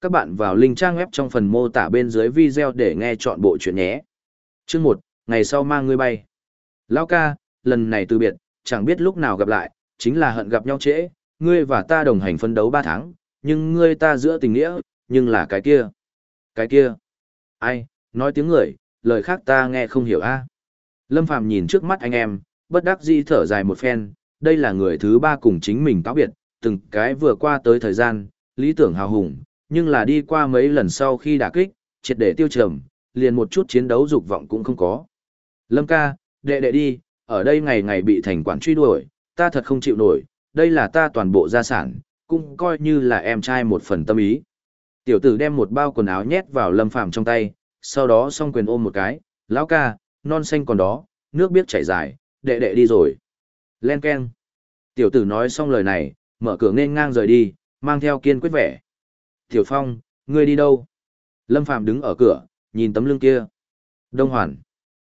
Các bạn vào link trang web trong phần mô tả bên dưới video để nghe chọn bộ chuyện nhé. Chương 1, ngày sau mang ngươi bay. Lão ca, lần này từ biệt, chẳng biết lúc nào gặp lại, chính là hận gặp nhau trễ, ngươi và ta đồng hành phân đấu 3 tháng, nhưng ngươi ta giữa tình nghĩa, nhưng là cái kia. Cái kia. Ai, nói tiếng người, lời khác ta nghe không hiểu a. Lâm Phàm nhìn trước mắt anh em, bất đắc dĩ thở dài một phen, đây là người thứ ba cùng chính mình cáo biệt, từng cái vừa qua tới thời gian, lý tưởng hào hùng, nhưng là đi qua mấy lần sau khi đả kích, triệt để tiêu trầm, liền một chút chiến đấu dục vọng cũng không có. Lâm ca, đệ đệ đi, ở đây ngày ngày bị thành quản truy đuổi, ta thật không chịu nổi, đây là ta toàn bộ gia sản, cũng coi như là em trai một phần tâm ý. Tiểu tử đem một bao quần áo nhét vào lâm phàm trong tay, sau đó song quyền ôm một cái, lão ca, non xanh còn đó, nước biết chảy dài, đệ đệ đi rồi. Len keng. Tiểu tử nói xong lời này, mở cửa nên ngang rời đi, mang theo kiên quyết vẻ. Tiểu Phong, ngươi đi đâu? Lâm Phàm đứng ở cửa, nhìn tấm lưng kia. Đông Hoàn.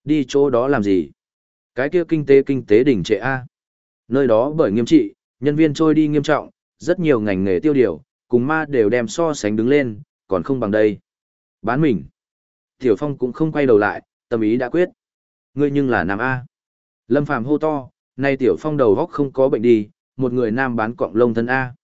Đi chỗ đó làm gì? Cái kia kinh tế kinh tế đỉnh trệ A. Nơi đó bởi nghiêm trị, nhân viên trôi đi nghiêm trọng, rất nhiều ngành nghề tiêu điều, cùng ma đều đem so sánh đứng lên, còn không bằng đây. Bán mình. Tiểu Phong cũng không quay đầu lại, tâm ý đã quyết. Ngươi nhưng là nam A. Lâm Phàm hô to, nay Tiểu Phong đầu góc không có bệnh đi, một người nam bán cọng lông thân A.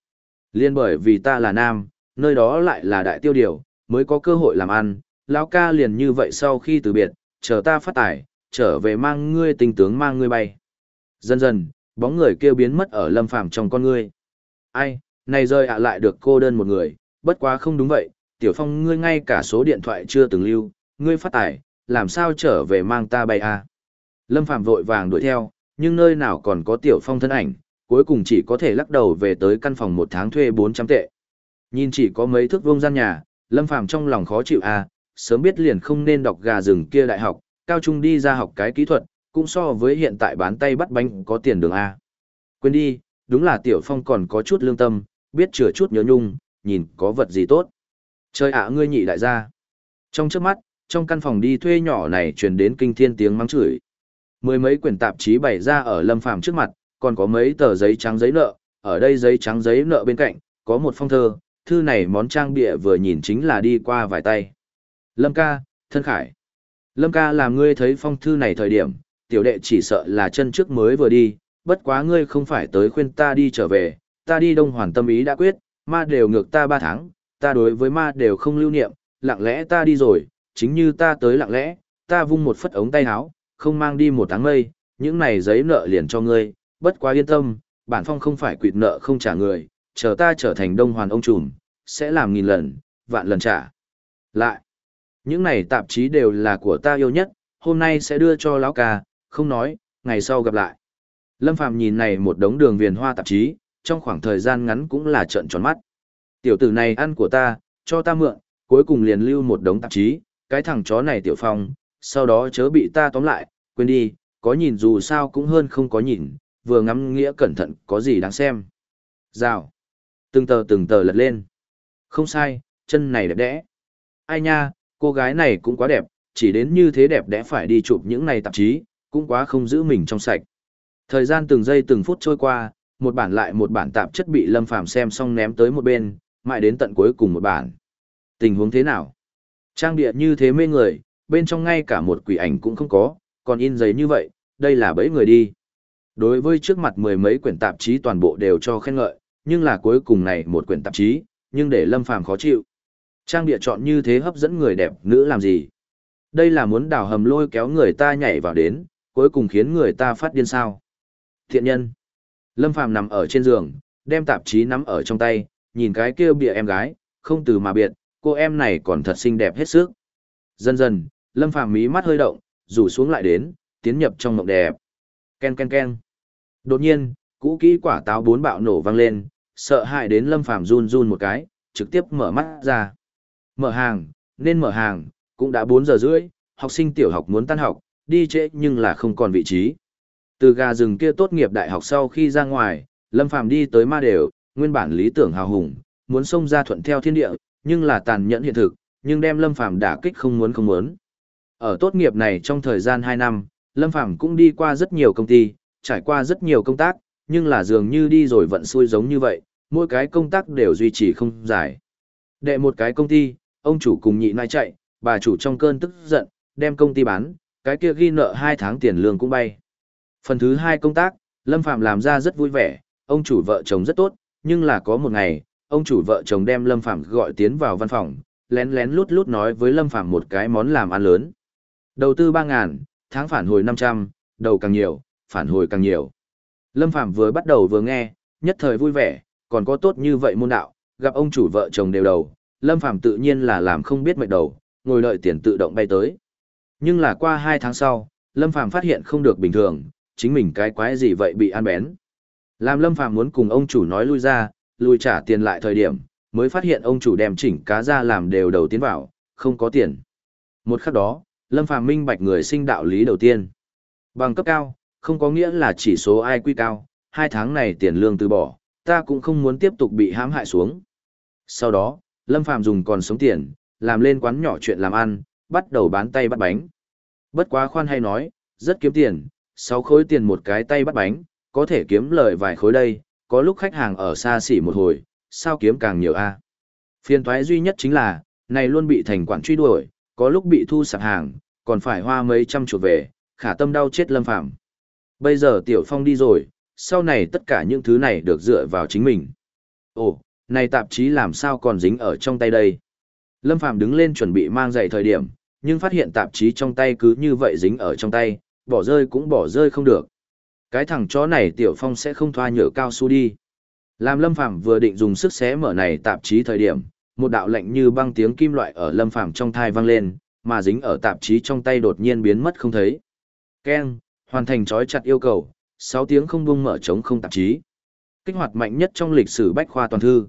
Liên bởi vì ta là nam, nơi đó lại là đại tiêu điều, mới có cơ hội làm ăn, lão ca liền như vậy sau khi từ biệt, chờ ta phát tài, trở về mang ngươi tình tướng mang ngươi bay. Dần dần, bóng người kêu biến mất ở lâm phàm trong con ngươi. Ai, này rơi ạ lại được cô đơn một người, bất quá không đúng vậy, tiểu phong ngươi ngay cả số điện thoại chưa từng lưu, ngươi phát tài, làm sao trở về mang ta bay à? Lâm phàm vội vàng đuổi theo, nhưng nơi nào còn có tiểu phong thân ảnh, cuối cùng chỉ có thể lắc đầu về tới căn phòng một tháng thuê 400 tệ. Nhìn chỉ có mấy thước vuông gian nhà, Lâm Phàm trong lòng khó chịu à, sớm biết liền không nên đọc gà rừng kia đại học, cao trung đi ra học cái kỹ thuật, cũng so với hiện tại bán tay bắt bánh có tiền đường a. Quên đi, đúng là Tiểu Phong còn có chút lương tâm, biết chừa chút nhớ nhung, nhìn có vật gì tốt. Trời ạ ngươi nhị đại gia. Trong trước mắt, trong căn phòng đi thuê nhỏ này truyền đến kinh thiên tiếng mắng chửi. Mười mấy quyển tạp chí bày ra ở Lâm Phàm trước mặt, còn có mấy tờ giấy trắng giấy nợ, ở đây giấy trắng giấy nợ bên cạnh, có một phong thơ, thư này món trang bịa vừa nhìn chính là đi qua vài tay. Lâm ca, thân khải. Lâm ca làm ngươi thấy phong thư này thời điểm, tiểu đệ chỉ sợ là chân trước mới vừa đi, bất quá ngươi không phải tới khuyên ta đi trở về, ta đi đông hoàn tâm ý đã quyết, ma đều ngược ta ba tháng, ta đối với ma đều không lưu niệm, lặng lẽ ta đi rồi, chính như ta tới lặng lẽ, ta vung một phất ống tay áo, không mang đi một tháng mây, những này giấy nợ liền cho ngươi, bất quá yên tâm, bản phong không phải quỵt nợ không trả người, chờ ta trở thành đông hoàn ông trùm, sẽ làm nghìn lần, vạn lần trả. Lại, những này tạp chí đều là của ta yêu nhất, hôm nay sẽ đưa cho lão ca, không nói, ngày sau gặp lại. Lâm Phàm nhìn này một đống đường viền hoa tạp chí, trong khoảng thời gian ngắn cũng là trợn tròn mắt. Tiểu tử này ăn của ta, cho ta mượn, cuối cùng liền lưu một đống tạp chí, cái thằng chó này tiểu phong, sau đó chớ bị ta tóm lại, quên đi, có nhìn dù sao cũng hơn không có nhìn, vừa ngắm nghĩa cẩn thận có gì đáng xem. Rào từng tờ từng tờ lật lên. Không sai, chân này đẹp đẽ. Ai nha, cô gái này cũng quá đẹp, chỉ đến như thế đẹp đẽ phải đi chụp những này tạp chí, cũng quá không giữ mình trong sạch. Thời gian từng giây từng phút trôi qua, một bản lại một bản tạp chất bị Lâm Phàm xem xong ném tới một bên, mãi đến tận cuối cùng một bản. Tình huống thế nào? Trang địa như thế mê người, bên trong ngay cả một quỷ ảnh cũng không có, còn in giấy như vậy, đây là bẫy người đi. Đối với trước mặt mười mấy quyển tạp chí toàn bộ đều cho khen ngợi, nhưng là cuối cùng này một quyển tạp chí, nhưng để Lâm Phàm khó chịu. Trang địa chọn như thế hấp dẫn người đẹp nữ làm gì? Đây là muốn đào hầm lôi kéo người ta nhảy vào đến, cuối cùng khiến người ta phát điên sao. Thiện nhân. Lâm Phàm nằm ở trên giường, đem tạp chí nắm ở trong tay, nhìn cái kia bịa em gái, không từ mà biệt, cô em này còn thật xinh đẹp hết sức. Dần dần, Lâm Phàm mí mắt hơi động, rủ xuống lại đến, tiến nhập trong mộng đẹp. Ken ken ken. Đột nhiên, cũ kỹ quả táo bốn bạo nổ vang lên, sợ hãi đến lâm phàm run run một cái, trực tiếp mở mắt ra. Mở hàng, nên mở hàng, cũng đã 4 giờ rưỡi, học sinh tiểu học muốn tan học, đi trễ nhưng là không còn vị trí. Từ gà rừng kia tốt nghiệp đại học sau khi ra ngoài, Lâm Phàm đi tới ma đều, nguyên bản lý tưởng hào hùng, muốn xông ra thuận theo thiên địa, nhưng là tàn nhẫn hiện thực, nhưng đem Lâm Phàm đả kích không muốn không muốn. Ở tốt nghiệp này trong thời gian 2 năm, Lâm Phàm cũng đi qua rất nhiều công ty, trải qua rất nhiều công tác, nhưng là dường như đi rồi vận xuôi giống như vậy, mỗi cái công tác đều duy trì không dài. Đệ một cái công ty, ông chủ cùng nhị nai chạy, bà chủ trong cơn tức giận, đem công ty bán, cái kia ghi nợ 2 tháng tiền lương cũng bay. Phần thứ hai công tác, Lâm Phạm làm ra rất vui vẻ, ông chủ vợ chồng rất tốt, nhưng là có một ngày, ông chủ vợ chồng đem Lâm Phạm gọi tiến vào văn phòng, lén lén lút lút nói với Lâm Phạm một cái món làm ăn lớn. Đầu tư 3.000, tháng phản hồi 500, đầu càng nhiều, phản hồi càng nhiều. Lâm Phạm vừa bắt đầu vừa nghe, nhất thời vui vẻ, còn có tốt như vậy môn đạo, gặp ông chủ vợ chồng đều đầu, Lâm Phạm tự nhiên là làm không biết mệt đầu, ngồi đợi tiền tự động bay tới. Nhưng là qua hai tháng sau, Lâm Phạm phát hiện không được bình thường, chính mình cái quái gì vậy bị ăn bén. Làm Lâm Phạm muốn cùng ông chủ nói lui ra, lui trả tiền lại thời điểm, mới phát hiện ông chủ đem chỉnh cá ra làm đều đầu tiến vào, không có tiền. Một khắc đó, Lâm Phạm minh bạch người sinh đạo lý đầu tiên. Bằng cấp cao, không có nghĩa là chỉ số ai quy cao, hai tháng này tiền lương từ bỏ, ta cũng không muốn tiếp tục bị hãm hại xuống. Sau đó, Lâm Phạm dùng còn sống tiền, làm lên quán nhỏ chuyện làm ăn, bắt đầu bán tay bắt bánh. Bất quá khoan hay nói, rất kiếm tiền, 6 khối tiền một cái tay bắt bánh, có thể kiếm lời vài khối đây, có lúc khách hàng ở xa xỉ một hồi, sao kiếm càng nhiều a Phiền thoái duy nhất chính là, này luôn bị thành quản truy đuổi, có lúc bị thu sạp hàng, còn phải hoa mấy trăm chuột về, khả tâm đau chết lâm phạm. Bây giờ Tiểu Phong đi rồi, sau này tất cả những thứ này được dựa vào chính mình. Ồ, này tạp chí làm sao còn dính ở trong tay đây? Lâm Phạm đứng lên chuẩn bị mang giày thời điểm, nhưng phát hiện tạp chí trong tay cứ như vậy dính ở trong tay, bỏ rơi cũng bỏ rơi không được. Cái thằng chó này Tiểu Phong sẽ không thoa nhựa cao su đi. Làm Lâm Phàm vừa định dùng sức xé mở này tạp chí thời điểm, một đạo lệnh như băng tiếng kim loại ở Lâm Phàm trong thai vang lên, mà dính ở tạp chí trong tay đột nhiên biến mất không thấy. Keng, hoàn thành trói chặt yêu cầu, 6 tiếng không buông mở chống không tạp chí. Kích hoạt mạnh nhất trong lịch sử bách khoa toàn thư.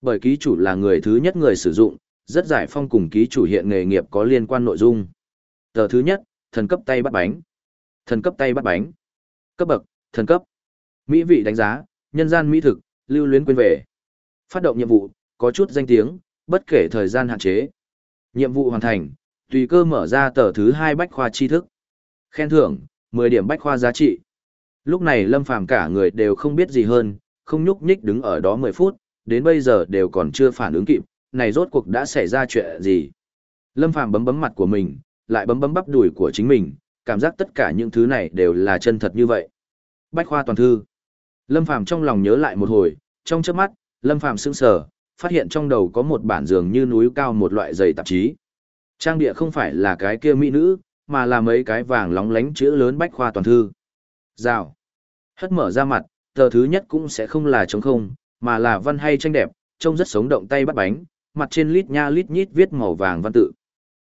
Bởi ký chủ là người thứ nhất người sử dụng, rất giải phong cùng ký chủ hiện nghề nghiệp có liên quan nội dung. Tờ thứ nhất, thần cấp tay bắt bánh. Thần cấp tay bắt bánh. Cấp bậc, thần cấp. Mỹ vị đánh giá, nhân gian mỹ thực, lưu luyến quên về. Phát động nhiệm vụ, có chút danh tiếng, bất kể thời gian hạn chế. Nhiệm vụ hoàn thành, tùy cơ mở ra tờ thứ hai bách khoa tri thức. Khen thưởng, 10 điểm bách khoa giá trị. Lúc này Lâm Phàm cả người đều không biết gì hơn, không nhúc nhích đứng ở đó 10 phút, đến bây giờ đều còn chưa phản ứng kịp, này rốt cuộc đã xảy ra chuyện gì. Lâm Phàm bấm bấm mặt của mình, lại bấm bấm bắp đùi của chính mình, cảm giác tất cả những thứ này đều là chân thật như vậy. Bách khoa toàn thư. Lâm Phàm trong lòng nhớ lại một hồi, trong chớp mắt, Lâm Phàm sững sờ, phát hiện trong đầu có một bản giường như núi cao một loại giày tạp chí. Trang địa không phải là cái kia mỹ nữ, mà là mấy cái vàng lóng lánh chữ lớn bách khoa toàn thư. Rào. Hất mở ra mặt, tờ thứ nhất cũng sẽ không là trống không, mà là văn hay tranh đẹp, trông rất sống động tay bắt bánh, mặt trên lít nha lít nhít viết màu vàng văn tự.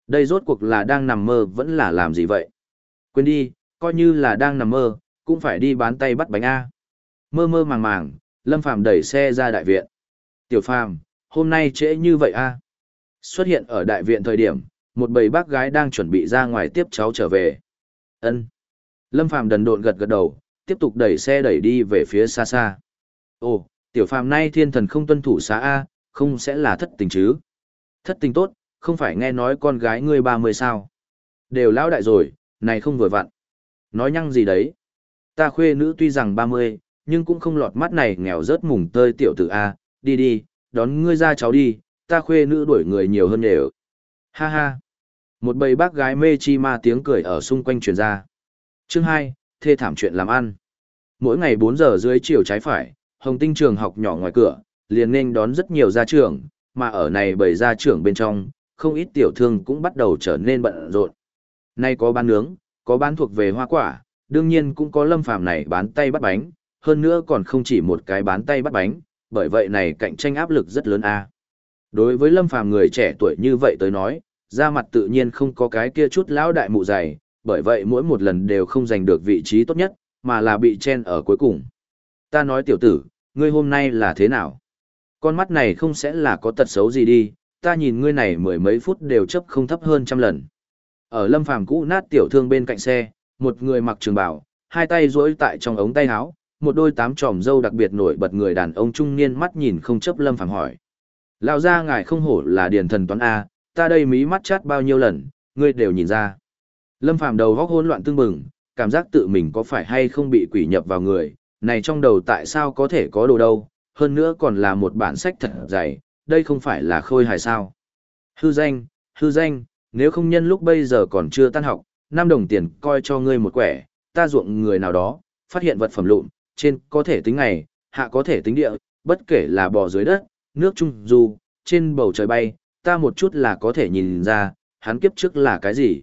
Đây rốt cuộc là đang nằm mơ vẫn là làm gì vậy? Quên đi, coi như là đang nằm mơ, cũng phải đi bán tay bắt bánh A. Mơ mơ màng màng, Lâm Phàm đẩy xe ra đại viện. Tiểu Phàm, hôm nay trễ như vậy A. Xuất hiện ở đại viện thời điểm, một bầy bác gái đang chuẩn bị ra ngoài tiếp cháu trở về. Ân. Lâm Phàm đần độn gật gật đầu, tiếp tục đẩy xe đẩy đi về phía xa xa. Ồ, tiểu phàm nay thiên thần không tuân thủ xá A, không sẽ là thất tình chứ? Thất tình tốt, không phải nghe nói con gái ngươi ba mươi sao? Đều lão đại rồi, này không vừa vặn. Nói nhăng gì đấy? Ta khuê nữ tuy rằng ba mươi, nhưng cũng không lọt mắt này nghèo rớt mùng tơi tiểu tử A, đi đi, đón ngươi ra cháu đi, ta khuê nữ đuổi người nhiều hơn đều. Ha ha. Một bầy bác gái mê chi ma tiếng cười ở xung quanh truyền ra. Chương hai, thê thảm chuyện làm ăn. Mỗi ngày bốn giờ dưới chiều trái phải, Hồng Tinh trường học nhỏ ngoài cửa, liền nên đón rất nhiều gia trưởng, mà ở này bầy gia trưởng bên trong, không ít tiểu thương cũng bắt đầu trở nên bận rộn. Nay có bán nướng, có bán thuộc về hoa quả, đương nhiên cũng có lâm phàm này bán tay bắt bánh, hơn nữa còn không chỉ một cái bán tay bắt bánh, bởi vậy này cạnh tranh áp lực rất lớn a. Đối với lâm phàm người trẻ tuổi như vậy tới nói, da mặt tự nhiên không có cái kia chút lão đại mụ dày, bởi vậy mỗi một lần đều không giành được vị trí tốt nhất, mà là bị chen ở cuối cùng. Ta nói tiểu tử, ngươi hôm nay là thế nào? Con mắt này không sẽ là có tật xấu gì đi, ta nhìn ngươi này mười mấy phút đều chấp không thấp hơn trăm lần. Ở lâm phàm cũ nát tiểu thương bên cạnh xe, một người mặc trường bào, hai tay duỗi tại trong ống tay áo, một đôi tám tròm dâu đặc biệt nổi bật người đàn ông trung niên mắt nhìn không chấp lâm phàm hỏi. Lão gia ngài không hổ là điền thần toán A, ta đây mí mắt chát bao nhiêu lần, ngươi đều nhìn ra. Lâm phàm đầu góc hỗn loạn tương bừng, cảm giác tự mình có phải hay không bị quỷ nhập vào người, này trong đầu tại sao có thể có đồ đâu, hơn nữa còn là một bản sách thật dày, đây không phải là khôi hài sao. Hư danh, hư danh, nếu không nhân lúc bây giờ còn chưa tan học, năm đồng tiền coi cho ngươi một quẻ, ta ruộng người nào đó, phát hiện vật phẩm lụn, trên có thể tính ngày, hạ có thể tính địa, bất kể là bò dưới đất, nước trung du, trên bầu trời bay, ta một chút là có thể nhìn ra, hắn kiếp trước là cái gì.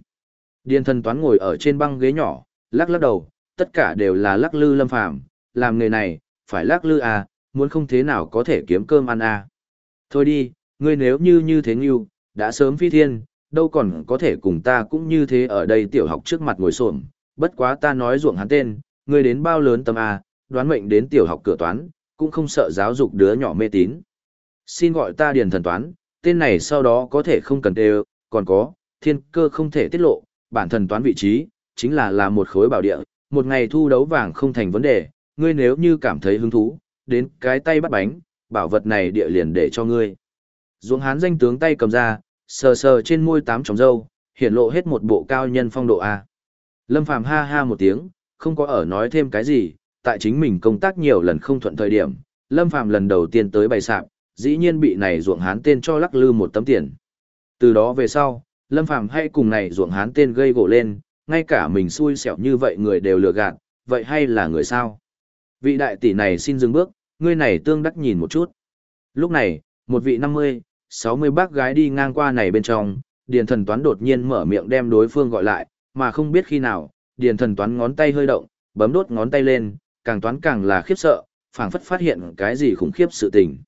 Điền thần toán ngồi ở trên băng ghế nhỏ, lắc lắc đầu, tất cả đều là lắc lư lâm phàm, làm nghề này, phải lắc lư à, muốn không thế nào có thể kiếm cơm ăn à. Thôi đi, ngươi nếu như như thế nghiêu, đã sớm phi thiên, đâu còn có thể cùng ta cũng như thế ở đây tiểu học trước mặt ngồi xổm bất quá ta nói ruộng hắn tên, ngươi đến bao lớn tâm à, đoán mệnh đến tiểu học cửa toán, cũng không sợ giáo dục đứa nhỏ mê tín. Xin gọi ta điền thần toán, tên này sau đó có thể không cần đều, còn có, thiên cơ không thể tiết lộ, bản thần toán vị trí, chính là là một khối bảo địa, một ngày thu đấu vàng không thành vấn đề, ngươi nếu như cảm thấy hứng thú, đến cái tay bắt bánh, bảo vật này địa liền để cho ngươi. Dũng hán danh tướng tay cầm ra, sờ sờ trên môi tám tròng dâu, hiện lộ hết một bộ cao nhân phong độ A. Lâm Phàm ha ha một tiếng, không có ở nói thêm cái gì, tại chính mình công tác nhiều lần không thuận thời điểm, Lâm Phàm lần đầu tiên tới bày sạp, dĩ nhiên bị này ruộng hán tên cho lắc lư một tấm tiền. Từ đó về sau, Lâm Phàm hay cùng này ruộng hán tên gây gỗ lên, ngay cả mình xui xẻo như vậy người đều lừa gạt, vậy hay là người sao? Vị đại tỷ này xin dừng bước, ngươi này tương đắc nhìn một chút. Lúc này, một vị 50, 60 bác gái đi ngang qua này bên trong, điền thần toán đột nhiên mở miệng đem đối phương gọi lại, mà không biết khi nào, điền thần toán ngón tay hơi động, bấm đốt ngón tay lên, càng toán càng là khiếp sợ, phảng phất phát hiện cái gì khủng khiếp sự tình.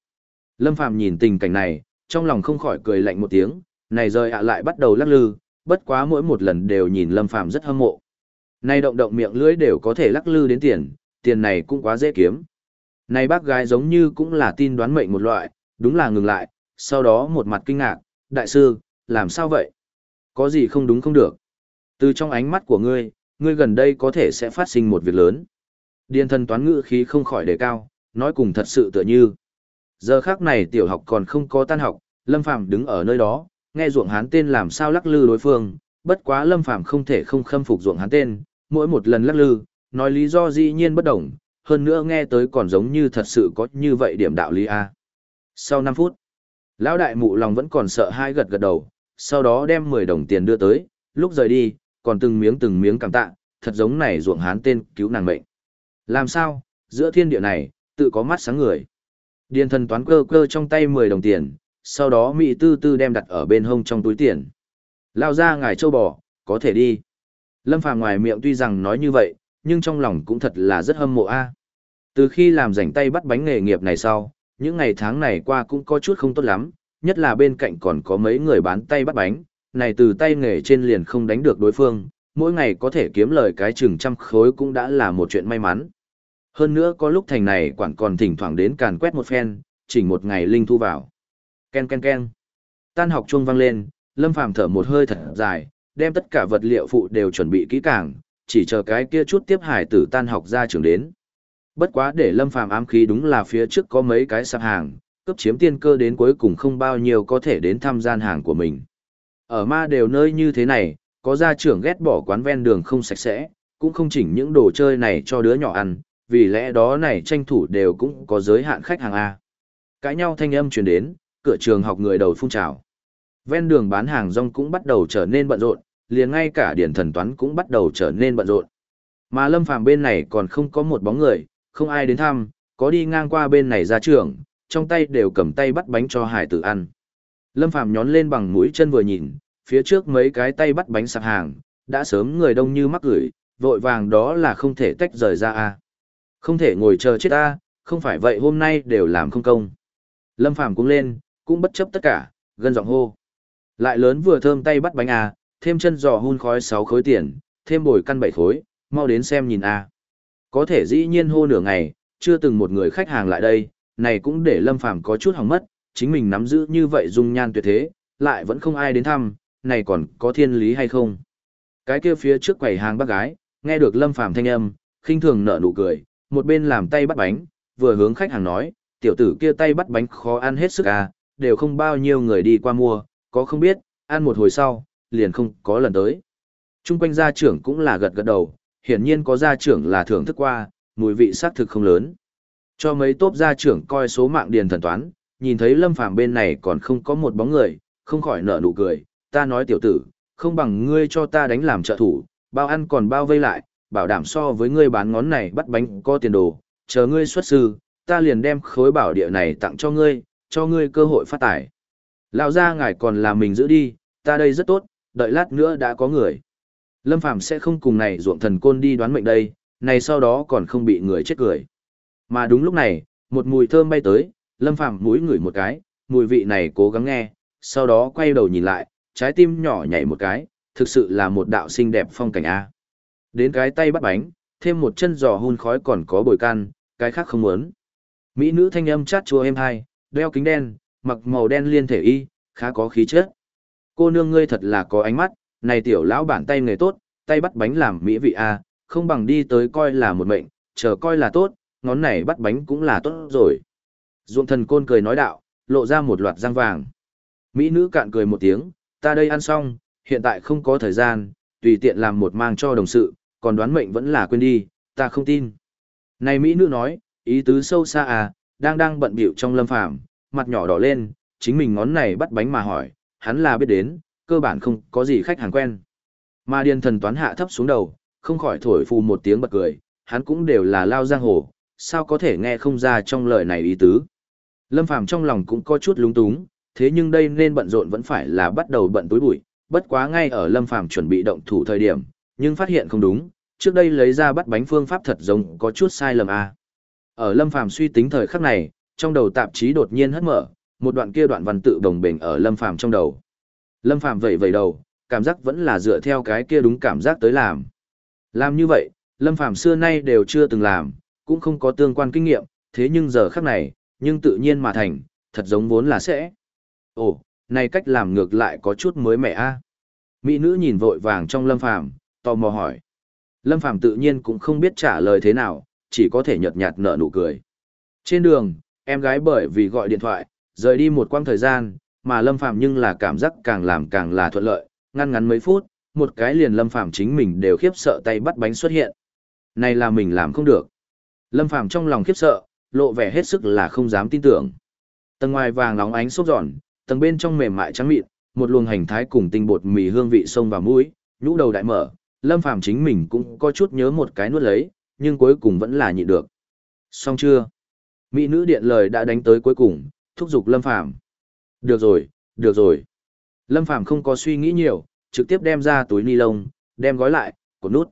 Lâm Phàm nhìn tình cảnh này, trong lòng không khỏi cười lạnh một tiếng, này rời ạ lại bắt đầu lắc lư, bất quá mỗi một lần đều nhìn Lâm Phàm rất hâm mộ. Này động động miệng lưỡi đều có thể lắc lư đến tiền, tiền này cũng quá dễ kiếm. Này bác gái giống như cũng là tin đoán mệnh một loại, đúng là ngừng lại, sau đó một mặt kinh ngạc, đại sư, làm sao vậy? Có gì không đúng không được? Từ trong ánh mắt của ngươi, ngươi gần đây có thể sẽ phát sinh một việc lớn. Điền thần toán ngữ khí không khỏi đề cao, nói cùng thật sự tựa như. Giờ khác này tiểu học còn không có tan học, Lâm Phàm đứng ở nơi đó, nghe ruộng hán tên làm sao lắc lư đối phương, bất quá Lâm Phàm không thể không khâm phục ruộng hán tên, mỗi một lần lắc lư, nói lý do dĩ nhiên bất đồng, hơn nữa nghe tới còn giống như thật sự có như vậy điểm đạo lý a. Sau 5 phút, lão đại mụ lòng vẫn còn sợ hai gật gật đầu, sau đó đem 10 đồng tiền đưa tới, lúc rời đi, còn từng miếng từng miếng cảm tạ, thật giống này ruộng hán tên cứu nàng mệnh. Làm sao, giữa thiên địa này, tự có mắt sáng người. Điền thần toán cơ cơ trong tay 10 đồng tiền, sau đó Mỹ tư tư đem đặt ở bên hông trong túi tiền. Lao ra ngài châu bò, có thể đi. Lâm Phàm ngoài miệng tuy rằng nói như vậy, nhưng trong lòng cũng thật là rất hâm mộ a. Từ khi làm rảnh tay bắt bánh nghề nghiệp này sau, những ngày tháng này qua cũng có chút không tốt lắm, nhất là bên cạnh còn có mấy người bán tay bắt bánh, này từ tay nghề trên liền không đánh được đối phương, mỗi ngày có thể kiếm lời cái chừng trăm khối cũng đã là một chuyện may mắn. Hơn nữa có lúc thành này quản còn thỉnh thoảng đến càn quét một phen, chỉnh một ngày linh thu vào. Ken ken ken. Tan học chuông vang lên, Lâm Phàm thở một hơi thật dài, đem tất cả vật liệu phụ đều chuẩn bị kỹ càng, chỉ chờ cái kia chút tiếp hải tử tan học ra trường đến. Bất quá để Lâm Phàm ám khí đúng là phía trước có mấy cái sạp hàng, cấp chiếm tiên cơ đến cuối cùng không bao nhiêu có thể đến thăm gian hàng của mình. Ở ma đều nơi như thế này, có gia trưởng ghét bỏ quán ven đường không sạch sẽ, cũng không chỉnh những đồ chơi này cho đứa nhỏ ăn, vì lẽ đó này tranh thủ đều cũng có giới hạn khách hàng A. Cãi nhau thanh âm truyền đến, cửa trường học người đầu phun trào. Ven đường bán hàng rong cũng bắt đầu trở nên bận rộn, liền ngay cả điển thần toán cũng bắt đầu trở nên bận rộn. Mà lâm phàm bên này còn không có một bóng người, không ai đến thăm, có đi ngang qua bên này ra trường, trong tay đều cầm tay bắt bánh cho hải tử ăn. Lâm phàm nhón lên bằng mũi chân vừa nhìn, phía trước mấy cái tay bắt bánh sạp hàng, đã sớm người đông như mắc gửi, vội vàng đó là không thể tách rời ra a. Không thể ngồi chờ chết ta không phải vậy hôm nay đều làm không công. Lâm Phàm cũng lên, cũng bất chấp tất cả, gân giọng hô. Lại lớn vừa thơm tay bắt bánh a, thêm chân giò hun khói 6 khối tiền, thêm bồi căn 7 khối, mau đến xem nhìn a. Có thể dĩ nhiên hô nửa ngày, chưa từng một người khách hàng lại đây, này cũng để Lâm Phàm có chút hỏng mất, chính mình nắm giữ như vậy dung nhan tuyệt thế, lại vẫn không ai đến thăm, này còn có thiên lý hay không? Cái kia phía trước quầy hàng bác gái, nghe được Lâm Phàm thanh âm, khinh thường nở nụ cười, một bên làm tay bắt bánh, vừa hướng khách hàng nói, tiểu tử kia tay bắt bánh khó ăn hết sức à, đều không bao nhiêu người đi qua mua, có không biết, ăn một hồi sau, liền không có lần tới. Trung quanh gia trưởng cũng là gật gật đầu, hiển nhiên có gia trưởng là thưởng thức qua, mùi vị xác thực không lớn. Cho mấy tốp gia trưởng coi số mạng điền thần toán, nhìn thấy Lâm Phàm bên này còn không có một bóng người, không khỏi nở nụ cười, ta nói tiểu tử, không bằng ngươi cho ta đánh làm trợ thủ, bao ăn còn bao vây lại, bảo đảm so với ngươi bán ngón này bắt bánh có tiền đồ, chờ ngươi xuất sư, ta liền đem khối bảo địa này tặng cho ngươi, cho ngươi cơ hội phát tài. Lão gia ngài còn là mình giữ đi, ta đây rất tốt, đợi lát nữa đã có người. Lâm Phàm sẽ không cùng này ruộng thần côn đi đoán mệnh đây, này sau đó còn không bị người chết cười. Mà đúng lúc này, một mùi thơm bay tới, Lâm Phàm mũi ngửi một cái, mùi vị này cố gắng nghe, sau đó quay đầu nhìn lại, trái tim nhỏ nhảy một cái, thực sự là một đạo xinh đẹp phong cảnh a. Đến cái tay bắt bánh, thêm một chân giò hun khói còn có bồi can, cái khác không muốn. Mỹ nữ thanh âm chát chua êm hai, đeo kính đen, mặc màu đen liên thể y, khá có khí chất. Cô nương ngươi thật là có ánh mắt, này tiểu lão bản tay nghề tốt, tay bắt bánh làm mỹ vị a, không bằng đi tới coi là một mệnh, chờ coi là tốt, ngón này bắt bánh cũng là tốt rồi. Dụng thần côn cười nói đạo, lộ ra một loạt răng vàng. Mỹ nữ cạn cười một tiếng, ta đây ăn xong, hiện tại không có thời gian, tùy tiện làm một mang cho đồng sự, còn đoán mệnh vẫn là quên đi, ta không tin. Này Mỹ nữ nói, ý tứ sâu xa à, đang đang bận biểu trong lâm phàm, mặt nhỏ đỏ lên, chính mình ngón này bắt bánh mà hỏi, hắn là biết đến, cơ bản không có gì khách hàng quen. Mà điền thần toán hạ thấp xuống đầu, không khỏi thổi phù một tiếng bật cười, hắn cũng đều là lao giang hồ, sao có thể nghe không ra trong lời này ý tứ. Lâm Phàm trong lòng cũng có chút lúng túng, thế nhưng đây nên bận rộn vẫn phải là bắt đầu bận túi bụi, bất quá ngay ở Lâm Phàm chuẩn bị động thủ thời điểm, nhưng phát hiện không đúng, trước đây lấy ra bắt bánh phương pháp thật giống có chút sai lầm a. Ở Lâm Phàm suy tính thời khắc này, trong đầu tạp chí đột nhiên hất mở, một đoạn kia đoạn văn tự đồng bình ở Lâm Phàm trong đầu. Lâm Phàm vẩy vẩy đầu, cảm giác vẫn là dựa theo cái kia đúng cảm giác tới làm. Làm như vậy, Lâm Phàm xưa nay đều chưa từng làm, cũng không có tương quan kinh nghiệm, thế nhưng giờ khắc này, nhưng tự nhiên mà thành, thật giống vốn là sẽ. Ồ, này cách làm ngược lại có chút mới mẻ a. Mỹ nữ nhìn vội vàng trong Lâm Phàm, tò mò hỏi. Lâm Phàm tự nhiên cũng không biết trả lời thế nào, chỉ có thể nhợt nhạt nở nụ cười. Trên đường, em gái bởi vì gọi điện thoại, rời đi một quãng thời gian, mà Lâm Phàm nhưng là cảm giác càng làm càng là thuận lợi, ngăn ngắn mấy phút, một cái liền Lâm Phàm chính mình đều khiếp sợ tay bắt bánh xuất hiện. Này là mình làm không được. Lâm Phàm trong lòng khiếp sợ, lộ vẻ hết sức là không dám tin tưởng. Tầng ngoài vàng nóng ánh xốp giòn, tầng bên trong mềm mại trắng mịn, một luồng hành thái cùng tinh bột mì hương vị sông vào mũi, nhũ đầu đại mở, Lâm Phàm chính mình cũng có chút nhớ một cái nuốt lấy, nhưng cuối cùng vẫn là nhịn được. Xong chưa? Mỹ nữ điện lời đã đánh tới cuối cùng, thúc giục Lâm Phàm. Được rồi, được rồi. Lâm Phàm không có suy nghĩ nhiều, trực tiếp đem ra túi ni lông, đem gói lại, cột nút.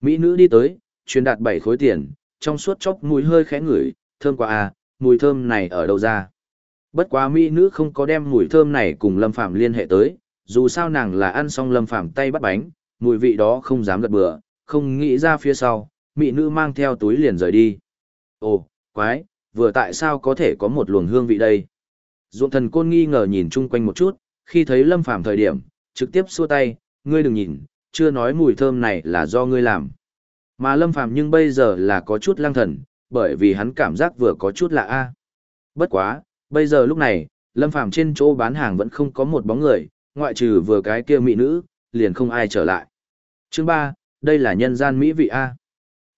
Mỹ nữ đi tới, truyền đạt bảy khối tiền, trong suốt chốc mùi hơi khẽ ngửi, thơm quá à, mùi thơm này ở đâu ra? Bất quá mỹ nữ không có đem mùi thơm này cùng Lâm Phàm liên hệ tới, dù sao nàng là ăn xong Lâm Phàm tay bắt bánh, mùi vị đó không dám gật bừa, không nghĩ ra phía sau, mỹ nữ mang theo túi liền rời đi. Ồ, quái, vừa tại sao có thể có một luồng hương vị đây? Dụng thần côn nghi ngờ nhìn chung quanh một chút, khi thấy Lâm Phàm thời điểm, trực tiếp xua tay, ngươi đừng nhìn, chưa nói mùi thơm này là do ngươi làm. Mà Lâm Phàm nhưng bây giờ là có chút lang thần, bởi vì hắn cảm giác vừa có chút lạ a. Bất quá, bây giờ lúc này, Lâm Phàm trên chỗ bán hàng vẫn không có một bóng người, ngoại trừ vừa cái kia mỹ nữ, liền không ai trở lại. Chương ba, đây là nhân gian mỹ vị a.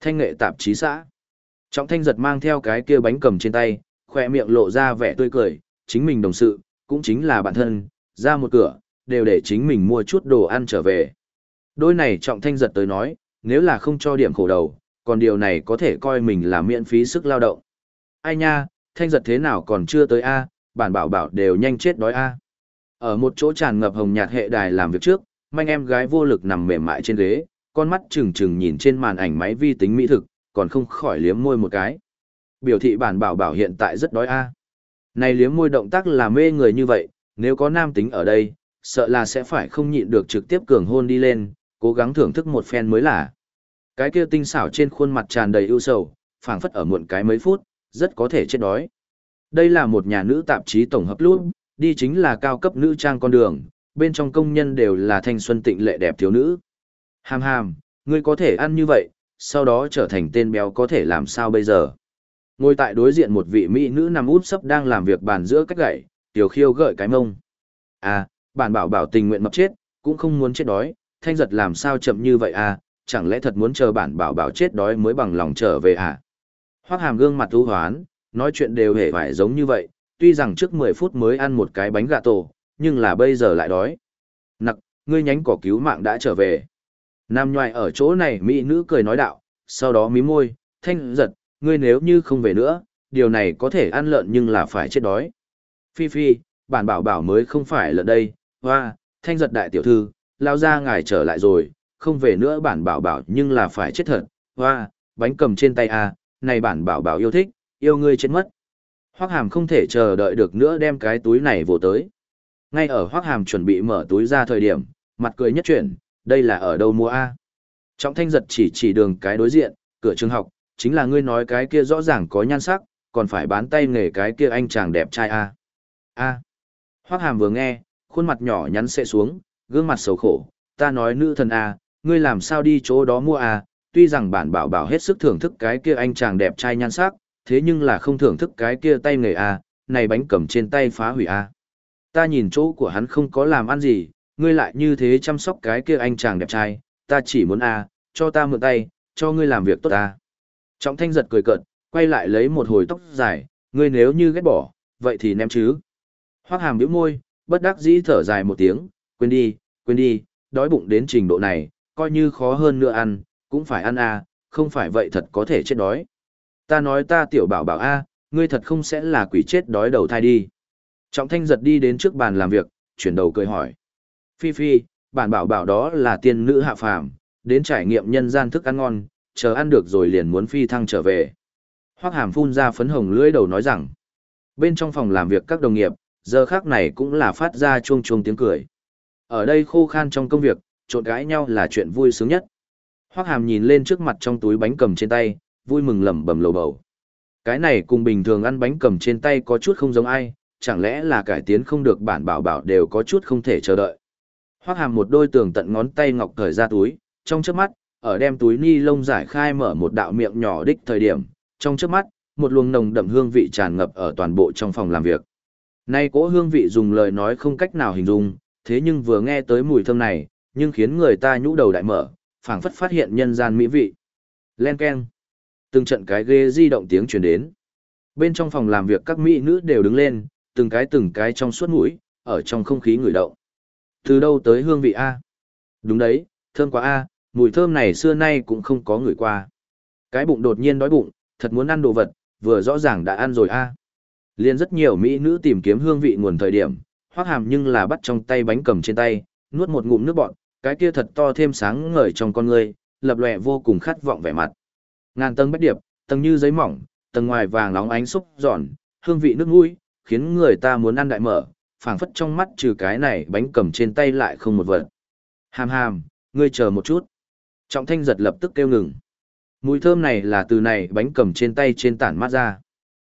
Thanh nghệ tạp chí xã. Trọng Thanh giật mang theo cái kia bánh cầm trên tay, khoe miệng lộ ra vẻ tươi cười, chính mình đồng sự, cũng chính là bản thân, ra một cửa, đều để chính mình mua chút đồ ăn trở về. Đôi này Trọng Thanh giật tới nói, nếu là không cho điểm khổ đầu, còn điều này có thể coi mình là miễn phí sức lao động. Ai nha, thanh giật thế nào còn chưa tới A, bản bảo bảo đều nhanh chết đói A. Ở một chỗ tràn ngập hồng nhạt hệ đài làm việc trước, manh em gái vô lực nằm mềm mại trên ghế, con mắt trừng trừng nhìn trên màn ảnh máy vi tính mỹ thực, còn không khỏi liếm môi một cái. Biểu thị bản bảo bảo hiện tại rất đói A. Này liếm môi động tác là mê người như vậy, nếu có nam tính ở đây, sợ là sẽ phải không nhịn được trực tiếp cường hôn đi lên, cố gắng thưởng thức một phen mới là. Cái kia tinh xảo trên khuôn mặt tràn đầy ưu sầu, phảng phất ở muộn cái mấy phút, rất có thể chết đói. Đây là một nhà nữ tạp chí tổng hợp luôn, đi chính là cao cấp nữ trang con đường, bên trong công nhân đều là thanh xuân tịnh lệ đẹp thiếu nữ. Hàm hàm, ngươi có thể ăn như vậy, sau đó trở thành tên béo có thể làm sao bây giờ? Ngồi tại đối diện một vị mỹ nữ nằm út sấp đang làm việc bàn giữa cách gậy, tiểu khiêu gợi cái mông. À, bản bảo bảo tình nguyện mập chết, cũng không muốn chết đói, thanh giật làm sao chậm như vậy à, chẳng lẽ thật muốn chờ bản bảo bảo chết đói mới bằng lòng trở về à? Hoắc hàm gương mặt thú hoán, nói chuyện đều hề vải giống như vậy, tuy rằng trước 10 phút mới ăn một cái bánh gà tổ, nhưng là bây giờ lại đói. Nặc, ngươi nhánh cỏ cứu mạng đã trở về. Nam nhoài ở chỗ này mỹ nữ cười nói đạo, sau đó mí môi, thanh giật, ngươi nếu như không về nữa, điều này có thể ăn lợn nhưng là phải chết đói. Phi Phi, bản bảo bảo mới không phải lợn đây, hoa, thanh giật đại tiểu thư, lao ra ngài trở lại rồi, không về nữa bản bảo bảo nhưng là phải chết thật, hoa, bánh cầm trên tay a, này bản bảo bảo yêu thích, yêu ngươi chết mất. Hoắc Hàm không thể chờ đợi được nữa đem cái túi này vồ tới. Ngay ở Hoắc Hàm chuẩn bị mở túi ra thời điểm, mặt cười nhất chuyển, đây là ở đâu mua a? Trọng Thanh giật chỉ chỉ đường cái đối diện, cửa trường học, chính là ngươi nói cái kia rõ ràng có nhan sắc, còn phải bán tay nghề cái kia anh chàng đẹp trai a. A. Hoắc Hàm vừa nghe, khuôn mặt nhỏ nhắn sẽ xuống, gương mặt xấu khổ, ta nói nữ thần a, ngươi làm sao đi chỗ đó mua a? Tuy rằng bản bảo bảo hết sức thưởng thức cái kia anh chàng đẹp trai nhan sắc, thế nhưng là không thưởng thức cái kia tay nghề a, này bánh cầm trên tay phá hủy a. Ta nhìn chỗ của hắn không có làm ăn gì, ngươi lại như thế chăm sóc cái kia anh chàng đẹp trai, ta chỉ muốn a, cho ta mượn tay, cho ngươi làm việc tốt ta. Trọng thanh giật cười cợt, quay lại lấy một hồi tóc dài, ngươi nếu như ghét bỏ, vậy thì ném chứ. Hoác hàm nhíu môi, bất đắc dĩ thở dài một tiếng, quên đi, quên đi, đói bụng đến trình độ này, coi như khó hơn nữa ăn, cũng phải ăn a, không phải vậy thật có thể chết đói. Ta nói ta tiểu bảo bảo a, ngươi thật không sẽ là quỷ chết đói đầu thai đi. Trọng thanh giật đi đến trước bàn làm việc, chuyển đầu cười hỏi. Phi Phi, bản bảo bảo đó là tiên nữ hạ phàm, đến trải nghiệm nhân gian thức ăn ngon, chờ ăn được rồi liền muốn phi thăng trở về. Hoắc Hàm phun ra phấn hồng lưỡi đầu nói rằng, bên trong phòng làm việc các đồng nghiệp, giờ khác này cũng là phát ra chuông chuông tiếng cười. Ở đây khô khan trong công việc, trộn gãi nhau là chuyện vui sướng nhất. Hoắc Hàm nhìn lên trước mặt trong túi bánh cầm trên tay, vui mừng lẩm bẩm lầu bầu. Cái này cùng bình thường ăn bánh cầm trên tay có chút không giống ai, chẳng lẽ là cải tiến không được bản bảo bảo đều có chút không thể chờ đợi. Hoắc Hàm một đôi tường tận ngón tay ngọc cởi ra túi, trong chớp mắt, ở đem túi ni lông giải khai mở một đạo miệng nhỏ đích thời điểm, trong chớp mắt, một luồng nồng đậm hương vị tràn ngập ở toàn bộ trong phòng làm việc. Nay cỗ hương vị dùng lời nói không cách nào hình dung, thế nhưng vừa nghe tới mùi thơm này, nhưng khiến người ta nhũ đầu đại mở, phảng phất phát hiện nhân gian mỹ vị. Len keng. Từng trận cái ghê di động tiếng truyền đến. Bên trong phòng làm việc các mỹ nữ đều đứng lên, từng cái từng cái trong suốt mũi, ở trong không khí ngửi động. Từ đâu tới hương vị A? Đúng đấy, thơm quá A, mùi thơm này xưa nay cũng không có người qua. Cái bụng đột nhiên đói bụng, thật muốn ăn đồ vật, vừa rõ ràng đã ăn rồi A. Liên rất nhiều mỹ nữ tìm kiếm hương vị nguồn thời điểm, hoác hàm nhưng là bắt trong tay bánh cầm trên tay, nuốt một ngụm nước bọn, cái kia thật to thêm sáng ngời trong con người, lập lòe vô cùng khát vọng vẻ mặt. Ngàn tầng bách điệp, tầng như giấy mỏng, tầng ngoài vàng nóng ánh xúc giòn, hương vị nước mũi, khiến người ta muốn ăn đại mở, phảng phất trong mắt trừ cái này bánh cầm trên tay lại không một vật. Hàm hàm, ngươi chờ một chút. Trọng thanh giật lập tức kêu ngừng. Mùi thơm này là từ này bánh cầm trên tay trên tản mát ra.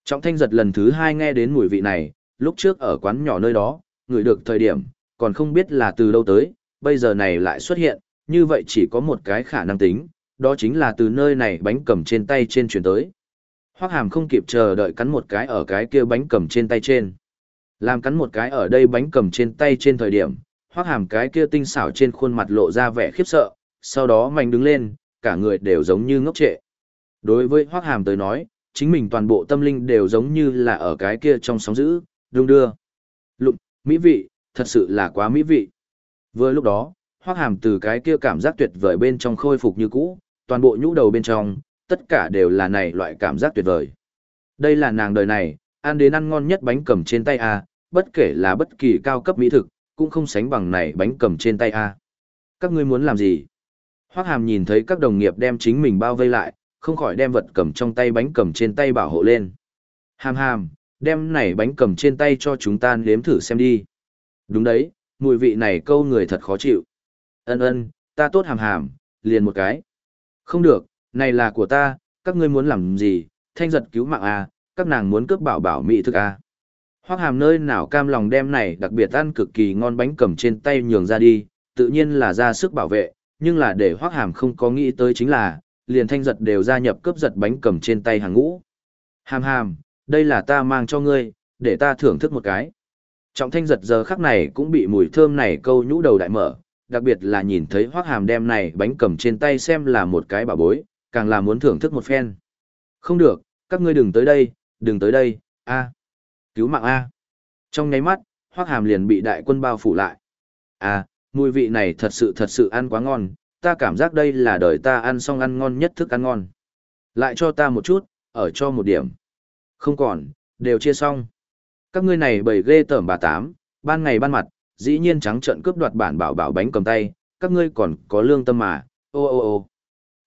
Trọng thanh giật lần thứ hai nghe đến mùi vị này, lúc trước ở quán nhỏ nơi đó, ngửi được thời điểm, còn không biết là từ đâu tới, bây giờ này lại xuất hiện, như vậy chỉ có một cái khả năng tính, đó chính là từ nơi này bánh cầm trên tay trên chuyển tới. Hoắc hàm không kịp chờ đợi cắn một cái ở cái kia bánh cầm trên tay trên. Làm cắn một cái ở đây bánh cầm trên tay trên thời điểm, Hoắc hàm cái kia tinh xảo trên khuôn mặt lộ ra vẻ khiếp sợ, sau đó mạnh đứng lên, cả người đều giống như ngốc trệ. Đối với Hoắc hàm tới nói, chính mình toàn bộ tâm linh đều giống như là ở cái kia trong sóng dữ, đung đưa. Lụng, mỹ vị, thật sự là quá mỹ vị. Vừa lúc đó, Hoắc hàm từ cái kia cảm giác tuyệt vời bên trong khôi phục như cũ, toàn bộ nhũ đầu bên trong, tất cả đều là này loại cảm giác tuyệt vời. Đây là nàng đời này, ăn đến ăn ngon nhất bánh cầm trên tay a, bất kể là bất kỳ cao cấp mỹ thực, cũng không sánh bằng này bánh cầm trên tay a. Các ngươi muốn làm gì? Hoác Hàm nhìn thấy các đồng nghiệp đem chính mình bao vây lại, không khỏi đem vật cầm trong tay bánh cầm trên tay bảo hộ lên. Hàm hàm, đem này bánh cầm trên tay cho chúng ta nếm thử xem đi. Đúng đấy, mùi vị này câu người thật khó chịu. Ân ân, ta tốt hàm hàm, liền một cái. Không được, này là của ta, các ngươi muốn làm gì, thanh giật cứu mạng à, các nàng muốn cướp bảo bảo mỹ thực à. Hoắc hàm nơi nào cam lòng đem này đặc biệt ăn cực kỳ ngon bánh cầm trên tay nhường ra đi, tự nhiên là ra sức bảo vệ, nhưng là để Hoắc hàm không có nghĩ tới chính là, liền thanh giật đều gia nhập cướp giật bánh cầm trên tay hàng ngũ. Hàm hàm, đây là ta mang cho ngươi, để ta thưởng thức một cái. Trọng thanh giật giờ khắc này cũng bị mùi thơm này câu nhũ đầu đại mở, đặc biệt là nhìn thấy hoác hàm đem này bánh cầm trên tay xem là một cái bảo bối, càng là muốn thưởng thức một phen. Không được, các ngươi đừng tới đây, đừng tới đây, a Cứu mạng A. Trong nháy mắt, hoác hàm liền bị đại quân bao phủ lại. À, mùi vị này thật sự thật sự ăn quá ngon, ta cảm giác đây là đời ta ăn xong ăn ngon nhất thức ăn ngon. Lại cho ta một chút, ở cho một điểm. Không còn, đều chia xong. Các ngươi này bầy ghê tởm bà tám, ban ngày ban mặt, dĩ nhiên trắng trợn cướp đoạt bản bảo bảo bánh cầm tay, các ngươi còn có lương tâm mà, ô ô ô.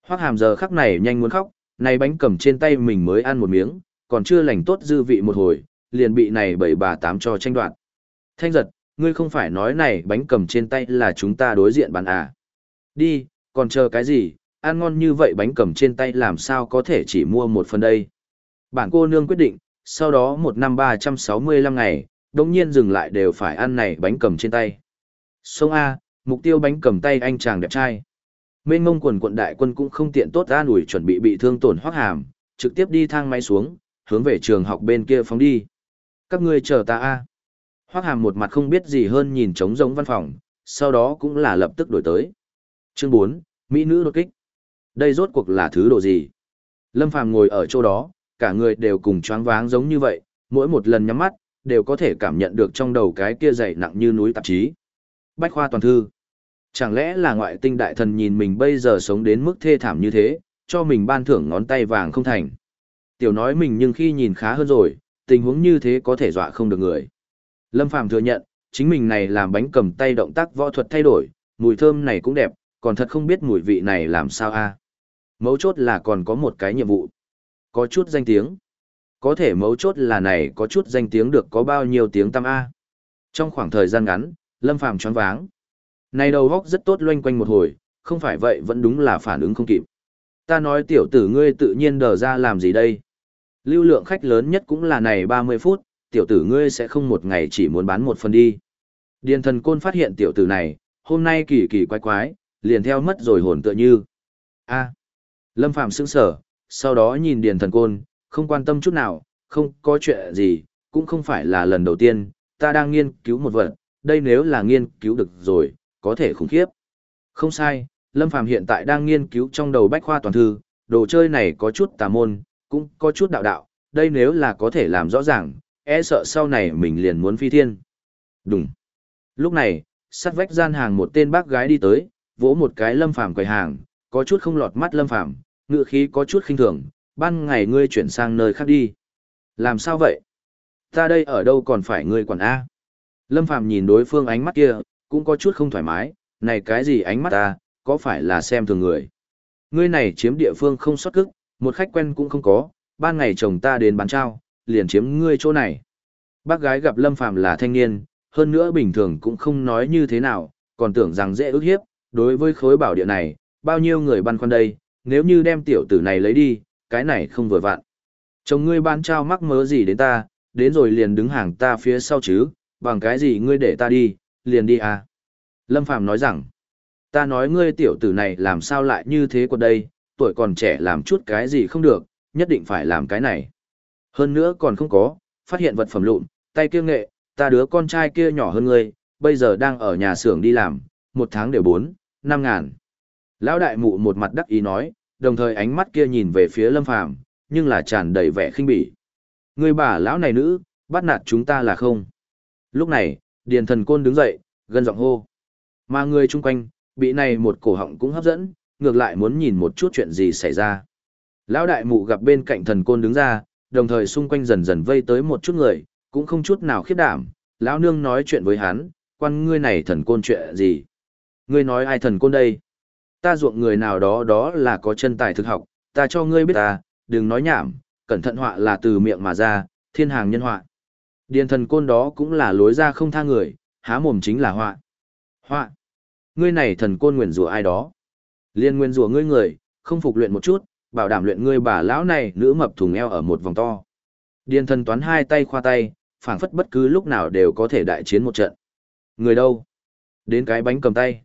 Hoác hàm giờ khắc này nhanh muốn khóc, này bánh cầm trên tay mình mới ăn một miếng, còn chưa lành tốt dư vị một hồi, liền bị này bảy bà tám cho tranh đoạt. Thanh giật, ngươi không phải nói này bánh cầm trên tay là chúng ta đối diện bán à. Đi, còn chờ cái gì, ăn ngon như vậy bánh cầm trên tay làm sao có thể chỉ mua một phần đây. Bản cô nương quyết định, sau đó một năm 365 ngày, đồng nhiên dừng lại đều phải ăn này bánh cầm trên tay. Sông A, mục tiêu bánh cầm tay anh chàng đẹp trai. Mênh mông quần quận đại quân cũng không tiện tốt an ủi chuẩn bị bị thương tổn hoác hàm, trực tiếp đi thang máy xuống, hướng về trường học bên kia phóng đi. Các ngươi chờ ta A. Hoác hàm một mặt không biết gì hơn nhìn trống giống văn phòng, sau đó cũng là lập tức đổi tới. Chương 4, Mỹ nữ đột kích. Đây rốt cuộc là thứ đồ gì? Lâm Phàm ngồi ở chỗ đó, cả người đều cùng choáng váng giống như vậy, mỗi một lần nhắm mắt, đều có thể cảm nhận được trong đầu cái kia dày nặng như núi tạp chí. Bách khoa toàn thư. Chẳng lẽ là ngoại tinh đại thần nhìn mình bây giờ sống đến mức thê thảm như thế, cho mình ban thưởng ngón tay vàng không thành. Tiểu nói mình nhưng khi nhìn khá hơn rồi, tình huống như thế có thể dọa không được người. Lâm Phàm thừa nhận, chính mình này làm bánh cầm tay động tác võ thuật thay đổi, mùi thơm này cũng đẹp, còn thật không biết mùi vị này làm sao a. Mấu chốt là còn có một cái nhiệm vụ. Có chút danh tiếng. Có thể mấu chốt là này có chút danh tiếng được có bao nhiêu tiếng tăm A. Trong khoảng thời gian ngắn, Lâm Phàm choáng váng. Này đầu góc rất tốt loanh quanh một hồi, không phải vậy vẫn đúng là phản ứng không kịp. Ta nói tiểu tử ngươi tự nhiên đờ ra làm gì đây? Lưu lượng khách lớn nhất cũng là này 30 phút, tiểu tử ngươi sẽ không một ngày chỉ muốn bán một phần đi. Điền thần côn phát hiện tiểu tử này, hôm nay kỳ kỳ quái quái, liền theo mất rồi hồn tựa như. a Lâm Phạm sững sở, sau đó nhìn Điền Thần Côn, không quan tâm chút nào, không có chuyện gì, cũng không phải là lần đầu tiên, ta đang nghiên cứu một vật, đây nếu là nghiên cứu được rồi, có thể khủng khiếp. Không sai, Lâm Phàm hiện tại đang nghiên cứu trong đầu bách khoa toàn thư, đồ chơi này có chút tà môn, cũng có chút đạo đạo, đây nếu là có thể làm rõ ràng, e sợ sau này mình liền muốn phi thiên. Đúng. Lúc này, sát vách gian hàng một tên bác gái đi tới, vỗ một cái Lâm Phàm quầy hàng, có chút không lọt mắt Lâm Phàm, ngựa khí có chút khinh thường, ban ngày ngươi chuyển sang nơi khác đi. Làm sao vậy? Ta đây ở đâu còn phải ngươi quản A? Lâm Phàm nhìn đối phương ánh mắt kia, cũng có chút không thoải mái, này cái gì ánh mắt ta, có phải là xem thường người? Ngươi này chiếm địa phương không sót cức, một khách quen cũng không có, ban ngày chồng ta đến bán trao, liền chiếm ngươi chỗ này. Bác gái gặp Lâm Phàm là thanh niên, hơn nữa bình thường cũng không nói như thế nào, còn tưởng rằng dễ ức hiếp, đối với khối bảo địa này, bao nhiêu người băn khoăn đây, nếu như đem tiểu tử này lấy đi, cái này không vừa vặn. Chồng ngươi bán trao mắc mớ gì đến ta, đến rồi liền đứng hàng ta phía sau chứ, bằng cái gì ngươi để ta đi, liền đi à. Lâm Phàm nói rằng, ta nói ngươi tiểu tử này làm sao lại như thế của đây, tuổi còn trẻ làm chút cái gì không được, nhất định phải làm cái này. Hơn nữa còn không có, phát hiện vật phẩm lụn, tay kia nghệ, ta đứa con trai kia nhỏ hơn ngươi, bây giờ đang ở nhà xưởng đi làm, một tháng đều bốn, năm ngàn. Lão đại mụ một mặt đắc ý nói, đồng thời ánh mắt kia nhìn về phía Lâm Phàm, nhưng là tràn đầy vẻ khinh bỉ. Người bà lão này nữ, bắt nạt chúng ta là không. Lúc này, Điền Thần Côn đứng dậy, gần giọng hô. Mà người chung quanh, bị này một cổ họng cũng hấp dẫn, ngược lại muốn nhìn một chút chuyện gì xảy ra. Lão đại mụ gặp bên cạnh thần côn đứng ra, đồng thời xung quanh dần dần vây tới một chút người, cũng không chút nào khiếp đảm. Lão nương nói chuyện với hắn, quan ngươi này thần côn chuyện gì? Ngươi nói ai thần côn đây? Ta ruộng người nào đó đó là có chân tài thực học, ta cho ngươi biết ta, đừng nói nhảm, cẩn thận họa là từ miệng mà ra, thiên hàng nhân họa. Điền thần côn đó cũng là lối ra không tha người, há mồm chính là họa. Họa. Ngươi này thần côn nguyền rủa ai đó. Liên nguyên rủa ngươi người, không phục luyện một chút, bảo đảm luyện ngươi bà lão này nữ mập thùng eo ở một vòng to. Điền thần toán hai tay khoa tay, phảng phất bất cứ lúc nào đều có thể đại chiến một trận. Người đâu? Đến cái bánh cầm tay.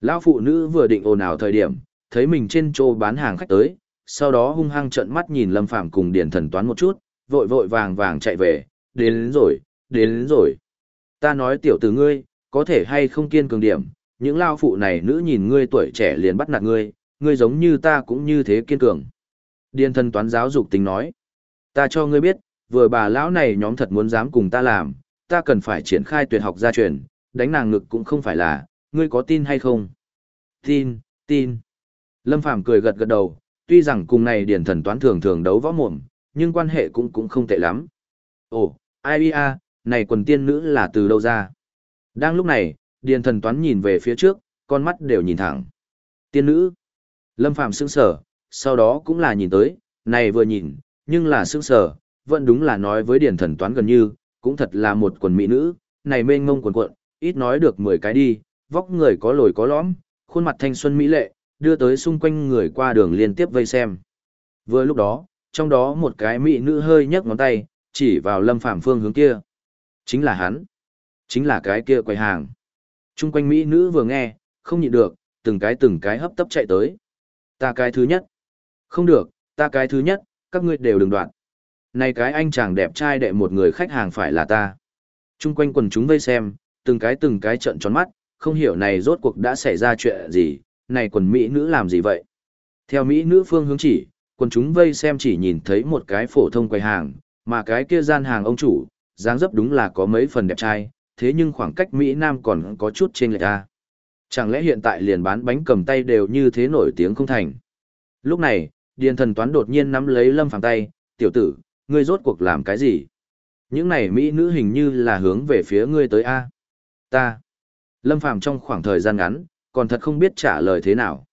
Lão phụ nữ vừa định ồn ào thời điểm, thấy mình trên chỗ bán hàng khách tới, sau đó hung hăng trợn mắt nhìn Lâm Phàm cùng Điền Thần Toán một chút, vội vội vàng vàng chạy về, đến, đến rồi, đến, đến rồi. Ta nói tiểu tử ngươi, có thể hay không kiên cường điểm, những lao phụ này nữ nhìn ngươi tuổi trẻ liền bắt nạt ngươi, ngươi giống như ta cũng như thế kiên cường. Điền Thần Toán giáo dục tính nói, ta cho ngươi biết, vừa bà lão này nhóm thật muốn dám cùng ta làm, ta cần phải triển khai tuyệt học gia truyền, đánh nàng ngực cũng không phải là, ngươi có tin hay không? Tin, tin. Lâm Phàm cười gật gật đầu, tuy rằng cùng này điển thần toán thường thường đấu võ mồm, nhưng quan hệ cũng cũng không tệ lắm. Ồ, ai a, này quần tiên nữ là từ đâu ra? Đang lúc này, điền thần toán nhìn về phía trước, con mắt đều nhìn thẳng. Tiên nữ. Lâm Phàm sững sờ, sau đó cũng là nhìn tới, này vừa nhìn, nhưng là sững sờ, vẫn đúng là nói với điền thần toán gần như, cũng thật là một quần mỹ nữ, này mênh mông quần cuộn, ít nói được 10 cái đi, vóc người có lồi có lõm, khuôn mặt thanh xuân mỹ lệ, đưa tới xung quanh người qua đường liên tiếp vây xem. Vừa lúc đó, trong đó một cái mỹ nữ hơi nhấc ngón tay, chỉ vào Lâm Phàm phương hướng kia. Chính là hắn. Chính là cái kia quầy hàng. Trung quanh mỹ nữ vừa nghe, không nhịn được, từng cái từng cái hấp tấp chạy tới. Ta cái thứ nhất. Không được, ta cái thứ nhất, các ngươi đều đừng đoạn. Này cái anh chàng đẹp trai đệ một người khách hàng phải là ta. Trung quanh quần chúng vây xem, từng cái từng cái trợn tròn mắt, không hiểu này rốt cuộc đã xảy ra chuyện gì, này quần Mỹ nữ làm gì vậy? Theo Mỹ nữ phương hướng chỉ, quần chúng vây xem chỉ nhìn thấy một cái phổ thông quầy hàng, mà cái kia gian hàng ông chủ, dáng dấp đúng là có mấy phần đẹp trai, thế nhưng khoảng cách Mỹ Nam còn có chút trên lệch ra. Chẳng lẽ hiện tại liền bán bánh cầm tay đều như thế nổi tiếng không thành? Lúc này, Điền thần toán đột nhiên nắm lấy Lâm Phàm tay, tiểu tử, ngươi rốt cuộc làm cái gì? Những này Mỹ nữ hình như là hướng về phía ngươi tới A. Ta. Lâm Phàm trong khoảng thời gian ngắn, còn thật không biết trả lời thế nào.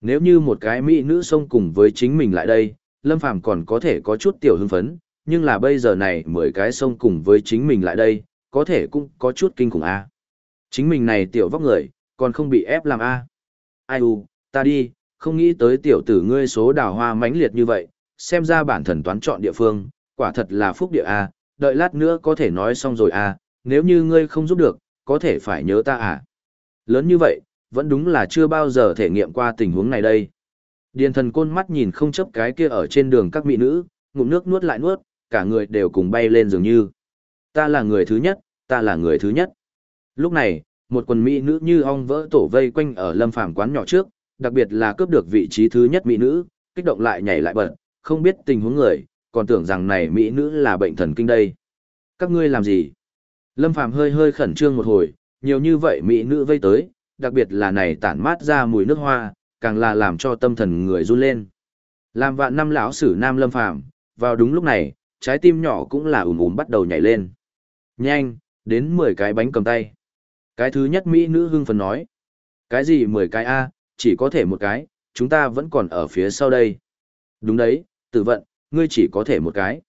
Nếu như một cái Mỹ nữ xông cùng với chính mình lại đây, Lâm Phàm còn có thể có chút tiểu hưng phấn, nhưng là bây giờ này mười cái sông cùng với chính mình lại đây, có thể cũng có chút kinh khủng A. Chính mình này tiểu vóc người, còn không bị ép làm A. Ai u, ta đi, không nghĩ tới tiểu tử ngươi số đào hoa mãnh liệt như vậy, xem ra bản thần toán chọn địa phương, quả thật là phúc địa A, đợi lát nữa có thể nói xong rồi A, nếu như ngươi không giúp được, có thể phải nhớ ta à. Lớn như vậy, vẫn đúng là chưa bao giờ thể nghiệm qua tình huống này đây. Điền thần côn mắt nhìn không chấp cái kia ở trên đường các mỹ nữ, ngụm nước nuốt lại nuốt, cả người đều cùng bay lên dường như. Ta là người thứ nhất, ta là người thứ nhất. Lúc này, một quần mỹ nữ như ong vỡ tổ vây quanh ở lâm phàm quán nhỏ trước, đặc biệt là cướp được vị trí thứ nhất mỹ nữ, kích động lại nhảy lại bật, không biết tình huống người, còn tưởng rằng này mỹ nữ là bệnh thần kinh đây. Các ngươi làm gì? Lâm Phàm hơi hơi khẩn trương một hồi, nhiều như vậy mỹ nữ vây tới, đặc biệt là này tản mát ra mùi nước hoa, càng là làm cho tâm thần người run lên. Làm vạn năm lão sử nam Lâm Phàm, vào đúng lúc này, trái tim nhỏ cũng là ùm ùm bắt đầu nhảy lên. Nhanh, đến 10 cái bánh cầm tay. Cái thứ nhất mỹ nữ hưng phấn nói. Cái gì 10 cái A, chỉ có thể một cái, chúng ta vẫn còn ở phía sau đây. Đúng đấy, tử vận, ngươi chỉ có thể một cái.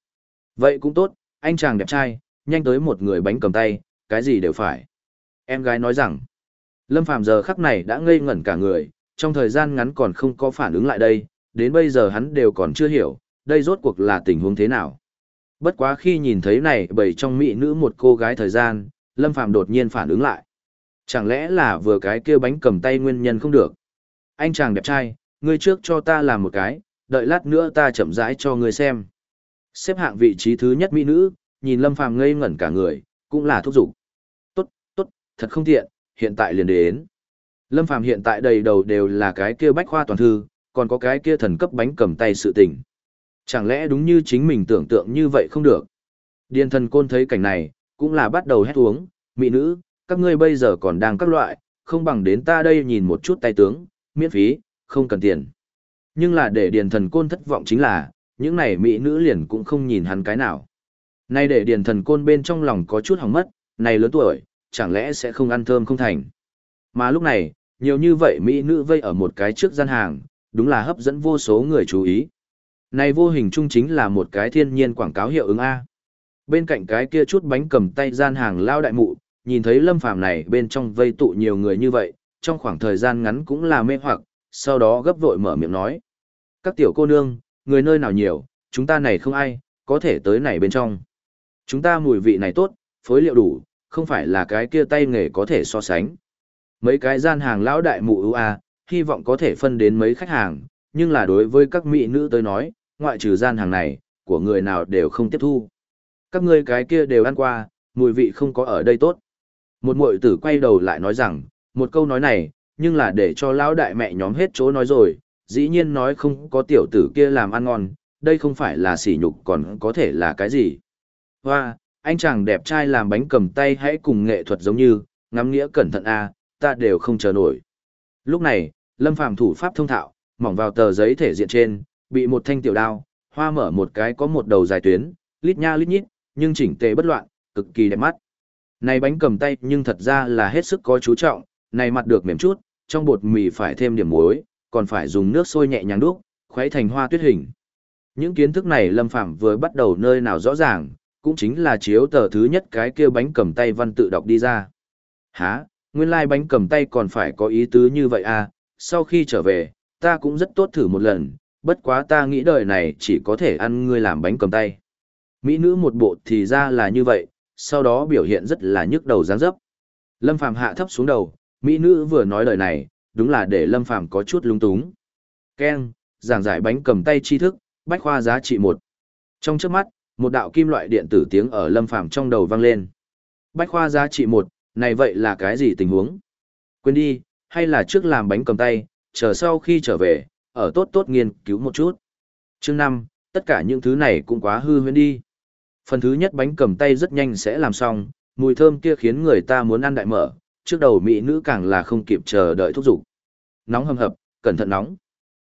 Vậy cũng tốt, anh chàng đẹp trai, nhanh tới một người bánh cầm tay, cái gì đều phải. Em gái nói rằng, Lâm Phàm giờ khắc này đã ngây ngẩn cả người, trong thời gian ngắn còn không có phản ứng lại đây, đến bây giờ hắn đều còn chưa hiểu, đây rốt cuộc là tình huống thế nào. Bất quá khi nhìn thấy này bầy trong mỹ nữ một cô gái thời gian, Lâm Phàm đột nhiên phản ứng lại. Chẳng lẽ là vừa cái kia bánh cầm tay nguyên nhân không được? Anh chàng đẹp trai, ngươi trước cho ta làm một cái, đợi lát nữa ta chậm rãi cho ngươi xem. Xếp hạng vị trí thứ nhất mỹ nữ, nhìn Lâm Phàm ngây ngẩn cả người, cũng là thúc giục. Tốt, tốt, thật không tiện, hiện tại liền đến. Lâm Phàm hiện tại đầy đầu đều là cái kia bách khoa toàn thư, còn có cái kia thần cấp bánh cầm tay sự tình. Chẳng lẽ đúng như chính mình tưởng tượng như vậy không được? Điền thần côn thấy cảnh này, cũng là bắt đầu hét uống, mỹ nữ, các ngươi bây giờ còn đang các loại, không bằng đến ta đây nhìn một chút tay tướng, miễn phí, không cần tiền. Nhưng là để điền thần côn thất vọng chính là, những này mỹ nữ liền cũng không nhìn hắn cái nào. Nay để điền thần côn bên trong lòng có chút hỏng mất, này lớn tuổi, chẳng lẽ sẽ không ăn thơm không thành. Mà lúc này, nhiều như vậy mỹ nữ vây ở một cái trước gian hàng, đúng là hấp dẫn vô số người chú ý. Này vô hình chung chính là một cái thiên nhiên quảng cáo hiệu ứng A. Bên cạnh cái kia chút bánh cầm tay gian hàng lao đại mụ, nhìn thấy lâm phàm này bên trong vây tụ nhiều người như vậy, trong khoảng thời gian ngắn cũng là mê hoặc, sau đó gấp vội mở miệng nói. Các tiểu cô nương, người nơi nào nhiều, chúng ta này không ai, có thể tới này bên trong. Chúng ta mùi vị này tốt, phối liệu đủ, không phải là cái kia tay nghề có thể so sánh. Mấy cái gian hàng lão đại mụ ưu a, hy vọng có thể phân đến mấy khách hàng, nhưng là đối với các mỹ nữ tới nói, ngoại trừ gian hàng này, của người nào đều không tiếp thu. Các ngươi cái kia đều ăn qua, mùi vị không có ở đây tốt. Một muội tử quay đầu lại nói rằng, một câu nói này, nhưng là để cho lão đại mẹ nhóm hết chỗ nói rồi, dĩ nhiên nói không có tiểu tử kia làm ăn ngon, đây không phải là sỉ nhục còn có thể là cái gì. Hoa, anh chàng đẹp trai làm bánh cầm tay hãy cùng nghệ thuật giống như, ngắm nghĩa cẩn thận a, ta đều không chờ nổi. Lúc này, Lâm Phàm thủ pháp thông thạo, mỏng vào tờ giấy thể diện trên, bị một thanh tiểu đao, hoa mở một cái có một đầu dài tuyến, lít nha lít nhít, nhưng chỉnh tề bất loạn, cực kỳ đẹp mắt. Này bánh cầm tay nhưng thật ra là hết sức có chú trọng, này mặt được mềm chút, trong bột mì phải thêm điểm muối, còn phải dùng nước sôi nhẹ nhàng đúc, khuấy thành hoa tuyết hình. Những kiến thức này Lâm Phàm vừa bắt đầu nơi nào rõ ràng, cũng chính là chiếu tờ thứ nhất cái kia bánh cầm tay văn tự đọc đi ra. Hả, nguyên lai like bánh cầm tay còn phải có ý tứ như vậy à, sau khi trở về, ta cũng rất tốt thử một lần, bất quá ta nghĩ đời này chỉ có thể ăn ngươi làm bánh cầm tay. Mỹ nữ một bộ thì ra là như vậy, sau đó biểu hiện rất là nhức đầu dáng dấp. Lâm Phàm hạ thấp xuống đầu, Mỹ nữ vừa nói lời này, đúng là để Lâm Phàm có chút lung túng. Ken, giảng giải bánh cầm tay tri thức, bách khoa giá trị một. Trong trước mắt, một đạo kim loại điện tử tiếng ở Lâm Phàm trong đầu vang lên. Bách khoa giá trị một, này vậy là cái gì tình huống? Quên đi, hay là trước làm bánh cầm tay, chờ sau khi trở về, ở tốt tốt nghiên cứu một chút. Chương 5, tất cả những thứ này cũng quá hư huyễn đi. Phần thứ nhất bánh cầm tay rất nhanh sẽ làm xong, mùi thơm kia khiến người ta muốn ăn đại mở, trước đầu mỹ nữ càng là không kịp chờ đợi thúc giục. Nóng hầm hập, cẩn thận nóng.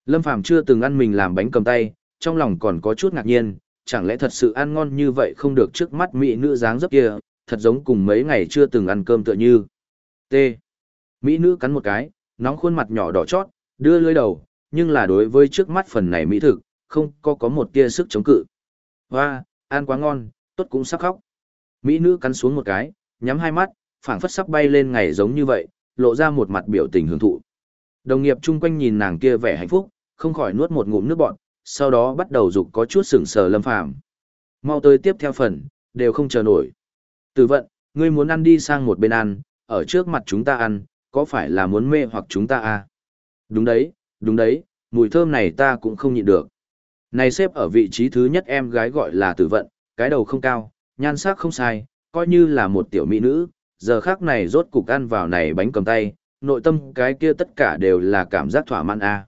Lâm Phàm chưa từng ăn mình làm bánh cầm tay, trong lòng còn có chút ngạc nhiên, chẳng lẽ thật sự ăn ngon như vậy không được trước mắt mỹ nữ dáng dấp kia, thật giống cùng mấy ngày chưa từng ăn cơm tựa như. T. Mỹ nữ cắn một cái, nóng khuôn mặt nhỏ đỏ chót, đưa lưỡi đầu, nhưng là đối với trước mắt phần này mỹ thực, không có có một tia sức chống cự. Hoa, ăn quá ngon, tốt cũng sắp khóc. Mỹ nữ cắn xuống một cái, nhắm hai mắt, phảng phất sắp bay lên ngày giống như vậy, lộ ra một mặt biểu tình hưởng thụ. Đồng nghiệp chung quanh nhìn nàng kia vẻ hạnh phúc, không khỏi nuốt một ngụm nước bọt, sau đó bắt đầu dục có chút sững sờ lâm phàm. Mau tới tiếp theo phần, đều không chờ nổi. từ vận, ngươi muốn ăn đi sang một bên ăn, ở trước mặt chúng ta ăn, có phải là muốn mê hoặc chúng ta à? Đúng đấy, đúng đấy, mùi thơm này ta cũng không nhịn được. Này xếp ở vị trí thứ nhất em gái gọi là tử vận, cái đầu không cao, nhan sắc không sai, coi như là một tiểu mỹ nữ, giờ khác này rốt cục ăn vào này bánh cầm tay, nội tâm cái kia tất cả đều là cảm giác thỏa mãn a. À.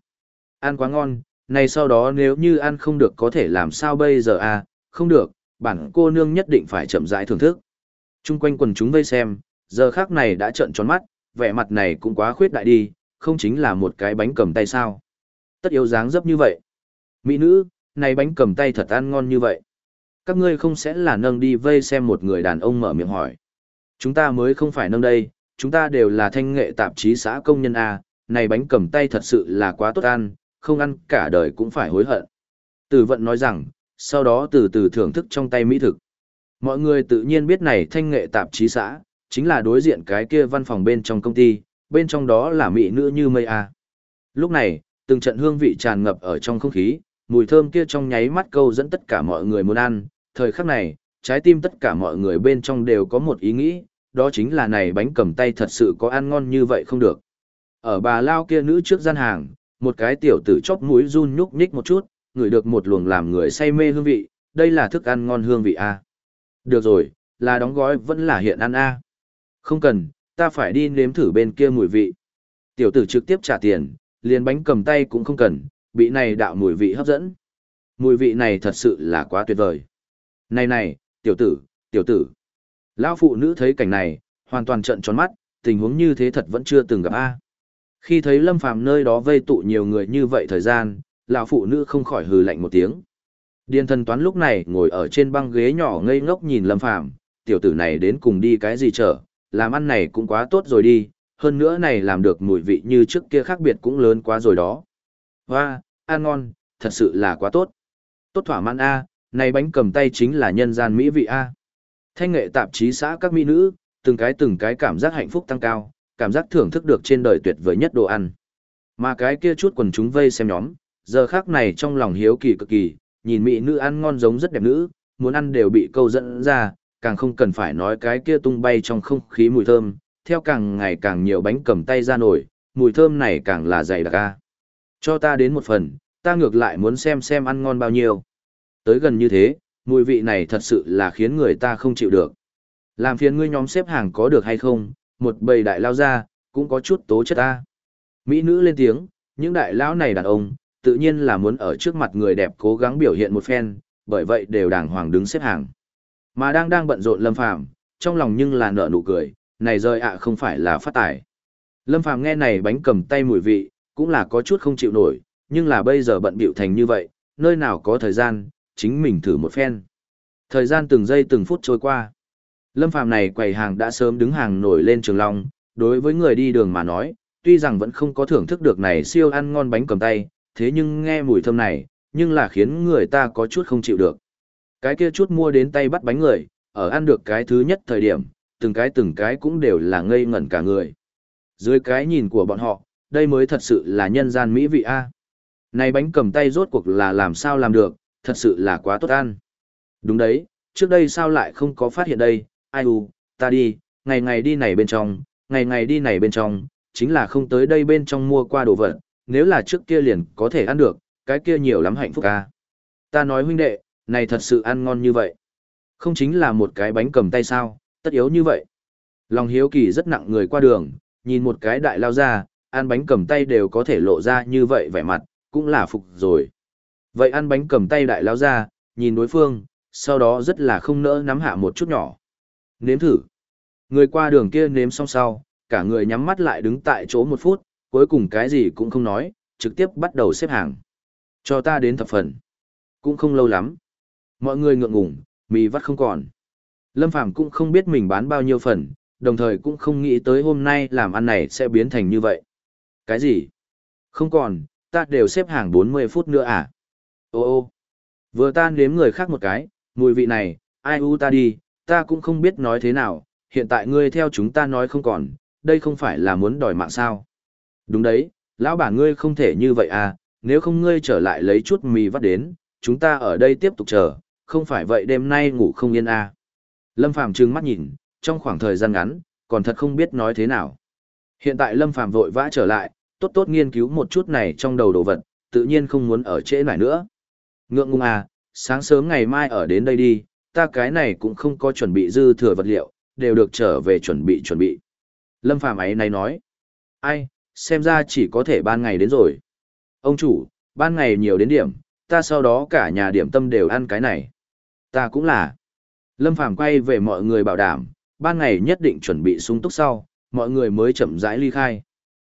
Ăn quá ngon, này sau đó nếu như ăn không được có thể làm sao bây giờ a? À? không được, bản cô nương nhất định phải chậm rãi thưởng thức. Trung quanh quần chúng vây xem, giờ khác này đã trợn tròn mắt, vẻ mặt này cũng quá khuyết đại đi, không chính là một cái bánh cầm tay sao. Tất yếu dáng dấp như vậy. Mỹ nữ, này bánh cầm tay thật ăn ngon như vậy. Các ngươi không sẽ là nâng đi vây xem một người đàn ông mở miệng hỏi. Chúng ta mới không phải nâng đây, chúng ta đều là thanh nghệ tạp chí xã công nhân A, này bánh cầm tay thật sự là quá tốt ăn, không ăn cả đời cũng phải hối hận. Tử vận nói rằng, sau đó từ từ thưởng thức trong tay mỹ thực. Mọi người tự nhiên biết này thanh nghệ tạp chí xã, chính là đối diện cái kia văn phòng bên trong công ty, bên trong đó là mỹ nữ như mây a. Lúc này, từng trận hương vị tràn ngập ở trong không khí, mùi thơm kia trong nháy mắt câu dẫn tất cả mọi người muốn ăn, thời khắc này, trái tim tất cả mọi người bên trong đều có một ý nghĩ, đó chính là này bánh cầm tay thật sự có ăn ngon như vậy không được. Ở bà lao kia nữ trước gian hàng, một cái tiểu tử chóp mũi run nhúc nhích một chút, ngửi được một luồng làm người say mê hương vị, đây là thức ăn ngon hương vị a. Được rồi, là đóng gói vẫn là hiện ăn a. Không cần, ta phải đi nếm thử bên kia mùi vị. Tiểu tử trực tiếp trả tiền, liền bánh cầm tay cũng không cần, bị này đạo mùi vị hấp dẫn. Mùi vị này thật sự là quá tuyệt vời. Này này, tiểu tử, tiểu tử. Lão phụ nữ thấy cảnh này, hoàn toàn trợn tròn mắt, tình huống như thế thật vẫn chưa từng gặp a. Khi thấy Lâm Phàm nơi đó vây tụ nhiều người như vậy thời gian, lão phụ nữ không khỏi hừ lạnh một tiếng. Điền thần toán lúc này ngồi ở trên băng ghế nhỏ ngây ngốc nhìn Lâm Phàm, tiểu tử này đến cùng đi cái gì chở, làm ăn này cũng quá tốt rồi đi, hơn nữa này làm được mùi vị như trước kia khác biệt cũng lớn quá rồi đó. Hoa, ăn ngon, thật sự là quá tốt. Tốt thỏa mãn A, này bánh cầm tay chính là nhân gian mỹ vị A. Thanh nghệ tạp chí xã các mỹ nữ, từng cái từng cái cảm giác hạnh phúc tăng cao, cảm giác thưởng thức được trên đời tuyệt vời nhất đồ ăn. Mà cái kia chút quần chúng vây xem nhóm, giờ khác này trong lòng hiếu kỳ cực kỳ, nhìn mỹ nữ ăn ngon giống rất đẹp nữ, muốn ăn đều bị câu dẫn ra, càng không cần phải nói cái kia tung bay trong không khí mùi thơm, theo càng ngày càng nhiều bánh cầm tay ra nổi, mùi thơm này càng là dày đặc ca. Cho ta đến một phần, ta ngược lại muốn xem xem ăn ngon bao nhiêu. Tới gần như thế, mùi vị này thật sự là khiến người ta không chịu được. Làm phiền ngươi nhóm xếp hàng có được hay không, một bầy đại lao ra, cũng có chút tố chất ta. Mỹ nữ lên tiếng, những đại lão này đàn ông, tự nhiên là muốn ở trước mặt người đẹp cố gắng biểu hiện một phen, bởi vậy đều đàng hoàng đứng xếp hàng. Mà đang đang bận rộn Lâm Phàm, trong lòng nhưng là nở nụ cười, này rơi ạ không phải là phát tài. Lâm Phàm nghe này bánh cầm tay mùi vị, cũng là có chút không chịu nổi, nhưng là bây giờ bận bịu thành như vậy, nơi nào có thời gian, chính mình thử một phen. Thời gian từng giây từng phút trôi qua. Lâm Phàm này quầy hàng đã sớm đứng hàng nổi lên trường long, đối với người đi đường mà nói, tuy rằng vẫn không có thưởng thức được này siêu ăn ngon bánh cầm tay, thế nhưng nghe mùi thơm này, nhưng là khiến người ta có chút không chịu được. Cái kia chút mua đến tay bắt bánh người, ở ăn được cái thứ nhất thời điểm, từng cái từng cái cũng đều là ngây ngẩn cả người. Dưới cái nhìn của bọn họ, đây mới thật sự là nhân gian mỹ vị A. Này bánh cầm tay rốt cuộc là làm sao làm được, thật sự là quá tốt ăn. Đúng đấy, trước đây sao lại không có phát hiện đây, ai u, ta đi, ngày ngày đi này bên trong, ngày ngày đi này bên trong, chính là không tới đây bên trong mua qua đồ vật, nếu là trước kia liền có thể ăn được, cái kia nhiều lắm hạnh phúc a Ta nói huynh đệ, này thật sự ăn ngon như vậy. Không chính là một cái bánh cầm tay sao, tất yếu như vậy. Lòng hiếu kỳ rất nặng người qua đường, nhìn một cái đại lao ra, ăn bánh cầm tay đều có thể lộ ra như vậy vẻ mặt, cũng là phục rồi. Vậy ăn bánh cầm tay đại lao ra, nhìn đối phương, sau đó rất là không nỡ nắm hạ một chút nhỏ. Nếm thử. Người qua đường kia nếm xong sau, cả người nhắm mắt lại đứng tại chỗ một phút, cuối cùng cái gì cũng không nói, trực tiếp bắt đầu xếp hàng. Cho ta đến thập phần. Cũng không lâu lắm. Mọi người ngượng ngùng, mì vắt không còn. Lâm Phàm cũng không biết mình bán bao nhiêu phần, đồng thời cũng không nghĩ tới hôm nay làm ăn này sẽ biến thành như vậy. Cái gì? Không còn, ta đều xếp hàng 40 phút nữa à? Ô ô, vừa ta nếm người khác một cái, mùi vị này, ai u ta đi, ta cũng không biết nói thế nào, hiện tại ngươi theo chúng ta nói không còn, đây không phải là muốn đòi mạng sao. Đúng đấy, lão bà ngươi không thể như vậy à, nếu không ngươi trở lại lấy chút mì vắt đến, chúng ta ở đây tiếp tục chờ, không phải vậy đêm nay ngủ không yên à. Lâm Phàm trừng mắt nhìn, trong khoảng thời gian ngắn, còn thật không biết nói thế nào. Hiện tại Lâm Phàm vội vã trở lại, tốt tốt nghiên cứu một chút này trong đầu đồ vật, tự nhiên không muốn ở trễ lại nữa. Ngượng ngùng à, sáng sớm ngày mai ở đến đây đi, ta cái này cũng không có chuẩn bị dư thừa vật liệu, đều được trở về chuẩn bị chuẩn bị. Lâm Phàm ấy này nói, ai, xem ra chỉ có thể ban ngày đến rồi. Ông chủ, ban ngày nhiều đến điểm, ta sau đó cả nhà điểm tâm đều ăn cái này. Ta cũng là. Lâm Phàm quay về mọi người bảo đảm, ban ngày nhất định chuẩn bị sung túc sau, mọi người mới chậm rãi ly khai.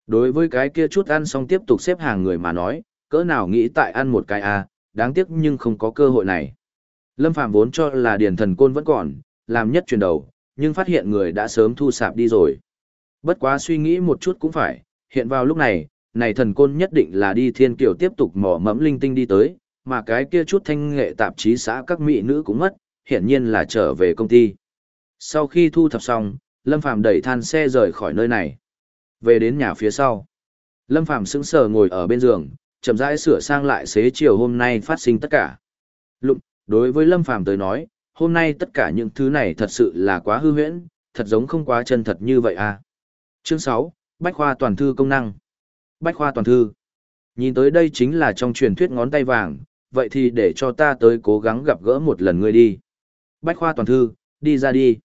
Đối với cái kia chút ăn xong tiếp tục xếp hàng người mà nói, cỡ nào nghĩ tại ăn một cái à, đáng tiếc nhưng không có cơ hội này. Lâm Phàm vốn cho là điền thần côn vẫn còn, làm nhất chuyển đầu, nhưng phát hiện người đã sớm thu sạp đi rồi. Bất quá suy nghĩ một chút cũng phải, hiện vào lúc này, này thần côn nhất định là đi thiên kiều tiếp tục mò mẫm linh tinh đi tới, mà cái kia chút thanh nghệ tạp chí xã các mỹ nữ cũng mất, hiển nhiên là trở về công ty. Sau khi thu thập xong, Lâm Phàm đẩy than xe rời khỏi nơi này. Về đến nhà phía sau. Lâm Phàm sững sờ ngồi ở bên giường, chậm rãi sửa sang lại xế chiều hôm nay phát sinh tất cả. Lụng, đối với Lâm Phàm tới nói, hôm nay tất cả những thứ này thật sự là quá hư huyễn, thật giống không quá chân thật như vậy à. Chương 6, Bách khoa toàn thư công năng. Bách khoa toàn thư. Nhìn tới đây chính là trong truyền thuyết ngón tay vàng, vậy thì để cho ta tới cố gắng gặp gỡ một lần ngươi đi. Bách khoa toàn thư, đi ra đi.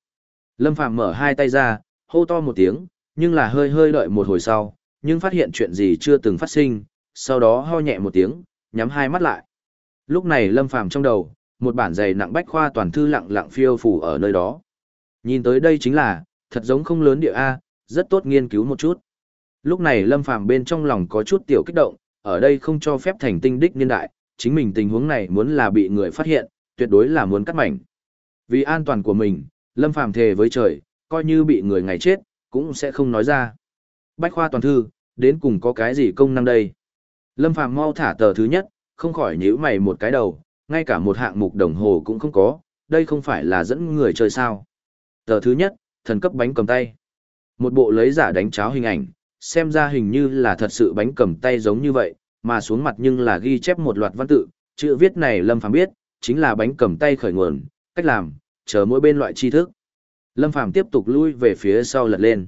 Lâm Phàm mở hai tay ra, hô to một tiếng, nhưng là hơi hơi đợi một hồi sau, nhưng phát hiện chuyện gì chưa từng phát sinh, sau đó ho nhẹ một tiếng, nhắm hai mắt lại. Lúc này Lâm Phàm trong đầu, một bản dày nặng bách khoa toàn thư lặng lặng phiêu phù ở nơi đó. Nhìn tới đây chính là, thật giống không lớn địa A, rất tốt nghiên cứu một chút. Lúc này Lâm Phàm bên trong lòng có chút tiểu kích động, ở đây không cho phép thành tinh đích niên đại, chính mình tình huống này muốn là bị người phát hiện, tuyệt đối là muốn cắt mảnh. Vì an toàn của mình, Lâm Phàm thề với trời, coi như bị người ngày chết, cũng sẽ không nói ra. Bách khoa toàn thư, đến cùng có cái gì công năng đây? Lâm Phàm mau thả tờ thứ nhất, không khỏi nhíu mày một cái đầu, ngay cả một hạng mục đồng hồ cũng không có, đây không phải là dẫn người chơi sao. Tờ thứ nhất, thần cấp bánh cầm tay. Một bộ lấy giả đánh cháo hình ảnh, xem ra hình như là thật sự bánh cầm tay giống như vậy, mà xuống mặt nhưng là ghi chép một loạt văn tự, chữ viết này Lâm Phàm biết, chính là bánh cầm tay khởi nguồn, cách làm, chờ mỗi bên loại tri thức. Lâm Phàm tiếp tục lui về phía sau lật lên.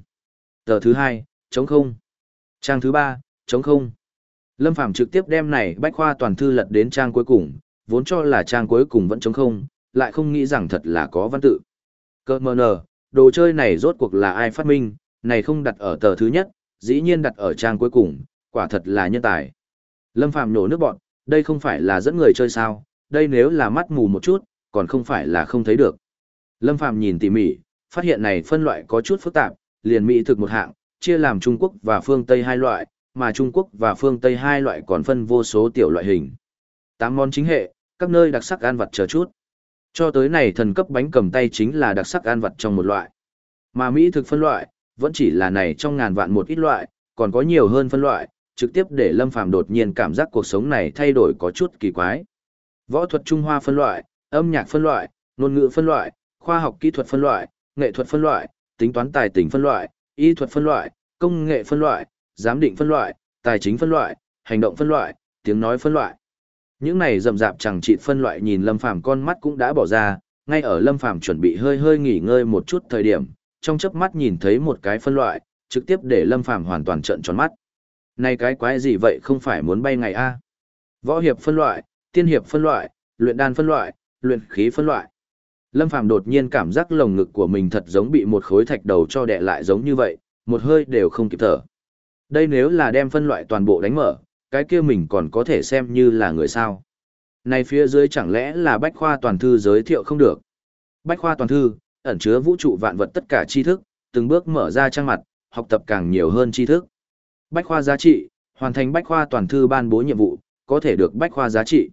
Tờ thứ hai, chống không. Trang thứ ba, chống không. Lâm Phàm trực tiếp đem này bách khoa toàn thư lật đến trang cuối cùng, vốn cho là trang cuối cùng vẫn chống không, lại không nghĩ rằng thật là có văn tự. Cơ mờ nờ, đồ chơi này rốt cuộc là ai phát minh, này không đặt ở tờ thứ nhất, dĩ nhiên đặt ở trang cuối cùng, quả thật là nhân tài. Lâm Phàm nổ nước bọn, đây không phải là dẫn người chơi sao, đây nếu là mắt mù một chút, còn không phải là không thấy được. Lâm Phàm nhìn tỉ mỉ, phát hiện này phân loại có chút phức tạp, liền mỹ thực một hạng, chia làm Trung Quốc và phương Tây hai loại, mà Trung Quốc và phương Tây hai loại còn phân vô số tiểu loại hình. Tám món chính hệ, các nơi đặc sắc ăn vặt chờ chút. Cho tới này thần cấp bánh cầm tay chính là đặc sắc ăn vặt trong một loại. Mà mỹ thực phân loại, vẫn chỉ là này trong ngàn vạn một ít loại, còn có nhiều hơn phân loại, trực tiếp để Lâm Phàm đột nhiên cảm giác cuộc sống này thay đổi có chút kỳ quái. Võ thuật Trung Hoa phân loại, âm nhạc phân loại, ngôn ngữ phân loại, khoa học kỹ thuật phân loại, nghệ thuật phân loại, tính toán tài tỉnh phân loại, y thuật phân loại, công nghệ phân loại, giám định phân loại, tài chính phân loại, hành động phân loại, tiếng nói phân loại. Những này rậm rạp chẳng trị phân loại nhìn Lâm Phàm con mắt cũng đã bỏ ra, ngay ở Lâm Phàm chuẩn bị hơi hơi nghỉ ngơi một chút thời điểm, trong chớp mắt nhìn thấy một cái phân loại, trực tiếp để Lâm Phàm hoàn toàn trợn tròn mắt. Này cái quái gì vậy không phải muốn bay ngày a? Võ hiệp phân loại, tiên hiệp phân loại, luyện đan phân loại, luyện khí phân loại. Lâm Phàm đột nhiên cảm giác lồng ngực của mình thật giống bị một khối thạch đầu cho đè lại giống như vậy, một hơi đều không kịp thở. Đây nếu là đem phân loại toàn bộ đánh mở, cái kia mình còn có thể xem như là người sao. Này phía dưới chẳng lẽ là bách khoa toàn thư giới thiệu không được. Bách khoa toàn thư, ẩn chứa vũ trụ vạn vật tất cả tri thức, từng bước mở ra trang mặt, học tập càng nhiều hơn tri thức. Bách khoa giá trị, hoàn thành bách khoa toàn thư ban bố nhiệm vụ, có thể được bách khoa giá trị.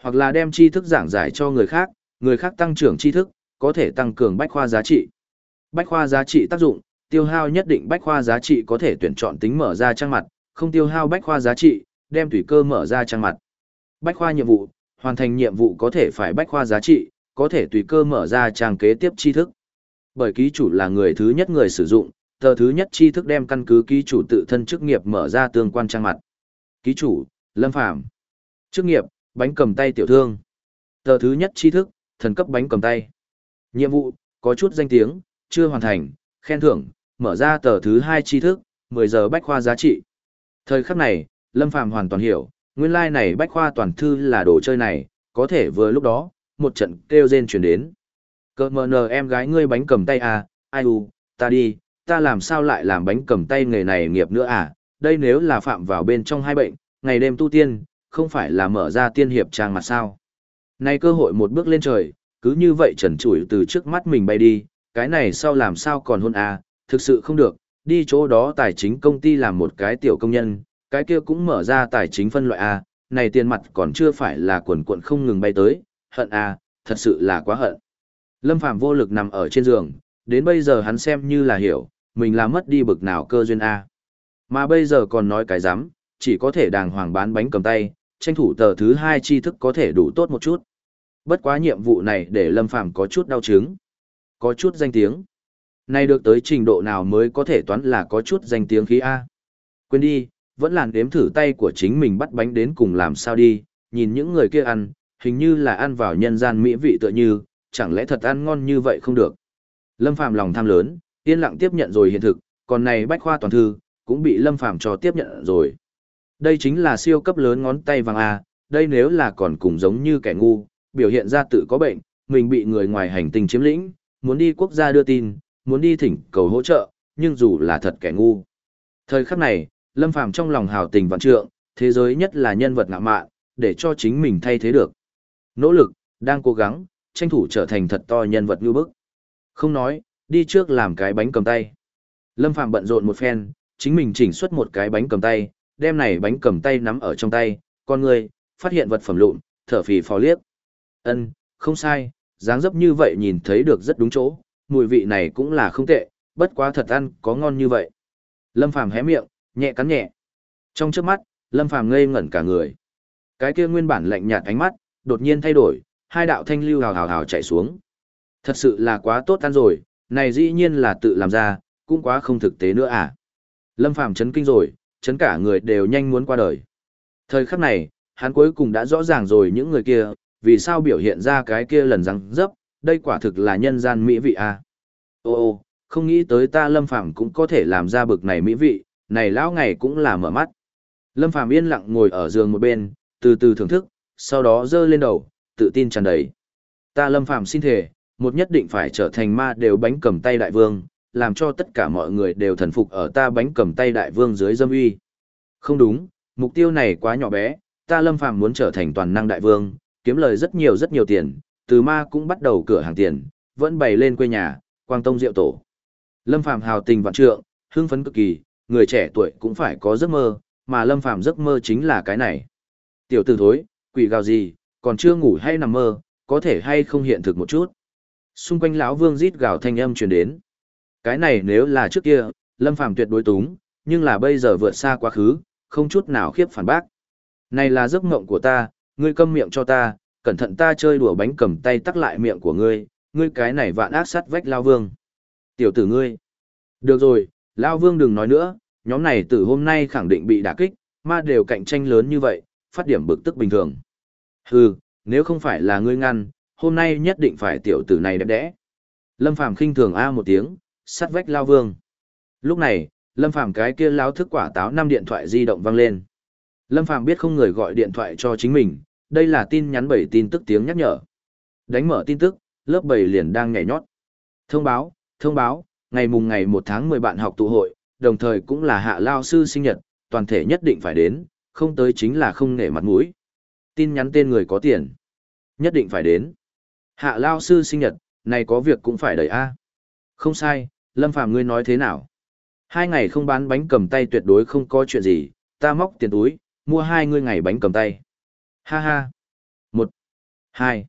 Hoặc là đem tri thức giảng giải cho người khác, người khác tăng trưởng tri thức, có thể tăng cường bách khoa giá trị. Bách khoa giá trị tác dụng, tiêu hao nhất định bách khoa giá trị có thể tuyển chọn tính mở ra trang mặt, không tiêu hao bách khoa giá trị, đem tùy cơ mở ra trang mặt. Bách khoa nhiệm vụ, hoàn thành nhiệm vụ có thể phải bách khoa giá trị, có thể tùy cơ mở ra trang kế tiếp tri thức. Bởi ký chủ là người thứ nhất người sử dụng, tờ thứ nhất tri thức đem căn cứ ký chủ tự thân chức nghiệp mở ra tương quan trang mặt. Ký chủ, Lâm Phàm Chức nghiệp, bánh cầm tay tiểu thương. Tờ thứ nhất tri thức, thần cấp bánh cầm tay. Nhiệm vụ, có chút danh tiếng, chưa hoàn thành, khen thưởng, mở ra tờ thứ hai tri thức, 10 giờ bách khoa giá trị. Thời khắc này, Lâm Phàm hoàn toàn hiểu, nguyên lai like này bách khoa toàn thư là đồ chơi này, có thể vừa lúc đó, một trận kêu rên chuyển đến. Cơ mờ nờ em gái ngươi bánh cầm tay à, ai u, ta đi, ta làm sao lại làm bánh cầm tay nghề này nghiệp nữa à, đây nếu là phạm vào bên trong hai bệnh, ngày đêm tu tiên, không phải là mở ra tiên hiệp trang mà sao. Nay cơ hội một bước lên trời, cứ như vậy trần trụi từ trước mắt mình bay đi, cái này sau làm sao còn hôn à, thực sự không được, đi chỗ đó tài chính công ty làm một cái tiểu công nhân, cái kia cũng mở ra tài chính phân loại à? này tiền mặt còn chưa phải là quần cuộn không ngừng bay tới, hận à, thật sự là quá hận. Lâm Phạm vô lực nằm ở trên giường, đến bây giờ hắn xem như là hiểu, mình là mất đi bực nào cơ duyên A. Mà bây giờ còn nói cái dám, chỉ có thể đàng hoàng bán bánh cầm tay, tranh thủ tờ thứ hai tri thức có thể đủ tốt một chút. Bất quá nhiệm vụ này để Lâm Phàm có chút đau chứng, có chút danh tiếng. nay được tới trình độ nào mới có thể toán là có chút danh tiếng khí A. Quên đi, vẫn làn đếm thử tay của chính mình bắt bánh đến cùng làm sao đi, nhìn những người kia ăn, hình như là ăn vào nhân gian mỹ vị tựa như, chẳng lẽ thật ăn ngon như vậy không được. Lâm Phàm lòng tham lớn, yên lặng tiếp nhận rồi hiện thực, còn này bách khoa toàn thư, cũng bị Lâm Phàm cho tiếp nhận rồi. Đây chính là siêu cấp lớn ngón tay vàng A, đây nếu là còn cùng giống như kẻ ngu, biểu hiện ra tự có bệnh, mình bị người ngoài hành tinh chiếm lĩnh, muốn đi quốc gia đưa tin, muốn đi thỉnh cầu hỗ trợ, nhưng dù là thật kẻ ngu. Thời khắc này, Lâm Phàm trong lòng hào tình vạn trượng, thế giới nhất là nhân vật ngạ mạn, để cho chính mình thay thế được. Nỗ lực, đang cố gắng, tranh thủ trở thành thật to nhân vật như bức. Không nói, đi trước làm cái bánh cầm tay. Lâm Phàm bận rộn một phen, chính mình chỉnh xuất một cái bánh cầm tay, đem này bánh cầm tay nắm ở trong tay, con người, phát hiện vật phẩm lụn, thở phì phò liếc. Ân, không sai, dáng dấp như vậy nhìn thấy được rất đúng chỗ, mùi vị này cũng là không tệ, bất quá thật ăn, có ngon như vậy. Lâm Phàm hé miệng, nhẹ cắn nhẹ. Trong trước mắt, Lâm Phàm ngây ngẩn cả người. Cái kia nguyên bản lạnh nhạt ánh mắt, đột nhiên thay đổi, hai đạo thanh lưu hào hào hào chạy xuống. Thật sự là quá tốt ăn rồi, này dĩ nhiên là tự làm ra, cũng quá không thực tế nữa à. Lâm Phàm chấn kinh rồi, chấn cả người đều nhanh muốn qua đời. Thời khắc này, hắn cuối cùng đã rõ ràng rồi những người kia, vì sao biểu hiện ra cái kia lần răng dấp, đây quả thực là nhân gian mỹ vị à. Ô ô, không nghĩ tới ta Lâm Phàm cũng có thể làm ra bực này mỹ vị, này lão ngày cũng là mở mắt. Lâm Phàm yên lặng ngồi ở giường một bên, từ từ thưởng thức, sau đó giơ lên đầu, tự tin tràn đầy. Ta Lâm Phàm xin thề, một nhất định phải trở thành ma đều bánh cầm tay đại vương, làm cho tất cả mọi người đều thần phục ở ta bánh cầm tay đại vương dưới dâm uy. Không đúng, mục tiêu này quá nhỏ bé, ta Lâm Phàm muốn trở thành toàn năng đại vương, kiếm lời rất nhiều rất nhiều tiền, từ ma cũng bắt đầu cửa hàng tiền, vẫn bày lên quê nhà, quang tông diệu tổ. Lâm Phàm hào tình vạn trượng, hưng phấn cực kỳ, người trẻ tuổi cũng phải có giấc mơ, mà Lâm Phàm giấc mơ chính là cái này. Tiểu tử thối, quỷ gào gì, còn chưa ngủ hay nằm mơ, có thể hay không hiện thực một chút. Xung quanh lão Vương rít gào thanh âm truyền đến. Cái này nếu là trước kia, Lâm Phàm tuyệt đối túng, nhưng là bây giờ vượt xa quá khứ, không chút nào khiếp phản bác. Này là giấc mộng của ta, ngươi câm miệng cho ta, cẩn thận ta chơi đùa bánh cầm tay tắc lại miệng của ngươi, ngươi cái này vạn ác sắt vách lao vương. Tiểu tử ngươi. Được rồi, lao vương đừng nói nữa, nhóm này từ hôm nay khẳng định bị đả kích, mà đều cạnh tranh lớn như vậy, phát điểm bực tức bình thường. Hừ, nếu không phải là ngươi ngăn, hôm nay nhất định phải tiểu tử này đẹp đẽ. Lâm Phàm khinh thường a một tiếng, sắt vách lao vương. Lúc này, Lâm Phàm cái kia láo thức quả táo năm điện thoại di động vang lên. Lâm Phàm biết không người gọi điện thoại cho chính mình, đây là tin nhắn bảy tin tức tiếng nhắc nhở. Đánh mở tin tức, lớp 7 liền đang nhảy nhót. Thông báo, thông báo, ngày mùng ngày 1 tháng 10 bạn học tụ hội, đồng thời cũng là hạ lao sư sinh nhật, toàn thể nhất định phải đến, không tới chính là không nể mặt mũi. Tin nhắn tên người có tiền. Nhất định phải đến. Hạ lao sư sinh nhật, này có việc cũng phải đợi a. Không sai, Lâm Phàm ngươi nói thế nào? Hai ngày không bán bánh cầm tay tuyệt đối không có chuyện gì, ta móc tiền túi, mua hai ngươi ngày bánh cầm tay. Ha ha. Một. Hai.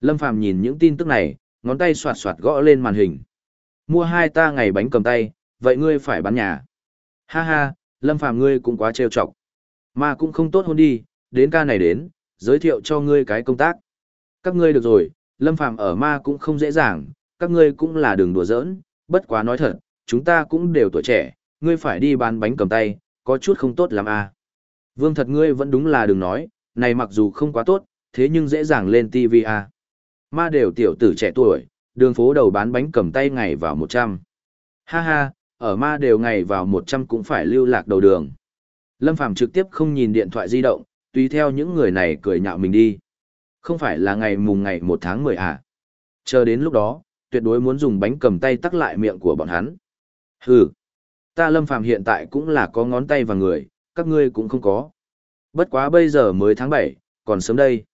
Lâm Phàm nhìn những tin tức này, ngón tay soạt soạt gõ lên màn hình. Mua hai ta ngày bánh cầm tay, vậy ngươi phải bán nhà. Ha ha, Lâm Phàm ngươi cũng quá trêu chọc. Mà cũng không tốt hơn đi, đến ca này đến, giới thiệu cho ngươi cái công tác. Các ngươi được rồi, Lâm Phàm ở ma cũng không dễ dàng, các ngươi cũng là đường đùa giỡn, bất quá nói thật, chúng ta cũng đều tuổi trẻ, ngươi phải đi bán bánh cầm tay, có chút không tốt lắm à. Vương thật ngươi vẫn đúng là đừng nói, này mặc dù không quá tốt, thế nhưng dễ dàng lên TV à. Ma đều tiểu tử trẻ tuổi, đường phố đầu bán bánh cầm tay ngày vào 100. Ha ha, ở ma đều ngày vào 100 cũng phải lưu lạc đầu đường. Lâm Phàm trực tiếp không nhìn điện thoại di động, tùy theo những người này cười nhạo mình đi. Không phải là ngày mùng ngày 1 tháng 10 à. Chờ đến lúc đó, tuyệt đối muốn dùng bánh cầm tay tắc lại miệng của bọn hắn. Hừ, ta Lâm Phàm hiện tại cũng là có ngón tay và người, các ngươi cũng không có. Bất quá bây giờ mới tháng 7, còn sớm đây.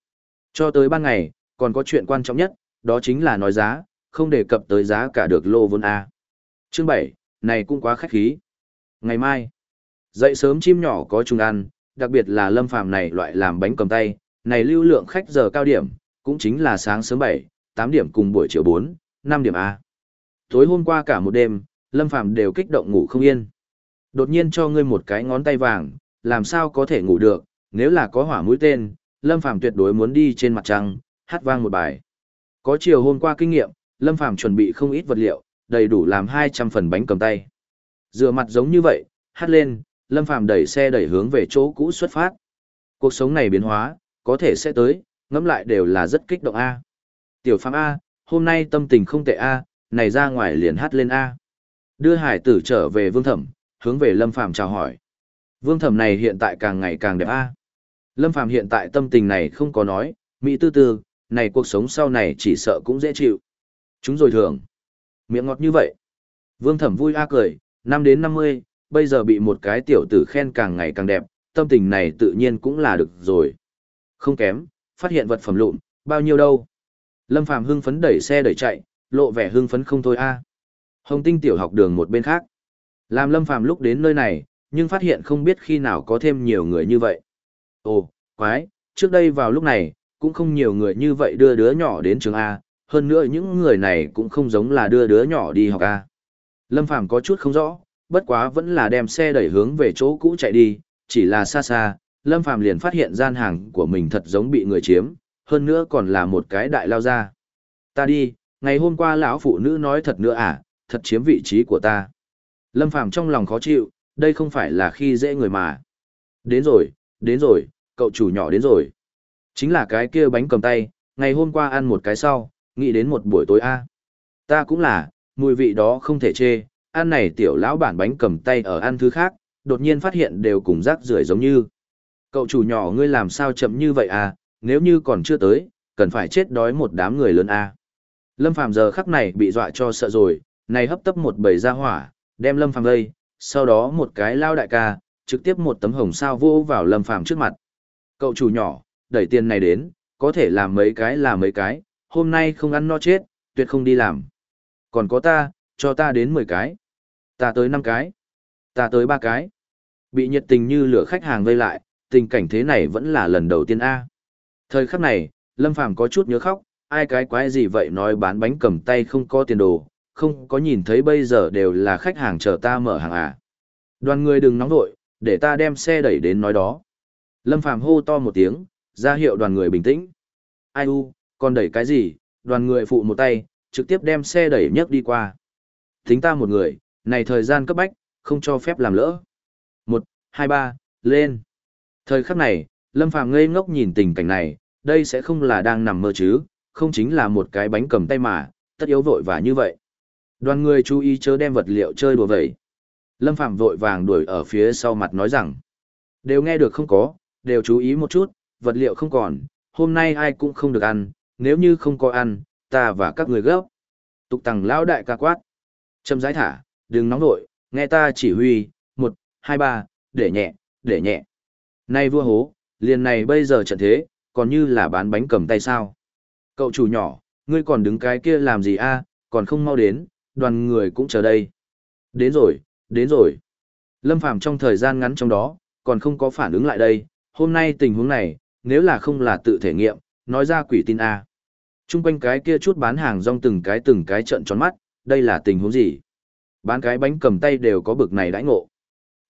Cho tới ban ngày, còn có chuyện quan trọng nhất, đó chính là nói giá, không đề cập tới giá cả được lô vốn A. Chương 7, này cũng quá khách khí. Ngày mai, dậy sớm chim nhỏ có chung ăn, đặc biệt là lâm phàm này loại làm bánh cầm tay, này lưu lượng khách giờ cao điểm, cũng chính là sáng sớm 7, 8 điểm cùng buổi chiều 4, 5 điểm A. Tối hôm qua cả một đêm, lâm phàm đều kích động ngủ không yên. Đột nhiên cho ngươi một cái ngón tay vàng, làm sao có thể ngủ được, nếu là có hỏa mũi tên, lâm phàm tuyệt đối muốn đi trên mặt trăng, hát vang một bài. Có chiều hôm qua kinh nghiệm, Lâm Phàm chuẩn bị không ít vật liệu, đầy đủ làm 200 phần bánh cầm tay. Dựa mặt giống như vậy, hát lên, Lâm Phàm đẩy xe đẩy hướng về chỗ cũ xuất phát. Cuộc sống này biến hóa, có thể sẽ tới, ngẫm lại đều là rất kích động A. Tiểu Phạm A, hôm nay tâm tình không tệ A, này ra ngoài liền hát lên A. Đưa hải tử trở về vương thẩm, hướng về Lâm Phàm chào hỏi. Vương thẩm này hiện tại càng ngày càng đẹp A. Lâm Phàm hiện tại tâm tình này không có nói, Mỹ tư tư, này cuộc sống sau này chỉ sợ cũng dễ chịu. Chúng rồi thường. Miệng ngọt như vậy. Vương thẩm vui a cười, năm đến năm mươi, bây giờ bị một cái tiểu tử khen càng ngày càng đẹp, tâm tình này tự nhiên cũng là được rồi. Không kém, phát hiện vật phẩm lụn, bao nhiêu đâu. Lâm Phàm hưng phấn đẩy xe đẩy chạy, lộ vẻ hưng phấn không thôi a. Hồng Tinh tiểu học đường một bên khác. Làm Lâm Phàm lúc đến nơi này, nhưng phát hiện không biết khi nào có thêm nhiều người như vậy. Ồ, quái, trước đây vào lúc này, cũng không nhiều người như vậy đưa đứa nhỏ đến trường A, hơn nữa những người này cũng không giống là đưa đứa nhỏ đi học A. Lâm Phàm có chút không rõ, bất quá vẫn là đem xe đẩy hướng về chỗ cũ chạy đi, chỉ là xa xa, Lâm Phàm liền phát hiện gian hàng của mình thật giống bị người chiếm, hơn nữa còn là một cái đại lao ra. Ta đi, ngày hôm qua lão phụ nữ nói thật nữa à, thật chiếm vị trí của ta. Lâm Phàm trong lòng khó chịu, đây không phải là khi dễ người mà. Đến rồi, đến rồi, cậu chủ nhỏ đến rồi. Chính là cái kia bánh cầm tay, ngày hôm qua ăn một cái sau, nghĩ đến một buổi tối a. Ta cũng là, mùi vị đó không thể chê, ăn này tiểu lão bản bánh cầm tay ở ăn thứ khác, đột nhiên phát hiện đều cùng rác rưởi giống như. Cậu chủ nhỏ ngươi làm sao chậm như vậy à, nếu như còn chưa tới, cần phải chết đói một đám người lớn à? Lâm Phàm giờ khắc này bị dọa cho sợ rồi, này hấp tấp một bầy ra hỏa, đem Lâm Phàm đây, sau đó một cái lao đại ca, trực tiếp một tấm hồng sao vô vào Lâm Phàm trước mặt. Cậu chủ nhỏ, đẩy tiền này đến, có thể làm mấy cái là mấy cái, hôm nay không ăn no chết, tuyệt không đi làm. Còn có ta, cho ta đến 10 cái. Ta tới 5 cái. Ta tới 3 cái. Bị nhiệt tình như lửa khách hàng vây lại, tình cảnh thế này vẫn là lần đầu tiên A. Thời khắc này, Lâm Phàm có chút nhớ khóc, ai cái quái gì vậy nói bán bánh cầm tay không có tiền đồ, không có nhìn thấy bây giờ đều là khách hàng chờ ta mở hàng à. Đoàn người đừng nóng vội, để ta đem xe đẩy đến nói đó. Lâm Phàm hô to một tiếng, ra hiệu đoàn người bình tĩnh. Ai u, còn đẩy cái gì, đoàn người phụ một tay, trực tiếp đem xe đẩy nhấc đi qua. Thính ta một người, này thời gian cấp bách, không cho phép làm lỡ. Một, hai ba, lên. Thời khắc này, Lâm Phàm ngây ngốc nhìn tình cảnh này, đây sẽ không là đang nằm mơ chứ, không chính là một cái bánh cầm tay mà, tất yếu vội và như vậy. Đoàn người chú ý chớ đem vật liệu chơi đùa vậy. Lâm phàm vội vàng đuổi ở phía sau mặt nói rằng, đều nghe được không có, đều chú ý một chút, vật liệu không còn, hôm nay ai cũng không được ăn, nếu như không có ăn, ta và các người gấp. Tục tằng lão đại ca quát. Châm giải thả, đừng nóng vội nghe ta chỉ huy, một, hai ba, để nhẹ, để nhẹ. Nay vua hố, liền này bây giờ trận thế, còn như là bán bánh cầm tay sao. Cậu chủ nhỏ, ngươi còn đứng cái kia làm gì a? còn không mau đến, đoàn người cũng chờ đây. Đến rồi, đến rồi. Lâm Phàm trong thời gian ngắn trong đó, còn không có phản ứng lại đây, hôm nay tình huống này, nếu là không là tự thể nghiệm, nói ra quỷ tin A. Trung quanh cái kia chút bán hàng rong từng cái từng cái trận tròn mắt, đây là tình huống gì? Bán cái bánh cầm tay đều có bực này đãi ngộ.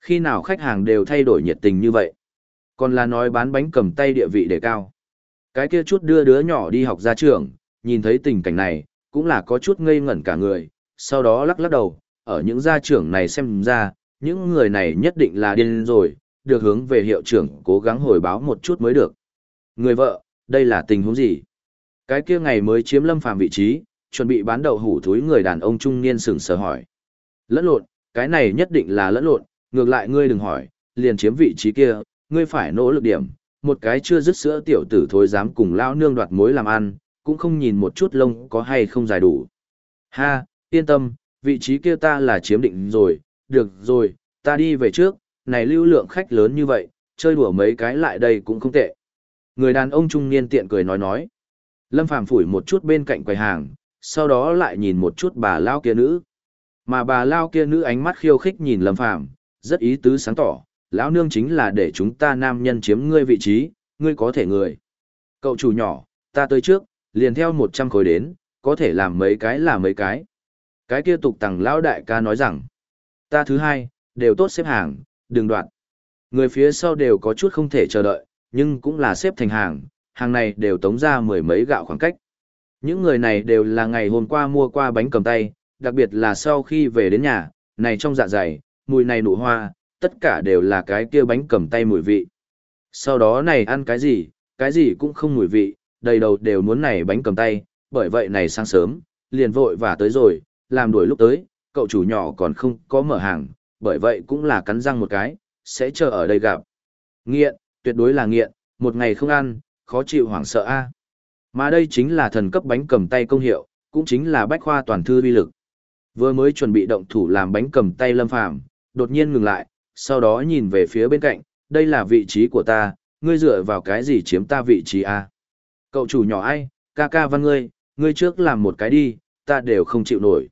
Khi nào khách hàng đều thay đổi nhiệt tình như vậy? Còn là nói bán bánh cầm tay địa vị để cao. Cái kia chút đưa đứa nhỏ đi học ra trường, nhìn thấy tình cảnh này, cũng là có chút ngây ngẩn cả người, sau đó lắc lắc đầu, ở những gia trưởng này xem ra, những người này nhất định là điên rồi, được hướng về hiệu trưởng cố gắng hồi báo một chút mới được. Người vợ, đây là tình huống gì? Cái kia ngày mới chiếm lâm phàm vị trí, chuẩn bị bán đậu hủ thúi người đàn ông trung niên sừng sờ hỏi. Lẫn lộn, cái này nhất định là lẫn lộn, ngược lại ngươi đừng hỏi, liền chiếm vị trí kia, ngươi phải nỗ lực điểm, một cái chưa dứt sữa tiểu tử thối dám cùng lão nương đoạt mối làm ăn, cũng không nhìn một chút lông có hay không dài đủ. Ha, yên tâm, vị trí kia ta là chiếm định rồi, được rồi, ta đi về trước, này lưu lượng khách lớn như vậy, chơi đùa mấy cái lại đây cũng không tệ. Người đàn ông trung niên tiện cười nói nói. Lâm Phàm phủi một chút bên cạnh quầy hàng, sau đó lại nhìn một chút bà lao kia nữ. Mà bà lao kia nữ ánh mắt khiêu khích nhìn Lâm Phàm, rất ý tứ sáng tỏ, lão nương chính là để chúng ta nam nhân chiếm ngươi vị trí, ngươi có thể người. Cậu chủ nhỏ, ta tới trước, liền theo 100 khối đến, có thể làm mấy cái là mấy cái. Cái kia tục tằng lão đại ca nói rằng, ta thứ hai, đều tốt xếp hàng, đừng đoạn. Người phía sau đều có chút không thể chờ đợi, nhưng cũng là xếp thành hàng, hàng này đều tống ra mười mấy gạo khoảng cách. Những người này đều là ngày hôm qua mua qua bánh cầm tay, đặc biệt là sau khi về đến nhà, này trong dạ dày, mùi này nụ hoa, tất cả đều là cái kia bánh cầm tay mùi vị. Sau đó này ăn cái gì, cái gì cũng không mùi vị, đầy đầu đều muốn này bánh cầm tay, bởi vậy này sáng sớm, liền vội và tới rồi, làm đuổi lúc tới, cậu chủ nhỏ còn không có mở hàng, bởi vậy cũng là cắn răng một cái, sẽ chờ ở đây gặp. Nghiện, tuyệt đối là nghiện, một ngày không ăn, khó chịu hoảng sợ a. Mà đây chính là thần cấp bánh cầm tay công hiệu, cũng chính là bách khoa toàn thư vi lực. Vừa mới chuẩn bị động thủ làm bánh cầm tay lâm phàm, đột nhiên ngừng lại, sau đó nhìn về phía bên cạnh, đây là vị trí của ta, ngươi dựa vào cái gì chiếm ta vị trí a? Cậu chủ nhỏ ai, ca ca văn ngươi, ngươi trước làm một cái đi, ta đều không chịu nổi.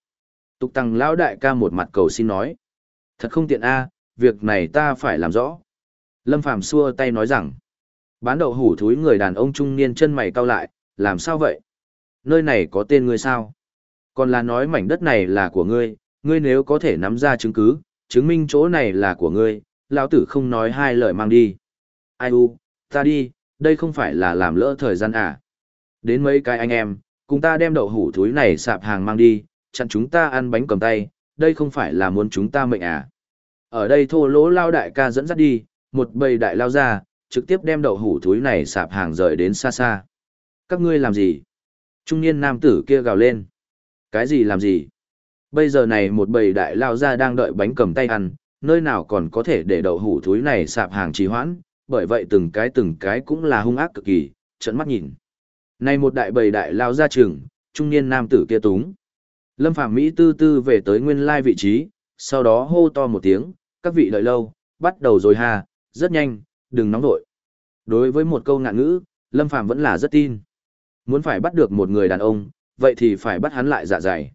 Tục tăng lão đại ca một mặt cầu xin nói. Thật không tiện a, việc này ta phải làm rõ. Lâm Phàm xua tay nói rằng, bán đậu hủ thúi người đàn ông trung niên chân mày cau lại, làm sao vậy? Nơi này có tên ngươi sao? Còn là nói mảnh đất này là của ngươi, ngươi nếu có thể nắm ra chứng cứ, chứng minh chỗ này là của ngươi, lão tử không nói hai lời mang đi. Ai u, ta đi, đây không phải là làm lỡ thời gian à. Đến mấy cái anh em, cùng ta đem đậu hủ thúi này sạp hàng mang đi, chặn chúng ta ăn bánh cầm tay, đây không phải là muốn chúng ta mệnh à. Ở đây thô lỗ lao đại ca dẫn dắt đi, một bầy đại lao ra, trực tiếp đem đậu hủ thúi này sạp hàng rời đến xa xa. Các ngươi làm gì? Trung niên nam tử kia gào lên. Cái gì làm gì? Bây giờ này một bầy đại lao ra đang đợi bánh cầm tay ăn, nơi nào còn có thể để đậu hủ thúi này sạp hàng trì hoãn, bởi vậy từng cái từng cái cũng là hung ác cực kỳ, trận mắt nhìn. Này một đại bầy đại lao ra trường, trung niên nam tử kia túng. Lâm Phạm Mỹ tư tư về tới nguyên lai vị trí, sau đó hô to một tiếng, các vị đợi lâu, bắt đầu rồi ha, rất nhanh, đừng nóng vội. Đối với một câu ngạn ngữ, Lâm Phạm vẫn là rất tin. Muốn phải bắt được một người đàn ông, vậy thì phải bắt hắn lại dạ dày.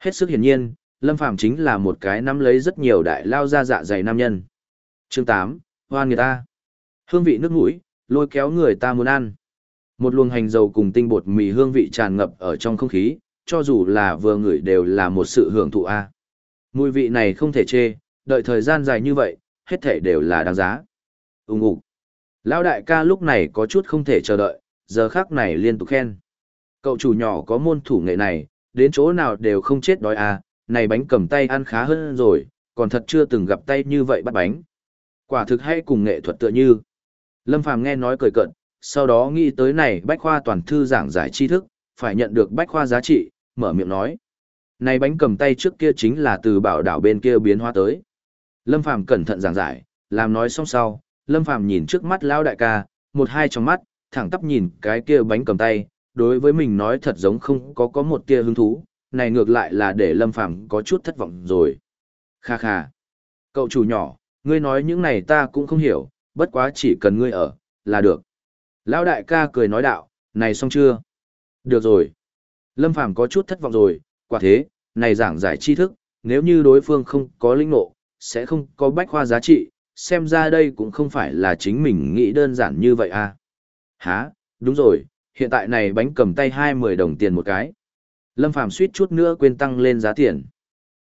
Hết sức hiển nhiên, Lâm Phàm chính là một cái nắm lấy rất nhiều đại lao ra dạ dày nam nhân. Chương 8, hoan người ta. Hương vị nước mũi, lôi kéo người ta muốn ăn. Một luồng hành dầu cùng tinh bột mì hương vị tràn ngập ở trong không khí, cho dù là vừa ngửi đều là một sự hưởng thụ a. Mùi vị này không thể chê, đợi thời gian dài như vậy, hết thể đều là đáng giá. Ùng ục. Lão đại ca lúc này có chút không thể chờ đợi, giờ khắc này liên tục khen. Cậu chủ nhỏ có môn thủ nghệ này, đến chỗ nào đều không chết đói à, này bánh cầm tay ăn khá hơn rồi, còn thật chưa từng gặp tay như vậy bắt bánh. Quả thực hay cùng nghệ thuật tựa như. Lâm Phàm nghe nói cười cận, sau đó nghĩ tới này bách khoa toàn thư giảng giải tri thức, phải nhận được bách khoa giá trị, mở miệng nói. Này bánh cầm tay trước kia chính là từ bảo đảo bên kia biến hóa tới. Lâm Phàm cẩn thận giảng giải, làm nói xong sau, Lâm Phàm nhìn trước mắt lão đại ca, một hai trong mắt, thẳng tắp nhìn cái kia bánh cầm tay, đối với mình nói thật giống không có có một tia hứng thú, này ngược lại là để Lâm Phàm có chút thất vọng rồi. Kha kha. Cậu chủ nhỏ, ngươi nói những này ta cũng không hiểu, bất quá chỉ cần ngươi ở, là được. Lão đại ca cười nói đạo, này xong chưa? Được rồi. Lâm Phàm có chút thất vọng rồi, quả thế, này giảng giải tri thức, nếu như đối phương không có linh ngộ, sẽ không có bách khoa giá trị, xem ra đây cũng không phải là chính mình nghĩ đơn giản như vậy à. Hả, đúng rồi, hiện tại này bánh cầm tay hai mười đồng tiền một cái. Lâm Phàm suýt chút nữa quên tăng lên giá tiền.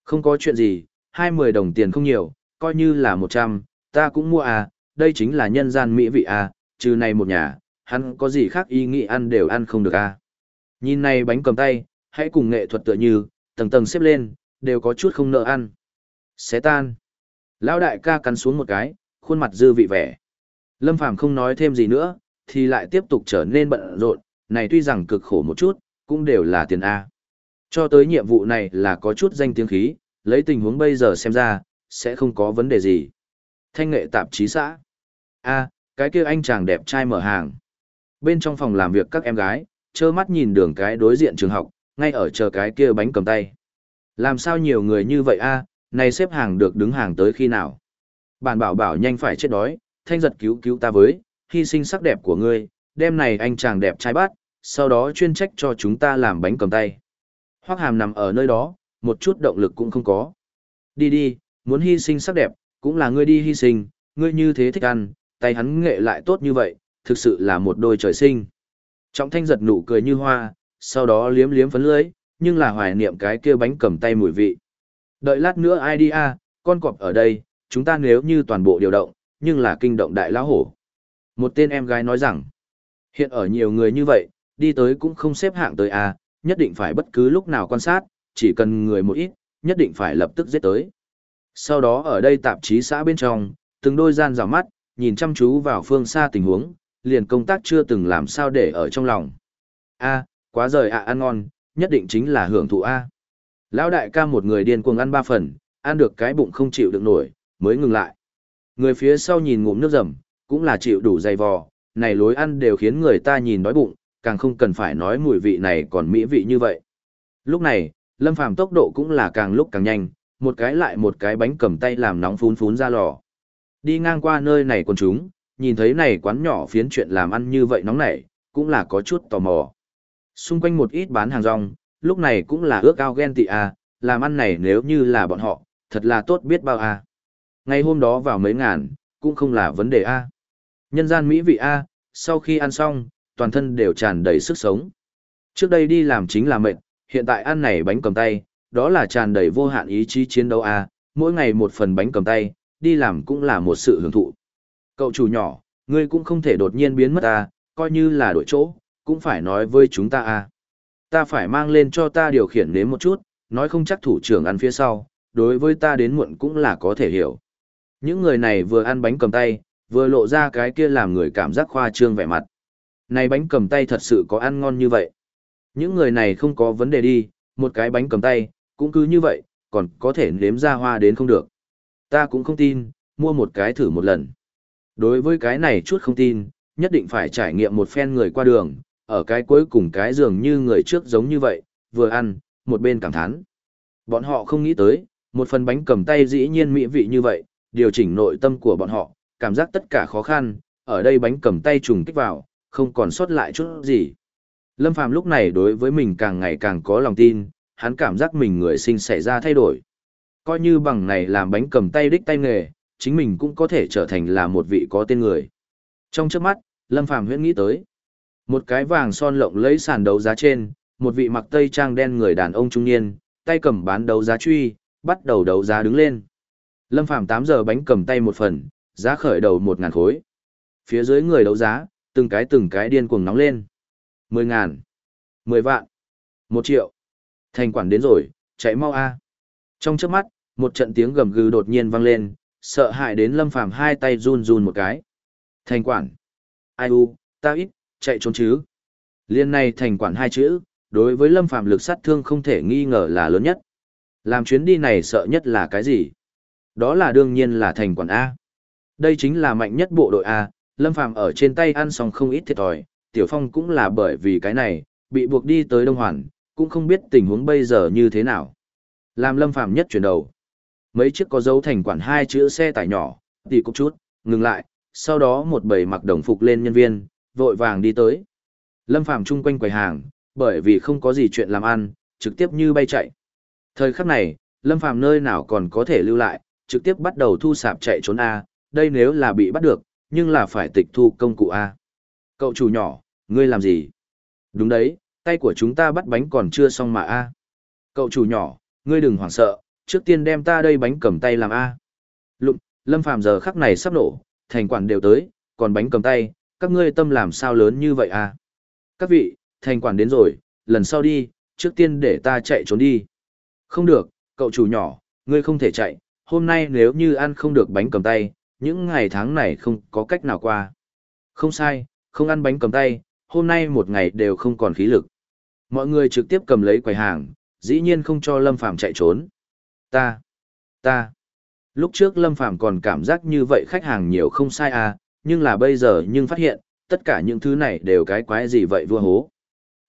Không có chuyện gì, hai mười đồng tiền không nhiều, coi như là một trăm, ta cũng mua à, đây chính là nhân gian mỹ vị à, trừ này một nhà, hắn có gì khác ý nghĩ ăn đều ăn không được à. Nhìn này bánh cầm tay, hãy cùng nghệ thuật tựa như, tầng tầng xếp lên, đều có chút không nợ ăn. Xé tan. Lão đại ca cắn xuống một cái, khuôn mặt dư vị vẻ. Lâm Phàm không nói thêm gì nữa, thì lại tiếp tục trở nên bận rộn, này tuy rằng cực khổ một chút, cũng đều là tiền A. Cho tới nhiệm vụ này là có chút danh tiếng khí, lấy tình huống bây giờ xem ra, sẽ không có vấn đề gì. Thanh nghệ tạp chí xã. A, cái kia anh chàng đẹp trai mở hàng. Bên trong phòng làm việc các em gái, trơ mắt nhìn đường cái đối diện trường học, ngay ở chờ cái kia bánh cầm tay. Làm sao nhiều người như vậy a, này xếp hàng được đứng hàng tới khi nào? Bạn bảo bảo nhanh phải chết đói, thanh giật cứu cứu ta với, hy sinh sắc đẹp của ngươi, đêm này anh chàng đẹp trai bát, sau đó chuyên trách cho chúng ta làm bánh cầm tay. Hoắc hàm nằm ở nơi đó, một chút động lực cũng không có. Đi đi, muốn hy sinh sắc đẹp, cũng là ngươi đi hy sinh, ngươi như thế thích ăn, tay hắn nghệ lại tốt như vậy, thực sự là một đôi trời sinh. Trọng thanh giật nụ cười như hoa, sau đó liếm liếm phấn lưới, nhưng là hoài niệm cái kia bánh cầm tay mùi vị. Đợi lát nữa ai đi a, con cọp ở đây, chúng ta nếu như toàn bộ điều động, nhưng là kinh động đại lão hổ. Một tên em gái nói rằng, hiện ở nhiều người như vậy, đi tới cũng không xếp hạng tới a, nhất định phải bất cứ lúc nào quan sát, chỉ cần người một ít, nhất định phải lập tức giết tới. Sau đó ở đây tạp chí xã bên trong, từng đôi gian rào mắt, nhìn chăm chú vào phương xa tình huống, liền công tác chưa từng làm sao để ở trong lòng. A, quá rời ạ ăn ngon, nhất định chính là hưởng thụ A. Lão đại ca một người điên cuồng ăn ba phần, ăn được cái bụng không chịu được nổi, mới ngừng lại. Người phía sau nhìn ngụm nước rầm, cũng là chịu đủ dày vò, này lối ăn đều khiến người ta nhìn đói bụng, càng không cần phải nói mùi vị này còn mỹ vị như vậy. Lúc này, Lâm Phàm tốc độ cũng là càng lúc càng nhanh, một cái lại một cái bánh cầm tay làm nóng phún phún ra lò. Đi ngang qua nơi này con chúng, nhìn thấy này quán nhỏ phiến chuyện làm ăn như vậy nóng nảy, cũng là có chút tò mò. Xung quanh một ít bán hàng rong, lúc này cũng là ước ao ghen tị à, làm ăn này nếu như là bọn họ, thật là tốt biết bao à. Ngày hôm đó vào mấy ngàn, cũng không là vấn đề a. À. Nhân gian mỹ vị a, sau khi ăn xong, toàn thân đều tràn đầy sức sống. Trước đây đi làm chính là mệt, hiện tại ăn này bánh cầm tay, đó là tràn đầy vô hạn ý chí chiến đấu a, mỗi ngày một phần bánh cầm tay, đi làm cũng là một sự hưởng thụ. Cậu chủ nhỏ, ngươi cũng không thể đột nhiên biến mất a, coi như là đổi chỗ, cũng phải nói với chúng ta a. Ta phải mang lên cho ta điều khiển nếm một chút, nói không chắc thủ trưởng ăn phía sau, đối với ta đến muộn cũng là có thể hiểu. Những người này vừa ăn bánh cầm tay, vừa lộ ra cái kia làm người cảm giác khoa trương vẻ mặt. Này bánh cầm tay thật sự có ăn ngon như vậy. Những người này không có vấn đề đi, một cái bánh cầm tay, cũng cứ như vậy, còn có thể nếm ra hoa đến không được. Ta cũng không tin, mua một cái thử một lần. Đối với cái này chút không tin, nhất định phải trải nghiệm một phen người qua đường, ở cái cuối cùng cái dường như người trước giống như vậy, vừa ăn, một bên cảm thán. Bọn họ không nghĩ tới, một phần bánh cầm tay dĩ nhiên mỹ vị như vậy, điều chỉnh nội tâm của bọn họ, cảm giác tất cả khó khăn, ở đây bánh cầm tay trùng kích vào, không còn sót lại chút gì. Lâm Phàm lúc này đối với mình càng ngày càng có lòng tin, hắn cảm giác mình người sinh xảy ra thay đổi. Coi như bằng này làm bánh cầm tay đích tay nghề, chính mình cũng có thể trở thành là một vị có tên người. Trong trước mắt, Lâm Phàm huyễn nghĩ tới. Một cái vàng son lộng lấy sàn đấu giá trên, một vị mặc tây trang đen người đàn ông trung niên, tay cầm bán đấu giá truy, bắt đầu đấu giá đứng lên. Lâm Phàm 8 giờ bánh cầm tay một phần, giá khởi đầu một ngàn khối. Phía dưới người đấu giá, từng cái từng cái điên cuồng nóng lên. 10 ngàn, 10 vạn, 1 triệu. Thành quản đến rồi, chạy mau a. Trong chớp mắt, một trận tiếng gầm gừ đột nhiên vang lên, sợ hãi đến Lâm Phàm hai tay run run một cái. Thành quản. Ai u, ta ít, chạy trốn chứ. Liên này thành quản hai chữ, đối với Lâm Phàm lực sát thương không thể nghi ngờ là lớn nhất. Làm chuyến đi này sợ nhất là cái gì? Đó là đương nhiên là thành quản A. Đây chính là mạnh nhất bộ đội A, Lâm Phàm ở trên tay ăn xong không ít thiệt thòi, Tiểu Phong cũng là bởi vì cái này, bị buộc đi tới Đông Hoàn, cũng không biết tình huống bây giờ như thế nào. Làm Lâm Phàm nhất chuyển đầu. Mấy chiếc có dấu thành quản hai chữ xe tải nhỏ, thì cục chút, ngừng lại, sau đó một bầy mặc đồng phục lên nhân viên, vội vàng đi tới. Lâm Phàm chung quanh quầy hàng, bởi vì không có gì chuyện làm ăn, trực tiếp như bay chạy. Thời khắc này, Lâm Phàm nơi nào còn có thể lưu lại, trực tiếp bắt đầu thu sạp chạy trốn A, đây nếu là bị bắt được, nhưng là phải tịch thu công cụ A. Cậu chủ nhỏ, ngươi làm gì? Đúng đấy, tay của chúng ta bắt bánh còn chưa xong mà A. Cậu chủ nhỏ, ngươi đừng hoảng sợ, trước tiên đem ta đây bánh cầm tay làm A. Lụng, Lâm Phàm giờ khắc này sắp nổ, thành quản đều tới, còn bánh cầm tay, các ngươi tâm làm sao lớn như vậy A. Các vị, thành quản đến rồi, lần sau đi, trước tiên để ta chạy trốn đi. Không được, cậu chủ nhỏ, ngươi không thể chạy, hôm nay nếu như ăn không được bánh cầm tay, những ngày tháng này không có cách nào qua. Không sai, không ăn bánh cầm tay, hôm nay một ngày đều không còn khí lực. Mọi người trực tiếp cầm lấy quầy hàng, dĩ nhiên không cho Lâm Phàm chạy trốn. Ta, ta. Lúc trước Lâm Phàm còn cảm giác như vậy khách hàng nhiều không sai à, nhưng là bây giờ nhưng phát hiện, tất cả những thứ này đều cái quái gì vậy vua hố.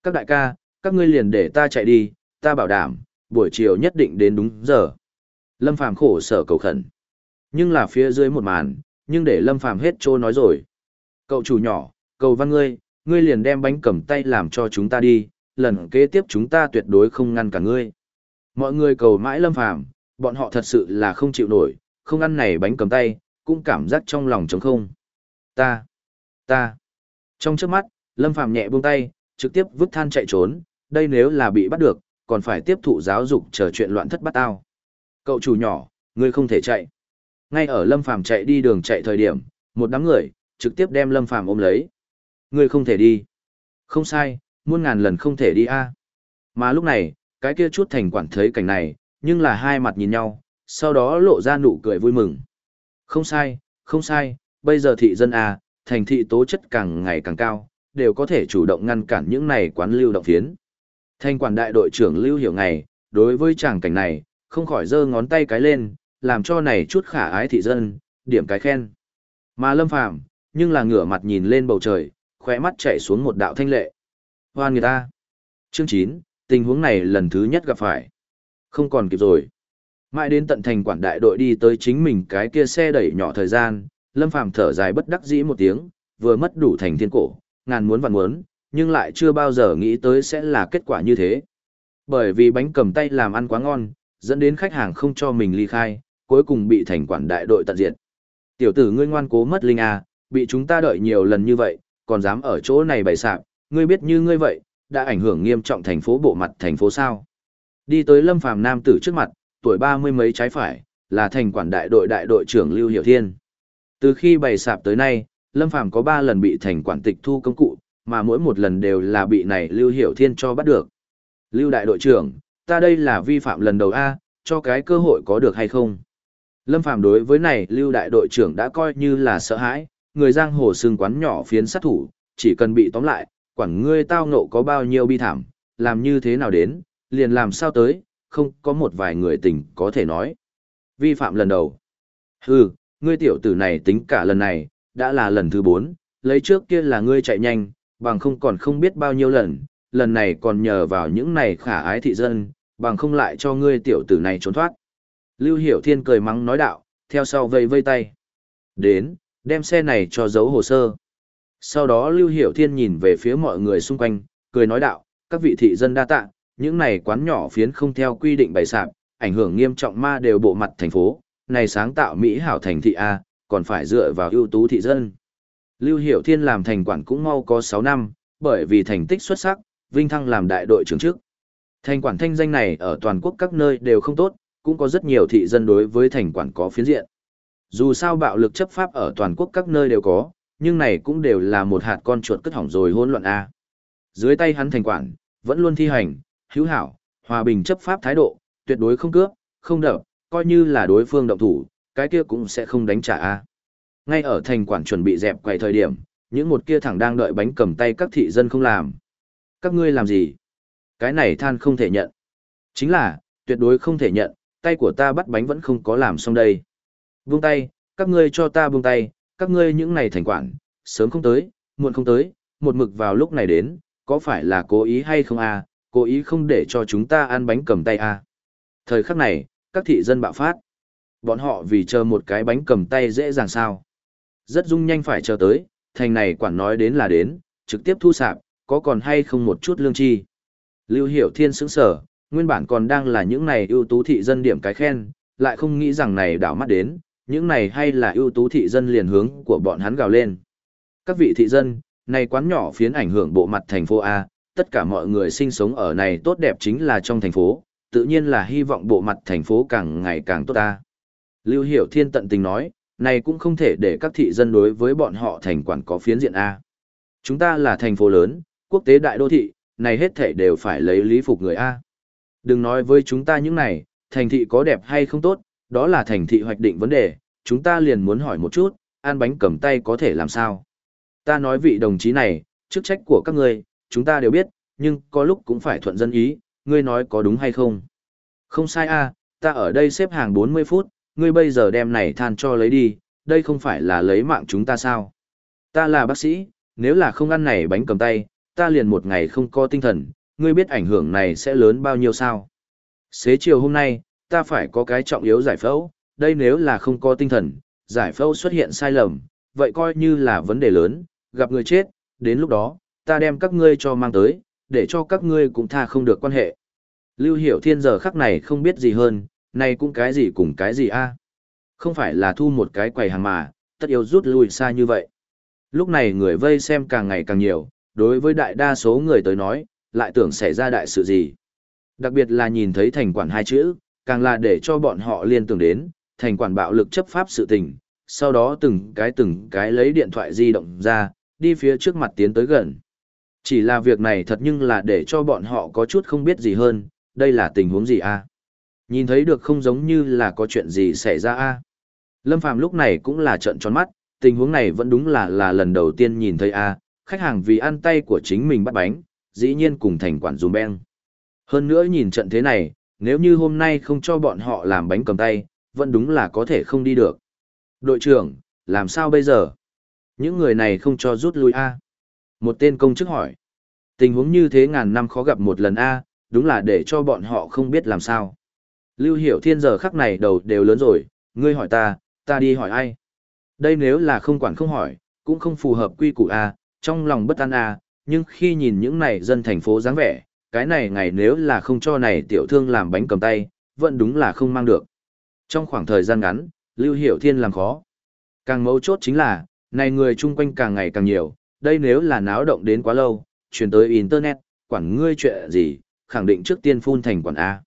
Các đại ca, các ngươi liền để ta chạy đi, ta bảo đảm, buổi chiều nhất định đến đúng giờ. Lâm Phàm khổ sở cầu khẩn. Nhưng là phía dưới một màn, nhưng để Lâm Phàm hết trô nói rồi. Cậu chủ nhỏ, cầu văn ngươi, ngươi liền đem bánh cầm tay làm cho chúng ta đi, lần kế tiếp chúng ta tuyệt đối không ngăn cả ngươi. Mọi người cầu mãi Lâm Phàm, bọn họ thật sự là không chịu nổi, không ăn này bánh cầm tay, cũng cảm giác trong lòng trống không. Ta, ta. Trong trước mắt, Lâm Phàm nhẹ buông tay, trực tiếp vứt than chạy trốn, đây nếu là bị bắt được, còn phải tiếp thụ giáo dục chờ chuyện loạn thất bắt tao. Cậu chủ nhỏ, ngươi không thể chạy. Ngay ở Lâm Phàm chạy đi đường chạy thời điểm, một đám người trực tiếp đem Lâm Phàm ôm lấy. Ngươi không thể đi. Không sai, muôn ngàn lần không thể đi a. Mà lúc này, cái kia chút thành quản thấy cảnh này, nhưng là hai mặt nhìn nhau, sau đó lộ ra nụ cười vui mừng. Không sai, không sai, bây giờ thị dân a, thành thị tố chất càng ngày càng cao, đều có thể chủ động ngăn cản những này quán lưu động phiến. Thanh quản đại đội trưởng Lưu Hiểu Ngày, đối với tràng cảnh này, không khỏi giơ ngón tay cái lên, làm cho này chút khả ái thị dân, điểm cái khen. Mà Lâm Phàm nhưng là ngửa mặt nhìn lên bầu trời, khóe mắt chạy xuống một đạo thanh lệ. Hoan người ta. Chương 9, tình huống này lần thứ nhất gặp phải. Không còn kịp rồi. Mãi đến tận thành quản đại đội đi tới chính mình cái kia xe đẩy nhỏ thời gian, Lâm Phàm thở dài bất đắc dĩ một tiếng, vừa mất đủ thành thiên cổ, ngàn muốn vạn muốn, nhưng lại chưa bao giờ nghĩ tới sẽ là kết quả như thế. Bởi vì bánh cầm tay làm ăn quá ngon, dẫn đến khách hàng không cho mình ly khai, cuối cùng bị thành quản đại đội tận diệt. Tiểu tử ngươi ngoan cố mất linh à, bị chúng ta đợi nhiều lần như vậy, còn dám ở chỗ này bày sạp, ngươi biết như ngươi vậy, đã ảnh hưởng nghiêm trọng thành phố bộ mặt thành phố sao. Đi tới Lâm Phàm nam tử trước mặt, tuổi ba mươi mấy trái phải, là thành quản đại đội đại đội trưởng Lưu Hiểu Thiên. Từ khi bày sạp tới nay, Lâm Phàm có 3 lần bị thành quản tịch thu công cụ, mà mỗi một lần đều là bị này Lưu Hiểu Thiên cho bắt được. Lưu đại đội trưởng, ta đây là vi phạm lần đầu A, cho cái cơ hội có được hay không? Lâm Phàm đối với này Lưu đại đội trưởng đã coi như là sợ hãi, người giang hồ xương quán nhỏ phiến sát thủ, chỉ cần bị tóm lại, quản ngươi tao ngộ có bao nhiêu bi thảm, làm như thế nào đến, liền làm sao tới, không có một vài người tình có thể nói. Vi phạm lần đầu. Hừ, ngươi tiểu tử này tính cả lần này, đã là lần thứ bốn, lấy trước kia là ngươi chạy nhanh, bằng không còn không biết bao nhiêu lần, lần này còn nhờ vào những này khả ái thị dân, bằng không lại cho ngươi tiểu tử này trốn thoát. Lưu Hiểu Thiên cười mắng nói đạo, theo sau vây vây tay. Đến, đem xe này cho giấu hồ sơ. Sau đó Lưu Hiểu Thiên nhìn về phía mọi người xung quanh, cười nói đạo, các vị thị dân đa tạ, những này quán nhỏ phiến không theo quy định bày sạp, ảnh hưởng nghiêm trọng ma đều bộ mặt thành phố, này sáng tạo Mỹ hảo thành thị A, còn phải dựa vào ưu tú thị dân. Lưu Hiểu Thiên làm thành quản cũng mau có 6 năm, bởi vì thành tích xuất sắc, vinh thăng làm đại đội trưởng trước. Thành quản thanh danh này ở toàn quốc các nơi đều không tốt, cũng có rất nhiều thị dân đối với thành quản có phiến diện. Dù sao bạo lực chấp pháp ở toàn quốc các nơi đều có, nhưng này cũng đều là một hạt con chuột cất hỏng rồi hỗn loạn A. Dưới tay hắn thành quản, vẫn luôn thi hành, hữu hảo, hòa bình chấp pháp thái độ, tuyệt đối không cướp, không đập, coi như là đối phương động thủ, cái kia cũng sẽ không đánh trả A. Ngay ở thành quản chuẩn bị dẹp quầy thời điểm, những một kia thẳng đang đợi bánh cầm tay các thị dân không làm. Các ngươi làm gì? Cái này than không thể nhận. Chính là, tuyệt đối không thể nhận, tay của ta bắt bánh vẫn không có làm xong đây. Buông tay, các ngươi cho ta buông tay, các ngươi những này thành quản, sớm không tới, muộn không tới, một mực vào lúc này đến, có phải là cố ý hay không à, cố ý không để cho chúng ta ăn bánh cầm tay à. Thời khắc này, các thị dân bạo phát. Bọn họ vì chờ một cái bánh cầm tay dễ dàng sao. Rất dung nhanh phải chờ tới, thành này quản nói đến là đến, trực tiếp thu sạp, có còn hay không một chút lương chi. Lưu Hiểu Thiên sững sở, nguyên bản còn đang là những này ưu tú thị dân điểm cái khen, lại không nghĩ rằng này đảo mắt đến, những này hay là ưu tú thị dân liền hướng của bọn hắn gào lên. Các vị thị dân, này quán nhỏ phiến ảnh hưởng bộ mặt thành phố A, tất cả mọi người sinh sống ở này tốt đẹp chính là trong thành phố, tự nhiên là hy vọng bộ mặt thành phố càng ngày càng tốt A. Lưu Hiểu Thiên tận tình nói, này cũng không thể để các thị dân đối với bọn họ thành quản có phiến diện A. Chúng ta là thành phố lớn, quốc tế đại đô thị, này hết thể đều phải lấy lý phục người A. Đừng nói với chúng ta những này, thành thị có đẹp hay không tốt, đó là thành thị hoạch định vấn đề, chúng ta liền muốn hỏi một chút, ăn bánh cầm tay có thể làm sao? Ta nói vị đồng chí này, chức trách của các ngươi, chúng ta đều biết, nhưng có lúc cũng phải thuận dân ý, ngươi nói có đúng hay không? Không sai a, ta ở đây xếp hàng 40 phút, ngươi bây giờ đem này than cho lấy đi, đây không phải là lấy mạng chúng ta sao? Ta là bác sĩ, nếu là không ăn này bánh cầm tay, ta liền một ngày không có tinh thần, ngươi biết ảnh hưởng này sẽ lớn bao nhiêu sao? Xế chiều hôm nay, ta phải có cái trọng yếu giải phẫu, đây nếu là không có tinh thần, giải phẫu xuất hiện sai lầm, vậy coi như là vấn đề lớn, gặp người chết, đến lúc đó, ta đem các ngươi cho mang tới, để cho các ngươi cũng tha không được quan hệ. Lưu Hiểu Thiên giờ khắc này không biết gì hơn, này cũng cái gì cùng cái gì a? Không phải là thu một cái quầy hàng mà, tất yếu rút lui xa như vậy. Lúc này người vây xem càng ngày càng nhiều, đối với đại đa số người tới nói, lại tưởng xảy ra đại sự gì. Đặc biệt là nhìn thấy thành quản hai chữ, càng là để cho bọn họ liên tưởng đến, thành quản bạo lực chấp pháp sự tình, sau đó từng cái từng cái lấy điện thoại di động ra, đi phía trước mặt tiến tới gần. Chỉ là việc này thật nhưng là để cho bọn họ có chút không biết gì hơn, đây là tình huống gì a? Nhìn thấy được không giống như là có chuyện gì xảy ra a. Lâm Phàm lúc này cũng là trợn tròn mắt, tình huống này vẫn đúng là là lần đầu tiên nhìn thấy a, khách hàng vì ăn tay của chính mình bắt bánh, dĩ nhiên cùng thành quản dùm beng. Hơn nữa nhìn trận thế này, nếu như hôm nay không cho bọn họ làm bánh cầm tay, vẫn đúng là có thể không đi được. Đội trưởng, làm sao bây giờ? Những người này không cho rút lui A. Một tên công chức hỏi. Tình huống như thế ngàn năm khó gặp một lần A, đúng là để cho bọn họ không biết làm sao. Lưu Hiểu Thiên giờ khắc này đầu đều lớn rồi, ngươi hỏi ta, ta đi hỏi ai? Đây nếu là không quản không hỏi, cũng không phù hợp quy củ A, trong lòng bất an A, nhưng khi nhìn những này dân thành phố dáng vẻ, cái này ngày nếu là không cho này tiểu thương làm bánh cầm tay, vẫn đúng là không mang được. Trong khoảng thời gian ngắn, Lưu Hiểu Thiên làm khó. Càng mấu chốt chính là, này người chung quanh càng ngày càng nhiều, đây nếu là náo động đến quá lâu, chuyển tới Internet, quản ngươi chuyện gì, khẳng định trước tiên phun thành quản A.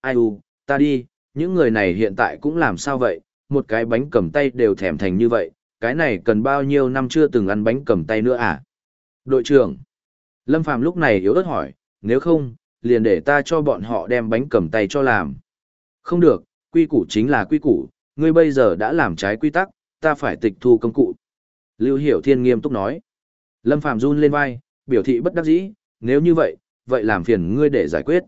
Ai u, ta đi, những người này hiện tại cũng làm sao vậy, một cái bánh cầm tay đều thèm thành như vậy, cái này cần bao nhiêu năm chưa từng ăn bánh cầm tay nữa à? Đội trưởng, Lâm Phàm lúc này yếu ớt hỏi, nếu không, liền để ta cho bọn họ đem bánh cầm tay cho làm. Không được, quy củ chính là quy củ, ngươi bây giờ đã làm trái quy tắc, ta phải tịch thu công cụ. Lưu Hiểu Thiên nghiêm túc nói. Lâm Phàm run lên vai, biểu thị bất đắc dĩ, nếu như vậy, vậy làm phiền ngươi để giải quyết.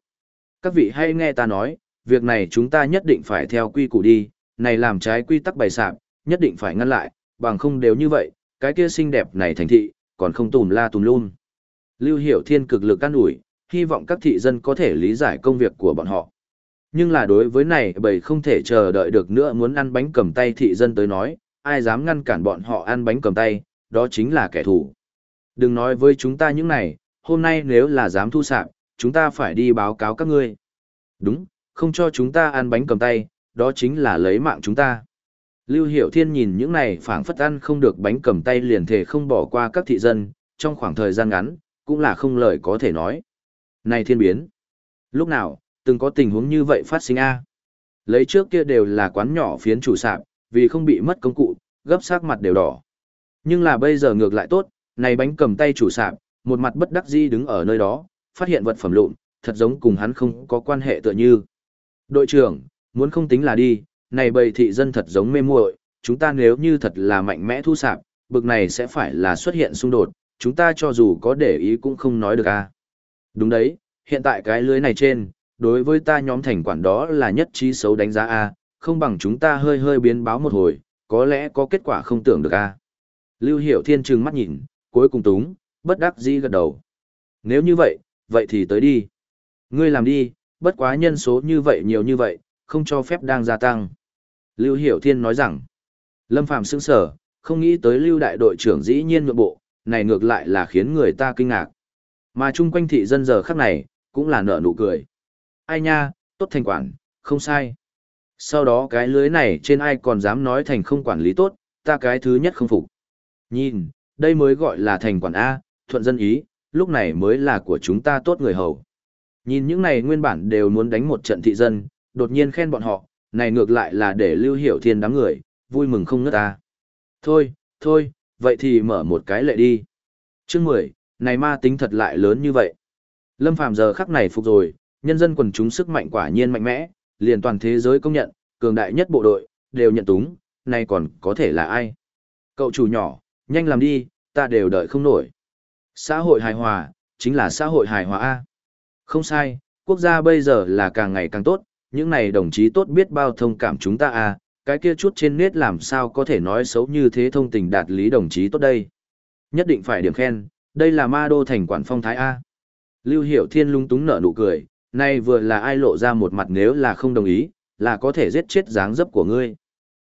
Các vị hay nghe ta nói, việc này chúng ta nhất định phải theo quy củ đi, này làm trái quy tắc bày sạp, nhất định phải ngăn lại, bằng không đều như vậy, cái kia xinh đẹp này thành thị, còn không tùm la tùm luôn. Lưu Hiểu Thiên cực lực can ủi, hy vọng các thị dân có thể lý giải công việc của bọn họ. Nhưng là đối với này bầy không thể chờ đợi được nữa muốn ăn bánh cầm tay thị dân tới nói, ai dám ngăn cản bọn họ ăn bánh cầm tay, đó chính là kẻ thù. Đừng nói với chúng ta những này, hôm nay nếu là dám thu sạp, chúng ta phải đi báo cáo các ngươi. Đúng, không cho chúng ta ăn bánh cầm tay, đó chính là lấy mạng chúng ta. Lưu Hiểu Thiên nhìn những này phảng phất ăn không được bánh cầm tay liền thể không bỏ qua các thị dân, trong khoảng thời gian ngắn, cũng là không lời có thể nói. Này thiên biến! Lúc nào, từng có tình huống như vậy phát sinh a Lấy trước kia đều là quán nhỏ phiến chủ sạp, vì không bị mất công cụ, gấp sắc mặt đều đỏ. Nhưng là bây giờ ngược lại tốt, này bánh cầm tay chủ sạp, một mặt bất đắc dĩ đứng ở nơi đó, phát hiện vật phẩm lụn, thật giống cùng hắn không có quan hệ tựa như. Đội trưởng, muốn không tính là đi, này bầy thị dân thật giống mê muội, chúng ta nếu như thật là mạnh mẽ thu sạp, bực này sẽ phải là xuất hiện xung đột, chúng ta cho dù có để ý cũng không nói được a. Đúng đấy, hiện tại cái lưới này trên, đối với ta nhóm thành quản đó là nhất trí xấu đánh giá a, không bằng chúng ta hơi hơi biến báo một hồi, có lẽ có kết quả không tưởng được a. Lưu Hiểu Thiên trừng mắt nhìn, cuối cùng túng, bất đắc dĩ gật đầu. Nếu như vậy, vậy thì tới đi. Ngươi làm đi, bất quá nhân số như vậy nhiều như vậy, không cho phép đang gia tăng. Lưu Hiểu Thiên nói rằng, Lâm Phàm sững sở, không nghĩ tới Lưu đại đội trưởng dĩ nhiên nội bộ, này ngược lại là khiến người ta kinh ngạc. Mà chung quanh thị dân giờ khắc này, cũng là nở nụ cười. Ai nha, tốt thành quản, không sai. Sau đó cái lưới này trên ai còn dám nói thành không quản lý tốt, ta cái thứ nhất không phục. Nhìn, đây mới gọi là thành quản A, thuận dân ý, lúc này mới là của chúng ta tốt người hầu. Nhìn những này nguyên bản đều muốn đánh một trận thị dân, đột nhiên khen bọn họ, này ngược lại là để lưu hiểu thiên đám người, vui mừng không ngớt ta. Thôi, thôi, vậy thì mở một cái lệ đi. Chương 10, này ma tính thật lại lớn như vậy. Lâm Phàm giờ khắc này phục rồi, nhân dân quần chúng sức mạnh quả nhiên mạnh mẽ, liền toàn thế giới công nhận, cường đại nhất bộ đội, đều nhận túng, này còn có thể là ai? Cậu chủ nhỏ, nhanh làm đi, ta đều đợi không nổi. Xã hội hài hòa, chính là xã hội hài hòa A. Không sai, quốc gia bây giờ là càng ngày càng tốt, những này đồng chí tốt biết bao thông cảm chúng ta à? cái kia chút trên nết làm sao có thể nói xấu như thế thông tình đạt lý đồng chí tốt đây. Nhất định phải điểm khen, đây là ma đô thành quản phong thái A. Lưu Hiểu Thiên lung túng nở nụ cười, nay vừa là ai lộ ra một mặt nếu là không đồng ý, là có thể giết chết dáng dấp của ngươi.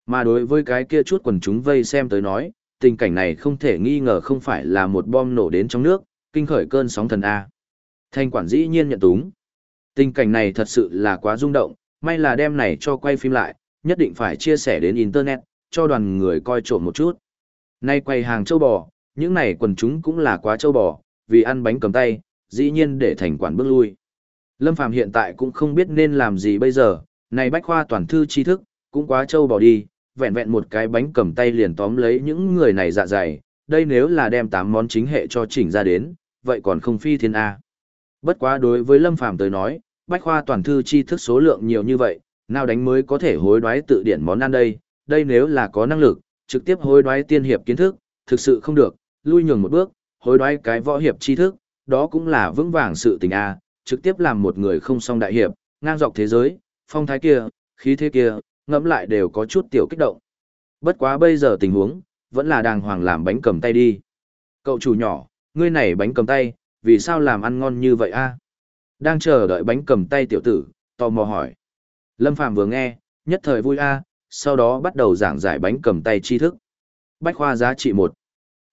Mà đối với cái kia chút quần chúng vây xem tới nói, tình cảnh này không thể nghi ngờ không phải là một bom nổ đến trong nước, kinh khởi cơn sóng thần A. Thanh quản dĩ nhiên nhận túng. Tình cảnh này thật sự là quá rung động, may là đem này cho quay phim lại, nhất định phải chia sẻ đến Internet, cho đoàn người coi trộm một chút. Nay quay hàng châu bò, những này quần chúng cũng là quá châu bò, vì ăn bánh cầm tay, dĩ nhiên để thành quản bước lui. Lâm Phàm hiện tại cũng không biết nên làm gì bây giờ, này bách khoa toàn thư tri thức, cũng quá châu bò đi, vẹn vẹn một cái bánh cầm tay liền tóm lấy những người này dạ dày, đây nếu là đem tám món chính hệ cho chỉnh ra đến, vậy còn không phi thiên A. Bất quá đối với Lâm Phàm tới nói, bách khoa toàn thư tri thức số lượng nhiều như vậy, nào đánh mới có thể hối đoái tự điển món ăn đây, đây nếu là có năng lực, trực tiếp hối đoái tiên hiệp kiến thức, thực sự không được, lui nhường một bước, hối đoái cái võ hiệp tri thức, đó cũng là vững vàng sự tình a, trực tiếp làm một người không song đại hiệp, ngang dọc thế giới, phong thái kia, khí thế kia, ngẫm lại đều có chút tiểu kích động. Bất quá bây giờ tình huống, vẫn là đàng hoàng làm bánh cầm tay đi. Cậu chủ nhỏ, ngươi này bánh cầm tay, vì sao làm ăn ngon như vậy a? Đang chờ đợi bánh cầm tay tiểu tử, tò mò hỏi. Lâm Phàm vừa nghe, nhất thời vui a, sau đó bắt đầu giảng giải bánh cầm tay tri thức. Bách khoa giá trị một.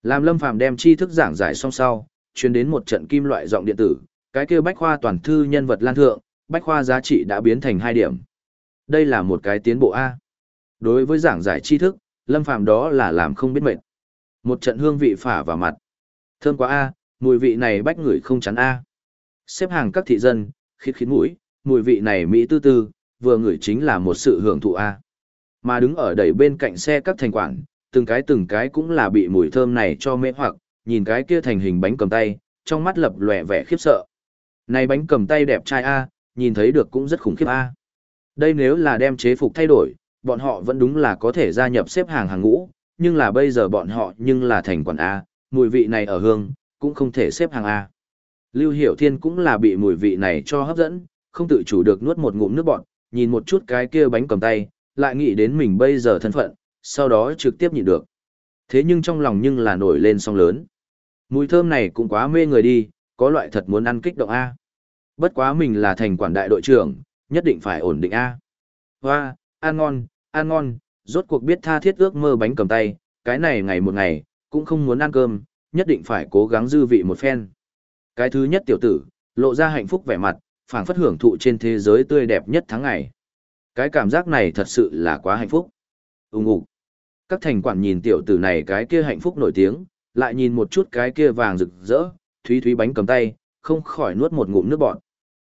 Làm Lâm Phàm đem tri thức giảng giải xong sau, truyền đến một trận kim loại giọng điện tử, cái kia bách khoa toàn thư nhân vật lan thượng, bách khoa giá trị đã biến thành hai điểm. Đây là một cái tiến bộ A. Đối với giảng giải tri thức, Lâm Phàm đó là làm không biết mệt. Một trận hương vị phả vào mặt. Thơm quá A, mùi vị này bách ngửi không chắn A. Xếp hàng các thị dân, khít khít mũi, mùi vị này mỹ tư tư, vừa ngửi chính là một sự hưởng thụ A. Mà đứng ở đẩy bên cạnh xe các thành quản, từng cái từng cái cũng là bị mùi thơm này cho mê hoặc, nhìn cái kia thành hình bánh cầm tay, trong mắt lập lòe vẻ khiếp sợ. Này bánh cầm tay đẹp trai A, nhìn thấy được cũng rất khủng khiếp A. Đây nếu là đem chế phục thay đổi, bọn họ vẫn đúng là có thể gia nhập xếp hàng hàng ngũ, nhưng là bây giờ bọn họ nhưng là thành quản A, mùi vị này ở hương, cũng không thể xếp hàng A. Lưu Hiểu Thiên cũng là bị mùi vị này cho hấp dẫn, không tự chủ được nuốt một ngụm nước bọt, nhìn một chút cái kia bánh cầm tay, lại nghĩ đến mình bây giờ thân phận, sau đó trực tiếp nhịn được. Thế nhưng trong lòng nhưng là nổi lên song lớn. Mùi thơm này cũng quá mê người đi, có loại thật muốn ăn kích động A. Bất quá mình là thành quản đại đội trưởng, nhất định phải ổn định A. Hoa, ăn ngon, ăn ngon, rốt cuộc biết tha thiết ước mơ bánh cầm tay, cái này ngày một ngày, cũng không muốn ăn cơm, nhất định phải cố gắng dư vị một phen. Cái thứ nhất tiểu tử, lộ ra hạnh phúc vẻ mặt, phảng phất hưởng thụ trên thế giới tươi đẹp nhất tháng ngày. Cái cảm giác này thật sự là quá hạnh phúc. ung ủ. Các thành quản nhìn tiểu tử này cái kia hạnh phúc nổi tiếng, lại nhìn một chút cái kia vàng rực rỡ, thúy thúy bánh cầm tay, không khỏi nuốt một ngụm nước bọt.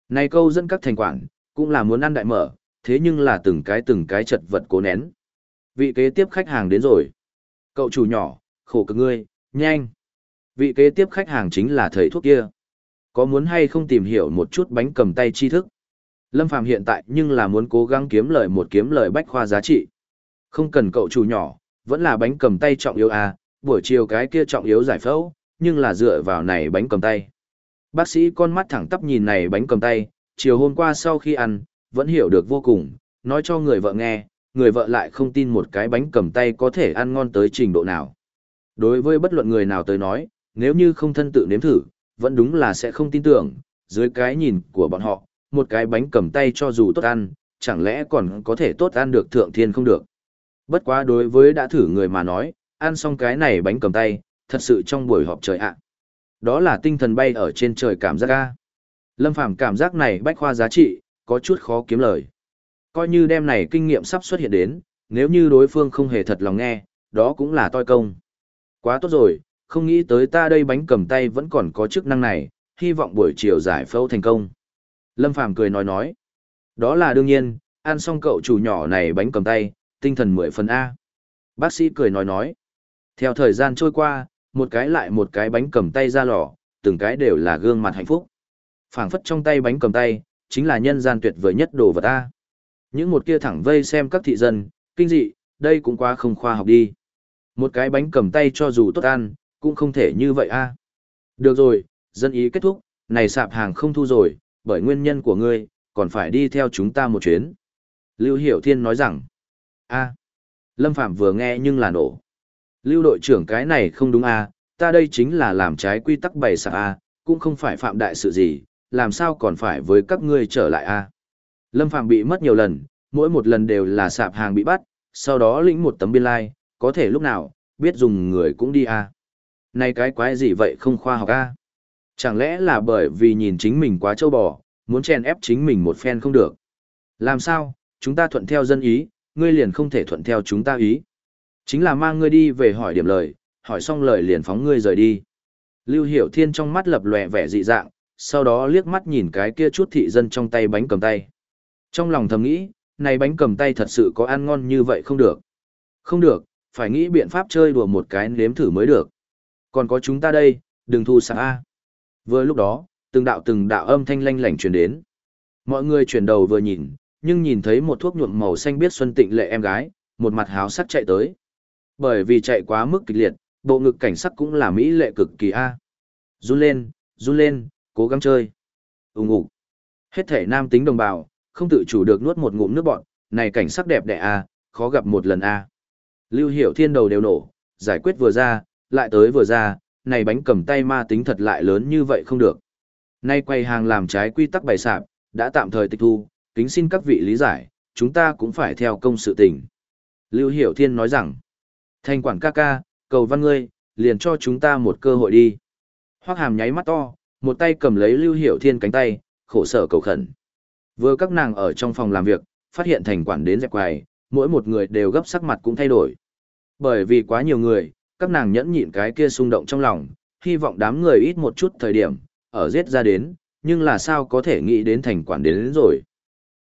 Này câu dẫn các thành quản, cũng là muốn ăn đại mở, thế nhưng là từng cái từng cái chật vật cố nén. Vị kế tiếp khách hàng đến rồi. Cậu chủ nhỏ, khổ cực ngươi, nhanh. Vị kế tiếp khách hàng chính là thầy thuốc kia. Có muốn hay không tìm hiểu một chút bánh cầm tay tri thức? Lâm Phàm hiện tại nhưng là muốn cố gắng kiếm lời một kiếm lời bách khoa giá trị. Không cần cậu chủ nhỏ, vẫn là bánh cầm tay trọng yếu à, buổi chiều cái kia trọng yếu giải phẫu, nhưng là dựa vào này bánh cầm tay. Bác sĩ con mắt thẳng tắp nhìn này bánh cầm tay, chiều hôm qua sau khi ăn, vẫn hiểu được vô cùng, nói cho người vợ nghe, người vợ lại không tin một cái bánh cầm tay có thể ăn ngon tới trình độ nào. Đối với bất luận người nào tới nói, nếu như không thân tự nếm thử, vẫn đúng là sẽ không tin tưởng, dưới cái nhìn của bọn họ, một cái bánh cầm tay cho dù tốt ăn, chẳng lẽ còn có thể tốt ăn được thượng thiên không được. Bất quá đối với đã thử người mà nói, ăn xong cái này bánh cầm tay, thật sự trong buổi họp trời ạ. Đó là tinh thần bay ở trên trời cảm giác ga. Lâm Phàm cảm giác này bách khoa giá trị, có chút khó kiếm lời. Coi như đem này kinh nghiệm sắp xuất hiện đến, nếu như đối phương không hề thật lòng nghe, đó cũng là toi công. Quá tốt rồi, không nghĩ tới ta đây bánh cầm tay vẫn còn có chức năng này, hy vọng buổi chiều giải phẫu thành công. Lâm Phàm cười nói nói. Đó là đương nhiên, ăn xong cậu chủ nhỏ này bánh cầm tay, tinh thần mười phần A. Bác sĩ cười nói nói. Theo thời gian trôi qua, một cái lại một cái bánh cầm tay ra lò, từng cái đều là gương mặt hạnh phúc. phảng phất trong tay bánh cầm tay, chính là nhân gian tuyệt vời nhất đồ vật A. Những một kia thẳng vây xem các thị dân, kinh dị, đây cũng quá không khoa học đi. Một cái bánh cầm tay cho dù tốt ăn, cũng không thể như vậy a. Được rồi, dân ý kết thúc, này sạp hàng không thu rồi, bởi nguyên nhân của ngươi, còn phải đi theo chúng ta một chuyến. Lưu Hiểu Thiên nói rằng, a, Lâm Phạm vừa nghe nhưng là nổ. Lưu đội trưởng cái này không đúng a, ta đây chính là làm trái quy tắc bày sạp a, cũng không phải phạm đại sự gì, làm sao còn phải với các ngươi trở lại a. Lâm Phạm bị mất nhiều lần, mỗi một lần đều là sạp hàng bị bắt, sau đó lĩnh một tấm biên lai, like, có thể lúc nào, biết dùng người cũng đi a. Này cái quái gì vậy không khoa học a? Chẳng lẽ là bởi vì nhìn chính mình quá trâu bò, muốn chèn ép chính mình một phen không được? Làm sao, chúng ta thuận theo dân ý, ngươi liền không thể thuận theo chúng ta ý. Chính là mang ngươi đi về hỏi điểm lời, hỏi xong lời liền phóng ngươi rời đi. Lưu Hiểu Thiên trong mắt lập lòe vẻ dị dạng, sau đó liếc mắt nhìn cái kia chút thị dân trong tay bánh cầm tay. Trong lòng thầm nghĩ, này bánh cầm tay thật sự có ăn ngon như vậy không được. Không được, phải nghĩ biện pháp chơi đùa một cái nếm thử mới được. Còn có chúng ta đây, đừng thu sạc A. Vừa lúc đó, từng đạo từng đạo âm thanh lanh lảnh truyền đến. Mọi người chuyển đầu vừa nhìn, nhưng nhìn thấy một thuốc nhuộm màu xanh biết xuân tịnh lệ em gái, một mặt háo sắc chạy tới. Bởi vì chạy quá mức kịch liệt, bộ ngực cảnh sắc cũng là mỹ lệ cực kỳ a. Run lên, run lên, cố gắng chơi. Ùng ục. Hết thể nam tính đồng bào, không tự chủ được nuốt một ngụm nước bọn, này cảnh sắc đẹp đẽ a, khó gặp một lần a. Lưu Hiểu Thiên đầu đều nổ, giải quyết vừa ra, lại tới vừa ra, này bánh cầm tay ma tính thật lại lớn như vậy không được. Nay quay hàng làm trái quy tắc bày sạp, đã tạm thời tịch thu, kính xin các vị lý giải, chúng ta cũng phải theo công sự tình. Lưu Hiểu Thiên nói rằng, thành quản ca ca, cầu văn ngươi, liền cho chúng ta một cơ hội đi. Hoác hàm nháy mắt to, một tay cầm lấy Lưu Hiểu Thiên cánh tay, khổ sở cầu khẩn. Vừa các nàng ở trong phòng làm việc, phát hiện thành quản đến dẹp quầy, mỗi một người đều gấp sắc mặt cũng thay đổi. Bởi vì quá nhiều người, các nàng nhẫn nhịn cái kia xung động trong lòng, hy vọng đám người ít một chút thời điểm, ở giết ra đến, nhưng là sao có thể nghĩ đến thành quản đến, đến rồi.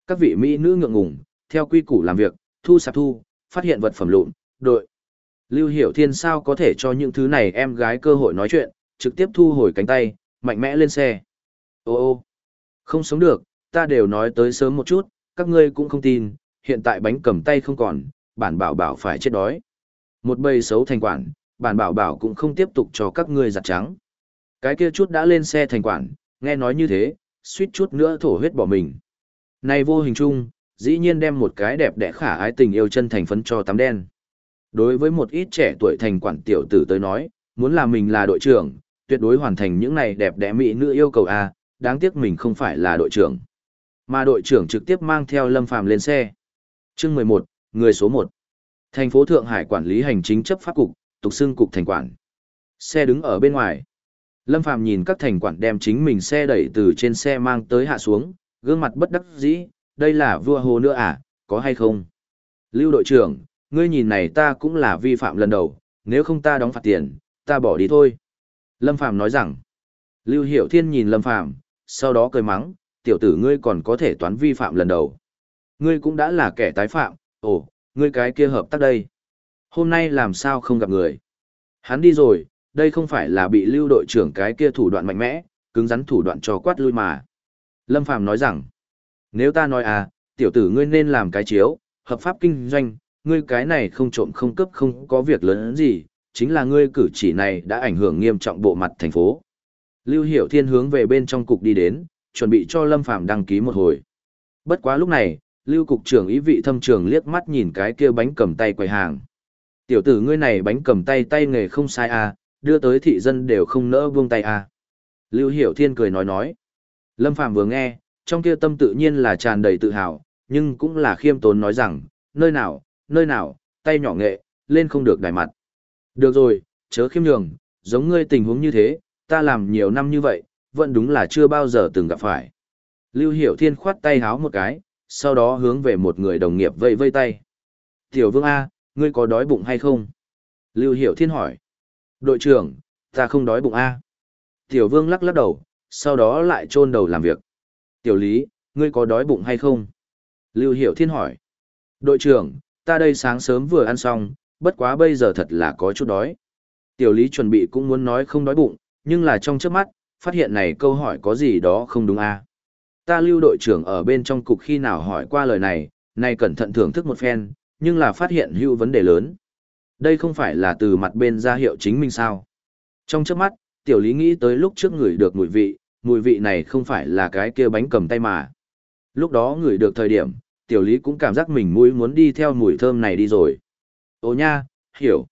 Các vị Mỹ nữ ngượng ngùng, theo quy củ làm việc, thu sạp thu, phát hiện vật phẩm lụn, đội. Lưu Hiểu Thiên sao có thể cho những thứ này em gái cơ hội nói chuyện, trực tiếp thu hồi cánh tay, mạnh mẽ lên xe. Ô ô, không sống được, ta đều nói tới sớm một chút, các ngươi cũng không tin, hiện tại bánh cầm tay không còn, bản bảo bảo phải chết đói. Một bầy xấu thành quản, bản bảo bảo cũng không tiếp tục cho các ngươi giặt trắng. Cái kia chút đã lên xe thành quản, nghe nói như thế, suýt chút nữa thổ huyết bỏ mình. Này vô hình chung, dĩ nhiên đem một cái đẹp đẽ khả ái tình yêu chân thành phấn cho tắm đen. Đối với một ít trẻ tuổi thành quản tiểu tử tới nói, muốn là mình là đội trưởng, tuyệt đối hoàn thành những này đẹp đẽ mỹ nữ yêu cầu A, đáng tiếc mình không phải là đội trưởng. Mà đội trưởng trực tiếp mang theo Lâm Phàm lên xe. Chương 11, người số 1. Thành phố Thượng Hải quản lý hành chính chấp pháp cục, tục xưng cục thành quản. Xe đứng ở bên ngoài. Lâm Phàm nhìn các thành quản đem chính mình xe đẩy từ trên xe mang tới hạ xuống, gương mặt bất đắc dĩ, đây là vua hồ nữa à, có hay không? Lưu đội trưởng, ngươi nhìn này ta cũng là vi phạm lần đầu, nếu không ta đóng phạt tiền, ta bỏ đi thôi. Lâm Phàm nói rằng, Lưu Hiểu Thiên nhìn Lâm Phàm sau đó cười mắng, tiểu tử ngươi còn có thể toán vi phạm lần đầu. Ngươi cũng đã là kẻ tái phạm, ồ, ngươi cái kia hợp tác đây. Hôm nay làm sao không gặp người? Hắn đi rồi, đây không phải là bị lưu đội trưởng cái kia thủ đoạn mạnh mẽ, cứng rắn thủ đoạn cho quát lui mà. Lâm Phàm nói rằng, nếu ta nói à, tiểu tử ngươi nên làm cái chiếu, hợp pháp kinh doanh, ngươi cái này không trộm không cấp không có việc lớn gì, chính là ngươi cử chỉ này đã ảnh hưởng nghiêm trọng bộ mặt thành phố. Lưu Hiểu Thiên hướng về bên trong cục đi đến, chuẩn bị cho Lâm Phàm đăng ký một hồi. Bất quá lúc này, Lưu cục trưởng ý vị thâm trường liếc mắt nhìn cái kia bánh cầm tay quầy hàng. Tiểu tử ngươi này bánh cầm tay tay nghề không sai à, đưa tới thị dân đều không nỡ buông tay à. Lưu Hiểu Thiên cười nói nói. Lâm Phạm vừa nghe, trong kia tâm tự nhiên là tràn đầy tự hào, nhưng cũng là khiêm tốn nói rằng, nơi nào, nơi nào, tay nhỏ nghệ, lên không được đài mặt. Được rồi, chớ khiêm nhường, giống ngươi tình huống như thế, ta làm nhiều năm như vậy, vẫn đúng là chưa bao giờ từng gặp phải. Lưu Hiểu Thiên khoát tay háo một cái, sau đó hướng về một người đồng nghiệp vây vây tay. Tiểu Vương A, ngươi có đói bụng hay không? Lưu Hiểu Thiên hỏi. Đội trưởng, ta không đói bụng A. Tiểu Vương lắc lắc đầu, sau đó lại chôn đầu làm việc. Tiểu Lý, ngươi có đói bụng hay không? Lưu Hiểu Thiên hỏi. Đội trưởng, ta đây sáng sớm vừa ăn xong, bất quá bây giờ thật là có chút đói. Tiểu Lý chuẩn bị cũng muốn nói không đói bụng, nhưng là trong trước mắt, phát hiện này câu hỏi có gì đó không đúng a. Ta lưu đội trưởng ở bên trong cục khi nào hỏi qua lời này, này cẩn thận thưởng thức một phen, nhưng là phát hiện hữu vấn đề lớn. Đây không phải là từ mặt bên ra hiệu chính mình sao. Trong trước mắt, tiểu lý nghĩ tới lúc trước người được mùi vị, mùi vị này không phải là cái kia bánh cầm tay mà. Lúc đó người được thời điểm, tiểu lý cũng cảm giác mình mũi muốn đi theo mùi thơm này đi rồi. Ô nha, hiểu.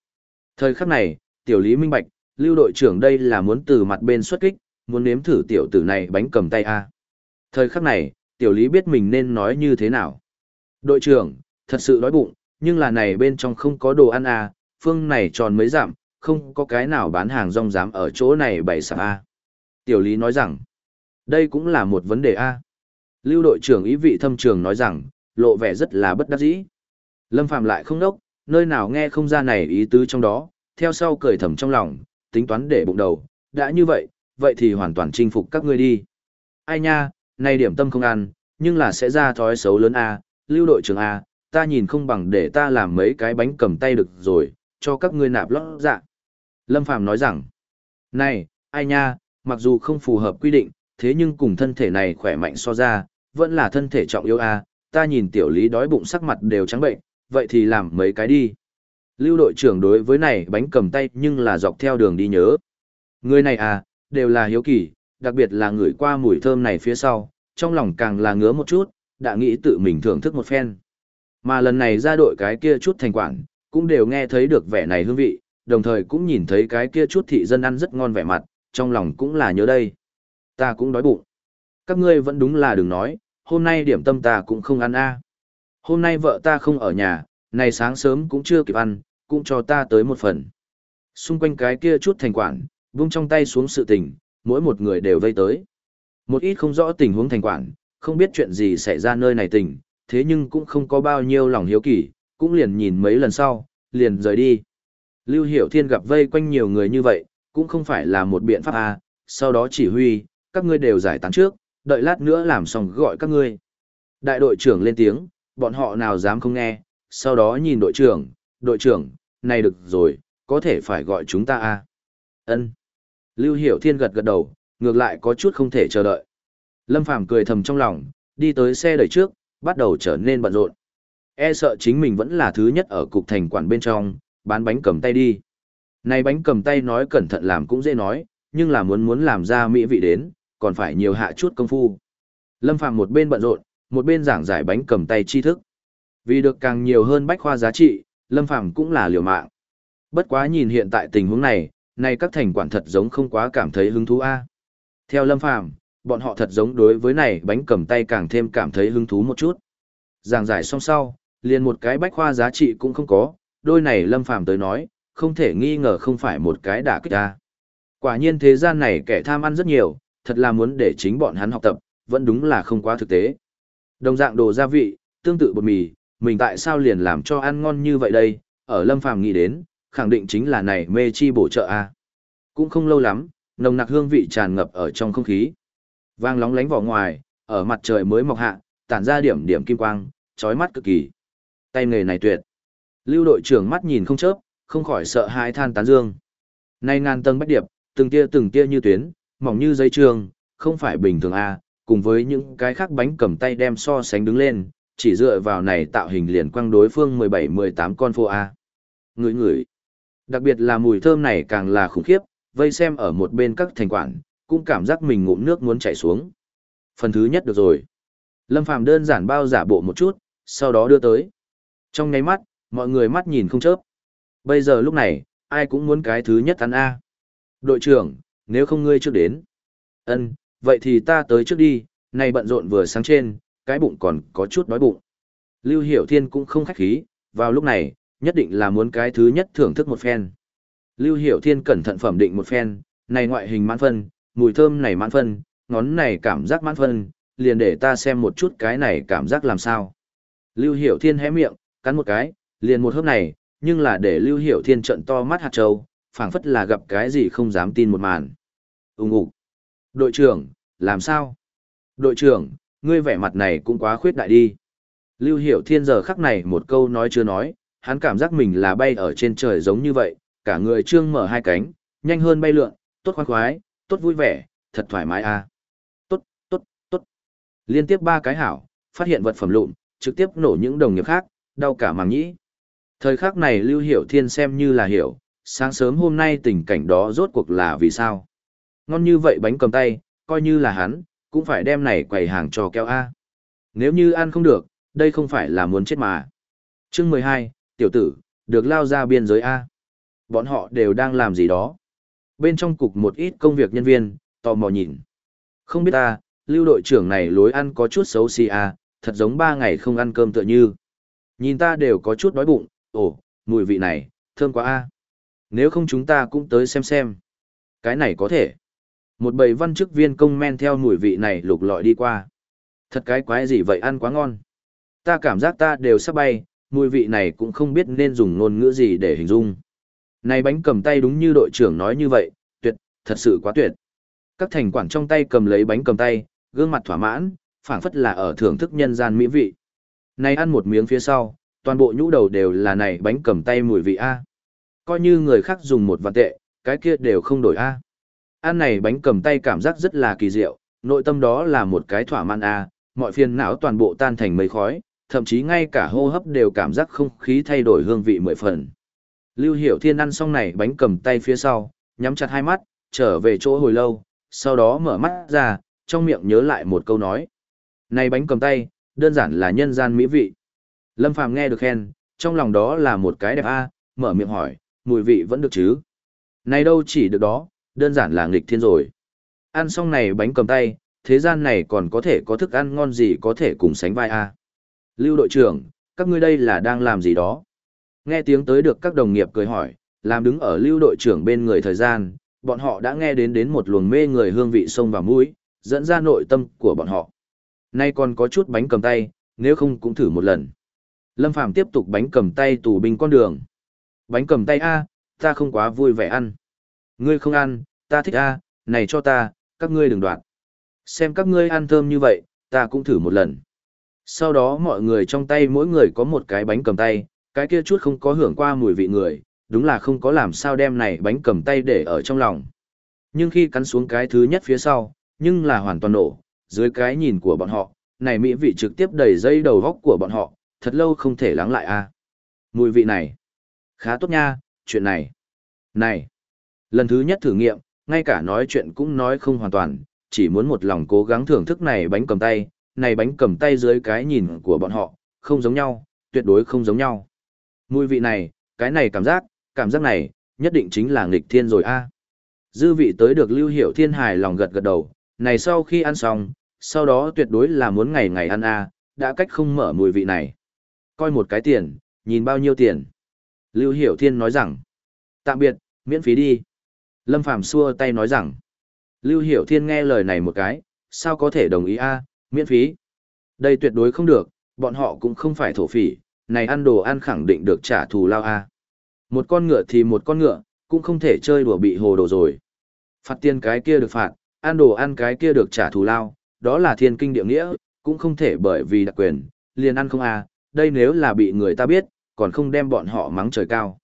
Thời khắc này, tiểu lý minh bạch, lưu đội trưởng đây là muốn từ mặt bên xuất kích, muốn nếm thử tiểu tử này bánh cầm tay a. Thời khắc này, tiểu lý biết mình nên nói như thế nào. Đội trưởng, thật sự đói bụng, nhưng là này bên trong không có đồ ăn a, phương này tròn mấy giảm không có cái nào bán hàng rong dám ở chỗ này bày sạp a. Tiểu lý nói rằng, đây cũng là một vấn đề a. Lưu đội trưởng ý vị thâm trường nói rằng, lộ vẻ rất là bất đắc dĩ. Lâm Phàm lại không đốc, nơi nào nghe không ra này ý tứ trong đó, theo sau cười thầm trong lòng, tính toán để bụng đầu, đã như vậy, vậy thì hoàn toàn chinh phục các ngươi đi. Ai nha, nay điểm tâm không ăn, nhưng là sẽ ra thói xấu lớn a, lưu đội trưởng a, ta nhìn không bằng để ta làm mấy cái bánh cầm tay được rồi, cho các ngươi nạp lót dạ. Lâm Phàm nói rằng, này, ai nha, mặc dù không phù hợp quy định, thế nhưng cùng thân thể này khỏe mạnh so ra, vẫn là thân thể trọng yếu a, ta nhìn tiểu lý đói bụng sắc mặt đều trắng bệnh, vậy thì làm mấy cái đi. Lưu đội trưởng đối với này bánh cầm tay nhưng là dọc theo đường đi nhớ. Người này à, đều là hiếu kỳ, đặc biệt là người qua mùi thơm này phía sau, trong lòng càng là ngứa một chút, đã nghĩ tự mình thưởng thức một phen. Mà lần này ra đội cái kia chút thành quản, cũng đều nghe thấy được vẻ này hương vị, đồng thời cũng nhìn thấy cái kia chút thị dân ăn rất ngon vẻ mặt, trong lòng cũng là nhớ đây. Ta cũng đói bụng. Các ngươi vẫn đúng là đừng nói, hôm nay điểm tâm ta cũng không ăn a. Hôm nay vợ ta không ở nhà, này sáng sớm cũng chưa kịp ăn, cũng cho ta tới một phần. Xung quanh cái kia chút thành quản, vung trong tay xuống sự tình, mỗi một người đều vây tới. Một ít không rõ tình huống thành quản, không biết chuyện gì xảy ra nơi này tình, thế nhưng cũng không có bao nhiêu lòng hiếu kỳ, cũng liền nhìn mấy lần sau, liền rời đi. Lưu Hiểu Thiên gặp vây quanh nhiều người như vậy, cũng không phải là một biện pháp à, sau đó chỉ huy, các ngươi đều giải tán trước, đợi lát nữa làm xong gọi các ngươi. Đại đội trưởng lên tiếng, bọn họ nào dám không nghe, sau đó nhìn đội trưởng, đội trưởng, này được rồi, có thể phải gọi chúng ta à? ân Lưu Hiểu Thiên gật gật đầu, ngược lại có chút không thể chờ đợi. Lâm Phàm cười thầm trong lòng, đi tới xe đẩy trước, bắt đầu trở nên bận rộn. E sợ chính mình vẫn là thứ nhất ở cục thành quản bên trong, bán bánh cầm tay đi. Này bánh cầm tay nói cẩn thận làm cũng dễ nói, nhưng là muốn muốn làm ra mỹ vị đến, còn phải nhiều hạ chút công phu. Lâm Phàm một bên bận rộn, một bên giảng giải bánh cầm tay tri thức. Vì được càng nhiều hơn bách khoa giá trị, Lâm Phàm cũng là liều mạng. Bất quá nhìn hiện tại tình huống này, này các thành quản thật giống không quá cảm thấy hứng thú a. Theo Lâm Phàm, bọn họ thật giống đối với này bánh cầm tay càng thêm cảm thấy hứng thú một chút. Giảng giải xong sau, liền một cái bách khoa giá trị cũng không có, đôi này Lâm Phàm tới nói, không thể nghi ngờ không phải một cái đả kích ta. Quả nhiên thế gian này kẻ tham ăn rất nhiều, thật là muốn để chính bọn hắn học tập, vẫn đúng là không quá thực tế. Đồng dạng đồ gia vị, tương tự bột mì, mình tại sao liền làm cho ăn ngon như vậy đây, ở Lâm Phàm nghĩ đến, khẳng định chính là này mê chi bổ trợ a. Cũng không lâu lắm, nồng nặc hương vị tràn ngập ở trong không khí. Vang lóng lánh vỏ ngoài, ở mặt trời mới mọc hạ, tản ra điểm điểm kim quang, chói mắt cực kỳ. Tay nghề này tuyệt. Lưu đội trưởng mắt nhìn không chớp, không khỏi sợ hãi than tán dương. Nay ngàn tầng bách điệp, từng tia từng tia như tuyến, mỏng như giấy trường, không phải bình thường a, cùng với những cái khác bánh cầm tay đem so sánh đứng lên, chỉ dựa vào này tạo hình liền quăng đối phương 17-18 con phô a. Ngửi ngửi. Đặc biệt là mùi thơm này càng là khủng khiếp, vây xem ở một bên các thành quản, cũng cảm giác mình ngụm nước muốn chảy xuống. Phần thứ nhất được rồi. Lâm Phàm đơn giản bao giả bộ một chút, sau đó đưa tới. Trong nháy mắt, mọi người mắt nhìn không chớp. Bây giờ lúc này, ai cũng muốn cái thứ nhất ăn A. Đội trưởng, nếu không ngươi trước đến. ân vậy thì ta tới trước đi, này bận rộn vừa sáng trên, cái bụng còn có chút đói bụng. Lưu Hiểu Thiên cũng không khách khí, vào lúc này, nhất định là muốn cái thứ nhất thưởng thức một phen. Lưu Hiểu Thiên cẩn thận phẩm định một phen, này ngoại hình mãn phân, mùi thơm này mãn phân, ngón này cảm giác mãn phân, liền để ta xem một chút cái này cảm giác làm sao. Lưu Hiểu Thiên hé miệng, cắn một cái, liền một hớp này, nhưng là để Lưu Hiểu Thiên trận to mắt hạt châu, phảng phất là gặp cái gì không dám tin một màn. Ung ục. Đội trưởng, làm sao? Đội trưởng, ngươi vẻ mặt này cũng quá khuyết đại đi. Lưu Hiểu Thiên giờ khắc này một câu nói chưa nói, hắn cảm giác mình là bay ở trên trời giống như vậy, cả người trương mở hai cánh, nhanh hơn bay lượn, tốt khoan khoái, tốt vui vẻ, thật thoải mái a. À. Tốt, tốt, tốt. Liên tiếp ba cái hảo, phát hiện vật phẩm lụn, trực tiếp nổ những đồng nghiệp khác, đau cả màng nhĩ. Thời khắc này Lưu Hiểu Thiên xem như là hiểu, sáng sớm hôm nay tình cảnh đó rốt cuộc là vì sao. Ngon như vậy bánh cầm tay, coi như là hắn, cũng phải đem này quầy hàng cho kéo A. Nếu như ăn không được, đây không phải là muốn chết mà. chương 12, tiểu tử, được lao ra biên giới A. Bọn họ đều đang làm gì đó. Bên trong cục một ít công việc nhân viên, tò mò nhìn. Không biết ta, lưu đội trưởng này lối ăn có chút xấu xí A, thật giống ba ngày không ăn cơm tựa như. Nhìn ta đều có chút đói bụng, ồ, mùi vị này, thơm quá A. Nếu không chúng ta cũng tới xem xem. Cái này có thể. Một bầy văn chức viên công men theo mùi vị này lục lọi đi qua. Thật cái quái gì vậy ăn quá ngon. Ta cảm giác ta đều sắp bay, mùi vị này cũng không biết nên dùng ngôn ngữ gì để hình dung. Này bánh cầm tay đúng như đội trưởng nói như vậy, tuyệt, thật sự quá tuyệt. Các thành quản trong tay cầm lấy bánh cầm tay, gương mặt thỏa mãn, phảng phất là ở thưởng thức nhân gian mỹ vị. Này ăn một miếng phía sau, toàn bộ nhũ đầu đều là này bánh cầm tay mùi vị A. Coi như người khác dùng một vạn tệ, cái kia đều không đổi A. Ăn này bánh cầm tay cảm giác rất là kỳ diệu, nội tâm đó là một cái thỏa mãn A, mọi phiền não toàn bộ tan thành mây khói, thậm chí ngay cả hô hấp đều cảm giác không khí thay đổi hương vị mười phần. Lưu Hiểu Thiên ăn xong này bánh cầm tay phía sau, nhắm chặt hai mắt, trở về chỗ hồi lâu, sau đó mở mắt ra, trong miệng nhớ lại một câu nói. Này bánh cầm tay, đơn giản là nhân gian mỹ vị. Lâm Phàm nghe được khen, trong lòng đó là một cái đẹp a, mở miệng hỏi, mùi vị vẫn được chứ? Này đâu chỉ được đó, đơn giản là nghịch thiên rồi. Ăn xong này bánh cầm tay, thế gian này còn có thể có thức ăn ngon gì có thể cùng sánh vai a. Lưu đội trưởng, các ngươi đây là đang làm gì đó? Nghe tiếng tới được các đồng nghiệp cười hỏi, làm đứng ở lưu đội trưởng bên người thời gian, bọn họ đã nghe đến đến một luồng mê người hương vị sông vào mũi, dẫn ra nội tâm của bọn họ. Nay còn có chút bánh cầm tay, nếu không cũng thử một lần. Lâm Phàm tiếp tục bánh cầm tay tù binh con đường. Bánh cầm tay A, ta không quá vui vẻ ăn. Ngươi không ăn, ta thích A, này cho ta, các ngươi đừng đoạn. Xem các ngươi ăn thơm như vậy, ta cũng thử một lần. Sau đó mọi người trong tay mỗi người có một cái bánh cầm tay, cái kia chút không có hưởng qua mùi vị người, đúng là không có làm sao đem này bánh cầm tay để ở trong lòng. Nhưng khi cắn xuống cái thứ nhất phía sau, nhưng là hoàn toàn nổ, dưới cái nhìn của bọn họ, này mỹ vị trực tiếp đầy dây đầu góc của bọn họ, thật lâu không thể lắng lại a. À. Mùi vị này, khá tốt nha, chuyện này. Này, lần thứ nhất thử nghiệm, ngay cả nói chuyện cũng nói không hoàn toàn, chỉ muốn một lòng cố gắng thưởng thức này bánh cầm tay, này bánh cầm tay dưới cái nhìn của bọn họ, không giống nhau, tuyệt đối không giống nhau. Mùi vị này, cái này cảm giác, cảm giác này, nhất định chính là nghịch thiên rồi a. Dư vị tới được Lưu Hiểu Thiên hài lòng gật gật đầu, này sau khi ăn xong, sau đó tuyệt đối là muốn ngày ngày ăn a, đã cách không mở mùi vị này. Coi một cái tiền, nhìn bao nhiêu tiền. Lưu Hiểu Thiên nói rằng, tạm biệt, miễn phí đi. Lâm Phàm xua tay nói rằng, Lưu Hiểu Thiên nghe lời này một cái, sao có thể đồng ý a miễn phí. Đây tuyệt đối không được, bọn họ cũng không phải thổ phỉ, này ăn đồ ăn khẳng định được trả thù lao a Một con ngựa thì một con ngựa, cũng không thể chơi đùa bị hồ đồ rồi. Phạt tiền cái kia được phạt, ăn đồ ăn cái kia được trả thù lao, đó là thiên kinh địa nghĩa, cũng không thể bởi vì đặc quyền, liền ăn không a đây nếu là bị người ta biết, còn không đem bọn họ mắng trời cao.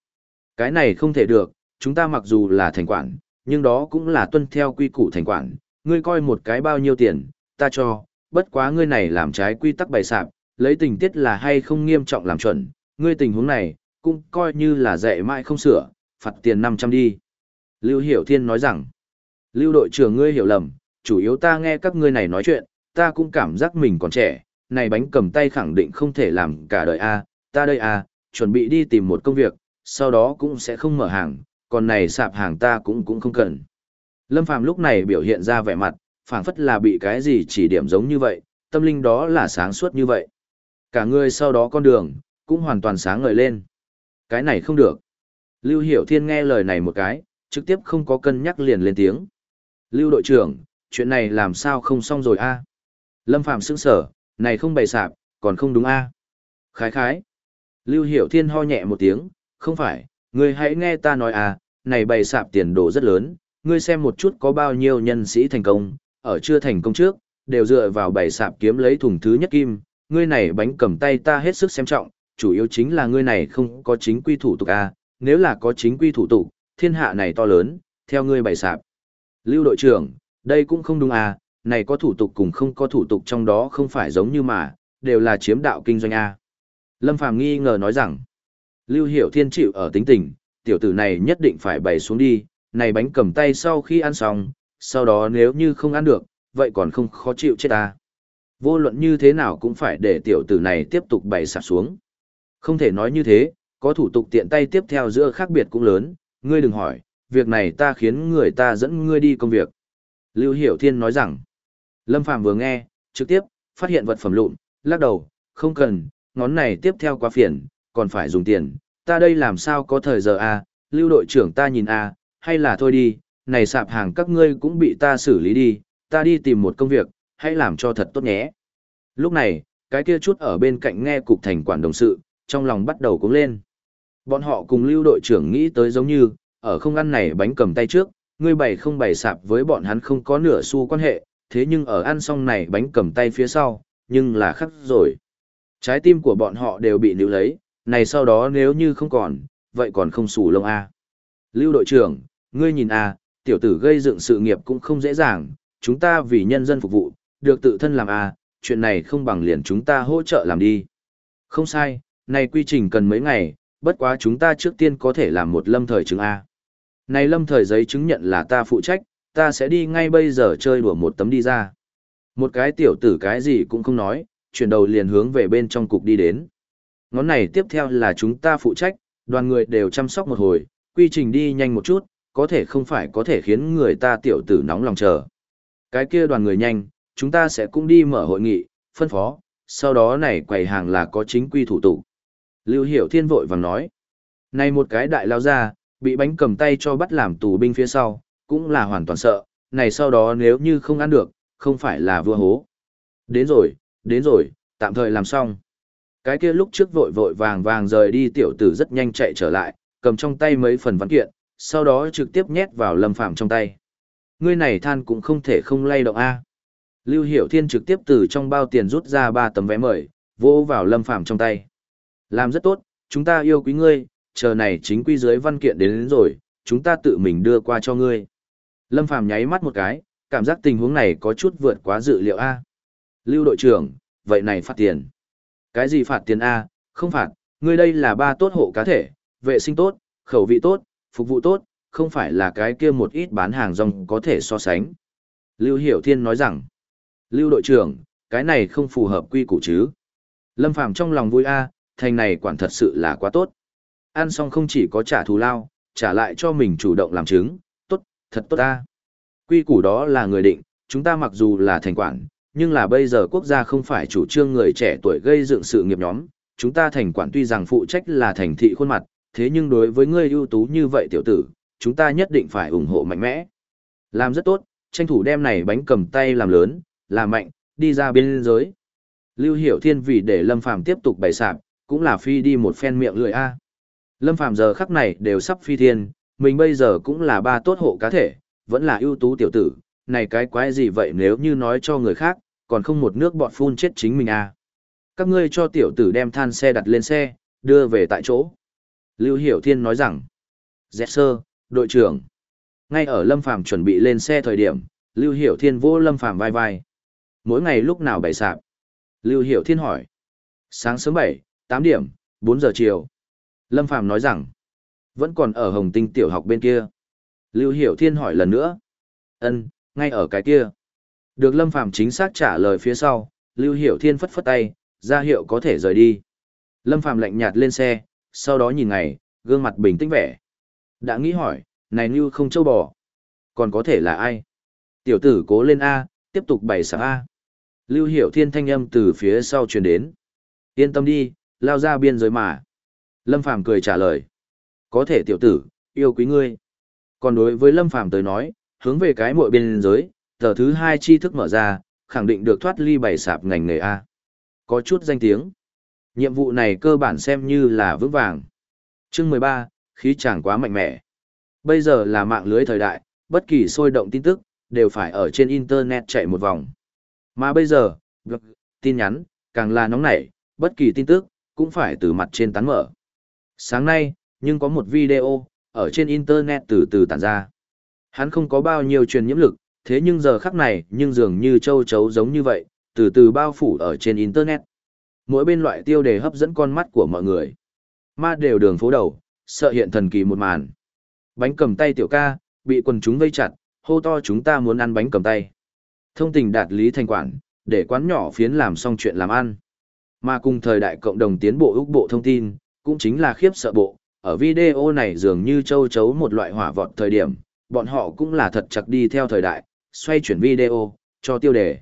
Cái này không thể được, chúng ta mặc dù là thành quản, nhưng đó cũng là tuân theo quy củ thành quản, ngươi coi một cái bao nhiêu tiền, ta cho, bất quá ngươi này làm trái quy tắc bày sạp, lấy tình tiết là hay không nghiêm trọng làm chuẩn, ngươi tình huống này, cũng coi như là dạy mãi không sửa, phạt tiền 500 đi. Lưu Hiểu Thiên nói rằng, Lưu đội trưởng ngươi hiểu lầm, chủ yếu ta nghe các ngươi này nói chuyện, ta cũng cảm giác mình còn trẻ, này bánh cầm tay khẳng định không thể làm cả đời a, ta đây a, chuẩn bị đi tìm một công việc, sau đó cũng sẽ không mở hàng, còn này sạp hàng ta cũng cũng không cần. Lâm Phàm lúc này biểu hiện ra vẻ mặt, phảng phất là bị cái gì chỉ điểm giống như vậy, tâm linh đó là sáng suốt như vậy. Cả người sau đó con đường, cũng hoàn toàn sáng ngời lên. Cái này không được. Lưu Hiểu Thiên nghe lời này một cái, trực tiếp không có cân nhắc liền lên tiếng. Lưu đội trưởng, chuyện này làm sao không xong rồi a? Lâm phạm sững sở, này không bày sạp, còn không đúng a? Khái khái. Lưu Hiểu Thiên ho nhẹ một tiếng, không phải, ngươi hãy nghe ta nói à, này bày sạp tiền đồ rất lớn, ngươi xem một chút có bao nhiêu nhân sĩ thành công, ở chưa thành công trước, đều dựa vào bày sạp kiếm lấy thùng thứ nhất kim, ngươi này bánh cầm tay ta hết sức xem trọng, chủ yếu chính là ngươi này không có chính quy thủ tục à, nếu là có chính quy thủ tục, thiên hạ này to lớn, theo ngươi bày sạp. Lưu đội trưởng, đây cũng không đúng à, này có thủ tục cùng không có thủ tục trong đó không phải giống như mà, đều là chiếm đạo kinh doanh à. Lâm Phàm nghi ngờ nói rằng, Lưu Hiểu Thiên chịu ở tính tình, tiểu tử này nhất định phải bày xuống đi, này bánh cầm tay sau khi ăn xong, sau đó nếu như không ăn được, vậy còn không khó chịu chết ta. Vô luận như thế nào cũng phải để tiểu tử này tiếp tục bày sạp xuống. Không thể nói như thế, có thủ tục tiện tay tiếp theo giữa khác biệt cũng lớn, ngươi đừng hỏi, việc này ta khiến người ta dẫn ngươi đi công việc. Lưu Hiểu Thiên nói rằng, Lâm Phàm vừa nghe, trực tiếp, phát hiện vật phẩm lụn, lắc đầu, không cần, ngón này tiếp theo quá phiền, còn phải dùng tiền, ta đây làm sao có thời giờ à, lưu đội trưởng ta nhìn à, hay là thôi đi, này sạp hàng các ngươi cũng bị ta xử lý đi, ta đi tìm một công việc, hãy làm cho thật tốt nhé. Lúc này, cái kia chút ở bên cạnh nghe cục thành quản đồng sự, trong lòng bắt đầu cũng lên. Bọn họ cùng lưu đội trưởng nghĩ tới giống như, ở không ăn này bánh cầm tay trước, ngươi bày không bày sạp với bọn hắn không có nửa xu quan hệ, thế nhưng ở ăn xong này bánh cầm tay phía sau, nhưng là khắc rồi. Trái tim của bọn họ đều bị níu lấy, này sau đó nếu như không còn, vậy còn không xù lông A. Lưu đội trưởng, ngươi nhìn A, tiểu tử gây dựng sự nghiệp cũng không dễ dàng, chúng ta vì nhân dân phục vụ, được tự thân làm A, chuyện này không bằng liền chúng ta hỗ trợ làm đi. Không sai, này quy trình cần mấy ngày, bất quá chúng ta trước tiên có thể làm một lâm thời chứng A. Này lâm thời giấy chứng nhận là ta phụ trách, ta sẽ đi ngay bây giờ chơi đùa một tấm đi ra. Một cái tiểu tử cái gì cũng không nói, chuyển đầu liền hướng về bên trong cục đi đến. Ngón này tiếp theo là chúng ta phụ trách, đoàn người đều chăm sóc một hồi, quy trình đi nhanh một chút, có thể không phải có thể khiến người ta tiểu tử nóng lòng chờ. Cái kia đoàn người nhanh, chúng ta sẽ cũng đi mở hội nghị, phân phó, sau đó này quầy hàng là có chính quy thủ tục. Lưu Hiểu Thiên vội vàng nói, này một cái đại lao ra, bị bánh cầm tay cho bắt làm tù binh phía sau, cũng là hoàn toàn sợ, này sau đó nếu như không ăn được, không phải là vua hố. Đến rồi, đến rồi, tạm thời làm xong. Cái kia lúc trước vội vội vàng vàng rời đi tiểu tử rất nhanh chạy trở lại, cầm trong tay mấy phần văn kiện, sau đó trực tiếp nhét vào lâm phạm trong tay. Ngươi này than cũng không thể không lay động a. Lưu Hiểu Thiên trực tiếp từ trong bao tiền rút ra ba tấm vé mời, vỗ vào lâm Phàm trong tay. Làm rất tốt, chúng ta yêu quý ngươi, chờ này chính quy dưới văn kiện đến, đến rồi, chúng ta tự mình đưa qua cho ngươi. Lâm Phàm nháy mắt một cái, cảm giác tình huống này có chút vượt quá dự liệu a. Lưu đội trưởng, vậy này phạt tiền. Cái gì phạt tiền A, không phạt, ngươi đây là ba tốt hộ cá thể, vệ sinh tốt, khẩu vị tốt, phục vụ tốt, không phải là cái kia một ít bán hàng rong có thể so sánh. Lưu Hiểu Thiên nói rằng, Lưu đội trưởng, cái này không phù hợp quy củ chứ. Lâm Phàm trong lòng vui A, thành này quản thật sự là quá tốt. Ăn xong không chỉ có trả thù lao, trả lại cho mình chủ động làm chứng, tốt, thật tốt ta. Quy củ đó là người định, chúng ta mặc dù là thành quản, nhưng là bây giờ quốc gia không phải chủ trương người trẻ tuổi gây dựng sự nghiệp nhóm, chúng ta thành quản tuy rằng phụ trách là thành thị khuôn mặt, thế nhưng đối với người ưu tú như vậy tiểu tử, chúng ta nhất định phải ủng hộ mạnh mẽ. Làm rất tốt, tranh thủ đem này bánh cầm tay làm lớn, là mạnh, đi ra biên giới. Lưu Hiểu Thiên vì để Lâm Phàm tiếp tục bày sạp, cũng là phi đi một phen miệng lưỡi a. Lâm Phàm giờ khắc này đều sắp phi thiên, mình bây giờ cũng là ba tốt hộ cá thể, vẫn là ưu tú tiểu tử, này cái quái gì vậy nếu như nói cho người khác, còn không một nước bọt phun chết chính mình a. Các ngươi cho tiểu tử đem than xe đặt lên xe, đưa về tại chỗ. Lưu Hiểu Thiên nói rằng, Dẹt sơ, đội trưởng. Ngay ở Lâm Phàm chuẩn bị lên xe thời điểm, Lưu Hiểu Thiên vô Lâm Phàm vai vai. Mỗi ngày lúc nào bày sạp? Lưu Hiểu Thiên hỏi. Sáng sớm 7, 8 điểm, 4 giờ chiều. Lâm Phàm nói rằng, vẫn còn ở Hồng Tinh tiểu học bên kia. Lưu Hiểu Thiên hỏi lần nữa. Ân, ngay ở cái kia. Được Lâm Phàm chính xác trả lời phía sau, Lưu Hiểu Thiên phất phất tay, ra hiệu có thể rời đi. Lâm Phàm lạnh nhạt lên xe, sau đó nhìn ngày, gương mặt bình tĩnh vẻ. Đã nghĩ hỏi, này như không châu bò. Còn có thể là ai? Tiểu tử cố lên A, tiếp tục bày sạp A. Lưu Hiểu Thiên thanh âm từ phía sau truyền đến. Yên tâm đi, lao ra biên giới mà. Lâm Phàm cười trả lời. Có thể tiểu tử, yêu quý ngươi. Còn đối với Lâm Phàm tới nói, hướng về cái muội biên giới, tờ thứ hai tri thức mở ra, khẳng định được thoát ly bảy sạp ngành nghề A. Có chút danh tiếng. Nhiệm vụ này cơ bản xem như là vững vàng. Chương 13, khí chàng quá mạnh mẽ. Bây giờ là mạng lưới thời đại, bất kỳ sôi động tin tức, đều phải ở trên Internet chạy một vòng. Mà bây giờ, tin nhắn, càng là nóng nảy, bất kỳ tin tức, cũng phải từ mặt trên tán mở. Sáng nay, nhưng có một video, ở trên Internet từ từ tản ra. Hắn không có bao nhiêu truyền nhiễm lực, thế nhưng giờ khắc này, nhưng dường như châu chấu giống như vậy, từ từ bao phủ ở trên Internet. Mỗi bên loại tiêu đề hấp dẫn con mắt của mọi người. Ma đều đường phố đầu, sợ hiện thần kỳ một màn. Bánh cầm tay tiểu ca, bị quần chúng vây chặt, hô to chúng ta muốn ăn bánh cầm tay. Thông tình đạt lý thành quản, để quán nhỏ phiến làm xong chuyện làm ăn. Mà cùng thời đại cộng đồng tiến bộ úc bộ thông tin, cũng chính là khiếp sợ bộ. Ở video này dường như châu chấu một loại hỏa vọt thời điểm, bọn họ cũng là thật chặt đi theo thời đại, xoay chuyển video, cho tiêu đề.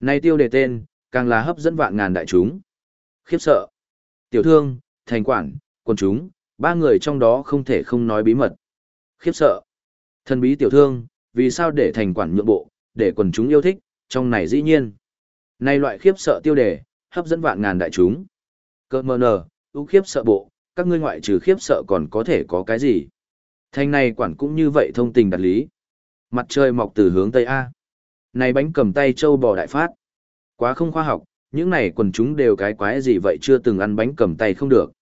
Này tiêu đề tên, càng là hấp dẫn vạn ngàn đại chúng. Khiếp sợ. Tiểu thương, thành quản, quân chúng, ba người trong đó không thể không nói bí mật. Khiếp sợ. Thần bí tiểu thương, vì sao để thành quản nhượng bộ, để quần chúng yêu thích, trong này dĩ nhiên. Này loại khiếp sợ tiêu đề, hấp dẫn vạn ngàn đại chúng. Cơ mờ nờ, ưu khiếp sợ bộ, các ngươi ngoại trừ khiếp sợ còn có thể có cái gì. thanh này quản cũng như vậy thông tình đặt lý. Mặt trời mọc từ hướng Tây A. Này bánh cầm tay châu bò đại phát. Quá không khoa học, những này quần chúng đều cái quái gì vậy chưa từng ăn bánh cầm tay không được.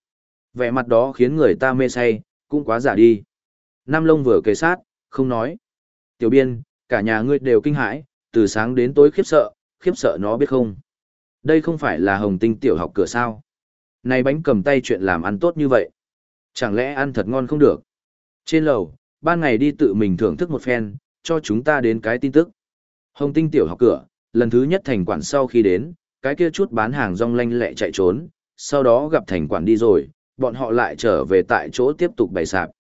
Vẻ mặt đó khiến người ta mê say, cũng quá giả đi. Nam Long vừa kề sát, không nói. Tiểu biên, cả nhà ngươi đều kinh hãi, từ sáng đến tối khiếp sợ, khiếp sợ nó biết không. Đây không phải là hồng tinh tiểu học cửa sao. Này bánh cầm tay chuyện làm ăn tốt như vậy. Chẳng lẽ ăn thật ngon không được. Trên lầu, ban ngày đi tự mình thưởng thức một phen, cho chúng ta đến cái tin tức. Hồng tinh tiểu học cửa, lần thứ nhất thành quản sau khi đến, cái kia chút bán hàng rong lanh lẹ chạy trốn, sau đó gặp thành quản đi rồi, bọn họ lại trở về tại chỗ tiếp tục bày sạp.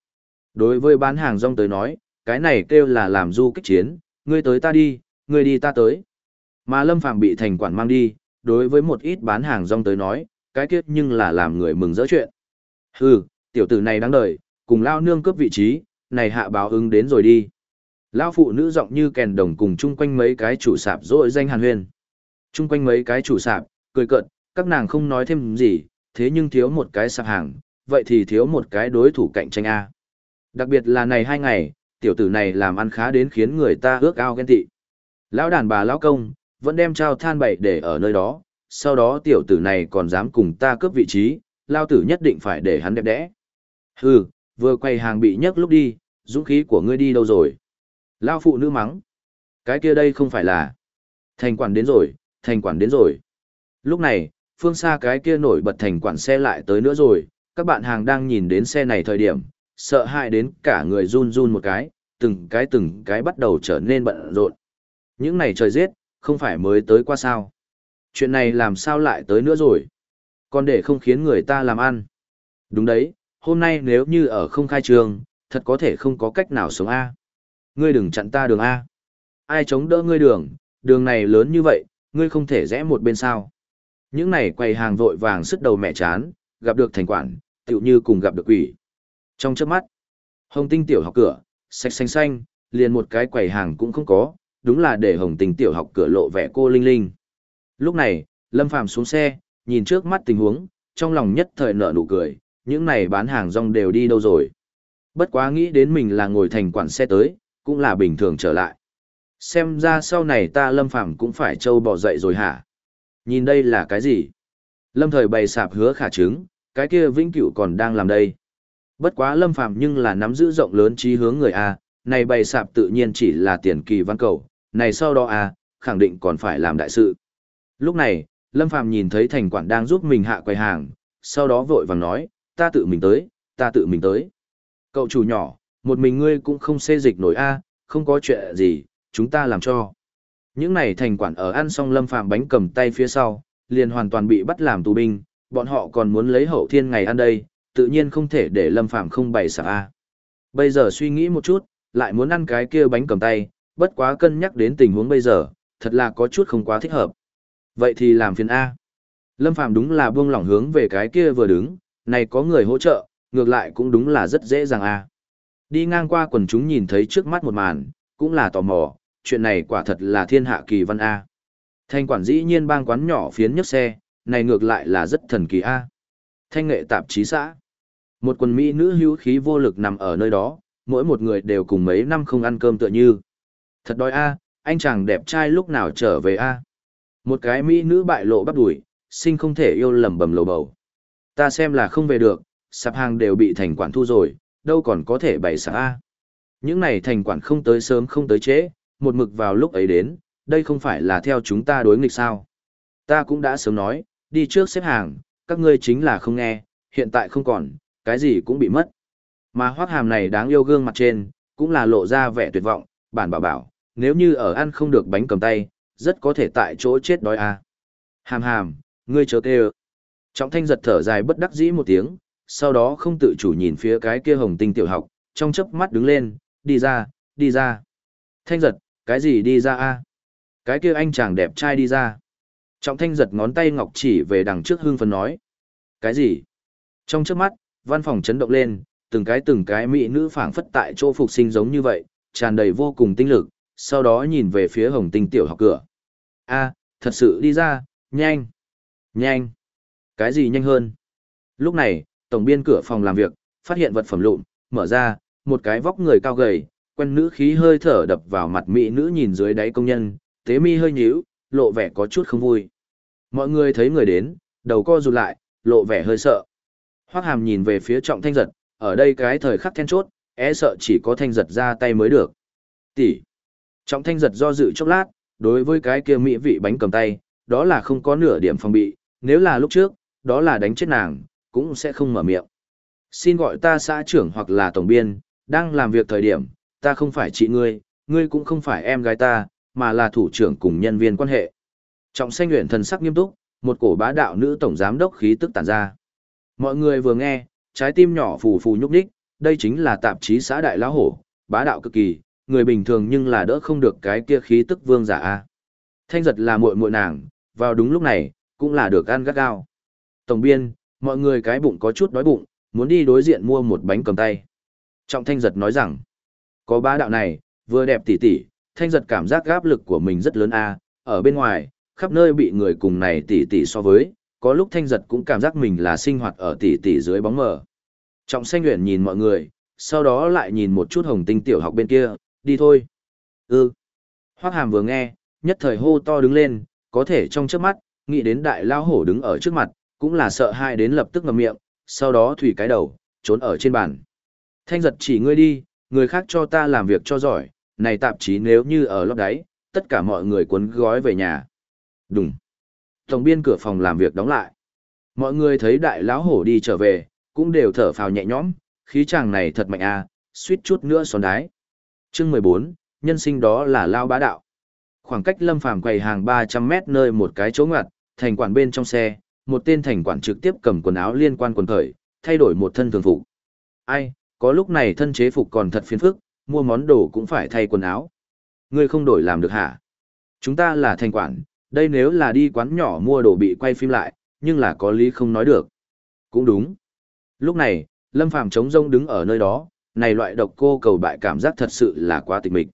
Đối với bán hàng rong tới nói, cái này kêu là làm du kích chiến, ngươi tới ta đi, ngươi đi ta tới. Mà Lâm Phàm bị thành quản mang đi, đối với một ít bán hàng rong tới nói, cái kiếp nhưng là làm người mừng rỡ chuyện. Hừ, tiểu tử này đáng đời, cùng lao nương cướp vị trí, này hạ báo ứng đến rồi đi. Lao phụ nữ giọng như kèn đồng cùng chung quanh mấy cái chủ sạp rồi danh hàn huyền. Chung quanh mấy cái chủ sạp, cười cợt, các nàng không nói thêm gì, thế nhưng thiếu một cái sạp hàng, vậy thì thiếu một cái đối thủ cạnh tranh A. Đặc biệt là này hai ngày, tiểu tử này làm ăn khá đến khiến người ta ước ao ghen tị. Lão đàn bà lão công, vẫn đem trao than bậy để ở nơi đó, sau đó tiểu tử này còn dám cùng ta cướp vị trí, lao tử nhất định phải để hắn đẹp đẽ. Hừ, vừa quay hàng bị nhấc lúc đi, dũng khí của ngươi đi đâu rồi? Lao phụ nữ mắng. Cái kia đây không phải là. Thành quản đến rồi, thành quản đến rồi. Lúc này, phương xa cái kia nổi bật thành quản xe lại tới nữa rồi, các bạn hàng đang nhìn đến xe này thời điểm, sợ hãi đến cả người run run một cái, từng cái từng cái bắt đầu trở nên bận rộn. Những này trời giết, không phải mới tới qua sao. Chuyện này làm sao lại tới nữa rồi. Còn để không khiến người ta làm ăn. Đúng đấy, hôm nay nếu như ở không khai trường, thật có thể không có cách nào sống A. Ngươi đừng chặn ta đường A. Ai chống đỡ ngươi đường, đường này lớn như vậy, ngươi không thể rẽ một bên sao. Những này quầy hàng vội vàng sức đầu mẹ chán, gặp được thành quản, tựu như cùng gặp được quỷ. Trong chớp mắt, Hồng tinh tiểu học cửa, sạch xanh xanh, liền một cái quầy hàng cũng không có, đúng là để hồng tinh tiểu học cửa lộ vẻ cô linh linh. Lúc này, Lâm Phàm xuống xe, nhìn trước mắt tình huống, trong lòng nhất thời nở nụ cười, những này bán hàng rong đều đi đâu rồi. Bất quá nghĩ đến mình là ngồi thành quản xe tới, cũng là bình thường trở lại. Xem ra sau này ta Lâm Phàm cũng phải trâu bỏ dậy rồi hả? Nhìn đây là cái gì? Lâm thời bày sạp hứa khả chứng, cái kia vĩnh cửu còn đang làm đây. Bất quá Lâm Phàm nhưng là nắm giữ rộng lớn trí hướng người A, này bày sạp tự nhiên chỉ là tiền kỳ văn cầu, này sau đó A, khẳng định còn phải làm đại sự. Lúc này, Lâm Phàm nhìn thấy thành quản đang giúp mình hạ quầy hàng, sau đó vội vàng nói, ta tự mình tới, ta tự mình tới. Cậu chủ nhỏ, một mình ngươi cũng không xê dịch nổi A, không có chuyện gì, chúng ta làm cho. Những này thành quản ở ăn xong Lâm Phàm bánh cầm tay phía sau, liền hoàn toàn bị bắt làm tù binh, bọn họ còn muốn lấy hậu thiên ngày ăn đây, tự nhiên không thể để Lâm Phàm không bày sạp A. Bây giờ suy nghĩ một chút, lại muốn ăn cái kia bánh cầm tay, bất quá cân nhắc đến tình huống bây giờ, thật là có chút không quá thích hợp. Vậy thì làm phiền A. Lâm Phàm đúng là buông lỏng hướng về cái kia vừa đứng, này có người hỗ trợ, ngược lại cũng đúng là rất dễ dàng A. Đi ngang qua quần chúng nhìn thấy trước mắt một màn, cũng là tò mò, chuyện này quả thật là thiên hạ kỳ văn A. Thanh quản dĩ nhiên bang quán nhỏ phiến nhấc xe, này ngược lại là rất thần kỳ A. Thanh nghệ tạp chí xã. Một quần mỹ nữ hữu khí vô lực nằm ở nơi đó, mỗi một người đều cùng mấy năm không ăn cơm tựa như. Thật đói A, anh chàng đẹp trai lúc nào trở về A. Một cái mỹ nữ bại lộ bắt đuổi, sinh không thể yêu lầm bầm lầu bầu. Ta xem là không về được, sạp hàng đều bị thành quản thu rồi, đâu còn có thể bày sạp A. Những này thành quản không tới sớm không tới trễ, một mực vào lúc ấy đến, đây không phải là theo chúng ta đối nghịch sao. Ta cũng đã sớm nói, đi trước xếp hàng, các ngươi chính là không nghe, hiện tại không còn, cái gì cũng bị mất. Mà hoác hàm này đáng yêu gương mặt trên, cũng là lộ ra vẻ tuyệt vọng, bản bảo bảo, nếu như ở ăn không được bánh cầm tay, rất có thể tại chỗ chết đói à. Hàm hàm, ngươi chớ kêu. Trọng thanh giật thở dài bất đắc dĩ một tiếng, sau đó không tự chủ nhìn phía cái kia hồng tinh tiểu học, trong chớp mắt đứng lên, đi ra, đi ra. Thanh giật, cái gì đi ra a? Cái kia anh chàng đẹp trai đi ra. Trọng thanh giật ngón tay ngọc chỉ về đằng trước hương phấn nói. Cái gì? Trong trước mắt, văn phòng chấn động lên, từng cái từng cái mỹ nữ phảng phất tại chỗ phục sinh giống như vậy, tràn đầy vô cùng tinh lực, sau đó nhìn về phía hồng tinh tiểu học cửa. a thật sự đi ra, nhanh, nhanh. Cái gì nhanh hơn? Lúc này, tổng biên cửa phòng làm việc, phát hiện vật phẩm lụn, mở ra, một cái vóc người cao gầy, quen nữ khí hơi thở đập vào mặt mỹ nữ nhìn dưới đáy công nhân, tế mi hơi nhíu, lộ vẻ có chút không vui. Mọi người thấy người đến, đầu co rụt lại, lộ vẻ hơi sợ. Hoắc Hàm nhìn về phía Trọng Thanh Giật, ở đây cái thời khắc then chốt, e sợ chỉ có Thanh Giật ra tay mới được. Tỷ. Trọng Thanh Giật do dự chốc lát, đối với cái kia mỹ vị bánh cầm tay, đó là không có nửa điểm phòng bị, nếu là lúc trước, đó là đánh chết nàng, cũng sẽ không mở miệng. Xin gọi ta xã trưởng hoặc là tổng biên, đang làm việc thời điểm, ta không phải chị ngươi, ngươi cũng không phải em gái ta, mà là thủ trưởng cùng nhân viên quan hệ. Trọng xanh nguyện thần sắc nghiêm túc, một cổ bá đạo nữ tổng giám đốc khí tức tản ra. Mọi người vừa nghe, trái tim nhỏ phù phù nhúc nhích, đây chính là tạp chí xã đại lão hổ, bá đạo cực kỳ, người bình thường nhưng là đỡ không được cái kia khí tức vương giả a. Thanh giật là muội muội nàng, vào đúng lúc này, cũng là được ăn gắt gao. Tổng biên, mọi người cái bụng có chút đói bụng, muốn đi đối diện mua một bánh cầm tay. Trọng thanh giật nói rằng, có bá đạo này, vừa đẹp tỉ tỉ, thanh giật cảm giác gáp lực của mình rất lớn a ở bên ngoài, khắp nơi bị người cùng này tỉ tỉ so với, có lúc thanh giật cũng cảm giác mình là sinh hoạt ở tỉ tỉ dưới bóng mờ. Trọng xanh nguyện nhìn mọi người, sau đó lại nhìn một chút hồng tinh tiểu học bên kia, đi thôi. Ừ. Hoác hàm vừa nghe, nhất thời hô to đứng lên, có thể trong trước mắt, nghĩ đến đại lao hổ đứng ở trước mặt, cũng là sợ hai đến lập tức ngậm miệng, sau đó thủy cái đầu, trốn ở trên bàn. Thanh giật chỉ ngươi đi, người khác cho ta làm việc cho giỏi, này tạp chí nếu như ở lót đáy, tất cả mọi người cuốn gói về nhà. Đúng. Tổng biên cửa phòng làm việc đóng lại. Mọi người thấy đại lão hổ đi trở về, cũng đều thở phào nhẹ nhõm, khí chàng này thật mạnh à, suýt chút nữa xón đái. Chương 14, nhân sinh đó là lao bá đạo. Khoảng cách lâm phàm quầy hàng 300 mét nơi một cái chỗ ngoặt, thành quản bên trong xe, một tên thành quản trực tiếp cầm quần áo liên quan quần khởi, thay đổi một thân thường phục. Ai, có lúc này thân chế phục còn thật phiền phức, mua món đồ cũng phải thay quần áo. Ngươi không đổi làm được hả? Chúng ta là thành quản, đây nếu là đi quán nhỏ mua đồ bị quay phim lại, nhưng là có lý không nói được. Cũng đúng. Lúc này, Lâm Phàm trống rông đứng ở nơi đó, này loại độc cô cầu bại cảm giác thật sự là quá tịch mịch.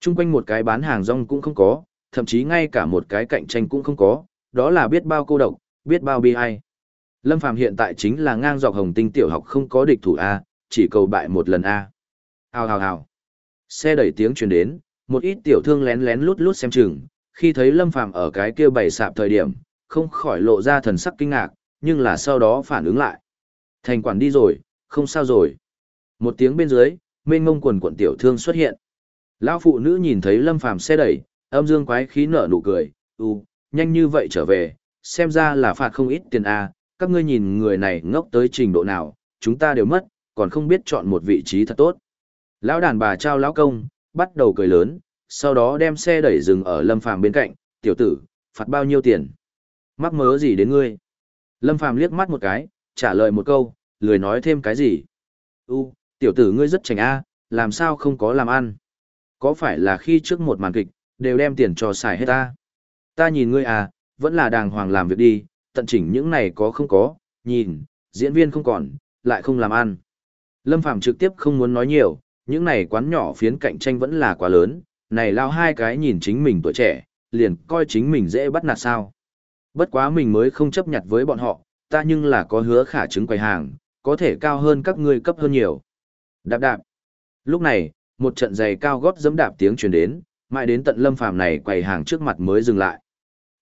Trung quanh một cái bán hàng rong cũng không có, thậm chí ngay cả một cái cạnh tranh cũng không có, đó là biết bao cô độc, biết bao bi ai. Lâm Phàm hiện tại chính là ngang dọc hồng tinh tiểu học không có địch thủ A, chỉ cầu bại một lần A. Hào hào hào. Xe đẩy tiếng truyền đến, một ít tiểu thương lén lén lút lút xem chừng, khi thấy Lâm Phàm ở cái kia bày sạp thời điểm, không khỏi lộ ra thần sắc kinh ngạc, nhưng là sau đó phản ứng lại. Thành quản đi rồi, không sao rồi. Một tiếng bên dưới, mênh ngông quần quận tiểu thương xuất hiện. Lão phụ nữ nhìn thấy Lâm Phàm xe đẩy, âm dương quái khí nở nụ cười, "U, nhanh như vậy trở về, xem ra là phạt không ít tiền a, các ngươi nhìn người này ngốc tới trình độ nào, chúng ta đều mất, còn không biết chọn một vị trí thật tốt." Lão đàn bà trao lão công, bắt đầu cười lớn, sau đó đem xe đẩy dừng ở Lâm Phàm bên cạnh, "Tiểu tử, phạt bao nhiêu tiền?" "Mắc mớ gì đến ngươi?" Lâm Phàm liếc mắt một cái, trả lời một câu, lười nói thêm cái gì. "U, tiểu tử ngươi rất chảnh a, làm sao không có làm ăn?" Có phải là khi trước một màn kịch, đều đem tiền cho xài hết ta? Ta nhìn ngươi à, vẫn là đàng hoàng làm việc đi, tận chỉnh những này có không có, nhìn, diễn viên không còn, lại không làm ăn. Lâm Phàm trực tiếp không muốn nói nhiều, những này quán nhỏ phiến cạnh tranh vẫn là quá lớn, này lao hai cái nhìn chính mình tuổi trẻ, liền coi chính mình dễ bắt nạt sao. Bất quá mình mới không chấp nhặt với bọn họ, ta nhưng là có hứa khả chứng quầy hàng, có thể cao hơn các ngươi cấp hơn nhiều. Đạp đạp. Lúc này, một trận giày cao gót dẫm đạp tiếng truyền đến, mãi đến tận Lâm Phàm này quầy hàng trước mặt mới dừng lại.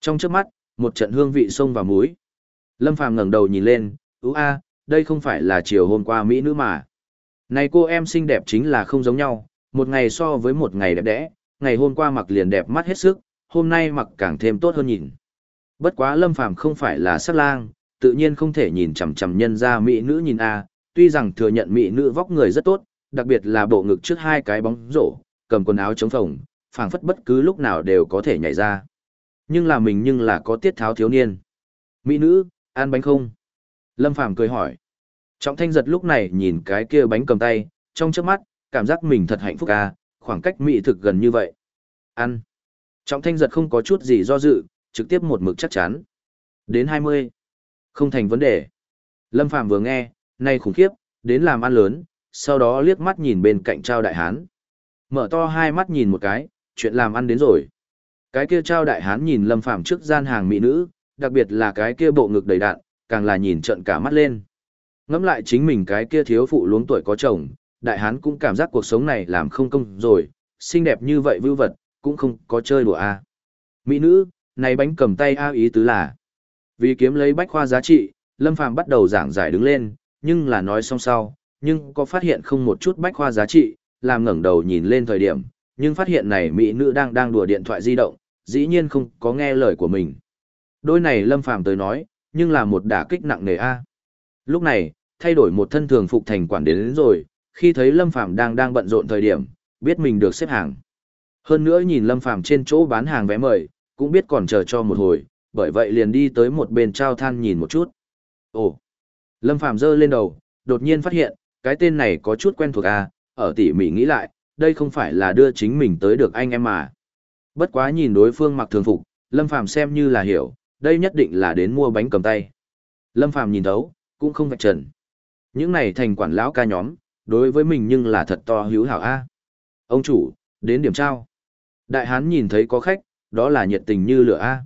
Trong trước mắt, một trận hương vị sông vào mũi. Lâm Phàm ngẩng đầu nhìn lên, "Ú a, đây không phải là chiều hôm qua mỹ nữ mà. Này cô em xinh đẹp chính là không giống nhau, một ngày so với một ngày đẹp đẽ, ngày hôm qua mặc liền đẹp mắt hết sức, hôm nay mặc càng thêm tốt hơn nhìn." Bất quá Lâm Phàm không phải là sát lang, tự nhiên không thể nhìn chằm chằm nhân ra mỹ nữ nhìn a, tuy rằng thừa nhận mỹ nữ vóc người rất tốt, đặc biệt là bộ ngực trước hai cái bóng rổ, cầm quần áo chống phồng, phảng phất bất cứ lúc nào đều có thể nhảy ra. Nhưng là mình nhưng là có tiết tháo thiếu niên. Mỹ nữ, ăn bánh không? Lâm Phàm cười hỏi. Trọng thanh giật lúc này nhìn cái kia bánh cầm tay, trong trước mắt, cảm giác mình thật hạnh phúc à, khoảng cách mỹ thực gần như vậy. Ăn. Trọng thanh giật không có chút gì do dự, trực tiếp một mực chắc chắn. Đến 20. Không thành vấn đề. Lâm Phàm vừa nghe, nay khủng khiếp, đến làm ăn lớn, sau đó liếc mắt nhìn bên cạnh trao đại hán. Mở to hai mắt nhìn một cái, chuyện làm ăn đến rồi. Cái kia trao đại hán nhìn lâm phàm trước gian hàng mỹ nữ, đặc biệt là cái kia bộ ngực đầy đạn, càng là nhìn trận cả mắt lên. Ngắm lại chính mình cái kia thiếu phụ luống tuổi có chồng, đại hán cũng cảm giác cuộc sống này làm không công rồi, xinh đẹp như vậy vưu vật, cũng không có chơi đùa a. Mỹ nữ, này bánh cầm tay a ý tứ là. Vì kiếm lấy bách khoa giá trị, Lâm Phàm bắt đầu giảng giải đứng lên, nhưng là nói xong sau, nhưng có phát hiện không một chút bách khoa giá trị, làm ngẩng đầu nhìn lên thời điểm, nhưng phát hiện này mỹ nữ đang đang đùa điện thoại di động, dĩ nhiên không có nghe lời của mình. Đôi này Lâm Phàm tới nói, nhưng là một đả kích nặng nề a. Lúc này, thay đổi một thân thường phục thành quản đến, đến rồi, khi thấy Lâm Phàm đang đang bận rộn thời điểm, biết mình được xếp hàng. Hơn nữa nhìn Lâm Phàm trên chỗ bán hàng vé mời, cũng biết còn chờ cho một hồi, bởi vậy liền đi tới một bên trao than nhìn một chút. Ồ! Lâm Phàm giơ lên đầu, đột nhiên phát hiện, cái tên này có chút quen thuộc à, ở tỉ mỉ nghĩ lại, đây không phải là đưa chính mình tới được anh em mà. Bất quá nhìn đối phương mặc thường phục, Lâm Phàm xem như là hiểu, đây nhất định là đến mua bánh cầm tay. Lâm Phàm nhìn thấu, cũng không vạch trần. Những này thành quản lão ca nhóm, đối với mình nhưng là thật to hữu hảo a. Ông chủ, đến điểm trao. Đại hán nhìn thấy có khách, đó là nhiệt tình như lửa a.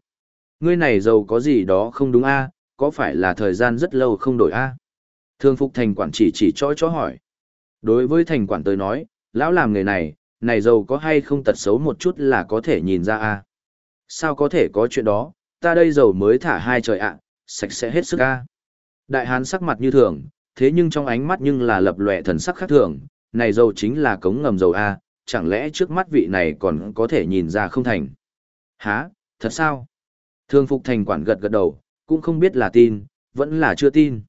Ngươi này giàu có gì đó không đúng a, có phải là thời gian rất lâu không đổi a? Thương phục thành quản chỉ chỉ cho chó hỏi. Đối với thành quản tới nói, lão làm nghề này, này giàu có hay không tật xấu một chút là có thể nhìn ra a. Sao có thể có chuyện đó, ta đây giàu mới thả hai trời ạ, sạch sẽ hết sức a. Đại hán sắc mặt như thường, thế nhưng trong ánh mắt nhưng là lập lòe thần sắc khác thường, này dầu chính là cống ngầm dầu A, chẳng lẽ trước mắt vị này còn có thể nhìn ra không thành. Hả, thật sao? Thương Phục Thành quản gật gật đầu, cũng không biết là tin, vẫn là chưa tin.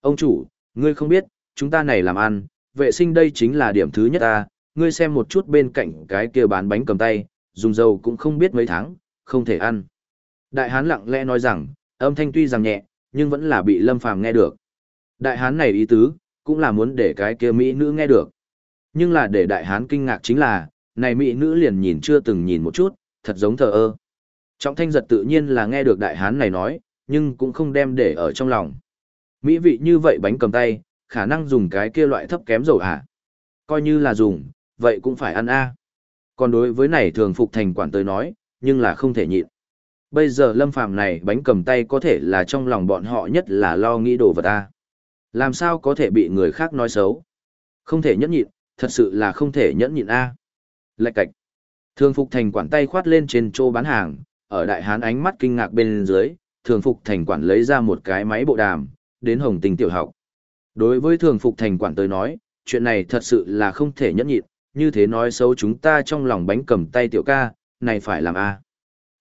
Ông chủ, ngươi không biết, chúng ta này làm ăn, vệ sinh đây chính là điểm thứ nhất ta, ngươi xem một chút bên cạnh cái kia bán bánh cầm tay, dùng dầu cũng không biết mấy tháng, không thể ăn. Đại hán lặng lẽ nói rằng, âm thanh tuy rằng nhẹ, nhưng vẫn là bị Lâm Phàm nghe được. Đại hán này ý tứ, cũng là muốn để cái kia mỹ nữ nghe được. Nhưng là để đại hán kinh ngạc chính là, này mỹ nữ liền nhìn chưa từng nhìn một chút, thật giống thờ ơ. Trọng thanh giật tự nhiên là nghe được đại hán này nói, nhưng cũng không đem để ở trong lòng. Mỹ vị như vậy bánh cầm tay, khả năng dùng cái kia loại thấp kém dầu à. Coi như là dùng, vậy cũng phải ăn a. Còn đối với này thường phục thành quản tới nói, nhưng là không thể nhịn. Bây giờ lâm phàm này bánh cầm tay có thể là trong lòng bọn họ nhất là lo nghĩ đồ vật a. Làm sao có thể bị người khác nói xấu? Không thể nhẫn nhịn, thật sự là không thể nhẫn nhịn a. Lạch cạch. Thường phục thành quản tay khoát lên trên chỗ bán hàng, ở đại hán ánh mắt kinh ngạc bên dưới, thường phục thành quản lấy ra một cái máy bộ đàm, đến hồng tình tiểu học. Đối với thường phục thành quản tới nói, chuyện này thật sự là không thể nhẫn nhịn, như thế nói xấu chúng ta trong lòng bánh cầm tay tiểu ca, này phải làm a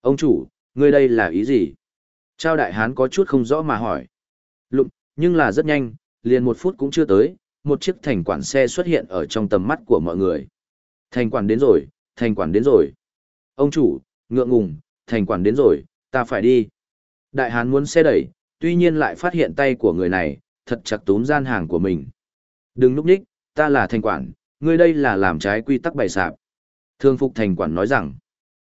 Ông chủ, ngươi đây là ý gì? Trao đại hán có chút không rõ mà hỏi. Lụng, nhưng là rất nhanh, liền một phút cũng chưa tới, một chiếc thành quản xe xuất hiện ở trong tầm mắt của mọi người. Thành quản đến rồi, thành quản đến rồi. Ông chủ, ngượng ngùng, thành quản đến rồi, ta phải đi. Đại hán muốn xe đẩy, tuy nhiên lại phát hiện tay của người này, thật chặt túm gian hàng của mình. Đừng núp đích, ta là thành quản, ngươi đây là làm trái quy tắc bày sạp. Thương phục thành quản nói rằng,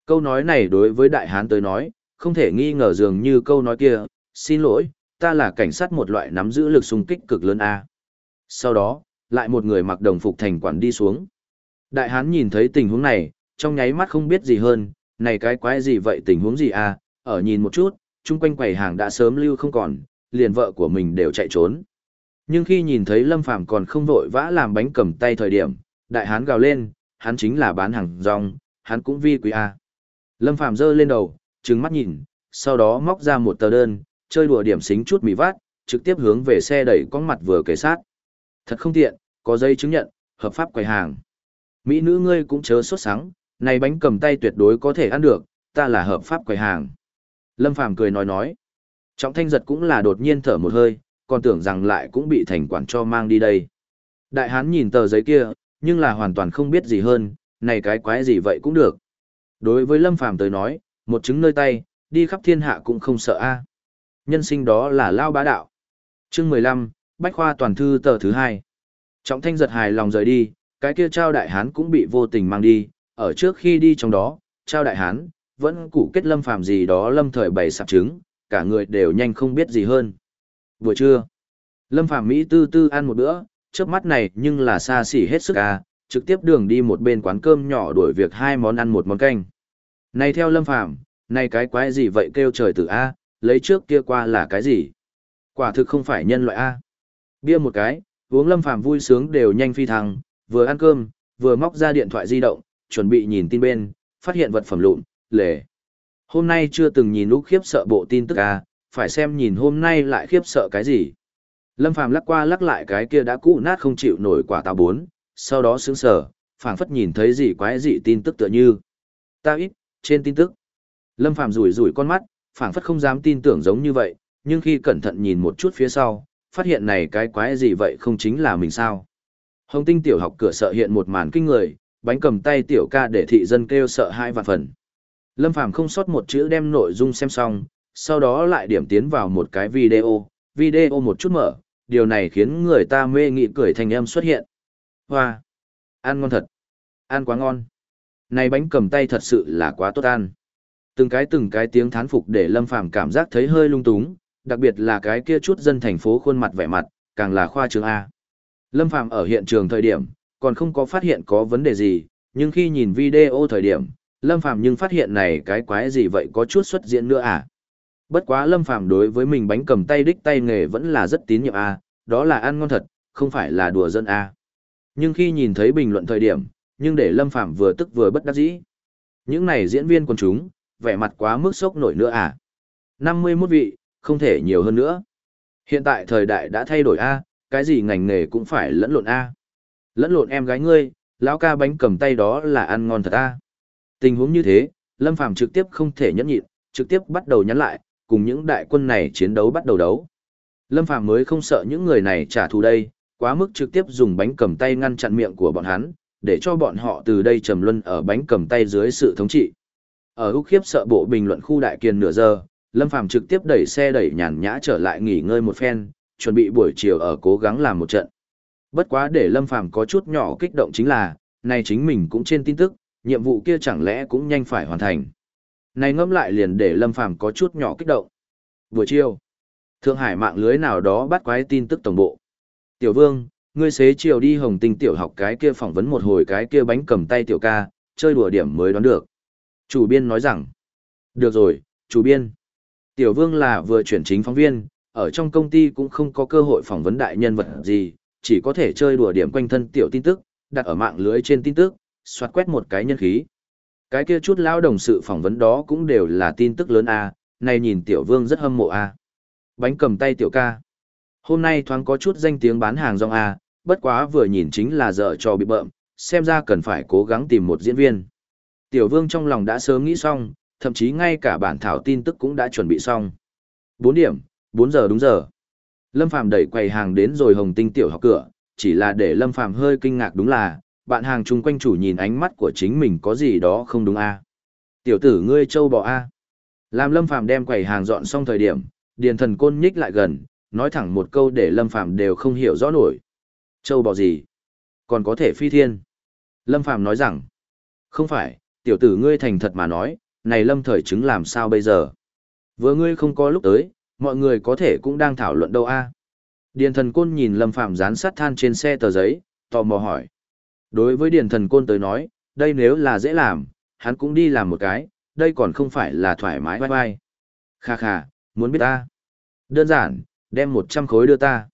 câu nói này đối với đại hán tới nói, không thể nghi ngờ dường như câu nói kia, xin lỗi, ta là cảnh sát một loại nắm giữ lực xung kích cực lớn A. Sau đó, lại một người mặc đồng phục thành quản đi xuống. Đại hán nhìn thấy tình huống này, trong nháy mắt không biết gì hơn, này cái quái gì vậy tình huống gì a? ở nhìn một chút, chung quanh quầy hàng đã sớm lưu không còn, liền vợ của mình đều chạy trốn. Nhưng khi nhìn thấy Lâm Phàm còn không vội vã làm bánh cầm tay thời điểm, đại hán gào lên, hắn chính là bán hàng rong, hắn cũng vi quý a. Lâm Phàm giơ lên đầu, trừng mắt nhìn, sau đó móc ra một tờ đơn, chơi đùa điểm xính chút mì vát, trực tiếp hướng về xe đẩy con mặt vừa kề sát. Thật không tiện, có giấy chứng nhận, hợp pháp quầy hàng. Mỹ nữ ngươi cũng chớ sốt sáng, này bánh cầm tay tuyệt đối có thể ăn được, ta là hợp pháp quầy hàng. Lâm Phàm cười nói nói. Trọng thanh giật cũng là đột nhiên thở một hơi, còn tưởng rằng lại cũng bị thành quản cho mang đi đây. Đại hán nhìn tờ giấy kia, nhưng là hoàn toàn không biết gì hơn, này cái quái gì vậy cũng được. Đối với Lâm Phàm tới nói, một chứng nơi tay, đi khắp thiên hạ cũng không sợ a. Nhân sinh đó là lao bá đạo. Chương 15, Bách khoa toàn thư tờ thứ hai. Trọng thanh giật hài lòng rời đi, cái kia trao đại hán cũng bị vô tình mang đi, ở trước khi đi trong đó, trao đại hán, vẫn cụ kết lâm phàm gì đó lâm thời bày sạp trứng, cả người đều nhanh không biết gì hơn. Buổi trưa, lâm phàm Mỹ tư tư ăn một bữa, trước mắt này nhưng là xa xỉ hết sức à, trực tiếp đường đi một bên quán cơm nhỏ đuổi việc hai món ăn một món canh. Này theo lâm phàm, này cái quái gì vậy kêu trời tử A, lấy trước kia qua là cái gì? Quả thực không phải nhân loại A. Bia một cái, uống lâm phàm vui sướng đều nhanh phi thăng, vừa ăn cơm, vừa móc ra điện thoại di động, chuẩn bị nhìn tin bên, phát hiện vật phẩm lụn, lề. Hôm nay chưa từng nhìn lúc khiếp sợ bộ tin tức a, phải xem nhìn hôm nay lại khiếp sợ cái gì. Lâm Phàm lắc qua lắc lại cái kia đã cũ nát không chịu nổi quả táo bốn, sau đó sững sờ, phảng phất nhìn thấy gì quái gì tin tức tựa như. Ta ít, trên tin tức. Lâm Phàm rủi rủi con mắt, phảng phất không dám tin tưởng giống như vậy, nhưng khi cẩn thận nhìn một chút phía sau, phát hiện này cái quái gì vậy không chính là mình sao. Hồng tinh tiểu học cửa sợ hiện một màn kinh người, bánh cầm tay tiểu ca để thị dân kêu sợ hai vạn phần. Lâm Phàm không sót một chữ đem nội dung xem xong, sau đó lại điểm tiến vào một cái video, video một chút mở, điều này khiến người ta mê nghị cười thành em xuất hiện. Hoa! Ăn ngon thật! Ăn quá ngon! Này bánh cầm tay thật sự là quá tốt ăn. Từng cái từng cái tiếng thán phục để Lâm Phàm cảm giác thấy hơi lung túng, đặc biệt là cái kia chút dân thành phố khuôn mặt vẻ mặt, càng là khoa trương A. Lâm Phàm ở hiện trường thời điểm, còn không có phát hiện có vấn đề gì, nhưng khi nhìn video thời điểm, Lâm Phàm nhưng phát hiện này cái quái gì vậy có chút xuất diễn nữa à. Bất quá Lâm Phàm đối với mình bánh cầm tay đích tay nghề vẫn là rất tín nhiệm à, đó là ăn ngon thật, không phải là đùa dân à. Nhưng khi nhìn thấy bình luận thời điểm, nhưng để Lâm Phàm vừa tức vừa bất đắc dĩ. Những này diễn viên quần chúng, vẻ mặt quá mức sốc nổi nữa à. 51 vị, không thể nhiều hơn nữa. Hiện tại thời đại đã thay đổi a, cái gì ngành nghề cũng phải lẫn lộn a. Lẫn lộn em gái ngươi, lão ca bánh cầm tay đó là ăn ngon thật a. Tình huống như thế, Lâm Phàm trực tiếp không thể nhẫn nhịn, trực tiếp bắt đầu nhắn lại, cùng những đại quân này chiến đấu bắt đầu đấu. Lâm Phàm mới không sợ những người này trả thù đây, quá mức trực tiếp dùng bánh cầm tay ngăn chặn miệng của bọn hắn, để cho bọn họ từ đây trầm luân ở bánh cầm tay dưới sự thống trị. Ở úc khiếp sợ bộ bình luận khu đại kiền nửa giờ, Lâm Phàm trực tiếp đẩy xe đẩy nhàn nhã trở lại nghỉ ngơi một phen, chuẩn bị buổi chiều ở cố gắng làm một trận. Bất quá để Lâm Phàm có chút nhỏ kích động chính là, này chính mình cũng trên tin tức, nhiệm vụ kia chẳng lẽ cũng nhanh phải hoàn thành. Này ngẫm lại liền để Lâm Phàm có chút nhỏ kích động. Buổi chiều, Thượng Hải mạng lưới nào đó bắt quái tin tức tổng bộ. Tiểu Vương, ngươi xế chiều đi hồng tinh tiểu học cái kia phỏng vấn một hồi cái kia bánh cầm tay tiểu ca, chơi đùa điểm mới đoán được. Chủ biên nói rằng, được rồi, chủ biên. Tiểu vương là vừa chuyển chính phóng viên, ở trong công ty cũng không có cơ hội phỏng vấn đại nhân vật gì, chỉ có thể chơi đùa điểm quanh thân tiểu tin tức, đặt ở mạng lưới trên tin tức, xoát quét một cái nhân khí. Cái kia chút lão đồng sự phỏng vấn đó cũng đều là tin tức lớn a, này nhìn tiểu vương rất hâm mộ a. Bánh cầm tay tiểu ca. Hôm nay thoáng có chút danh tiếng bán hàng rong a, bất quá vừa nhìn chính là dở cho bị bợm, xem ra cần phải cố gắng tìm một diễn viên. Tiểu vương trong lòng đã sớm nghĩ xong, thậm chí ngay cả bản thảo tin tức cũng đã chuẩn bị xong. 4 điểm, 4 giờ đúng giờ. Lâm Phàm đẩy quầy hàng đến rồi Hồng Tinh tiểu học cửa, chỉ là để Lâm Phàm hơi kinh ngạc đúng là, bạn hàng chung quanh chủ nhìn ánh mắt của chính mình có gì đó không đúng a. Tiểu tử ngươi châu bò a. Làm Lâm Phàm đem quầy hàng dọn xong thời điểm, Điền Thần Côn nhích lại gần, nói thẳng một câu để Lâm Phàm đều không hiểu rõ nổi. Châu bò gì? Còn có thể phi thiên. Lâm Phàm nói rằng, không phải, tiểu tử ngươi thành thật mà nói, này Lâm thời chứng làm sao bây giờ? Vừa ngươi không có lúc tới, mọi người có thể cũng đang thảo luận đâu a. Điền thần côn nhìn Lâm Phạm dán sát than trên xe tờ giấy, tò mò hỏi. Đối với điền thần côn tới nói, đây nếu là dễ làm, hắn cũng đi làm một cái, đây còn không phải là thoải mái vai vai. Kha kha, muốn biết ta. Đơn giản, đem 100 khối đưa ta.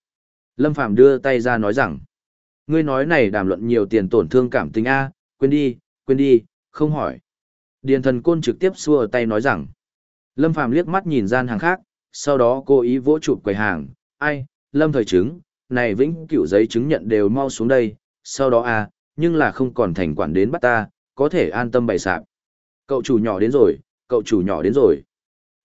Lâm Phạm đưa tay ra nói rằng, ngươi nói này đàm luận nhiều tiền tổn thương cảm tình A, quên đi, quên đi, không hỏi. Điền thần côn trực tiếp xua tay nói rằng, Lâm Phàm liếc mắt nhìn gian hàng khác, sau đó cố ý vỗ chụp quầy hàng, ai, Lâm thời chứng, này vĩnh cửu giấy chứng nhận đều mau xuống đây, sau đó a, nhưng là không còn thành quản đến bắt ta, có thể an tâm bày sạp. Cậu chủ nhỏ đến rồi, cậu chủ nhỏ đến rồi.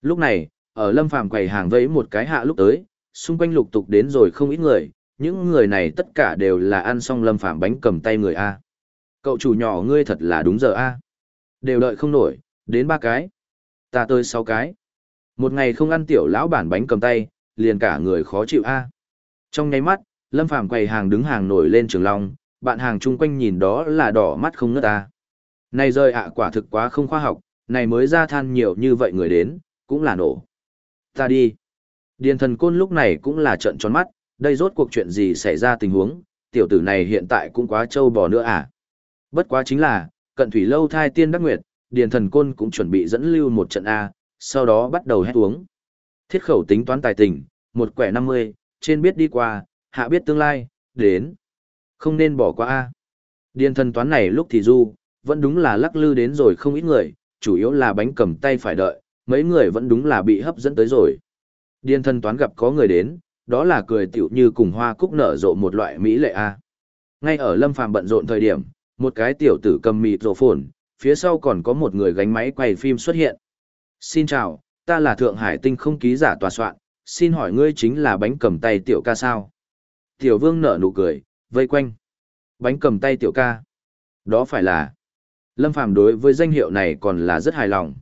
Lúc này, ở Lâm Phàm quầy hàng vẫy một cái hạ lúc tới, xung quanh lục tục đến rồi không ít người, những người này tất cả đều là ăn xong Lâm Phàm bánh cầm tay người a. Cậu chủ nhỏ ngươi thật là đúng giờ a. Đều đợi không nổi, đến ba cái. Ta tới sáu cái. Một ngày không ăn tiểu lão bản bánh cầm tay, liền cả người khó chịu a. Trong nháy mắt, Lâm Phàm quầy hàng đứng hàng nổi lên trường long, bạn hàng chung quanh nhìn đó là đỏ mắt không ngớt ta. Này rơi ạ quả thực quá không khoa học, này mới ra than nhiều như vậy người đến, cũng là nổ. Ta đi. Điền thần côn lúc này cũng là trận tròn mắt, đây rốt cuộc chuyện gì xảy ra tình huống, tiểu tử này hiện tại cũng quá trâu bò nữa à. Bất quá chính là, cận thủy lâu thai tiên đắc nguyệt, điền thần côn cũng chuẩn bị dẫn lưu một trận A, sau đó bắt đầu hét uống. Thiết khẩu tính toán tài tình, một quẻ 50, trên biết đi qua, hạ biết tương lai, đến. Không nên bỏ qua A. Điền thần toán này lúc thì du, vẫn đúng là lắc lư đến rồi không ít người, chủ yếu là bánh cầm tay phải đợi, mấy người vẫn đúng là bị hấp dẫn tới rồi. Điền thần toán gặp có người đến, đó là cười tiểu như cùng hoa cúc nở rộ một loại mỹ lệ A. Ngay ở lâm phàm bận rộn thời điểm, một cái tiểu tử cầm mịt rổ phồn, phía sau còn có một người gánh máy quay phim xuất hiện. Xin chào, ta là Thượng Hải tinh không ký giả tòa soạn, xin hỏi ngươi chính là bánh cầm tay tiểu ca sao? Tiểu vương nở nụ cười, vây quanh. Bánh cầm tay tiểu ca. Đó phải là... Lâm Phàm đối với danh hiệu này còn là rất hài lòng.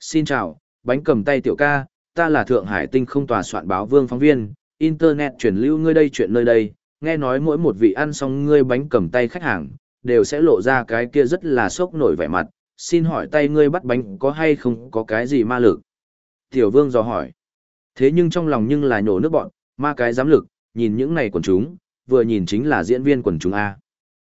Xin chào, bánh cầm tay tiểu ca, ta là Thượng Hải tinh không tòa soạn báo vương phóng viên, Internet truyền lưu ngươi đây chuyện nơi đây, nghe nói mỗi một vị ăn xong ngươi bánh cầm tay khách hàng, đều sẽ lộ ra cái kia rất là sốc nổi vẻ mặt, xin hỏi tay ngươi bắt bánh có hay không có cái gì ma lực? Tiểu vương dò hỏi. Thế nhưng trong lòng nhưng là nhổ nước bọn, ma cái giám lực, nhìn những này quần chúng, vừa nhìn chính là diễn viên quần chúng A.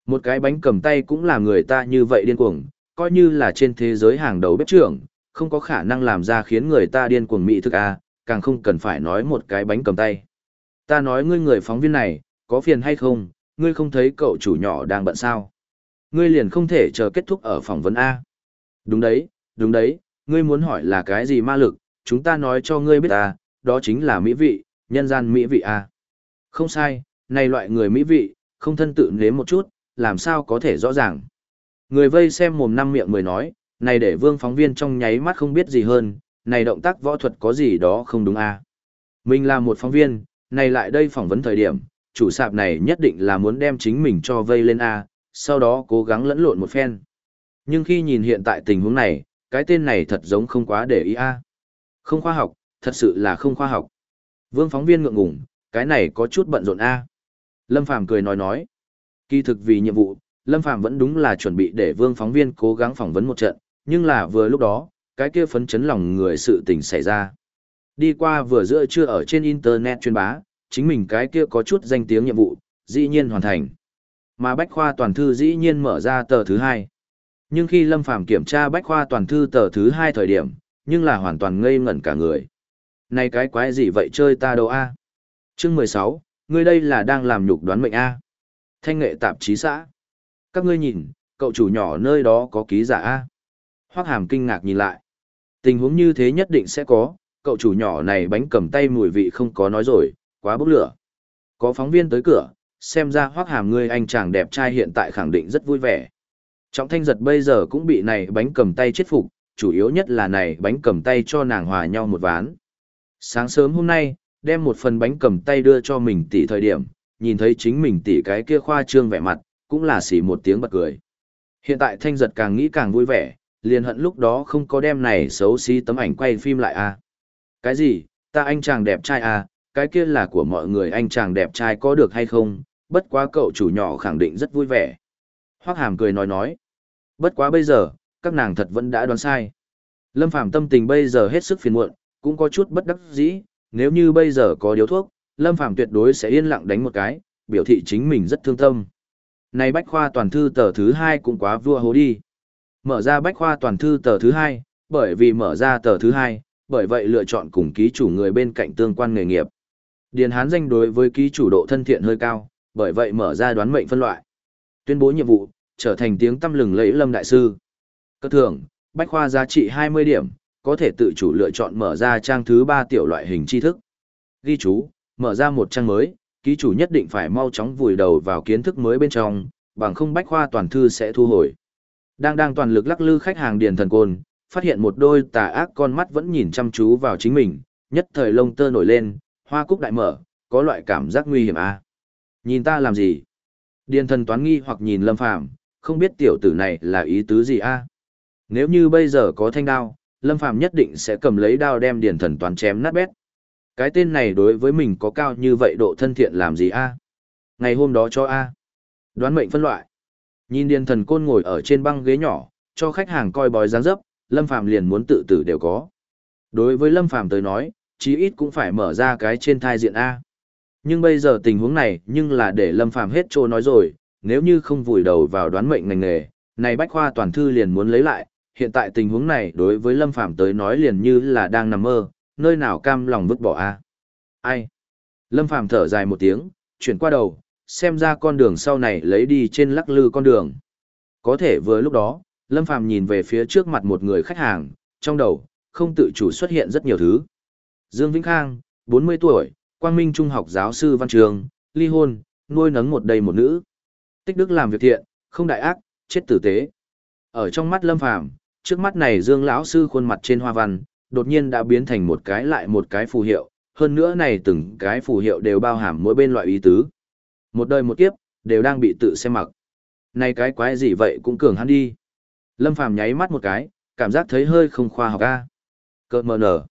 Một cái bánh cầm tay cũng là người ta như vậy điên cuồng, coi như là trên thế giới hàng đầu bếp trưởng, không có khả năng làm ra khiến người ta điên cuồng mỹ thức A, càng không cần phải nói một cái bánh cầm tay. Ta nói ngươi người phóng viên này, có phiền hay không, ngươi không thấy cậu chủ nhỏ đang bận sao? Ngươi liền không thể chờ kết thúc ở phỏng vấn A. Đúng đấy, đúng đấy, ngươi muốn hỏi là cái gì ma lực, chúng ta nói cho ngươi biết A, đó chính là mỹ vị, nhân gian mỹ vị A. Không sai, này loại người mỹ vị, không thân tự nếm một chút, làm sao có thể rõ ràng. Người vây xem mồm năm miệng mười nói, này để vương phóng viên trong nháy mắt không biết gì hơn, này động tác võ thuật có gì đó không đúng a Mình là một phóng viên, này lại đây phỏng vấn thời điểm, chủ sạp này nhất định là muốn đem chính mình cho vây lên A, sau đó cố gắng lẫn lộn một phen. Nhưng khi nhìn hiện tại tình huống này, cái tên này thật giống không quá để ý a. Không khoa học, thật sự là không khoa học. Vương phóng viên ngượng ngùng, cái này có chút bận rộn a. Lâm Phàm cười nói nói. Kỳ thực vì nhiệm vụ, Lâm Phàm vẫn đúng là chuẩn bị để Vương phóng viên cố gắng phỏng vấn một trận, nhưng là vừa lúc đó, cái kia phấn chấn lòng người sự tình xảy ra. Đi qua vừa giữa trưa ở trên internet truyền bá, chính mình cái kia có chút danh tiếng nhiệm vụ, dĩ nhiên hoàn thành. Mà Bách Khoa Toàn Thư dĩ nhiên mở ra tờ thứ hai. Nhưng khi Lâm Phàm kiểm tra Bách Khoa Toàn Thư tờ thứ hai thời điểm, nhưng là hoàn toàn ngây ngẩn cả người. Này cái quái gì vậy chơi ta đâu a? À? Chương 16, ngươi đây là đang làm nhục đoán mệnh a. Thanh nghệ tạp chí xã. Các ngươi nhìn, cậu chủ nhỏ nơi đó có ký giả a. Hoắc Hàm kinh ngạc nhìn lại. Tình huống như thế nhất định sẽ có, cậu chủ nhỏ này bánh cầm tay mùi vị không có nói rồi, quá bốc lửa. Có phóng viên tới cửa, xem ra Hoắc Hàm ngươi anh chàng đẹp trai hiện tại khẳng định rất vui vẻ. Trọng thanh giật bây giờ cũng bị này bánh cầm tay chết phục, chủ yếu nhất là này bánh cầm tay cho nàng hòa nhau một ván. Sáng sớm hôm nay, đem một phần bánh cầm tay đưa cho mình tỷ thời điểm, nhìn thấy chính mình tỷ cái kia khoa trương vẻ mặt, cũng là xỉ một tiếng bật cười. Hiện tại thanh giật càng nghĩ càng vui vẻ, liền hận lúc đó không có đem này xấu xí tấm ảnh quay phim lại à. Cái gì, ta anh chàng đẹp trai à, cái kia là của mọi người anh chàng đẹp trai có được hay không, bất quá cậu chủ nhỏ khẳng định rất vui vẻ. Hoác hàm cười nói nói. Bất quá bây giờ, các nàng thật vẫn đã đoán sai. Lâm Phàm tâm tình bây giờ hết sức phiền muộn, cũng có chút bất đắc dĩ, nếu như bây giờ có điếu thuốc, Lâm Phàm tuyệt đối sẽ yên lặng đánh một cái, biểu thị chính mình rất thương tâm. Này bách khoa toàn thư tờ thứ hai cũng quá vua hố đi. Mở ra bách khoa toàn thư tờ thứ hai, bởi vì mở ra tờ thứ hai, bởi vậy lựa chọn cùng ký chủ người bên cạnh tương quan nghề nghiệp. Điền Hán danh đối với ký chủ độ thân thiện hơi cao, bởi vậy mở ra đoán mệnh phân loại. Tuyên bố nhiệm vụ, trở thành tiếng tâm lừng lẫy Lâm Đại Sư. Cơ thưởng, bách khoa giá trị 20 điểm, có thể tự chủ lựa chọn mở ra trang thứ 3 tiểu loại hình tri thức. Ghi chú, mở ra một trang mới, ký chủ nhất định phải mau chóng vùi đầu vào kiến thức mới bên trong, bằng không bách khoa toàn thư sẽ thu hồi. Đang đang toàn lực lắc lư khách hàng điền thần côn, phát hiện một đôi tà ác con mắt vẫn nhìn chăm chú vào chính mình, nhất thời lông tơ nổi lên, hoa cúc đại mở, có loại cảm giác nguy hiểm à. Nhìn ta làm gì? Điền thần toán nghi hoặc nhìn lâm phàm, không biết tiểu tử này là ý tứ gì a? Nếu như bây giờ có thanh đao, lâm phàm nhất định sẽ cầm lấy đao đem điền thần toán chém nát bét. Cái tên này đối với mình có cao như vậy độ thân thiện làm gì a? Ngày hôm đó cho a. Đoán mệnh phân loại. Nhìn điền thần côn ngồi ở trên băng ghế nhỏ, cho khách hàng coi bói dáng dấp, lâm phàm liền muốn tự tử đều có. Đối với lâm phàm tới nói, chí ít cũng phải mở ra cái trên thai diện a. Nhưng bây giờ tình huống này, nhưng là để lâm phàm hết trô nói rồi, nếu như không vùi đầu vào đoán mệnh ngành nghề, này bách khoa toàn thư liền muốn lấy lại, hiện tại tình huống này đối với lâm phàm tới nói liền như là đang nằm mơ, nơi nào cam lòng vứt bỏ a. Ai? Lâm phàm thở dài một tiếng, chuyển qua đầu, xem ra con đường sau này lấy đi trên lắc lư con đường. Có thể vừa lúc đó, Lâm Phàm nhìn về phía trước mặt một người khách hàng, trong đầu, không tự chủ xuất hiện rất nhiều thứ. Dương Vĩnh Khang, 40 tuổi, Quang Minh Trung học giáo sư văn trường, ly hôn, nuôi nấng một đầy một nữ. Tích đức làm việc thiện, không đại ác, chết tử tế. Ở trong mắt Lâm Phàm, trước mắt này Dương lão sư khuôn mặt trên hoa văn, đột nhiên đã biến thành một cái lại một cái phù hiệu, hơn nữa này từng cái phù hiệu đều bao hàm mỗi bên loại ý tứ. Một đời một kiếp, đều đang bị tự xem mặc. Này cái quái gì vậy cũng cường hắn đi. Lâm Phàm nháy mắt một cái, cảm giác thấy hơi không khoa học a. Cợt mờ nở.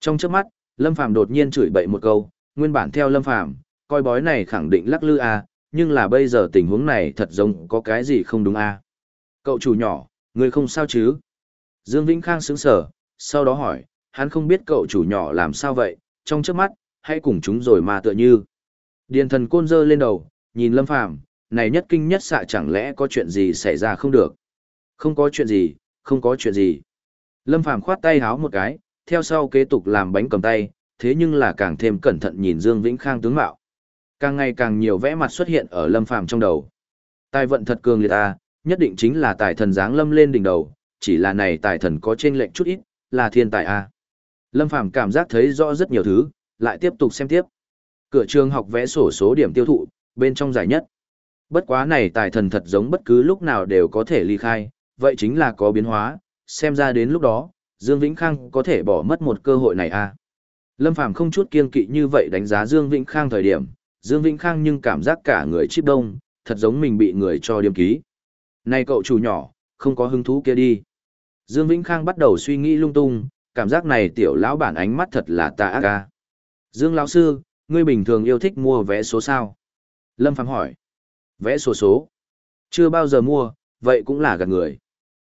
Trong chớp mắt, Lâm Phàm đột nhiên chửi bậy một câu, nguyên bản theo Lâm Phàm, coi bói này khẳng định lắc lư a, nhưng là bây giờ tình huống này thật giống có cái gì không đúng a. Cậu chủ nhỏ, người không sao chứ? Dương Vĩnh Khang sững sờ, sau đó hỏi, hắn không biết cậu chủ nhỏ làm sao vậy, trong chớp mắt, hãy cùng chúng rồi mà tựa như. Điền thần côn dơ lên đầu, nhìn Lâm Phàm này nhất kinh nhất xạ chẳng lẽ có chuyện gì xảy ra không được. Không có chuyện gì, không có chuyện gì. Lâm Phàm khoát tay háo một cái, theo sau kế tục làm bánh cầm tay, thế nhưng là càng thêm cẩn thận nhìn Dương Vĩnh Khang tướng mạo. Càng ngày càng nhiều vẽ mặt xuất hiện ở Lâm Phàm trong đầu. Tài vận thật cường liệt a, nhất định chính là tài thần dáng lâm lên đỉnh đầu, chỉ là này tài thần có trên lệnh chút ít, là thiên tài a. Lâm Phàm cảm giác thấy rõ rất nhiều thứ, lại tiếp tục xem tiếp. Cửa trường học vẽ sổ số điểm tiêu thụ, bên trong giải nhất. Bất quá này tài thần thật giống bất cứ lúc nào đều có thể ly khai, vậy chính là có biến hóa, xem ra đến lúc đó, Dương Vĩnh Khang có thể bỏ mất một cơ hội này à. Lâm Phàm không chút kiên kỵ như vậy đánh giá Dương Vĩnh Khang thời điểm, Dương Vĩnh Khang nhưng cảm giác cả người chip đông, thật giống mình bị người cho điểm ký. Này cậu chủ nhỏ, không có hứng thú kia đi. Dương Vĩnh Khang bắt đầu suy nghĩ lung tung, cảm giác này tiểu lão bản ánh mắt thật là tà ác ca. Dương lão sư, ngươi bình thường yêu thích mua vé số sao? Lâm Phàm hỏi. Vé số số? Chưa bao giờ mua, vậy cũng là gạt người.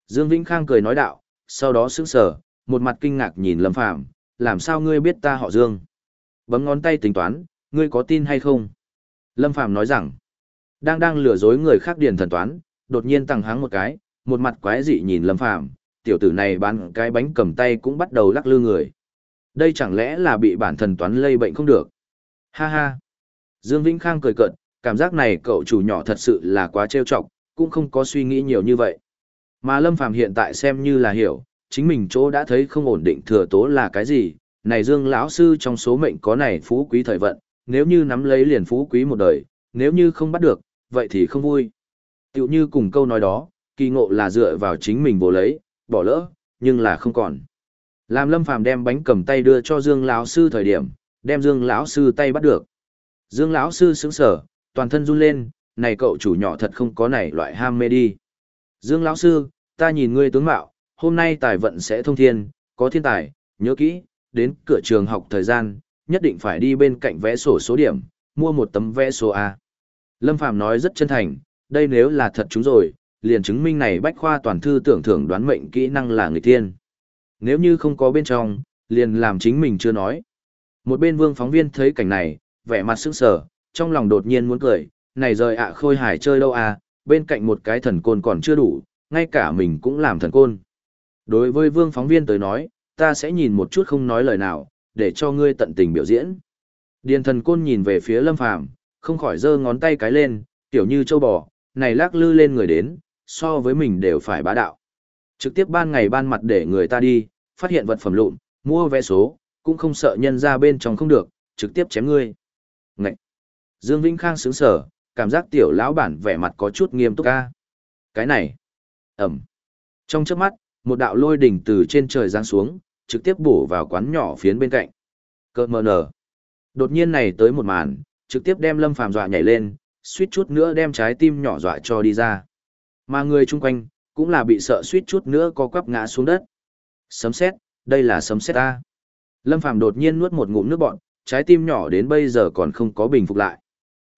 Dương Vĩnh Khang cười nói đạo, sau đó sững sờ, một mặt kinh ngạc nhìn Lâm Phàm, làm sao ngươi biết ta họ Dương? Bấm ngón tay tính toán, ngươi có tin hay không? Lâm Phàm nói rằng, đang đang lừa dối người khác điền thần toán, đột nhiên tăng háng một cái, một mặt quái dị nhìn Lâm Phàm tiểu tử này bán cái bánh cầm tay cũng bắt đầu lắc lư người. Đây chẳng lẽ là bị bản thần toán lây bệnh không được? Ha ha! Dương Vĩnh Khang cười cợt, cảm giác này cậu chủ nhỏ thật sự là quá trêu chọc, cũng không có suy nghĩ nhiều như vậy. Mà Lâm Phàm hiện tại xem như là hiểu, chính mình chỗ đã thấy không ổn định thừa tố là cái gì, này Dương lão sư trong số mệnh có này phú quý thời vận, nếu như nắm lấy liền phú quý một đời, nếu như không bắt được, vậy thì không vui. Tiểu như cùng câu nói đó, kỳ ngộ là dựa vào chính mình vô lấy, bỏ lỡ, nhưng là không còn. Làm Lâm Phàm đem bánh cầm tay đưa cho Dương lão sư thời điểm, đem Dương lão sư tay bắt được. Dương lão sư sững sờ, toàn thân run lên, này cậu chủ nhỏ thật không có này loại ham mê đi. Dương lão sư, ta nhìn ngươi tướng mạo, hôm nay tài vận sẽ thông thiên, có thiên tài, nhớ kỹ, đến cửa trường học thời gian, nhất định phải đi bên cạnh vẽ sổ số điểm, mua một tấm vẽ số A. Lâm Phàm nói rất chân thành, đây nếu là thật chúng rồi, liền chứng minh này bách khoa toàn thư tưởng thưởng đoán mệnh kỹ năng là người tiên. Nếu như không có bên trong, liền làm chính mình chưa nói. Một bên vương phóng viên thấy cảnh này, vẻ mặt sững sờ, trong lòng đột nhiên muốn cười, này rời ạ khôi hải chơi đâu à, bên cạnh một cái thần côn còn chưa đủ, ngay cả mình cũng làm thần côn. Đối với vương phóng viên tới nói, ta sẽ nhìn một chút không nói lời nào, để cho ngươi tận tình biểu diễn. Điền thần côn nhìn về phía lâm phàm, không khỏi giơ ngón tay cái lên, tiểu như châu bò, này lắc lư lên người đến, so với mình đều phải bá đạo. Trực tiếp ban ngày ban mặt để người ta đi, phát hiện vật phẩm lụn, mua vé số, cũng không sợ nhân ra bên trong không được, trực tiếp chém ngươi. Ngậy! Dương Vĩnh Khang sướng sở, cảm giác tiểu lão bản vẻ mặt có chút nghiêm túc ca. Cái này! Ẩm! Trong chớp mắt, một đạo lôi đỉnh từ trên trời giáng xuống, trực tiếp bổ vào quán nhỏ phiến bên cạnh. Cơ mờ nở. Đột nhiên này tới một màn, trực tiếp đem Lâm Phàm dọa nhảy lên, suýt chút nữa đem trái tim nhỏ dọa cho đi ra. Mà người chung quanh, cũng là bị sợ suýt chút nữa có quắp ngã xuống đất. Sấm sét, đây là sấm sét ta. Lâm Phàm đột nhiên nuốt một ngụm nước bọn, trái tim nhỏ đến bây giờ còn không có bình phục lại.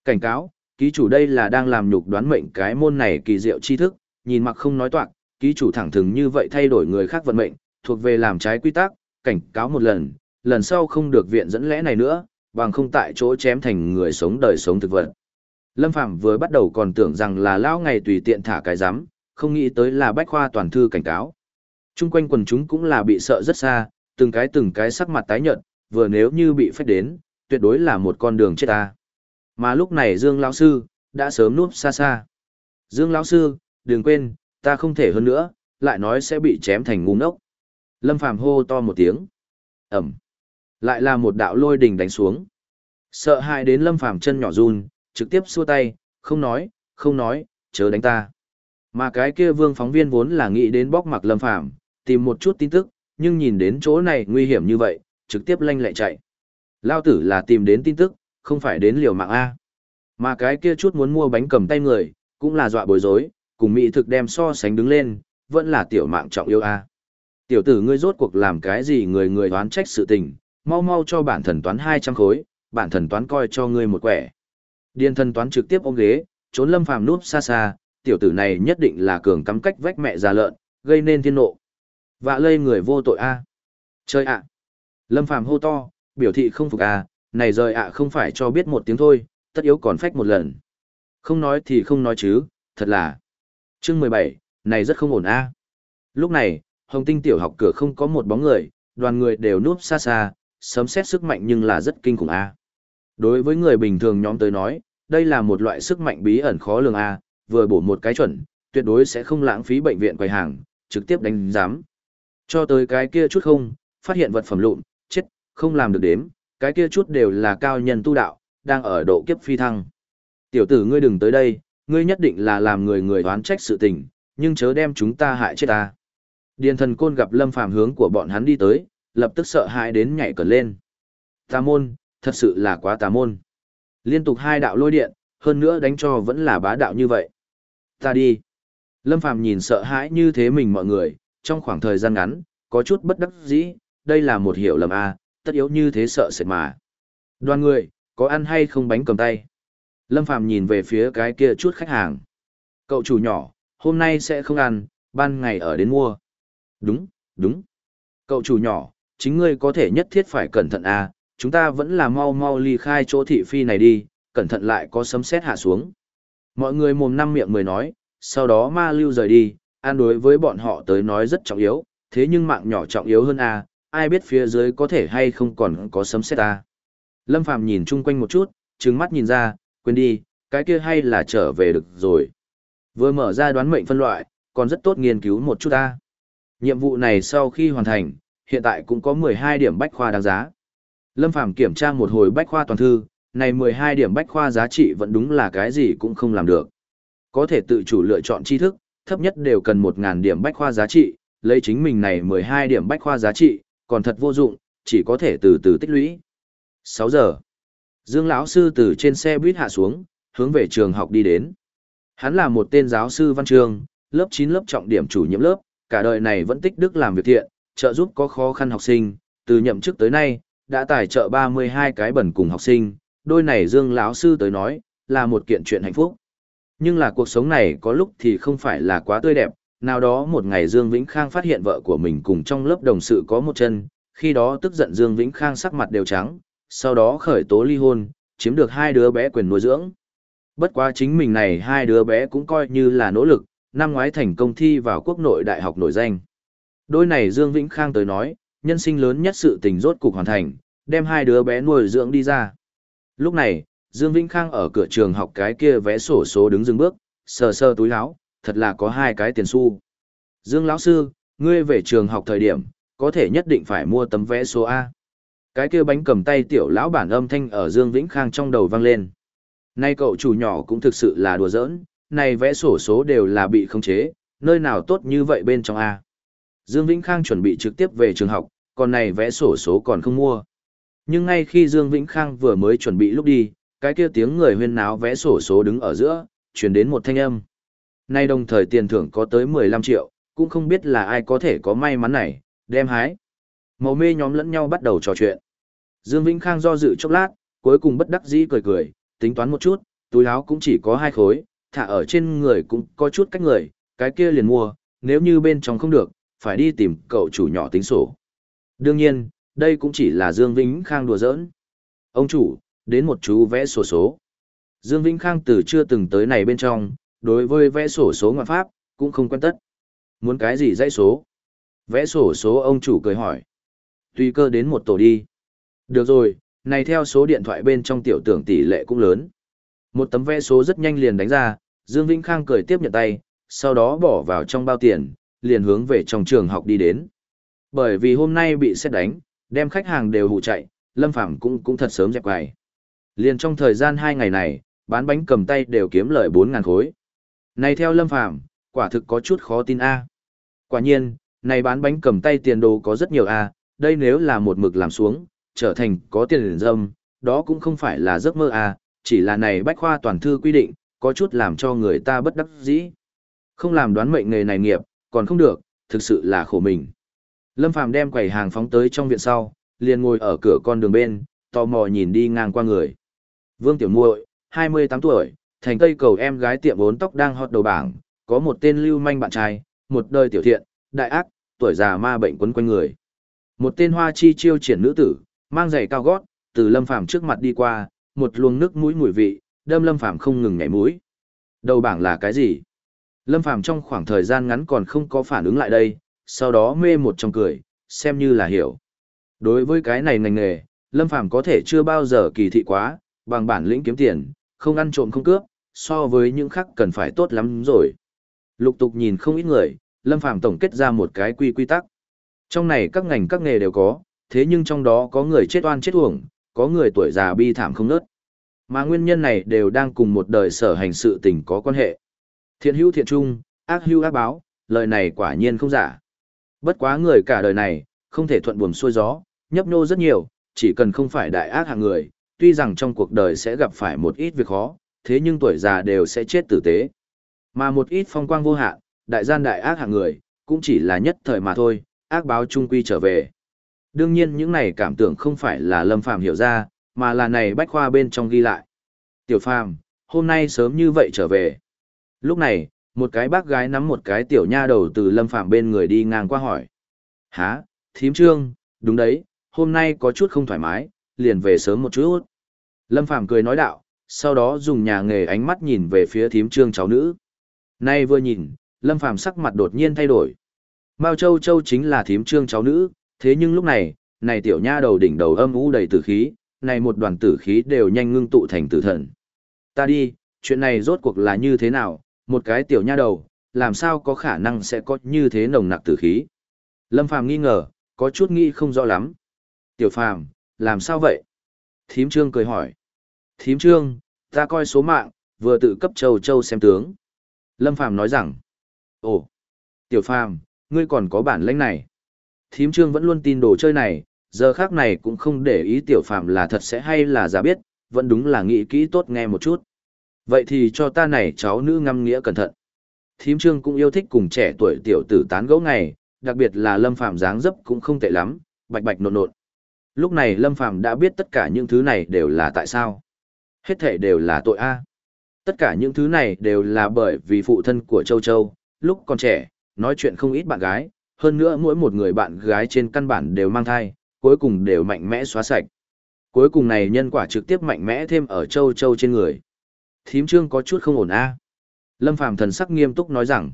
Cảnh cáo, ký chủ đây là đang làm nhục đoán mệnh cái môn này kỳ diệu tri thức, nhìn mặc không nói toạc, ký chủ thẳng thừng như vậy thay đổi người khác vận mệnh, thuộc về làm trái quy tắc, cảnh cáo một lần, lần sau không được viện dẫn lẽ này nữa, bằng không tại chỗ chém thành người sống đời sống thực vật. Lâm Phạm vừa bắt đầu còn tưởng rằng là lão ngày tùy tiện thả cái rắm, không nghĩ tới là bách khoa toàn thư cảnh cáo. Trung quanh quần chúng cũng là bị sợ rất xa, từng cái từng cái sắc mặt tái nhợt, vừa nếu như bị phách đến, tuyệt đối là một con đường chết ta. Mà lúc này Dương lão sư đã sớm núp xa xa. Dương lão sư, đừng quên, ta không thể hơn nữa, lại nói sẽ bị chém thành ngu ngốc. Lâm Phàm hô to một tiếng. Ẩm. Lại là một đạo lôi đình đánh xuống. Sợ hãi đến Lâm Phàm chân nhỏ run, trực tiếp xua tay, không nói, không nói, chớ đánh ta. Mà cái kia vương phóng viên vốn là nghĩ đến bóc mặc Lâm Phàm tìm một chút tin tức, nhưng nhìn đến chỗ này nguy hiểm như vậy, trực tiếp lanh lẹ chạy. Lao tử là tìm đến tin tức, không phải đến liều mạng A. Mà cái kia chút muốn mua bánh cầm tay người, cũng là dọa bối rối, cùng mỹ thực đem so sánh đứng lên, vẫn là tiểu mạng trọng yêu A. Tiểu tử ngươi rốt cuộc làm cái gì người người đoán trách sự tình, mau mau cho bản thần toán 200 khối, bản thần toán coi cho ngươi một quẻ. Điền thần toán trực tiếp ôm ghế, trốn lâm phàm núp xa xa, tiểu tử này nhất định là cường cắm cách vách mẹ già lợn, gây nên thiên nộ. Vạ lây người vô tội a. Chơi ạ. Lâm phàm hô to, biểu thị không phục a, này rời ạ không phải cho biết một tiếng thôi, tất yếu còn phách một lần. Không nói thì không nói chứ, thật là. Chương 17, này rất không ổn a. Lúc này, Hồng Tinh tiểu học cửa không có một bóng người, đoàn người đều núp xa xa, sấm xét sức mạnh nhưng là rất kinh khủng a. Đối với người bình thường nhóm tới nói, đây là một loại sức mạnh bí ẩn khó lường a, vừa bổ một cái chuẩn, tuyệt đối sẽ không lãng phí bệnh viện quầy hàng, trực tiếp đánh giám. Cho tới cái kia chút không, phát hiện vật phẩm lụn, chết, không làm được đếm, cái kia chút đều là cao nhân tu đạo, đang ở độ kiếp phi thăng. Tiểu tử ngươi đừng tới đây, ngươi nhất định là làm người người đoán trách sự tình, nhưng chớ đem chúng ta hại chết ta. Điền thần côn gặp lâm phàm hướng của bọn hắn đi tới, lập tức sợ hãi đến nhảy cẩn lên. Tà môn, thật sự là quá tà môn. Liên tục hai đạo lôi điện, hơn nữa đánh cho vẫn là bá đạo như vậy. Ta đi. Lâm phàm nhìn sợ hãi như thế mình mọi người, trong khoảng thời gian ngắn, có chút bất đắc dĩ, đây là một hiểu lầm a, tất yếu như thế sợ sệt mà. Đoàn người, có ăn hay không bánh cầm tay? Lâm Phàm nhìn về phía cái kia chút khách hàng. Cậu chủ nhỏ, hôm nay sẽ không ăn, ban ngày ở đến mua. Đúng, đúng. Cậu chủ nhỏ, chính ngươi có thể nhất thiết phải cẩn thận à, chúng ta vẫn là mau mau ly khai chỗ thị phi này đi, cẩn thận lại có sấm sét hạ xuống. Mọi người mồm năm miệng mười nói, sau đó ma lưu rời đi, an đối với bọn họ tới nói rất trọng yếu, thế nhưng mạng nhỏ trọng yếu hơn à? ai biết phía dưới có thể hay không còn có sấm sét à. Lâm Phàm nhìn chung quanh một chút, trừng mắt nhìn ra, quên đi, cái kia hay là trở về được rồi. Vừa mở ra đoán mệnh phân loại, còn rất tốt nghiên cứu một chút ta. Nhiệm vụ này sau khi hoàn thành, hiện tại cũng có 12 điểm bách khoa đáng giá. Lâm Phàm kiểm tra một hồi bách khoa toàn thư, này 12 điểm bách khoa giá trị vẫn đúng là cái gì cũng không làm được. Có thể tự chủ lựa chọn tri thức, thấp nhất đều cần 1.000 điểm bách khoa giá trị, lấy chính mình này 12 điểm bách khoa giá trị, còn thật vô dụng, chỉ có thể từ từ tích lũy. 6 giờ. Dương lão sư từ trên xe buýt hạ xuống, hướng về trường học đi đến. Hắn là một tên giáo sư văn trường, lớp 9 lớp trọng điểm chủ nhiệm lớp, cả đời này vẫn tích đức làm việc thiện, trợ giúp có khó khăn học sinh, từ nhậm chức tới nay, đã tài trợ 32 cái bẩn cùng học sinh, đôi này Dương lão sư tới nói, là một kiện chuyện hạnh phúc. Nhưng là cuộc sống này có lúc thì không phải là quá tươi đẹp, nào đó một ngày Dương Vĩnh Khang phát hiện vợ của mình cùng trong lớp đồng sự có một chân, khi đó tức giận Dương Vĩnh Khang sắc mặt đều trắng, sau đó khởi tố ly hôn, chiếm được hai đứa bé quyền nuôi dưỡng. Bất quá chính mình này hai đứa bé cũng coi như là nỗ lực, năm ngoái thành công thi vào quốc nội đại học nổi danh. Đôi này Dương Vĩnh Khang tới nói, nhân sinh lớn nhất sự tình rốt cục hoàn thành, đem hai đứa bé nuôi dưỡng đi ra. Lúc này, Dương Vĩnh Khang ở cửa trường học cái kia vẽ sổ số đứng dừng bước, sờ sờ túi áo, thật là có hai cái tiền xu. Dương lão sư, ngươi về trường học thời điểm, có thể nhất định phải mua tấm vé số A. Cái kia bánh cầm tay tiểu lão bản âm thanh ở Dương Vĩnh Khang trong đầu vang lên. Nay cậu chủ nhỏ cũng thực sự là đùa giỡn, này vẽ sổ số đều là bị khống chế, nơi nào tốt như vậy bên trong A. Dương Vĩnh Khang chuẩn bị trực tiếp về trường học, còn này vẽ sổ số còn không mua. Nhưng ngay khi Dương Vĩnh Khang vừa mới chuẩn bị lúc đi, cái kia tiếng người huyên náo vẽ sổ số đứng ở giữa, chuyển đến một thanh âm. Nay đồng thời tiền thưởng có tới 15 triệu, cũng không biết là ai có thể có may mắn này, đem hái. Màu mê nhóm lẫn nhau bắt đầu trò chuyện. Dương Vĩnh Khang do dự chốc lát, cuối cùng bất đắc dĩ cười cười, tính toán một chút, túi áo cũng chỉ có hai khối, thả ở trên người cũng có chút cách người, cái kia liền mua, nếu như bên trong không được, phải đi tìm cậu chủ nhỏ tính sổ. Đương nhiên, đây cũng chỉ là Dương Vĩnh Khang đùa giỡn. Ông chủ, đến một chú vẽ sổ số. Dương Vĩnh Khang từ chưa từng tới này bên trong, đối với vẽ sổ số ngoại pháp, cũng không quen tất. Muốn cái gì dãy số? Vẽ sổ số ông chủ cười hỏi. Tùy cơ đến một tổ đi. Được rồi, này theo số điện thoại bên trong tiểu tưởng tỷ lệ cũng lớn. Một tấm vé số rất nhanh liền đánh ra, Dương Vĩnh Khang cười tiếp nhận tay, sau đó bỏ vào trong bao tiền, liền hướng về trong trường học đi đến. Bởi vì hôm nay bị xét đánh, đem khách hàng đều hụ chạy, Lâm Phàm cũng cũng thật sớm dẹp quài. Liền trong thời gian hai ngày này, bán bánh cầm tay đều kiếm lợi 4.000 khối. Này theo Lâm Phàm quả thực có chút khó tin a. Quả nhiên, này bán bánh cầm tay tiền đồ có rất nhiều a, đây nếu là một mực làm xuống, trở thành có tiền liền dâm, đó cũng không phải là giấc mơ à? chỉ là này bách khoa toàn thư quy định, có chút làm cho người ta bất đắc dĩ. Không làm đoán mệnh nghề này nghiệp, còn không được, thực sự là khổ mình. Lâm Phàm đem quầy hàng phóng tới trong viện sau, liền ngồi ở cửa con đường bên, tò mò nhìn đi ngang qua người. Vương Tiểu Muội, 28 tuổi, thành tây cầu em gái tiệm bốn tóc đang hot đầu bảng, có một tên lưu manh bạn trai, một đời tiểu thiện, đại ác, tuổi già ma bệnh quấn quanh người. Một tên hoa chi chiêu triển nữ tử, mang giày cao gót, từ Lâm Phàm trước mặt đi qua, một luồng nước mũi mùi vị, đâm Lâm Phàm không ngừng nhảy mũi. Đầu bảng là cái gì? Lâm Phàm trong khoảng thời gian ngắn còn không có phản ứng lại đây, sau đó mê một trong cười, xem như là hiểu. Đối với cái này ngành nghề, Lâm Phàm có thể chưa bao giờ kỳ thị quá, bằng bản lĩnh kiếm tiền, không ăn trộm không cướp, so với những khác cần phải tốt lắm rồi. Lục tục nhìn không ít người, Lâm Phàm tổng kết ra một cái quy quy tắc. Trong này các ngành các nghề đều có, thế nhưng trong đó có người chết oan chết uổng, có người tuổi già bi thảm không nớt. Mà nguyên nhân này đều đang cùng một đời sở hành sự tình có quan hệ. Thiện hữu thiện trung, ác hữu ác báo, lời này quả nhiên không giả. Bất quá người cả đời này, không thể thuận buồm xuôi gió, nhấp nhô rất nhiều, chỉ cần không phải đại ác hạng người, tuy rằng trong cuộc đời sẽ gặp phải một ít việc khó, thế nhưng tuổi già đều sẽ chết tử tế. Mà một ít phong quang vô hạn, đại gian đại ác hạng người, cũng chỉ là nhất thời mà thôi, ác báo trung quy trở về. Đương nhiên những này cảm tưởng không phải là Lâm Phàm hiểu ra, mà là này bách khoa bên trong ghi lại. Tiểu Phàm, hôm nay sớm như vậy trở về. Lúc này, một cái bác gái nắm một cái tiểu nha đầu từ Lâm Phàm bên người đi ngang qua hỏi. há thím trương, đúng đấy, hôm nay có chút không thoải mái, liền về sớm một chút. Lâm Phàm cười nói đạo, sau đó dùng nhà nghề ánh mắt nhìn về phía thím trương cháu nữ. Nay vừa nhìn, Lâm Phàm sắc mặt đột nhiên thay đổi. Mao Châu Châu chính là thím trương cháu nữ, thế nhưng lúc này, này tiểu nha đầu đỉnh đầu âm u đầy tử khí, này một đoàn tử khí đều nhanh ngưng tụ thành tử thần. Ta đi, chuyện này rốt cuộc là như thế nào, một cái tiểu nha đầu, làm sao có khả năng sẽ có như thế nồng nặc tử khí. Lâm Phàm nghi ngờ, có chút nghĩ không rõ lắm. Tiểu Phàm, làm sao vậy? Thím Trương cười hỏi. Thím Trương, ta coi số mạng, vừa tự cấp châu châu xem tướng. Lâm Phàm nói rằng. Ồ, Tiểu Phàm, ngươi còn có bản lĩnh này. Thím Trương vẫn luôn tin đồ chơi này, giờ khác này cũng không để ý Tiểu Phàm là thật sẽ hay là giả biết, vẫn đúng là nghĩ kỹ tốt nghe một chút. Vậy thì cho ta này cháu nữ ngâm nghĩa cẩn thận. Thím Trương cũng yêu thích cùng trẻ tuổi tiểu tử tán gẫu ngày, đặc biệt là Lâm Phàm dáng dấp cũng không tệ lắm, bạch bạch nộn nộn. Lúc này Lâm Phàm đã biết tất cả những thứ này đều là tại sao. Hết thể đều là tội a. Tất cả những thứ này đều là bởi vì phụ thân của Châu Châu, lúc còn trẻ, nói chuyện không ít bạn gái, hơn nữa mỗi một người bạn gái trên căn bản đều mang thai, cuối cùng đều mạnh mẽ xóa sạch. Cuối cùng này nhân quả trực tiếp mạnh mẽ thêm ở Châu Châu trên người. Thím Trương có chút không ổn a. Lâm Phàm thần sắc nghiêm túc nói rằng,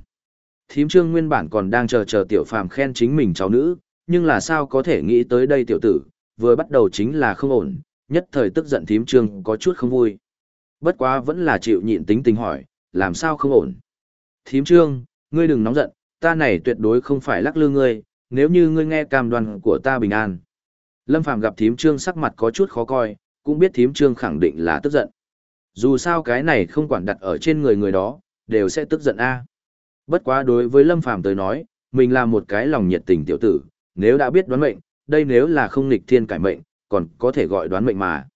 thím trương nguyên bản còn đang chờ chờ tiểu phàm khen chính mình cháu nữ, nhưng là sao có thể nghĩ tới đây tiểu tử, vừa bắt đầu chính là không ổn, nhất thời tức giận thím trương có chút không vui. Bất quá vẫn là chịu nhịn tính tình hỏi, làm sao không ổn. Thím trương, ngươi đừng nóng giận, ta này tuyệt đối không phải lắc lư ngươi, nếu như ngươi nghe cam đoan của ta bình an. Lâm Phàm gặp thím trương sắc mặt có chút khó coi, cũng biết thím trương khẳng định là tức giận. Dù sao cái này không quản đặt ở trên người người đó, đều sẽ tức giận a. Bất quá đối với Lâm Phàm tới nói, mình là một cái lòng nhiệt tình tiểu tử, nếu đã biết đoán mệnh, đây nếu là không nghịch thiên cải mệnh, còn có thể gọi đoán mệnh mà.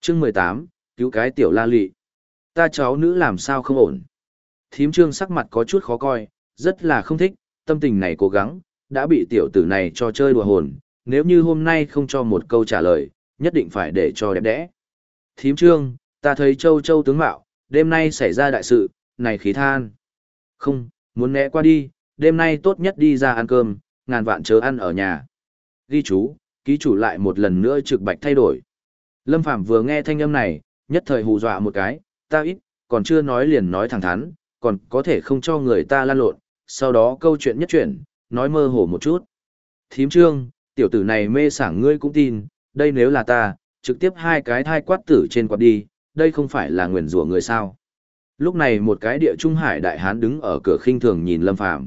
Chương mười tám cứu cái tiểu la lị. Ta cháu nữ làm sao không ổn. Thím trương sắc mặt có chút khó coi, rất là không thích, tâm tình này cố gắng, đã bị tiểu tử này cho chơi đùa hồn, nếu như hôm nay không cho một câu trả lời, nhất định phải để cho đẹp đẽ. Thím trương, ta thấy châu châu tướng mạo, đêm nay xảy ra đại sự, này khí than. Không, muốn né qua đi, đêm nay tốt nhất đi ra ăn cơm, ngàn vạn chớ ăn ở nhà. Ghi chú, ký chủ lại một lần nữa trực bạch thay đổi. Lâm Phạm vừa nghe thanh âm này, nhất thời hù dọa một cái, ta ít, còn chưa nói liền nói thẳng thắn, còn có thể không cho người ta lan lộn, sau đó câu chuyện nhất chuyển, nói mơ hồ một chút. Thím trương, tiểu tử này mê sảng ngươi cũng tin, đây nếu là ta, trực tiếp hai cái thai quát tử trên quạt đi, đây không phải là nguyền rủa người sao. Lúc này một cái địa trung hải đại hán đứng ở cửa khinh thường nhìn Lâm Phàm.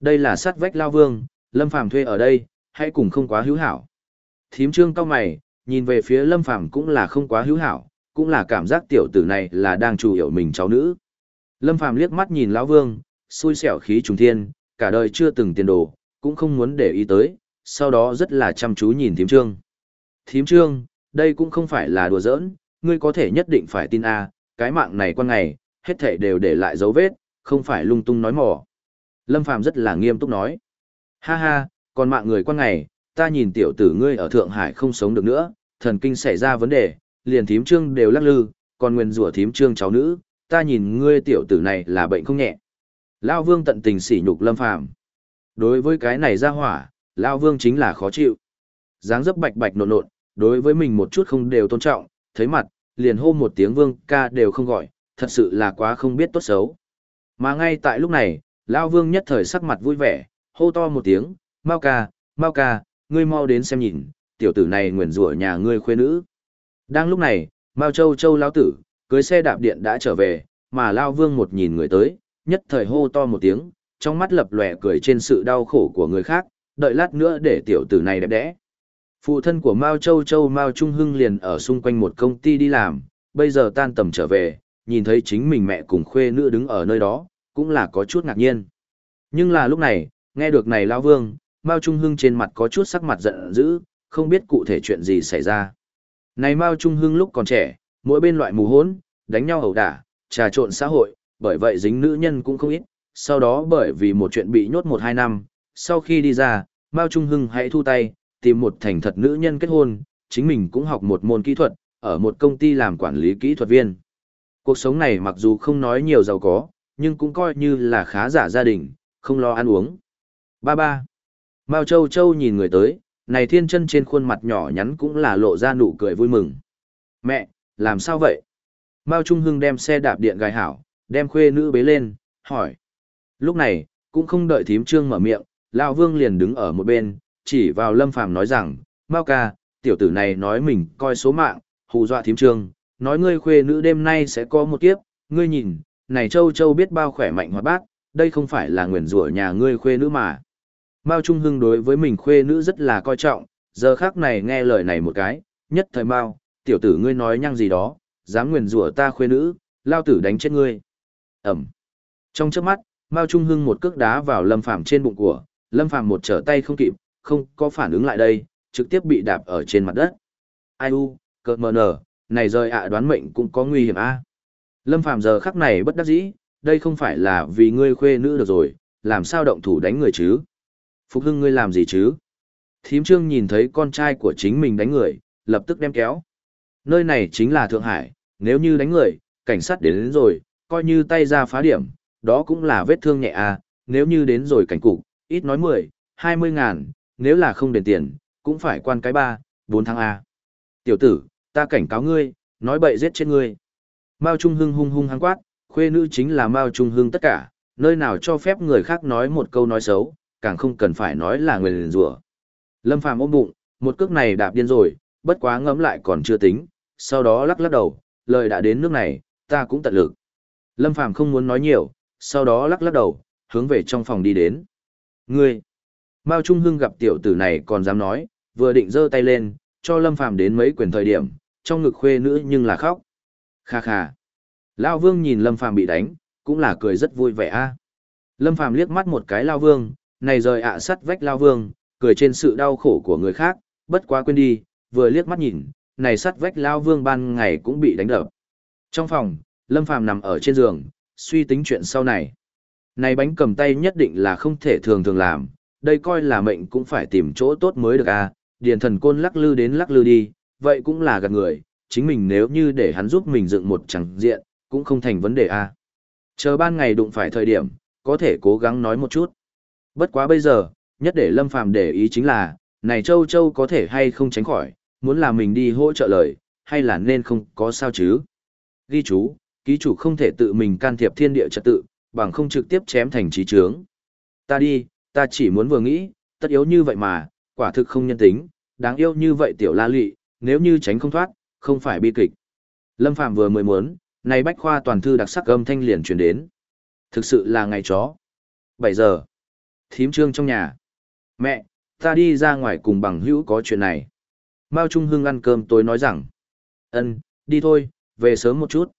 Đây là sát vách lao vương, Lâm Phàm thuê ở đây, hãy cùng không quá hữu hảo. Thím trương cao mày, nhìn về phía Lâm Phàm cũng là không quá hữu hảo, cũng là cảm giác tiểu tử này là đang chủ hiểu mình cháu nữ. Lâm Phàm liếc mắt nhìn lão vương, xui xẻo khí trùng thiên, cả đời chưa từng tiền đồ, cũng không muốn để ý tới, sau đó rất là chăm chú nhìn thím trương. Thím trương, đây cũng không phải là đùa giỡn, ngươi có thể nhất định phải tin a, cái mạng này quan ngày, hết thảy đều để lại dấu vết, không phải lung tung nói mỏ. Lâm Phàm rất là nghiêm túc nói. Ha ha, còn mạng người quan ngày, ta nhìn tiểu tử ngươi ở Thượng Hải không sống được nữa, thần kinh xảy ra vấn đề, liền thím trương đều lắc lư, còn nguyên rủa thím trương cháu nữ, ta nhìn ngươi tiểu tử này là bệnh không nhẹ. Lao Vương tận tình sỉ nhục Lâm Phàm. Đối với cái này ra hỏa, Lao Vương chính là khó chịu. dáng dấp bạch bạch nộn nộn, đối với mình một chút không đều tôn trọng, thấy mặt, liền hô một tiếng Vương ca đều không gọi, thật sự là quá không biết tốt xấu. Mà ngay tại lúc này, Lao Vương nhất thời sắc mặt vui vẻ, hô to một tiếng, Mao ca, Mao ca, ngươi mau đến xem nhìn, tiểu tử này nguyền rủa nhà ngươi khuê nữ. Đang lúc này, Mao Châu Châu Lao Tử, cưới xe đạp điện đã trở về, mà Lao Vương một nhìn người tới, nhất thời hô to một tiếng, trong mắt lập lòe cười trên sự đau khổ của người khác, đợi lát nữa để tiểu tử này đẹp đẽ. Phụ thân của Mao Châu Châu Mao Trung Hưng liền ở xung quanh một công ty đi làm, bây giờ tan tầm trở về, nhìn thấy chính mình mẹ cùng khuê nữ đứng ở nơi đó, cũng là có chút ngạc nhiên. Nhưng là lúc này, nghe được này lão vương, Mao Trung Hưng trên mặt có chút sắc mặt giận dữ, không biết cụ thể chuyện gì xảy ra. Này Mao Trung Hưng lúc còn trẻ, mỗi bên loại mù hốn, đánh nhau ẩu đả, trà trộn xã hội, bởi vậy dính nữ nhân cũng không ít, sau đó bởi vì một chuyện bị nhốt một hai năm, sau khi đi ra, Mao Trung Hưng hãy thu tay, tìm một thành thật nữ nhân kết hôn, chính mình cũng học một môn kỹ thuật, ở một công ty làm quản lý kỹ thuật viên. Cuộc sống này mặc dù không nói nhiều giàu có, nhưng cũng coi như là khá giả gia đình, không lo ăn uống. Ba ba. Mao Châu Châu nhìn người tới, này thiên chân trên khuôn mặt nhỏ nhắn cũng là lộ ra nụ cười vui mừng. Mẹ, làm sao vậy? Mao Trung Hưng đem xe đạp điện gài hảo, đem khuê nữ bế lên, hỏi. Lúc này, cũng không đợi thím trương mở miệng, Lão Vương liền đứng ở một bên, chỉ vào Lâm Phàm nói rằng, Mao ca, tiểu tử này nói mình coi số mạng, hù dọa thím trương, nói ngươi khuê nữ đêm nay sẽ có một kiếp, ngươi nhìn, này châu châu biết bao khỏe mạnh hoạt bát, đây không phải là nguyền rủa nhà ngươi khuê nữ mà. Mao Trung Hưng đối với mình khuê nữ rất là coi trọng, giờ khác này nghe lời này một cái, nhất thời Mao, tiểu tử ngươi nói nhăng gì đó, dám nguyền rủa ta khuê nữ, lao tử đánh chết ngươi. Ẩm. Trong chớp mắt, Mao Trung Hưng một cước đá vào Lâm Phàm trên bụng của, Lâm Phàm một trở tay không kịp, không có phản ứng lại đây, trực tiếp bị đạp ở trên mặt đất. Ai u, cợt mờ nở, này rơi ạ đoán mệnh cũng có nguy hiểm a. Lâm Phàm giờ khắc này bất đắc dĩ, đây không phải là vì ngươi khuê nữ được rồi, làm sao động thủ đánh người chứ? Phục Hưng ngươi làm gì chứ? Thím Trương nhìn thấy con trai của chính mình đánh người, lập tức đem kéo. Nơi này chính là Thượng Hải, nếu như đánh người, cảnh sát đến, đến rồi, coi như tay ra phá điểm, đó cũng là vết thương nhẹ à, nếu như đến rồi cảnh cục, ít nói 10, 20 ngàn, nếu là không đền tiền, cũng phải quan cái 3, 4 tháng A. Tiểu tử, ta cảnh cáo ngươi, nói bậy giết chết ngươi. Mao Trung Hưng hung hung hăng quát, khuê nữ chính là Mao Trung Hưng tất cả, nơi nào cho phép người khác nói một câu nói xấu, càng không cần phải nói là người liền rủa. Lâm Phàm ôm bụng, một cước này đạp điên rồi, bất quá ngẫm lại còn chưa tính, sau đó lắc lắc đầu, lời đã đến nước này, ta cũng tận lực. Lâm Phàm không muốn nói nhiều, sau đó lắc lắc đầu, hướng về trong phòng đi đến. Ngươi! Mao Trung Hưng gặp tiểu tử này còn dám nói, vừa định giơ tay lên, cho Lâm Phàm đến mấy quyền thời điểm, trong ngực khuê nữ nhưng là khóc. Kha kha. Lao Vương nhìn Lâm Phàm bị đánh, cũng là cười rất vui vẻ a. Lâm Phàm liếc mắt một cái Lao Vương, này rời ạ sắt vách Lao Vương, cười trên sự đau khổ của người khác, bất quá quên đi, vừa liếc mắt nhìn, này sắt vách Lao Vương ban ngày cũng bị đánh đập. Trong phòng, Lâm Phàm nằm ở trên giường, suy tính chuyện sau này. Này bánh cầm tay nhất định là không thể thường thường làm, đây coi là mệnh cũng phải tìm chỗ tốt mới được à, điền thần côn lắc lư đến lắc lư đi, vậy cũng là gạt người, chính mình nếu như để hắn giúp mình dựng một chẳng diện, cũng không thành vấn đề à. Chờ ban ngày đụng phải thời điểm, có thể cố gắng nói một chút. Bất quá bây giờ, nhất để Lâm Phàm để ý chính là, này Châu Châu có thể hay không tránh khỏi, muốn là mình đi hỗ trợ lời, hay là nên không có sao chứ. Ghi chú, ký chủ không thể tự mình can thiệp thiên địa trật tự, bằng không trực tiếp chém thành trí trướng. Ta đi, ta chỉ muốn vừa nghĩ, tất yếu như vậy mà, quả thực không nhân tính, đáng yêu như vậy tiểu la lị, nếu như tránh không thoát, không phải bi kịch. Lâm Phạm vừa mới muốn, nay bách khoa toàn thư đặc sắc âm thanh liền truyền đến. Thực sự là ngày chó. 7 giờ. Thím trương trong nhà. Mẹ, ta đi ra ngoài cùng bằng hữu có chuyện này. Mao Trung Hưng ăn cơm tối nói rằng. ân đi thôi, về sớm một chút.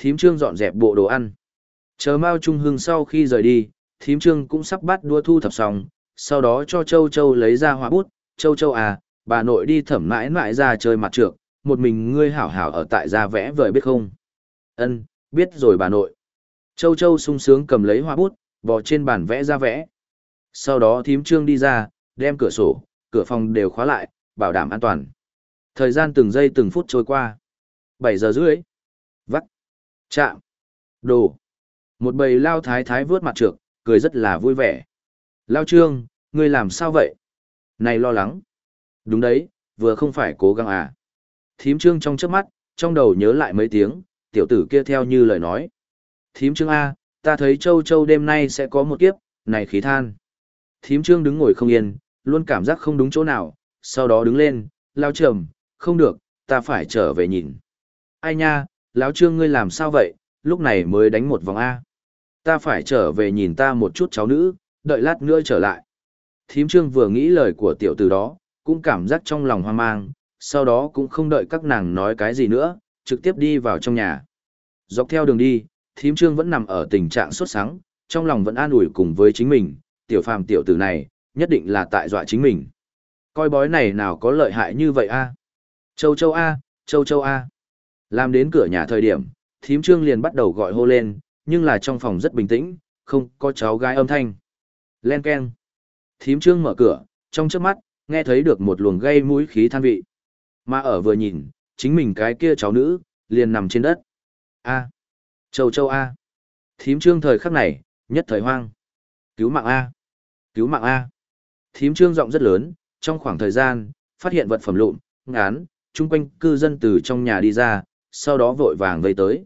Thím trương dọn dẹp bộ đồ ăn. Chờ Mao Trung Hưng sau khi rời đi, thím trương cũng sắp bắt đua thu thập xong, sau đó cho Châu Châu lấy ra hoa bút, Châu Châu à, bà nội đi thẩm mãi mãi ra chơi mặt trược, một mình ngươi hảo hảo ở tại gia vẽ vời biết không? Ân, biết rồi bà nội. Châu Châu sung sướng cầm lấy hoa bút, bò trên bàn vẽ ra vẽ. Sau đó thím trương đi ra, đem cửa sổ, cửa phòng đều khóa lại, bảo đảm an toàn. Thời gian từng giây từng phút trôi qua. 7 giờ rưỡi. Chạm. Đồ. Một bầy lao thái thái vớt mặt trược, cười rất là vui vẻ. Lao trương, ngươi làm sao vậy? Này lo lắng. Đúng đấy, vừa không phải cố gắng à. Thím trương trong trước mắt, trong đầu nhớ lại mấy tiếng, tiểu tử kia theo như lời nói. Thím trương A, ta thấy châu châu đêm nay sẽ có một kiếp, này khí than. Thím trương đứng ngồi không yên, luôn cảm giác không đúng chỗ nào, sau đó đứng lên, lao trầm, không được, ta phải trở về nhìn. Ai nha, lão trương ngươi làm sao vậy, lúc này mới đánh một vòng A. Ta phải trở về nhìn ta một chút cháu nữ, đợi lát nữa trở lại. Thím trương vừa nghĩ lời của tiểu tử đó, cũng cảm giác trong lòng hoang mang, sau đó cũng không đợi các nàng nói cái gì nữa, trực tiếp đi vào trong nhà. Dọc theo đường đi, thím trương vẫn nằm ở tình trạng sốt sắng, trong lòng vẫn an ủi cùng với chính mình, tiểu phàm tiểu tử này, nhất định là tại dọa chính mình. Coi bói này nào có lợi hại như vậy a? Châu châu a, châu châu a. Làm đến cửa nhà thời điểm, thím trương liền bắt đầu gọi hô lên, nhưng là trong phòng rất bình tĩnh, không có cháu gái âm thanh. Len keng. Thím trương mở cửa, trong chớp mắt, nghe thấy được một luồng gây mũi khí than vị. Mà ở vừa nhìn, chính mình cái kia cháu nữ, liền nằm trên đất. A. Châu châu A. Thím trương thời khắc này, nhất thời hoang. Cứu mạng A. Cứu mạng A. Thím trương giọng rất lớn, trong khoảng thời gian, phát hiện vật phẩm lụn, ngán, chung quanh cư dân từ trong nhà đi ra, sau đó vội vàng vây tới.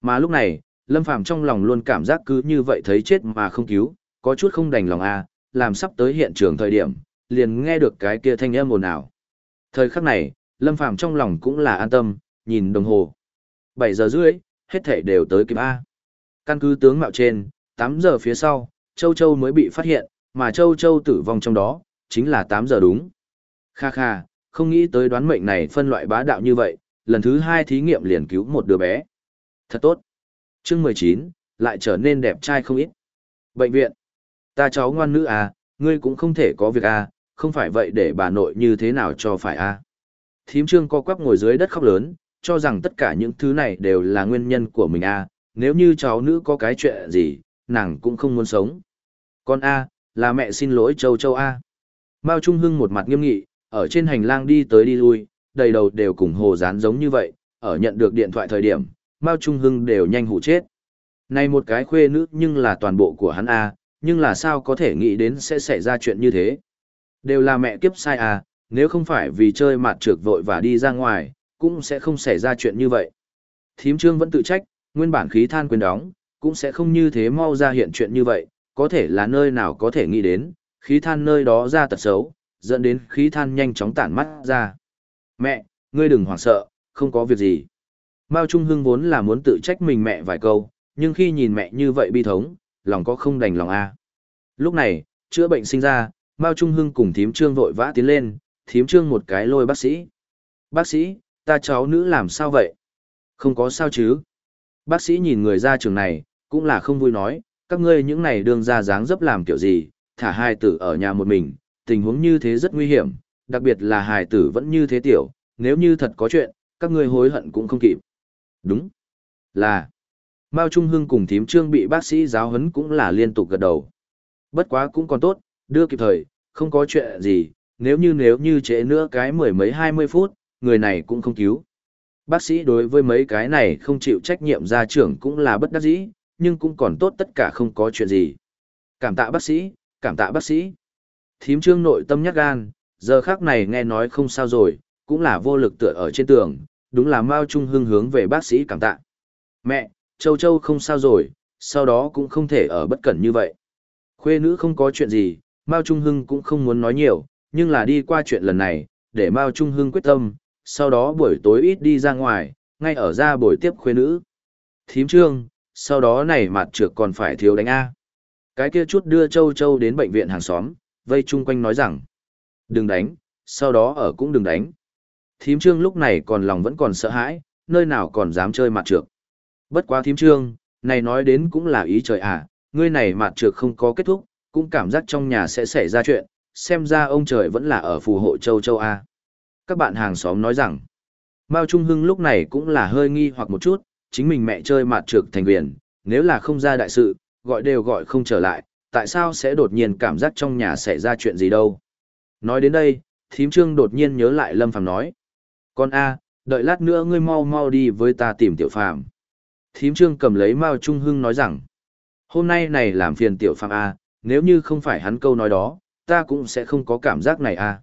Mà lúc này, Lâm Phàm trong lòng luôn cảm giác cứ như vậy thấy chết mà không cứu, có chút không đành lòng a, à, làm sắp tới hiện trường thời điểm, liền nghe được cái kia thanh âm ồn ào. Thời khắc này, Lâm Phàm trong lòng cũng là an tâm, nhìn đồng hồ. 7 giờ rưỡi, hết thảy đều tới kịp A. Căn cứ tướng mạo trên, 8 giờ phía sau, Châu Châu mới bị phát hiện, mà Châu Châu tử vong trong đó, chính là 8 giờ đúng. Kha kha, không nghĩ tới đoán mệnh này phân loại bá đạo như vậy, lần thứ hai thí nghiệm liền cứu một đứa bé. Thật tốt. chương 19, lại trở nên đẹp trai không ít. Bệnh viện. Ta cháu ngoan nữ à, ngươi cũng không thể có việc à, không phải vậy để bà nội như thế nào cho phải à. Thím trương co quắp ngồi dưới đất khóc lớn, cho rằng tất cả những thứ này đều là nguyên nhân của mình à, nếu như cháu nữ có cái chuyện gì, nàng cũng không muốn sống. Con A, là mẹ xin lỗi châu châu A. Mao Trung Hưng một mặt nghiêm nghị, ở trên hành lang đi tới đi lui, đầy đầu đều cùng hồ dán giống như vậy, ở nhận được điện thoại thời điểm, Mao Trung Hưng đều nhanh hụ chết. Này một cái khuê nữ nhưng là toàn bộ của hắn A, nhưng là sao có thể nghĩ đến sẽ xảy ra chuyện như thế. Đều là mẹ kiếp sai A, nếu không phải vì chơi mặt trược vội và đi ra ngoài, cũng sẽ không xảy ra chuyện như vậy. Thím trương vẫn tự trách, nguyên bản khí than quyền đóng, cũng sẽ không như thế mau ra hiện chuyện như vậy, có thể là nơi nào có thể nghĩ đến, khí than nơi đó ra tật xấu, dẫn đến khí than nhanh chóng tản mắt ra. Mẹ, ngươi đừng hoảng sợ, không có việc gì. Mao Trung Hưng vốn là muốn tự trách mình mẹ vài câu, nhưng khi nhìn mẹ như vậy bi thống, lòng có không đành lòng a. Lúc này, chữa bệnh sinh ra, Mao Trung Hưng cùng thím trương vội vã tiến lên, thím trương một cái lôi bác sĩ. Bác sĩ, ta cháu nữ làm sao vậy? Không có sao chứ? Bác sĩ nhìn người ra trường này, cũng là không vui nói, các ngươi những này đương ra dáng dấp làm kiểu gì, thả hai tử ở nhà một mình, tình huống như thế rất nguy hiểm, đặc biệt là hài tử vẫn như thế tiểu, nếu như thật có chuyện, các ngươi hối hận cũng không kịp. Đúng. Là. Mao Trung Hưng cùng thím trương bị bác sĩ giáo huấn cũng là liên tục gật đầu. Bất quá cũng còn tốt, đưa kịp thời, không có chuyện gì, nếu như nếu như trễ nữa cái mười mấy hai mươi phút, người này cũng không cứu. Bác sĩ đối với mấy cái này không chịu trách nhiệm gia trưởng cũng là bất đắc dĩ, nhưng cũng còn tốt tất cả không có chuyện gì. Cảm tạ bác sĩ, cảm tạ bác sĩ. Thím trương nội tâm nhắc gan, giờ khác này nghe nói không sao rồi, cũng là vô lực tựa ở trên tường, đúng là Mao Trung Hưng hướng về bác sĩ cảm tạ. Mẹ, Châu Châu không sao rồi, sau đó cũng không thể ở bất cẩn như vậy. Khuê nữ không có chuyện gì, Mao Trung Hưng cũng không muốn nói nhiều, nhưng là đi qua chuyện lần này, để Mao Trung Hưng quyết tâm, sau đó buổi tối ít đi ra ngoài, ngay ở ra buổi tiếp khuê nữ. Thím trương, sau đó này mặt trược còn phải thiếu đánh A. Cái kia chút đưa Châu Châu đến bệnh viện hàng xóm, vây chung quanh nói rằng, đừng đánh, sau đó ở cũng đừng đánh. Thím trương lúc này còn lòng vẫn còn sợ hãi, nơi nào còn dám chơi mặt trược. Bất quá thím trương, này nói đến cũng là ý trời à, ngươi này mặt trược không có kết thúc, cũng cảm giác trong nhà sẽ xảy ra chuyện, xem ra ông trời vẫn là ở phù hộ Châu Châu A. Các bạn hàng xóm nói rằng, Mao Trung Hưng lúc này cũng là hơi nghi hoặc một chút, chính mình mẹ chơi mặt trược thành quyền, nếu là không ra đại sự, gọi đều gọi không trở lại, tại sao sẽ đột nhiên cảm giác trong nhà xảy ra chuyện gì đâu. Nói đến đây, thím trương đột nhiên nhớ lại Lâm Phàm nói. Con A, đợi lát nữa ngươi mau mau đi với ta tìm tiểu phàm. Thím trương cầm lấy Mao Trung Hưng nói rằng, hôm nay này làm phiền tiểu phàm A, nếu như không phải hắn câu nói đó, ta cũng sẽ không có cảm giác này A.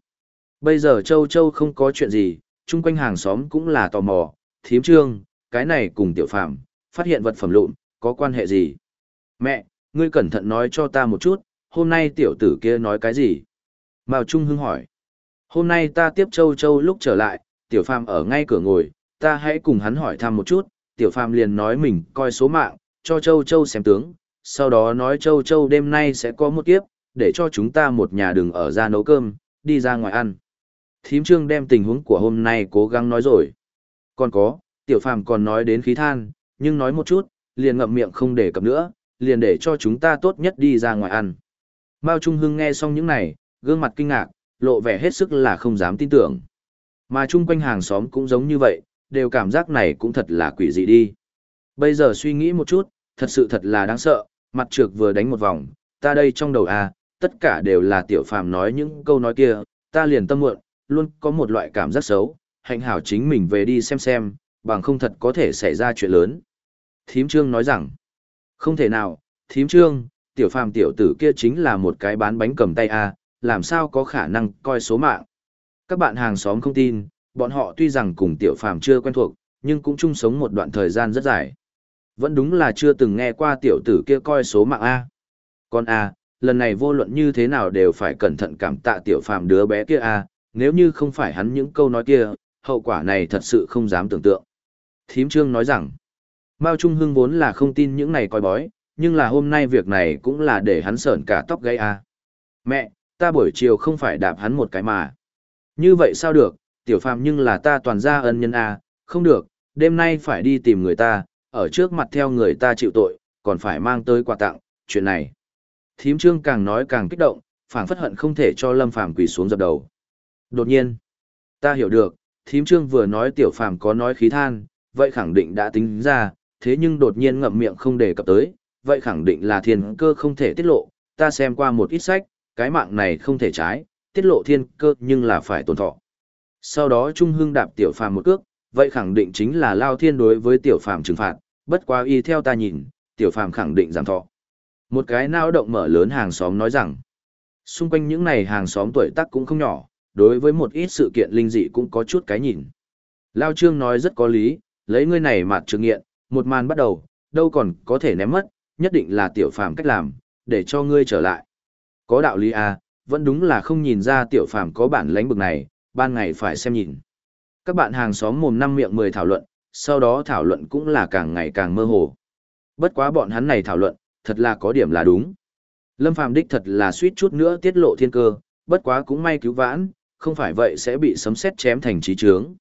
Bây giờ châu châu không có chuyện gì, chung quanh hàng xóm cũng là tò mò, thím trương, cái này cùng tiểu phàm, phát hiện vật phẩm lụn, có quan hệ gì? Mẹ, ngươi cẩn thận nói cho ta một chút, hôm nay tiểu tử kia nói cái gì? Mao Trung Hưng hỏi. Hôm nay ta tiếp Châu Châu lúc trở lại, tiểu phàm ở ngay cửa ngồi, ta hãy cùng hắn hỏi thăm một chút, tiểu phàm liền nói mình coi số mạng, cho Châu Châu xem tướng, sau đó nói Châu Châu đêm nay sẽ có một kiếp, để cho chúng ta một nhà đừng ở ra nấu cơm, đi ra ngoài ăn. Thím trương đem tình huống của hôm nay cố gắng nói rồi. Còn có, tiểu phàm còn nói đến khí than, nhưng nói một chút, liền ngậm miệng không để cập nữa, liền để cho chúng ta tốt nhất đi ra ngoài ăn. Mao Trung Hưng nghe xong những này, gương mặt kinh ngạc, lộ vẻ hết sức là không dám tin tưởng. Mà chung quanh hàng xóm cũng giống như vậy, đều cảm giác này cũng thật là quỷ dị đi. Bây giờ suy nghĩ một chút, thật sự thật là đáng sợ, mặt trược vừa đánh một vòng, ta đây trong đầu à, tất cả đều là tiểu phàm nói những câu nói kia, ta liền tâm muộn, luôn có một loại cảm giác xấu, hạnh hảo chính mình về đi xem xem, bằng không thật có thể xảy ra chuyện lớn. Thím Trương nói rằng, không thể nào, Thím Trương, tiểu phàm tiểu tử kia chính là một cái bán bánh cầm tay a, làm sao có khả năng coi số mạng. Các bạn hàng xóm không tin, bọn họ tuy rằng cùng tiểu phàm chưa quen thuộc, nhưng cũng chung sống một đoạn thời gian rất dài. Vẫn đúng là chưa từng nghe qua tiểu tử kia coi số mạng A. Còn A, lần này vô luận như thế nào đều phải cẩn thận cảm tạ tiểu phàm đứa bé kia A, nếu như không phải hắn những câu nói kia, hậu quả này thật sự không dám tưởng tượng. Thím Trương nói rằng, Mao Trung Hưng vốn là không tin những này coi bói, nhưng là hôm nay việc này cũng là để hắn sởn cả tóc gáy A. Mẹ, ta buổi chiều không phải đạp hắn một cái mà. Như vậy sao được, tiểu phàm nhưng là ta toàn gia ân nhân A, không được, đêm nay phải đi tìm người ta, ở trước mặt theo người ta chịu tội, còn phải mang tới quà tặng, chuyện này. Thím trương càng nói càng kích động, phảng phất hận không thể cho lâm phàm quỳ xuống dập đầu. Đột nhiên, ta hiểu được, thím trương vừa nói tiểu phàm có nói khí than, vậy khẳng định đã tính ra, thế nhưng đột nhiên ngậm miệng không đề cập tới, vậy khẳng định là thiên cơ không thể tiết lộ, ta xem qua một ít sách, cái mạng này không thể trái, tiết lộ thiên cơ nhưng là phải tồn thọ. Sau đó Trung Hưng đạp tiểu phàm một cước, vậy khẳng định chính là Lao Thiên đối với tiểu phàm trừng phạt, bất quá y theo ta nhìn, tiểu phàm khẳng định giảm thọ. Một cái nao động mở lớn hàng xóm nói rằng, xung quanh những này hàng xóm tuổi tác cũng không nhỏ, đối với một ít sự kiện linh dị cũng có chút cái nhìn. Lao Trương nói rất có lý, lấy ngươi này mặt trừ nghiện, một màn bắt đầu, đâu còn có thể ném mất, nhất định là tiểu phàm cách làm, để cho ngươi trở lại. Có đạo lý à, vẫn đúng là không nhìn ra tiểu phàm có bản lãnh bực này, ban ngày phải xem nhìn. Các bạn hàng xóm mồm năm miệng mười thảo luận, sau đó thảo luận cũng là càng ngày càng mơ hồ. Bất quá bọn hắn này thảo luận, thật là có điểm là đúng. Lâm Phàm đích thật là suýt chút nữa tiết lộ thiên cơ, bất quá cũng may cứu vãn, không phải vậy sẽ bị sấm sét chém thành trí trướng.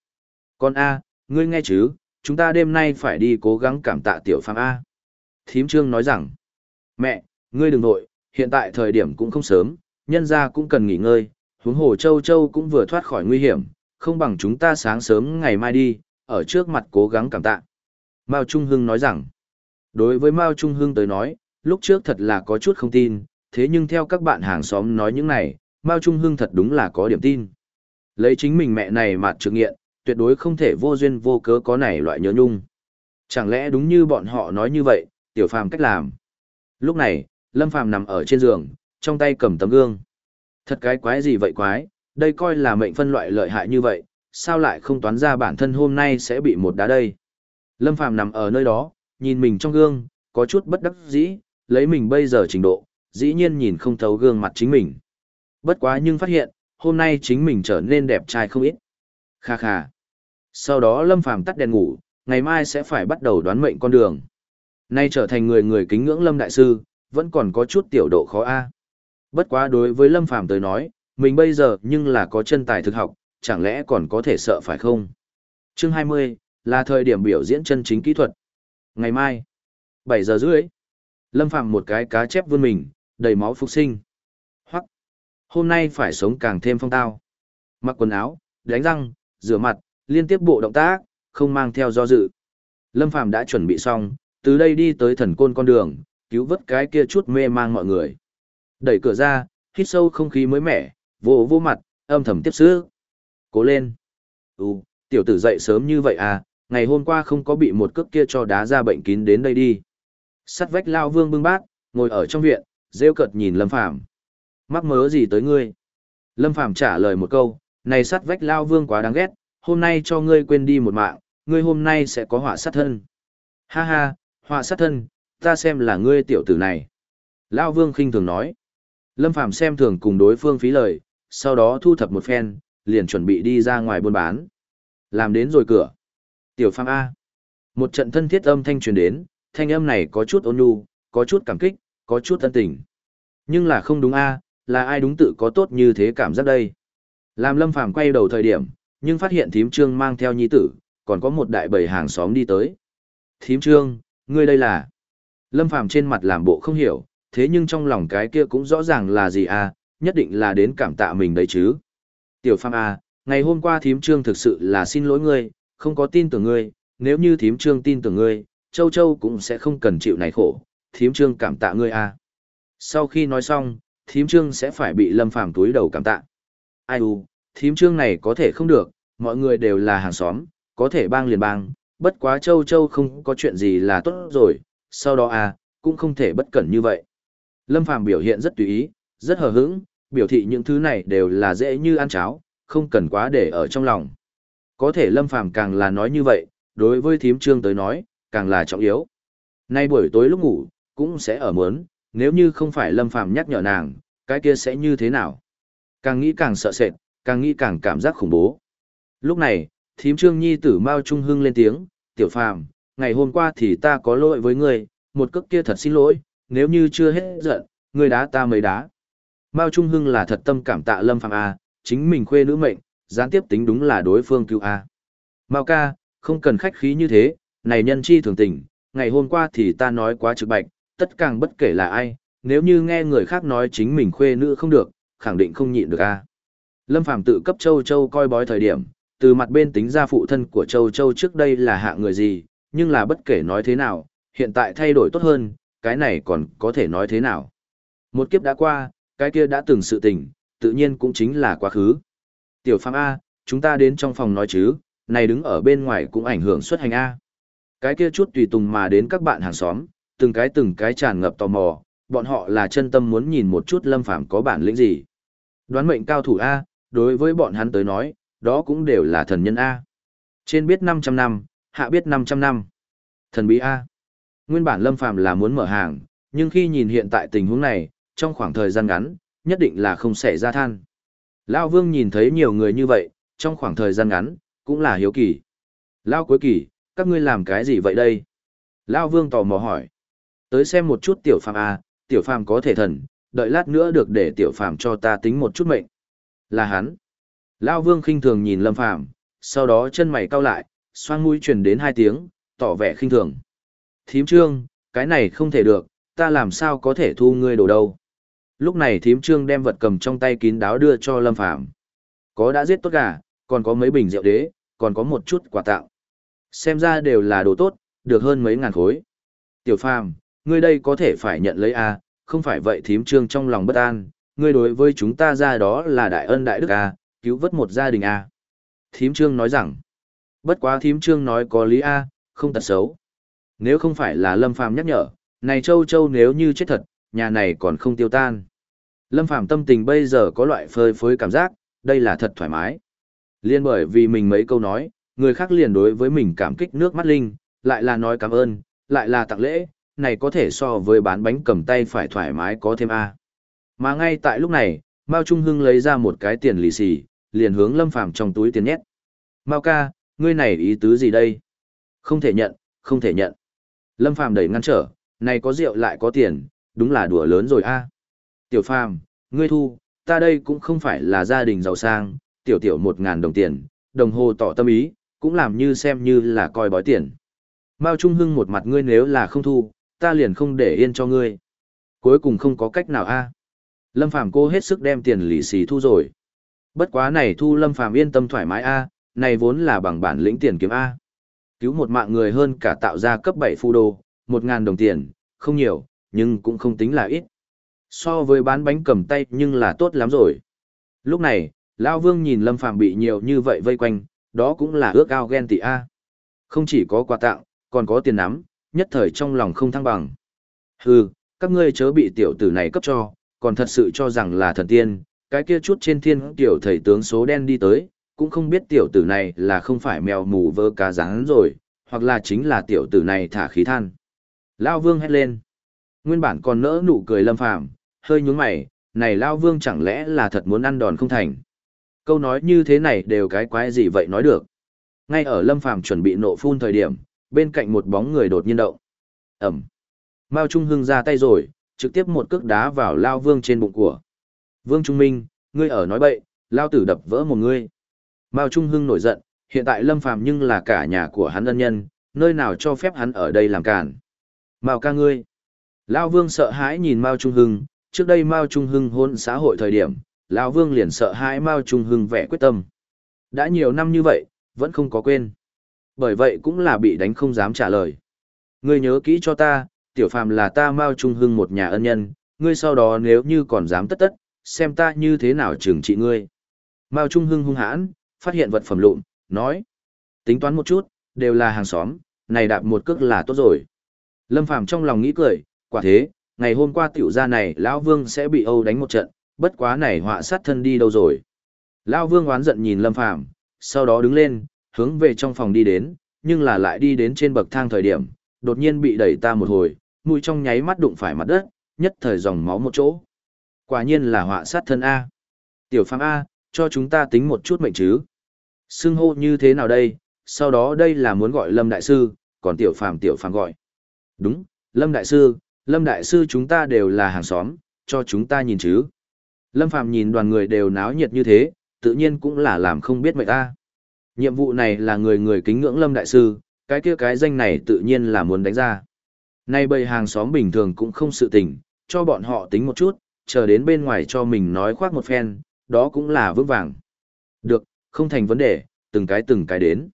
Con A, ngươi nghe chứ, chúng ta đêm nay phải đi cố gắng cảm tạ tiểu Phàm A. Thím Trương nói rằng, mẹ, ngươi đừng nội, hiện tại thời điểm cũng không sớm, nhân gia cũng cần nghỉ ngơi, huống hồ châu châu cũng vừa thoát khỏi nguy hiểm, không bằng chúng ta sáng sớm ngày mai đi, ở trước mặt cố gắng cảm tạ. Mao Trung Hưng nói rằng, đối với Mao Trung Hưng tới nói, lúc trước thật là có chút không tin, thế nhưng theo các bạn hàng xóm nói những này, Mao Trung Hưng thật đúng là có điểm tin. Lấy chính mình mẹ này mà trực nghiện, tuyệt đối không thể vô duyên vô cớ có này loại nhớ nhung. Chẳng lẽ đúng như bọn họ nói như vậy, tiểu phàm cách làm. Lúc này, Lâm Phàm nằm ở trên giường, trong tay cầm tấm gương. Thật cái quái gì vậy quái, đây coi là mệnh phân loại lợi hại như vậy, sao lại không toán ra bản thân hôm nay sẽ bị một đá đây. Lâm Phàm nằm ở nơi đó, nhìn mình trong gương, có chút bất đắc dĩ, lấy mình bây giờ trình độ, dĩ nhiên nhìn không thấu gương mặt chính mình. Bất quá nhưng phát hiện, hôm nay chính mình trở nên đẹp trai không ít. Kha kha. Sau đó Lâm Phàm tắt đèn ngủ, ngày mai sẽ phải bắt đầu đoán mệnh con đường. Nay trở thành người người kính ngưỡng Lâm Đại Sư, vẫn còn có chút tiểu độ khó a. Bất quá đối với Lâm Phàm tới nói, mình bây giờ nhưng là có chân tài thực học, chẳng lẽ còn có thể sợ phải không? Chương 20, là thời điểm biểu diễn chân chính kỹ thuật. Ngày mai, 7 giờ rưỡi, Lâm Phàm một cái cá chép vươn mình, đầy máu phục sinh. Hoặc, hôm nay phải sống càng thêm phong tao. Mặc quần áo, đánh răng, rửa mặt, liên tiếp bộ động tác, không mang theo do dự. Lâm Phàm đã chuẩn bị xong, từ đây đi tới thần côn con đường, cứu vớt cái kia chút mê mang mọi người. Đẩy cửa ra, hít sâu không khí mới mẻ, vô vô mặt, âm thầm tiếp sức. Cố lên. Ừ, tiểu tử dậy sớm như vậy à, ngày hôm qua không có bị một cước kia cho đá ra bệnh kín đến đây đi. Sắt vách lao vương bưng bát, ngồi ở trong viện, rêu cợt nhìn Lâm Phàm Mắc mớ gì tới ngươi? Lâm Phàm trả lời một câu, này sắt vách lao vương quá đáng ghét, hôm nay cho ngươi quên đi một mạng, ngươi hôm nay sẽ có họa sát thân. Ha ha, họa sát thân, ta xem là ngươi tiểu tử này. lão vương khinh thường nói. Lâm Phàm xem thường cùng đối phương phí lời, sau đó thu thập một phen, liền chuẩn bị đi ra ngoài buôn bán. Làm đến rồi cửa. Tiểu Phàm A. Một trận thân thiết âm thanh truyền đến, thanh âm này có chút ôn nhu, có chút cảm kích, có chút thân tình. Nhưng là không đúng A, là ai đúng tự có tốt như thế cảm giác đây. Làm Lâm Phàm quay đầu thời điểm, nhưng phát hiện thím trương mang theo nhi tử, còn có một đại bầy hàng xóm đi tới. Thím trương, ngươi đây là... Lâm Phàm trên mặt làm bộ không hiểu, thế nhưng trong lòng cái kia cũng rõ ràng là gì à, nhất định là đến cảm tạ mình đấy chứ. Tiểu Phàm à, ngày hôm qua thím trương thực sự là xin lỗi ngươi, không có tin tưởng ngươi, nếu như thím trương tin tưởng ngươi, Châu Châu cũng sẽ không cần chịu này khổ, thím trương cảm tạ ngươi à. Sau khi nói xong, thím trương sẽ phải bị lâm phàm túi đầu cảm tạ. Ai u, thím trương này có thể không được, mọi người đều là hàng xóm, có thể bang liền bang, bất quá Châu Châu không có chuyện gì là tốt rồi, sau đó à, cũng không thể bất cẩn như vậy. Lâm Phàm biểu hiện rất tùy ý, rất hờ hững, biểu thị những thứ này đều là dễ như ăn cháo, không cần quá để ở trong lòng. Có thể Lâm Phàm càng là nói như vậy, đối với thím trương tới nói, càng là trọng yếu. Nay buổi tối lúc ngủ, cũng sẽ ở mớn, nếu như không phải Lâm Phàm nhắc nhở nàng, cái kia sẽ như thế nào? Càng nghĩ càng sợ sệt, càng nghĩ càng cảm giác khủng bố. Lúc này, thím trương nhi tử Mao Trung Hưng lên tiếng, tiểu phàm, ngày hôm qua thì ta có lỗi với ngươi, một cước kia thật xin lỗi, nếu như chưa hết giận, ngươi đá ta mới đá. Mao Trung Hưng là thật tâm cảm tạ Lâm Phàm A, chính mình khuê nữ mệnh, gián tiếp tính đúng là đối phương cứu A. Mao ca, không cần khách khí như thế, này nhân chi thường tình, ngày hôm qua thì ta nói quá trực bạch, tất càng bất kể là ai, nếu như nghe người khác nói chính mình khuê nữ không được, khẳng định không nhịn được A. Lâm Phàm tự cấp Châu Châu coi bói thời điểm, từ mặt bên tính ra phụ thân của Châu Châu trước đây là hạ người gì, nhưng là bất kể nói thế nào, hiện tại thay đổi tốt hơn, cái này còn có thể nói thế nào. Một kiếp đã qua, cái kia đã từng sự tình, tự nhiên cũng chính là quá khứ. Tiểu Phạm A, chúng ta đến trong phòng nói chứ, này đứng ở bên ngoài cũng ảnh hưởng xuất hành A. Cái kia chút tùy tùng mà đến các bạn hàng xóm, từng cái từng cái tràn ngập tò mò, bọn họ là chân tâm muốn nhìn một chút Lâm Phàm có bản lĩnh gì. Đoán mệnh cao thủ A, đối với bọn hắn tới nói, đó cũng đều là thần nhân A. Trên biết 500 năm, hạ biết 500 năm. Thần bí A. Nguyên bản Lâm Phàm là muốn mở hàng, nhưng khi nhìn hiện tại tình huống này, trong khoảng thời gian ngắn, nhất định là không xảy ra than. Lao Vương nhìn thấy nhiều người như vậy, trong khoảng thời gian ngắn, cũng là hiếu kỳ. Lao cuối kỳ, các ngươi làm cái gì vậy đây? Lao Vương tò mò hỏi. Tới xem một chút tiểu phàm A, tiểu phàm có thể thần, đợi lát nữa được để tiểu phàm cho ta tính một chút mệnh. Là hắn. Lao Vương khinh thường nhìn Lâm Phàm, sau đó chân mày cau lại, xoang mũi truyền đến hai tiếng, tỏ vẻ khinh thường. Thím trương, cái này không thể được, ta làm sao có thể thu ngươi đồ đâu. Lúc này thím trương đem vật cầm trong tay kín đáo đưa cho Lâm Phàm Có đã giết tốt gà, còn có mấy bình rượu đế, còn có một chút quà tặng. Xem ra đều là đồ tốt, được hơn mấy ngàn khối. Tiểu Phàm, ngươi đây có thể phải nhận lấy a, không phải vậy thím trương trong lòng bất an, ngươi đối với chúng ta ra đó là đại ân đại đức a, cứu vớt một gia đình a. Thím trương nói rằng, bất quá thím trương nói có lý a, không tật xấu. Nếu không phải là Lâm Phàm nhắc nhở, này châu châu nếu như chết thật, nhà này còn không tiêu tan. Lâm Phàm tâm tình bây giờ có loại phơi phới cảm giác, đây là thật thoải mái. Liên bởi vì mình mấy câu nói, người khác liền đối với mình cảm kích nước mắt linh, lại là nói cảm ơn, lại là tặng lễ, này có thể so với bán bánh cầm tay phải thoải mái có thêm A. Mà ngay tại lúc này, Mao Trung Hưng lấy ra một cái tiền lì xì, liền hướng Lâm Phàm trong túi tiền nhét. Mao ca, ngươi này ý tứ gì đây? Không thể nhận, không thể nhận. Lâm Phàm đẩy ngăn trở, này có rượu lại có tiền, đúng là đùa lớn rồi a. Tiểu Phàm, ngươi thu, ta đây cũng không phải là gia đình giàu sang, tiểu tiểu một ngàn đồng tiền, đồng hồ tỏ tâm ý, cũng làm như xem như là coi bói tiền. Mao Trung Hưng một mặt ngươi nếu là không thu, ta liền không để yên cho ngươi. Cuối cùng không có cách nào a. Lâm Phàm cô hết sức đem tiền lì xì thu rồi. Bất quá này thu Lâm Phàm yên tâm thoải mái a, này vốn là bằng bản lĩnh tiền kiếm a. Cứu một mạng người hơn cả tạo ra cấp 7 phu đô, 1.000 đồng tiền, không nhiều, nhưng cũng không tính là ít. So với bán bánh cầm tay nhưng là tốt lắm rồi. Lúc này, Lao Vương nhìn Lâm Phàm bị nhiều như vậy vây quanh, đó cũng là ước ao ghen tị A. Không chỉ có quà tặng, còn có tiền nắm, nhất thời trong lòng không thăng bằng. Hừ, các ngươi chớ bị tiểu tử này cấp cho, còn thật sự cho rằng là thần tiên, cái kia chút trên thiên tiểu thầy tướng số đen đi tới, cũng không biết tiểu tử này là không phải mèo mù vơ cá rán rồi, hoặc là chính là tiểu tử này thả khí than. Lao Vương hét lên. Nguyên bản còn nỡ nụ cười lâm phàm, hơi nhướng mày, này Lao Vương chẳng lẽ là thật muốn ăn đòn không thành. Câu nói như thế này đều cái quái gì vậy nói được. Ngay ở lâm phàm chuẩn bị nộ phun thời điểm, bên cạnh một bóng người đột nhiên động. Ẩm. Mao Trung Hưng ra tay rồi, trực tiếp một cước đá vào Lao Vương trên bụng của. Vương Trung Minh, ngươi ở nói bậy, Lao tử đập vỡ một ngươi. Mao Trung Hưng nổi giận, hiện tại Lâm Phàm nhưng là cả nhà của hắn ân nhân, nơi nào cho phép hắn ở đây làm cản. Mao ca ngươi. Lão Vương sợ hãi nhìn Mao Trung Hưng, trước đây Mao Trung Hưng hôn xã hội thời điểm, Lão Vương liền sợ hãi Mao Trung Hưng vẻ quyết tâm. Đã nhiều năm như vậy, vẫn không có quên. Bởi vậy cũng là bị đánh không dám trả lời. Ngươi nhớ kỹ cho ta, tiểu phàm là ta Mao Trung Hưng một nhà ân nhân, ngươi sau đó nếu như còn dám tất tất, xem ta như thế nào trừng trị ngươi. Mao Trung Hưng hung hãn, phát hiện vật phẩm lụn, nói. Tính toán một chút, đều là hàng xóm, này đạp một cước là tốt rồi. Lâm Phàm trong lòng nghĩ cười, quả thế, ngày hôm qua tiểu gia này lão Vương sẽ bị Âu đánh một trận, bất quá này họa sát thân đi đâu rồi. Lão Vương oán giận nhìn Lâm Phàm, sau đó đứng lên, hướng về trong phòng đi đến, nhưng là lại đi đến trên bậc thang thời điểm, đột nhiên bị đẩy ta một hồi, mũi trong nháy mắt đụng phải mặt đất, nhất thời dòng máu một chỗ. Quả nhiên là họa sát thân A. Tiểu phàm A, cho chúng ta tính một chút mệnh chứ. Xưng hô như thế nào đây, sau đó đây là muốn gọi Lâm Đại Sư, còn tiểu phàm tiểu phàm gọi. Đúng, Lâm Đại Sư, Lâm Đại Sư chúng ta đều là hàng xóm, cho chúng ta nhìn chứ. Lâm Phàm nhìn đoàn người đều náo nhiệt như thế, tự nhiên cũng là làm không biết mệnh ta. Nhiệm vụ này là người người kính ngưỡng Lâm Đại Sư, cái kia cái danh này tự nhiên là muốn đánh ra. Nay bầy hàng xóm bình thường cũng không sự tình, cho bọn họ tính một chút, chờ đến bên ngoài cho mình nói khoác một phen, đó cũng là vững vàng. Được, không thành vấn đề, từng cái từng cái đến.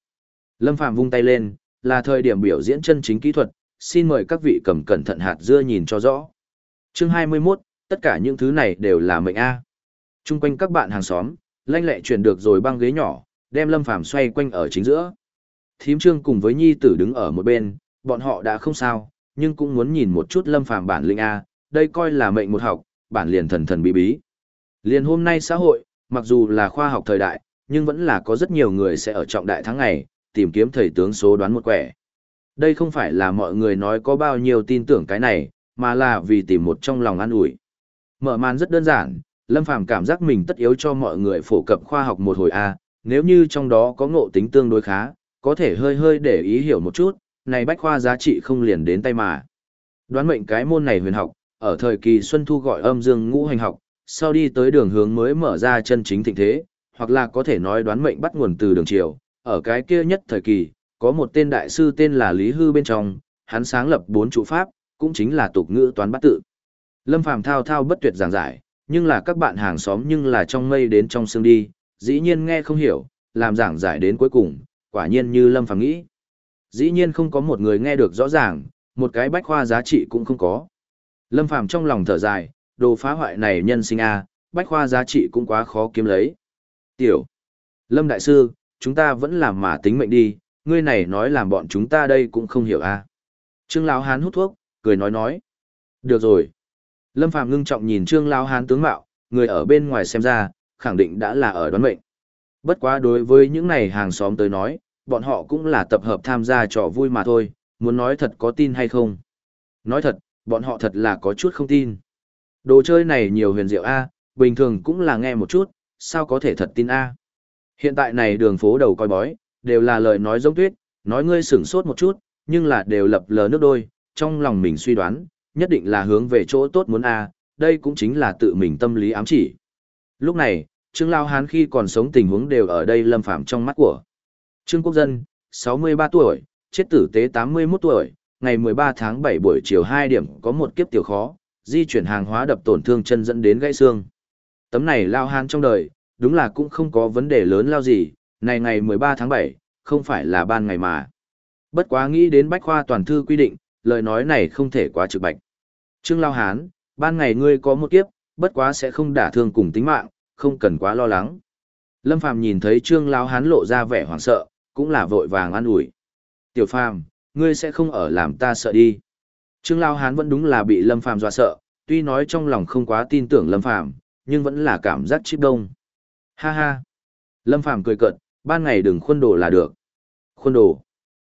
Lâm Phàm vung tay lên, là thời điểm biểu diễn chân chính kỹ thuật, xin mời các vị cầm cẩn thận hạt dưa nhìn cho rõ. Chương 21, tất cả những thứ này đều là mệnh A. Trung quanh các bạn hàng xóm, lanh lẹ chuyển được rồi băng ghế nhỏ, đem Lâm Phàm xoay quanh ở chính giữa. Thím Trương cùng với Nhi Tử đứng ở một bên, bọn họ đã không sao, nhưng cũng muốn nhìn một chút Lâm Phàm bản linh A, đây coi là mệnh một học, bản liền thần thần bí bí. Liền hôm nay xã hội, mặc dù là khoa học thời đại, nhưng vẫn là có rất nhiều người sẽ ở trọng đại tháng ngày, tìm kiếm thầy tướng số đoán một quẻ. Đây không phải là mọi người nói có bao nhiêu tin tưởng cái này, mà là vì tìm một trong lòng an ủi. Mở màn rất đơn giản, Lâm Phàm cảm giác mình tất yếu cho mọi người phổ cập khoa học một hồi A, nếu như trong đó có ngộ tính tương đối khá, có thể hơi hơi để ý hiểu một chút, này bách khoa giá trị không liền đến tay mà. Đoán mệnh cái môn này huyền học, ở thời kỳ Xuân Thu gọi âm dương ngũ hành học, sau đi tới đường hướng mới mở ra chân chính thịnh thế, hoặc là có thể nói đoán mệnh bắt nguồn từ đường triều, ở cái kia nhất thời kỳ, có một tên đại sư tên là Lý Hư bên trong, hắn sáng lập bốn trụ pháp, cũng chính là tục ngữ toán bắt tự. Lâm Phàm thao thao bất tuyệt giảng giải, nhưng là các bạn hàng xóm nhưng là trong mây đến trong xương đi, dĩ nhiên nghe không hiểu, làm giảng giải đến cuối cùng, quả nhiên như Lâm Phàm nghĩ. Dĩ nhiên không có một người nghe được rõ ràng, một cái bách khoa giá trị cũng không có. Lâm Phàm trong lòng thở dài, đồ phá hoại này nhân sinh a, bách khoa giá trị cũng quá khó kiếm lấy. Tiểu. Lâm Đại Sư, chúng ta vẫn làm mà tính mệnh đi, ngươi này nói làm bọn chúng ta đây cũng không hiểu a. Trương Lão Hán hút thuốc, cười nói nói. Được rồi. Lâm Phàm ngưng trọng nhìn Trương Lão Hán tướng mạo, người ở bên ngoài xem ra, khẳng định đã là ở đoán mệnh. Bất quá đối với những này hàng xóm tới nói, bọn họ cũng là tập hợp tham gia trò vui mà thôi, muốn nói thật có tin hay không. Nói thật, bọn họ thật là có chút không tin. Đồ chơi này nhiều huyền diệu A, bình thường cũng là nghe một chút, sao có thể thật tin A. Hiện tại này đường phố đầu coi bói, đều là lời nói giống tuyết, nói ngươi sửng sốt một chút, nhưng là đều lập lờ nước đôi, trong lòng mình suy đoán, nhất định là hướng về chỗ tốt muốn A, đây cũng chính là tự mình tâm lý ám chỉ. Lúc này, Trương Lao Hán khi còn sống tình huống đều ở đây lâm phạm trong mắt của. Trương Quốc Dân, 63 tuổi, chết tử tế 81 tuổi, ngày 13 tháng 7 buổi chiều 2 điểm có một kiếp tiểu khó, di chuyển hàng hóa đập tổn thương chân dẫn đến gãy xương. Tấm này Lao Hán trong đời, đúng là cũng không có vấn đề lớn lao gì, này ngày 13 tháng 7, không phải là ban ngày mà. Bất quá nghĩ đến bách khoa toàn thư quy định, lời nói này không thể quá trực bạch. Trương Lao Hán, ban ngày ngươi có một kiếp, bất quá sẽ không đả thương cùng tính mạng, không cần quá lo lắng. Lâm Phàm nhìn thấy Trương Lao Hán lộ ra vẻ hoảng sợ, cũng là vội vàng an ủi. Tiểu Phàm, ngươi sẽ không ở làm ta sợ đi. Trương Lao Hán vẫn đúng là bị Lâm Phàm dọa sợ, tuy nói trong lòng không quá tin tưởng Lâm Phàm, nhưng vẫn là cảm giác chip đông. Ha ha. Lâm Phàm cười cợt, ban ngày đừng khuôn đồ là được. Khuôn đồ?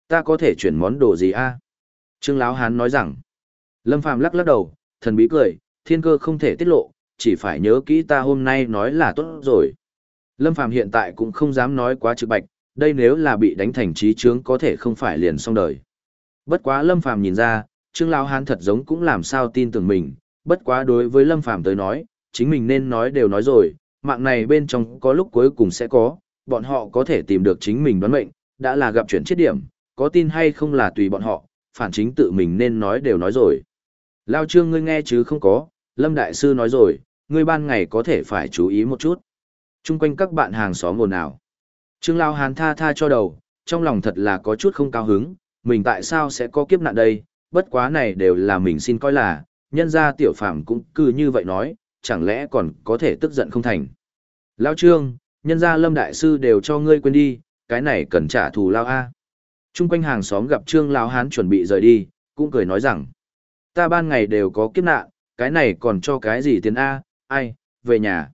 Ta có thể chuyển món đồ gì a? Trương Lão Hán nói rằng. Lâm Phàm lắc lắc đầu, thần bí cười, thiên cơ không thể tiết lộ, chỉ phải nhớ kỹ ta hôm nay nói là tốt rồi. Lâm Phàm hiện tại cũng không dám nói quá trực bạch, đây nếu là bị đánh thành trí trướng có thể không phải liền xong đời. Bất quá Lâm Phàm nhìn ra, Trương Lão Hán thật giống cũng làm sao tin tưởng mình, bất quá đối với Lâm Phàm tới nói, chính mình nên nói đều nói rồi, mạng này bên trong có lúc cuối cùng sẽ có, bọn họ có thể tìm được chính mình đoán mệnh, đã là gặp chuyển chết điểm, có tin hay không là tùy bọn họ, phản chính tự mình nên nói đều nói rồi. Lao Trương ngươi nghe chứ không có, Lâm Đại Sư nói rồi, ngươi ban ngày có thể phải chú ý một chút. Trung quanh các bạn hàng xóm ồn ào. Trương Lao Hán tha tha cho đầu, trong lòng thật là có chút không cao hứng, mình tại sao sẽ có kiếp nạn đây, bất quá này đều là mình xin coi là, nhân ra tiểu phạm cũng cứ như vậy nói, chẳng lẽ còn có thể tức giận không thành. Lao Trương, nhân gia Lâm Đại Sư đều cho ngươi quên đi, cái này cần trả thù Lao A. Trung quanh hàng xóm gặp Trương Lao Hán chuẩn bị rời đi, cũng cười nói rằng, ta ban ngày đều có kiếp nạn, cái này còn cho cái gì tiền A, ai, về nhà.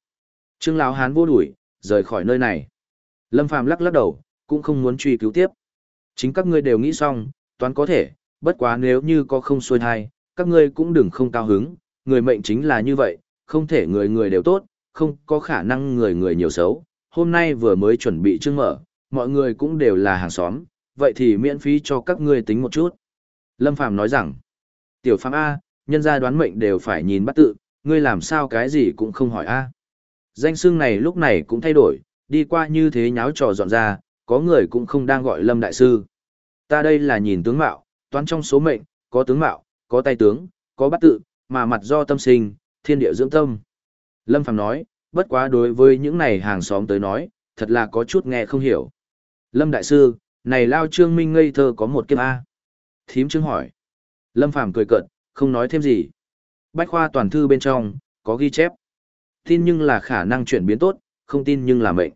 Trương Lão Hán vô đuổi, rời khỏi nơi này. Lâm Phàm lắc lắc đầu, cũng không muốn truy cứu tiếp. Chính các ngươi đều nghĩ xong, toán có thể, bất quá nếu như có không xuôi thai, các ngươi cũng đừng không cao hứng, người mệnh chính là như vậy, không thể người người đều tốt, không có khả năng người người nhiều xấu. Hôm nay vừa mới chuẩn bị chương mở, mọi người cũng đều là hàng xóm, vậy thì miễn phí cho các ngươi tính một chút. Lâm Phàm nói rằng, tiểu Phàm A, nhân gia đoán mệnh đều phải nhìn bắt tự, ngươi làm sao cái gì cũng không hỏi A. Danh xương này lúc này cũng thay đổi, đi qua như thế nháo trò dọn ra, có người cũng không đang gọi Lâm Đại Sư. Ta đây là nhìn tướng mạo, toán trong số mệnh, có tướng mạo, có tay tướng, có bắt tự, mà mặt do tâm sinh, thiên địa dưỡng tâm. Lâm Phàm nói, bất quá đối với những này hàng xóm tới nói, thật là có chút nghe không hiểu. Lâm Đại Sư, này Lao Trương Minh ngây thơ có một kiếp A. Thím Trương hỏi. Lâm Phàm cười cợt, không nói thêm gì. Bách khoa toàn thư bên trong, có ghi chép. Tin nhưng là khả năng chuyển biến tốt, không tin nhưng là mệnh.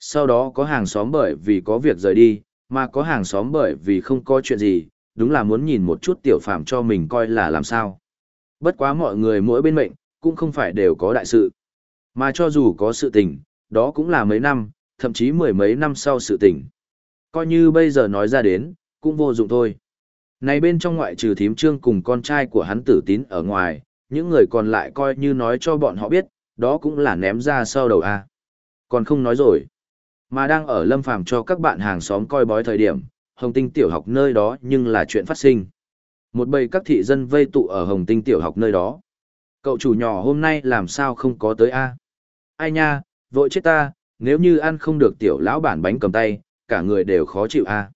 Sau đó có hàng xóm bởi vì có việc rời đi, mà có hàng xóm bởi vì không có chuyện gì, đúng là muốn nhìn một chút tiểu phạm cho mình coi là làm sao. Bất quá mọi người mỗi bên mệnh, cũng không phải đều có đại sự. Mà cho dù có sự tình, đó cũng là mấy năm, thậm chí mười mấy năm sau sự tình. Coi như bây giờ nói ra đến, cũng vô dụng thôi. Này bên trong ngoại trừ thím trương cùng con trai của hắn tử tín ở ngoài, những người còn lại coi như nói cho bọn họ biết, đó cũng là ném ra sau đầu a. Còn không nói rồi. Mà đang ở lâm phàm cho các bạn hàng xóm coi bói thời điểm, hồng tinh tiểu học nơi đó nhưng là chuyện phát sinh. Một bầy các thị dân vây tụ ở hồng tinh tiểu học nơi đó. Cậu chủ nhỏ hôm nay làm sao không có tới a? Ai nha, vội chết ta, nếu như ăn không được tiểu lão bản bánh cầm tay, cả người đều khó chịu a.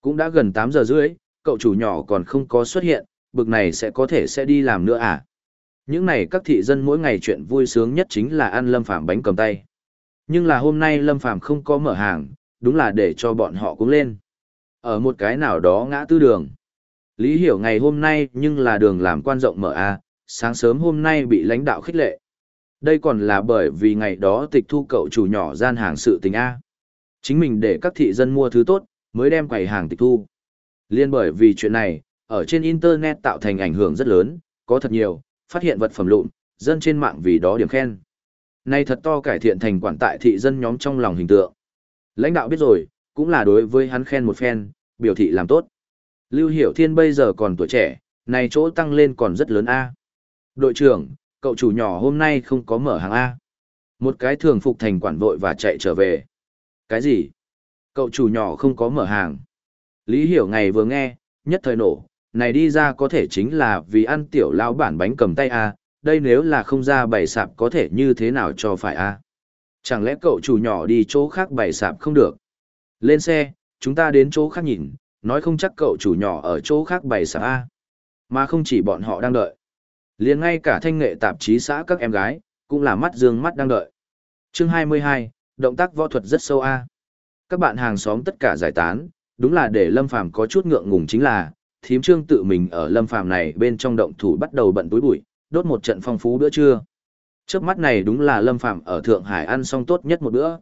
Cũng đã gần tám giờ rưỡi, cậu chủ nhỏ còn không có xuất hiện, bực này sẽ có thể sẽ đi làm nữa à? Những này các thị dân mỗi ngày chuyện vui sướng nhất chính là ăn lâm phàm bánh cầm tay. Nhưng là hôm nay lâm phàm không có mở hàng, đúng là để cho bọn họ cũng lên. Ở một cái nào đó ngã tư đường. Lý hiểu ngày hôm nay nhưng là đường làm quan rộng mở a, sáng sớm hôm nay bị lãnh đạo khích lệ. Đây còn là bởi vì ngày đó tịch thu cậu chủ nhỏ gian hàng sự tình A. Chính mình để các thị dân mua thứ tốt, mới đem quầy hàng tịch thu. Liên bởi vì chuyện này, ở trên Internet tạo thành ảnh hưởng rất lớn, có thật nhiều, phát hiện vật phẩm lụn, dân trên mạng vì đó điểm khen. Này thật to cải thiện thành quản tại thị dân nhóm trong lòng hình tượng. Lãnh đạo biết rồi, cũng là đối với hắn khen một phen, biểu thị làm tốt. Lưu Hiểu Thiên bây giờ còn tuổi trẻ, này chỗ tăng lên còn rất lớn A. Đội trưởng, cậu chủ nhỏ hôm nay không có mở hàng A. Một cái thường phục thành quản vội và chạy trở về. Cái gì? Cậu chủ nhỏ không có mở hàng. Lý Hiểu ngày vừa nghe, nhất thời nổ, này đi ra có thể chính là vì ăn tiểu lao bản bánh cầm tay A, đây nếu là không ra bày sạp có thể như thế nào cho phải A. Chẳng lẽ cậu chủ nhỏ đi chỗ khác bày sạp không được? Lên xe, chúng ta đến chỗ khác nhìn, nói không chắc cậu chủ nhỏ ở chỗ khác bày sạp A. Mà không chỉ bọn họ đang đợi. liền ngay cả thanh nghệ tạp chí xã các em gái, cũng là mắt dương mắt đang đợi. Chương 22, động tác võ thuật rất sâu A. Các bạn hàng xóm tất cả giải tán, đúng là để Lâm Phàm có chút ngượng ngùng chính là, thím trương tự mình ở Lâm Phàm này bên trong động thủ bắt đầu bận túi bụi, đốt một trận phong phú bữa trưa. Trước mắt này đúng là Lâm Phàm ở Thượng Hải ăn xong tốt nhất một bữa.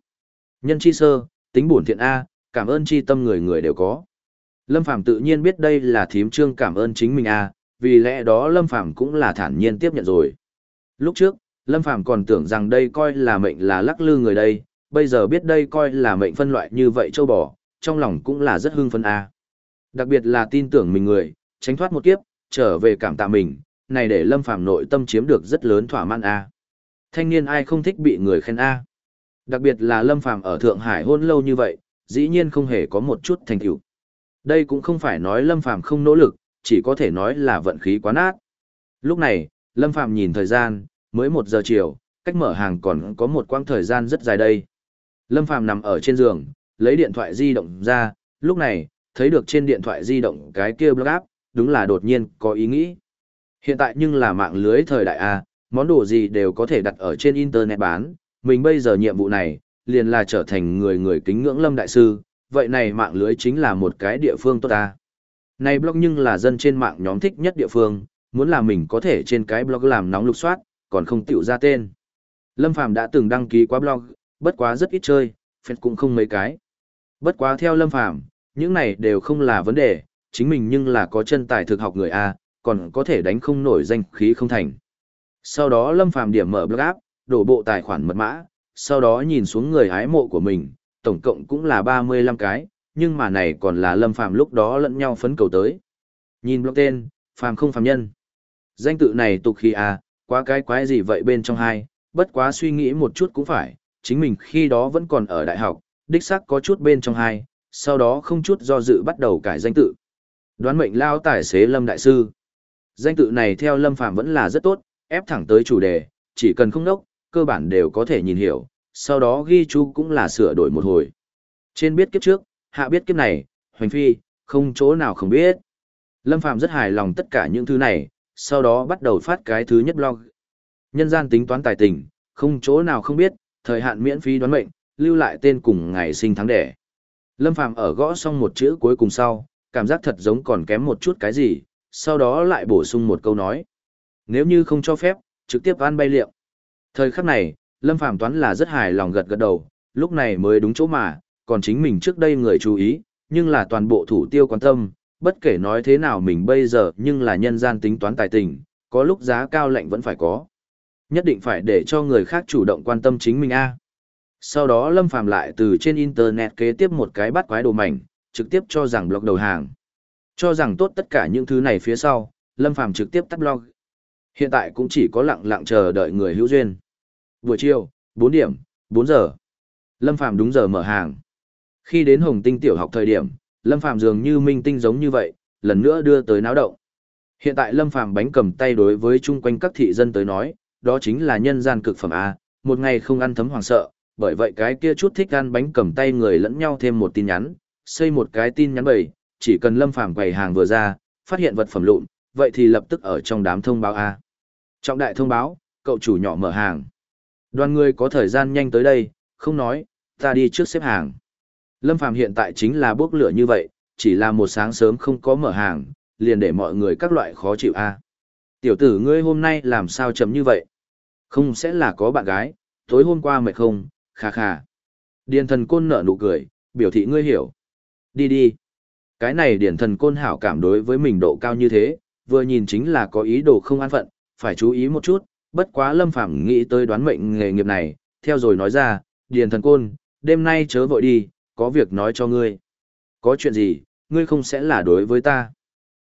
Nhân chi sơ, tính bổn thiện A, cảm ơn chi tâm người người đều có. Lâm Phàm tự nhiên biết đây là thím trương cảm ơn chính mình A, vì lẽ đó Lâm Phàm cũng là thản nhiên tiếp nhận rồi. Lúc trước, Lâm Phàm còn tưởng rằng đây coi là mệnh là lắc lư người đây, bây giờ biết đây coi là mệnh phân loại như vậy châu bò, trong lòng cũng là rất hưng phấn a. Đặc biệt là tin tưởng mình người, tránh thoát một kiếp, trở về cảm tạ mình, này để Lâm Phàm nội tâm chiếm được rất lớn thỏa mãn a. Thanh niên ai không thích bị người khen a. Đặc biệt là Lâm Phàm ở Thượng Hải hôn lâu như vậy, dĩ nhiên không hề có một chút thành tựu. Đây cũng không phải nói Lâm Phàm không nỗ lực, chỉ có thể nói là vận khí quá nát. Lúc này, Lâm Phàm nhìn thời gian, mới một giờ chiều, cách mở hàng còn có một quãng thời gian rất dài đây. Lâm Phàm nằm ở trên giường, lấy điện thoại di động ra, lúc này, thấy được trên điện thoại di động cái kia blog app, đúng là đột nhiên có ý nghĩ. Hiện tại nhưng là mạng lưới thời đại A, món đồ gì đều có thể đặt ở trên Internet bán, mình bây giờ nhiệm vụ này, liền là trở thành người người kính ngưỡng Lâm Đại Sư, vậy này mạng lưới chính là một cái địa phương tốt ta. Này blog nhưng là dân trên mạng nhóm thích nhất địa phương, muốn là mình có thể trên cái blog làm nóng lục soát, còn không tiểu ra tên. Lâm Phàm đã từng đăng ký qua blog, bất quá rất ít chơi, phép cũng không mấy cái. Bất quá theo Lâm Phàm, những này đều không là vấn đề, chính mình nhưng là có chân tài thực học người A, còn có thể đánh không nổi danh khí không thành. Sau đó Lâm Phàm điểm mở blog app, đổ bộ tài khoản mật mã, sau đó nhìn xuống người hái mộ của mình, tổng cộng cũng là 35 cái, nhưng mà này còn là Lâm Phàm lúc đó lẫn nhau phấn cầu tới. Nhìn blog tên, Phàm không phàm nhân. Danh tự này tục khi à, quá cái quái gì vậy bên trong hai, bất quá suy nghĩ một chút cũng phải, chính mình khi đó vẫn còn ở đại học, đích xác có chút bên trong hai, sau đó không chút do dự bắt đầu cải danh tự. Đoán mệnh lao tài xế Lâm Đại Sư. Danh tự này theo Lâm Phàm vẫn là rất tốt, ép thẳng tới chủ đề, chỉ cần không đốc, cơ bản đều có thể nhìn hiểu, sau đó ghi chú cũng là sửa đổi một hồi. Trên biết kiếp trước, hạ biết kiếp này, hoành phi, không chỗ nào không biết. Lâm Phàm rất hài lòng tất cả những thứ này, sau đó bắt đầu phát cái thứ nhất blog. Nhân gian tính toán tài tình, không chỗ nào không biết, thời hạn miễn phí đoán mệnh, lưu lại tên cùng ngày sinh tháng đẻ. Lâm Phàm ở gõ xong một chữ cuối cùng sau, cảm giác thật giống còn kém một chút cái gì, sau đó lại bổ sung một câu nói. Nếu như không cho phép, trực tiếp ăn bay liệu. Thời khắc này, Lâm Phàm toán là rất hài lòng gật gật đầu, lúc này mới đúng chỗ mà, còn chính mình trước đây người chú ý, nhưng là toàn bộ thủ tiêu quan tâm, bất kể nói thế nào mình bây giờ nhưng là nhân gian tính toán tài tình, có lúc giá cao lạnh vẫn phải có. Nhất định phải để cho người khác chủ động quan tâm chính mình a. Sau đó Lâm Phàm lại từ trên internet kế tiếp một cái bắt quái đồ mảnh, trực tiếp cho rằng blog đầu hàng. Cho rằng tốt tất cả những thứ này phía sau, Lâm Phàm trực tiếp tắt blog. Hiện tại cũng chỉ có lặng lặng chờ đợi người hữu duyên. Buổi chiều, 4 điểm, 4 giờ. Lâm Phàm đúng giờ mở hàng. Khi đến Hồng Tinh tiểu học thời điểm, Lâm Phàm dường như minh tinh giống như vậy, lần nữa đưa tới náo động. Hiện tại Lâm Phàm bánh cầm tay đối với chung quanh các thị dân tới nói, đó chính là nhân gian cực phẩm A, một ngày không ăn thấm hoàng sợ, bởi vậy cái kia chút thích ăn bánh cầm tay người lẫn nhau thêm một tin nhắn, xây một cái tin nhắn bầy, chỉ cần Lâm Phàm quầy hàng vừa ra, phát hiện vật phẩm lụn, vậy thì lập tức ở trong đám thông báo A. Trọng đại thông báo, cậu chủ nhỏ mở hàng. Đoàn người có thời gian nhanh tới đây, không nói, ta đi trước xếp hàng. Lâm Phàm hiện tại chính là bước lửa như vậy, chỉ là một sáng sớm không có mở hàng, liền để mọi người các loại khó chịu a. Tiểu tử ngươi hôm nay làm sao chấm như vậy? Không sẽ là có bạn gái, tối hôm qua mệt không, kha kha. Điền thần côn nở nụ cười, biểu thị ngươi hiểu. Đi đi. Cái này điền thần côn hảo cảm đối với mình độ cao như thế, vừa nhìn chính là có ý đồ không an phận, phải chú ý một chút, bất quá lâm phàm nghĩ tới đoán mệnh nghề nghiệp này, theo rồi nói ra, điền thần côn, đêm nay chớ vội đi, có việc nói cho ngươi. Có chuyện gì, ngươi không sẽ là đối với ta.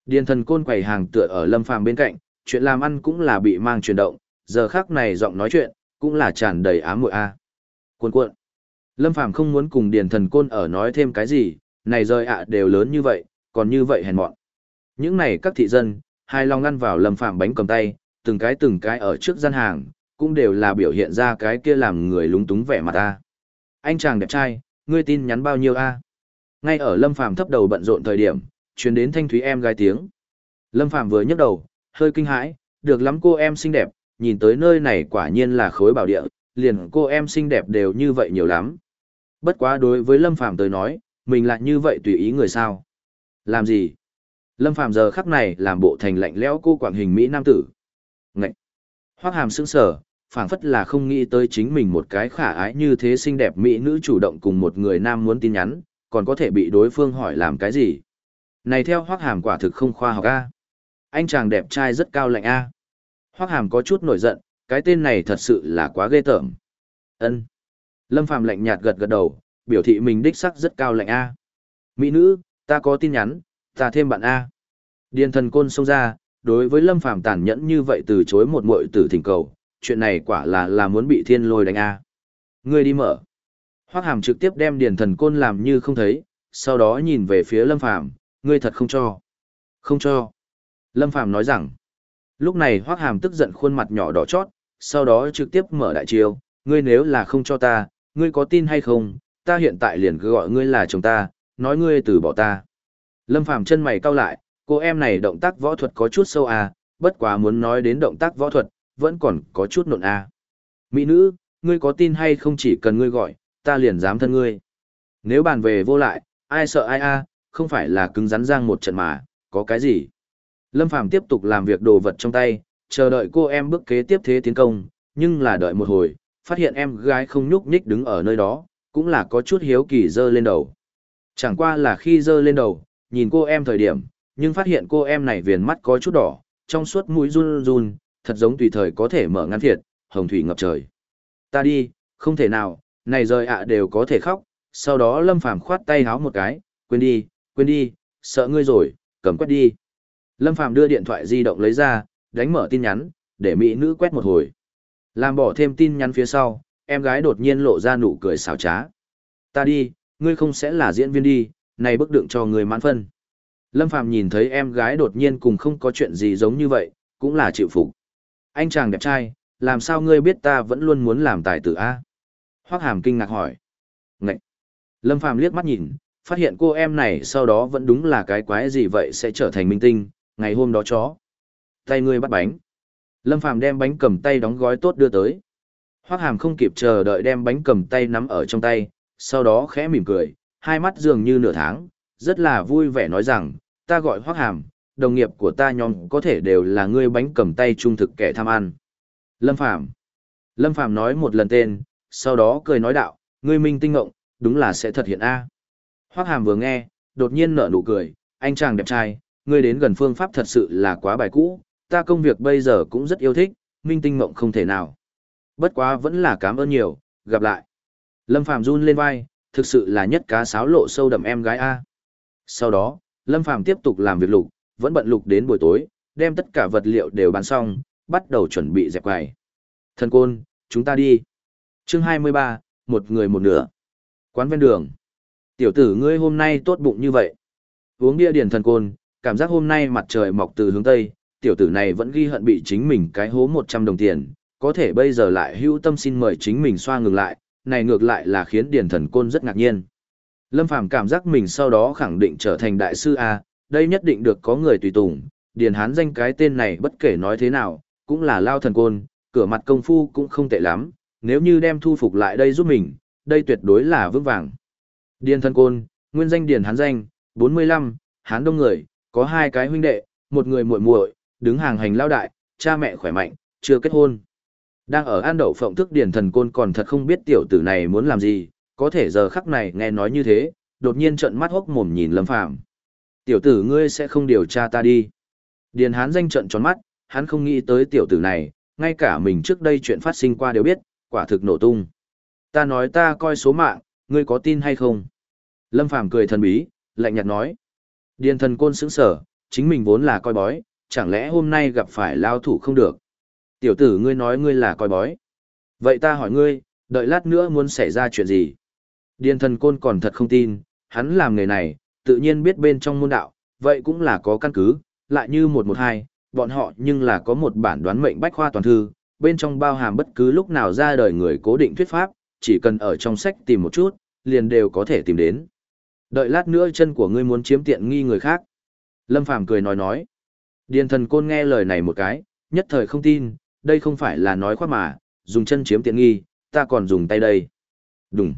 Điền thần côn quầy hàng tựa ở lâm phàm bên cạnh, chuyện làm ăn cũng là bị mang chuyển động, giờ khác này giọng nói chuyện, cũng là tràn đầy ám muội a. À. Cuộn cuộn. Lâm phàm không muốn cùng điền thần côn ở nói thêm cái gì, này rơi ạ đều lớn như vậy, còn như vậy hèn mọn. Những này các thị dân, hai lòng ngăn vào lâm phàm bánh cầm tay, từng cái từng cái ở trước gian hàng, cũng đều là biểu hiện ra cái kia làm người lúng túng vẻ mặt ta. Anh chàng đẹp trai, ngươi tin nhắn bao nhiêu a? Ngay ở Lâm Phàm thấp đầu bận rộn thời điểm, truyền đến thanh thúy em gái tiếng. Lâm Phàm vừa nhấc đầu, hơi kinh hãi, được lắm cô em xinh đẹp, nhìn tới nơi này quả nhiên là khối bảo địa, liền cô em xinh đẹp đều như vậy nhiều lắm. Bất quá đối với Lâm Phàm tới nói, mình lại như vậy tùy ý người sao? Làm gì? Lâm Phàm giờ khắc này làm bộ thành lạnh lẽo cô quảng hình mỹ nam tử. Hoắc Hàm sững sờ, phảng phất là không nghĩ tới chính mình một cái khả ái như thế xinh đẹp mỹ nữ chủ động cùng một người nam muốn tin nhắn, còn có thể bị đối phương hỏi làm cái gì. Này theo hoác hàm quả thực không khoa học A. Anh chàng đẹp trai rất cao lạnh A. Hoác hàm có chút nổi giận, cái tên này thật sự là quá ghê tởm. ân Lâm Phàm lạnh nhạt gật gật đầu, biểu thị mình đích sắc rất cao lạnh A. Mỹ nữ, ta có tin nhắn, ta thêm bạn A. Điền thần côn xông ra, đối với Lâm Phàm tàn nhẫn như vậy từ chối một muội tử thỉnh cầu, chuyện này quả là là muốn bị thiên lôi đánh a. Ngươi đi mở. Hoắc Hàm trực tiếp đem Điền Thần Côn làm như không thấy, sau đó nhìn về phía Lâm Phàm, ngươi thật không cho. Không cho. Lâm Phàm nói rằng. Lúc này Hoắc Hàm tức giận khuôn mặt nhỏ đỏ chót, sau đó trực tiếp mở đại chiêu, ngươi nếu là không cho ta, ngươi có tin hay không, ta hiện tại liền cứ gọi ngươi là chồng ta, nói ngươi từ bỏ ta. Lâm Phàm chân mày cau lại, cô em này động tác võ thuật có chút sâu à, bất quá muốn nói đến động tác võ thuật, vẫn còn có chút nộn à. Mỹ nữ, ngươi có tin hay không chỉ cần ngươi gọi, ta liền dám thân ngươi. Nếu bàn về vô lại, ai sợ ai a, không phải là cứng rắn giang một trận mà, có cái gì. Lâm Phàm tiếp tục làm việc đồ vật trong tay, chờ đợi cô em bước kế tiếp thế tiến công, nhưng là đợi một hồi, phát hiện em gái không nhúc nhích đứng ở nơi đó, cũng là có chút hiếu kỳ dơ lên đầu. Chẳng qua là khi dơ lên đầu, nhìn cô em thời điểm, nhưng phát hiện cô em này viền mắt có chút đỏ, trong suốt mũi run run, thật giống tùy thời có thể mở ngăn thiệt, hồng thủy ngập trời. Ta đi, không thể nào, này rời ạ đều có thể khóc, sau đó Lâm Phàm khoát tay háo một cái, quên đi, quên đi, sợ ngươi rồi, cầm quét đi. Lâm Phàm đưa điện thoại di động lấy ra, đánh mở tin nhắn, để mỹ nữ quét một hồi. Làm bỏ thêm tin nhắn phía sau, em gái đột nhiên lộ ra nụ cười xảo trá. Ta đi, ngươi không sẽ là diễn viên đi, này bức đựng cho người mãn phân. Lâm Phàm nhìn thấy em gái đột nhiên cùng không có chuyện gì giống như vậy, cũng là chịu phục. Anh chàng đẹp trai, làm sao ngươi biết ta vẫn luôn muốn làm tài tử A? Hoác Hàm kinh ngạc hỏi. Ngậy! Lâm Phàm liếc mắt nhìn, phát hiện cô em này sau đó vẫn đúng là cái quái gì vậy sẽ trở thành minh tinh, ngày hôm đó chó. Tay ngươi bắt bánh. Lâm Phàm đem bánh cầm tay đóng gói tốt đưa tới. Hoác Hàm không kịp chờ đợi đem bánh cầm tay nắm ở trong tay, sau đó khẽ mỉm cười, hai mắt dường như nửa tháng, rất là vui vẻ nói rằng, ta gọi Hoác Hàm, đồng nghiệp của ta nhóm có thể đều là ngươi bánh cầm tay trung thực kẻ tham ăn. Lâm Phàm Lâm Phàm nói một lần tên, sau đó cười nói đạo, ngươi minh tinh ngộng, đúng là sẽ thật hiện A. Hoác Hàm vừa nghe, đột nhiên nở nụ cười, anh chàng đẹp trai, ngươi đến gần phương pháp thật sự là quá bài cũ, ta công việc bây giờ cũng rất yêu thích, minh tinh mộng không thể nào. Bất quá vẫn là cảm ơn nhiều, gặp lại. Lâm Phàm run lên vai, thực sự là nhất cá sáo lộ sâu đậm em gái A. Sau đó, Lâm Phàm tiếp tục làm việc lục, vẫn bận lục đến buổi tối, đem tất cả vật liệu đều bán xong, bắt đầu chuẩn bị dẹp quầy. Thần côn, chúng ta đi. Chương 23, một người một nửa. Quán ven đường. Tiểu tử ngươi hôm nay tốt bụng như vậy. Uống bia điển thần côn, cảm giác hôm nay mặt trời mọc từ hướng Tây, tiểu tử này vẫn ghi hận bị chính mình cái hố 100 đồng tiền, có thể bây giờ lại hữu tâm xin mời chính mình xoa ngừng lại, này ngược lại là khiến điển thần côn rất ngạc nhiên. Lâm Phàm cảm giác mình sau đó khẳng định trở thành đại sư A, đây nhất định được có người tùy tùng, điền hán danh cái tên này bất kể nói thế nào, cũng là lao thần côn, cửa mặt công phu cũng không tệ lắm, nếu như đem thu phục lại đây giúp mình, đây tuyệt đối là vững vàng. Điền thần côn, nguyên danh điền hán danh, 45, hán đông người, có hai cái huynh đệ, một người muội muội, đứng hàng hành lao đại, cha mẹ khỏe mạnh, chưa kết hôn. Đang ở an đậu phộng thức điền thần côn còn thật không biết tiểu tử này muốn làm gì, có thể giờ khắc này nghe nói như thế, đột nhiên trợn mắt hốc mồm nhìn Lâm Phàm. Tiểu tử ngươi sẽ không điều tra ta đi. Điền hán danh trận tròn mắt, hắn không nghĩ tới tiểu tử này, ngay cả mình trước đây chuyện phát sinh qua đều biết, quả thực nổ tung. Ta nói ta coi số mạng, ngươi có tin hay không? Lâm Phàm cười thần bí, lạnh nhạt nói. Điền thần côn sững sở, chính mình vốn là coi bói, chẳng lẽ hôm nay gặp phải lao thủ không được? Tiểu tử ngươi nói ngươi là coi bói. Vậy ta hỏi ngươi, đợi lát nữa muốn xảy ra chuyện gì? Điền thần côn còn thật không tin, hắn làm nghề này, tự nhiên biết bên trong môn đạo, vậy cũng là có căn cứ, lại như một một hai, bọn họ nhưng là có một bản đoán mệnh bách khoa toàn thư, bên trong bao hàm bất cứ lúc nào ra đời người cố định thuyết pháp, chỉ cần ở trong sách tìm một chút, liền đều có thể tìm đến. Đợi lát nữa chân của ngươi muốn chiếm tiện nghi người khác. Lâm Phàm cười nói nói. Điền thần côn nghe lời này một cái, nhất thời không tin, đây không phải là nói khoác mà, dùng chân chiếm tiện nghi, ta còn dùng tay đây. Đúng.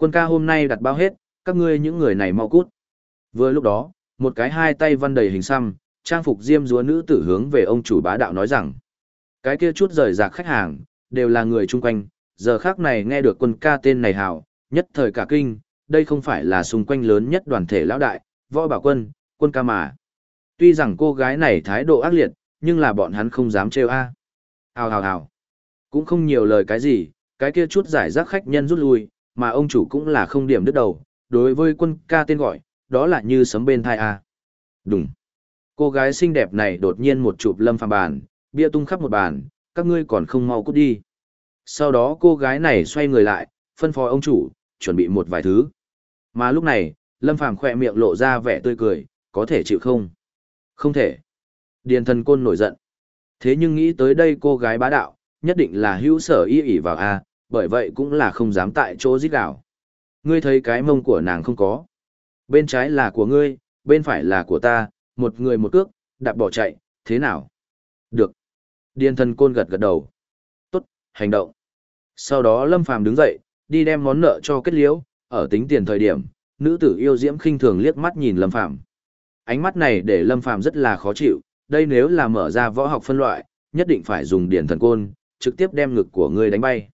Quân ca hôm nay đặt bao hết, các ngươi những người này mau cút. Vừa lúc đó, một cái hai tay văn đầy hình xăm, trang phục diêm dúa nữ tử hướng về ông chủ bá đạo nói rằng, cái kia chút rời rạc khách hàng, đều là người chung quanh, giờ khác này nghe được quân ca tên này hào, nhất thời cả kinh, đây không phải là xung quanh lớn nhất đoàn thể lão đại, võ bảo quân, quân ca mà. Tuy rằng cô gái này thái độ ác liệt, nhưng là bọn hắn không dám trêu a. À. Hào hào hào. Cũng không nhiều lời cái gì, cái kia chút giải rác khách nhân rút lui, mà ông chủ cũng là không điểm đứt đầu, đối với quân ca tên gọi, đó là như sấm bên thai a. Đúng. Cô gái xinh đẹp này đột nhiên một chụp lâm phàm bàn, bia tung khắp một bàn, các ngươi còn không mau cút đi. Sau đó cô gái này xoay người lại, phân phó ông chủ, chuẩn bị một vài thứ. Mà lúc này, lâm phàm khỏe miệng lộ ra vẻ tươi cười, có thể chịu không? Không thể. Điền thần côn nổi giận. Thế nhưng nghĩ tới đây cô gái bá đạo, nhất định là hữu sở y ỉ vào A, bởi vậy cũng là không dám tại chỗ giết đảo. Ngươi thấy cái mông của nàng không có. Bên trái là của ngươi, bên phải là của ta, một người một cước, đạp bỏ chạy, thế nào? Được. Điền thần côn gật gật đầu. Tốt, hành động. Sau đó Lâm Phàm đứng dậy, đi đem món nợ cho kết liễu, ở tính tiền thời điểm, nữ tử yêu diễm khinh thường liếc mắt nhìn Lâm Phàm. Ánh mắt này để Lâm Phàm rất là khó chịu, đây nếu là mở ra võ học phân loại, nhất định phải dùng điển thần côn, trực tiếp đem ngực của ngươi đánh bay.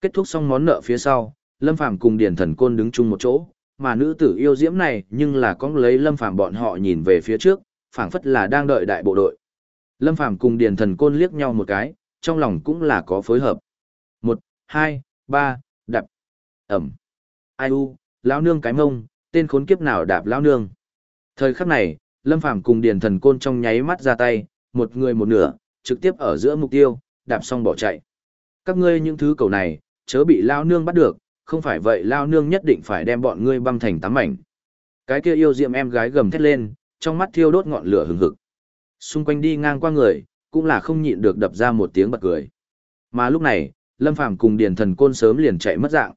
Kết thúc xong món nợ phía sau, Lâm Phàm cùng điển thần côn đứng chung một chỗ, mà nữ tử yêu diễm này nhưng là có lấy Lâm Phàm bọn họ nhìn về phía trước, phảng phất là đang đợi đại bộ đội. Lâm Phàm cùng Điền Thần Côn liếc nhau một cái, trong lòng cũng là có phối hợp. Một, hai, ba, đập, ẩm. Ai u, lão nương cái mông, tên khốn kiếp nào đạp lão nương. Thời khắc này, Lâm Phàm cùng Điền Thần Côn trong nháy mắt ra tay, một người một nửa, trực tiếp ở giữa mục tiêu, đạp xong bỏ chạy. Các ngươi những thứ cầu này, chớ bị lao nương bắt được, không phải vậy lao nương nhất định phải đem bọn ngươi băm thành tám mảnh. Cái kia yêu diệm em gái gầm thét lên, trong mắt thiêu đốt ngọn lửa hừng hực. Xung quanh đi ngang qua người, cũng là không nhịn được đập ra một tiếng bật cười. Mà lúc này, Lâm Phàm cùng Điền Thần Côn sớm liền chạy mất dạng.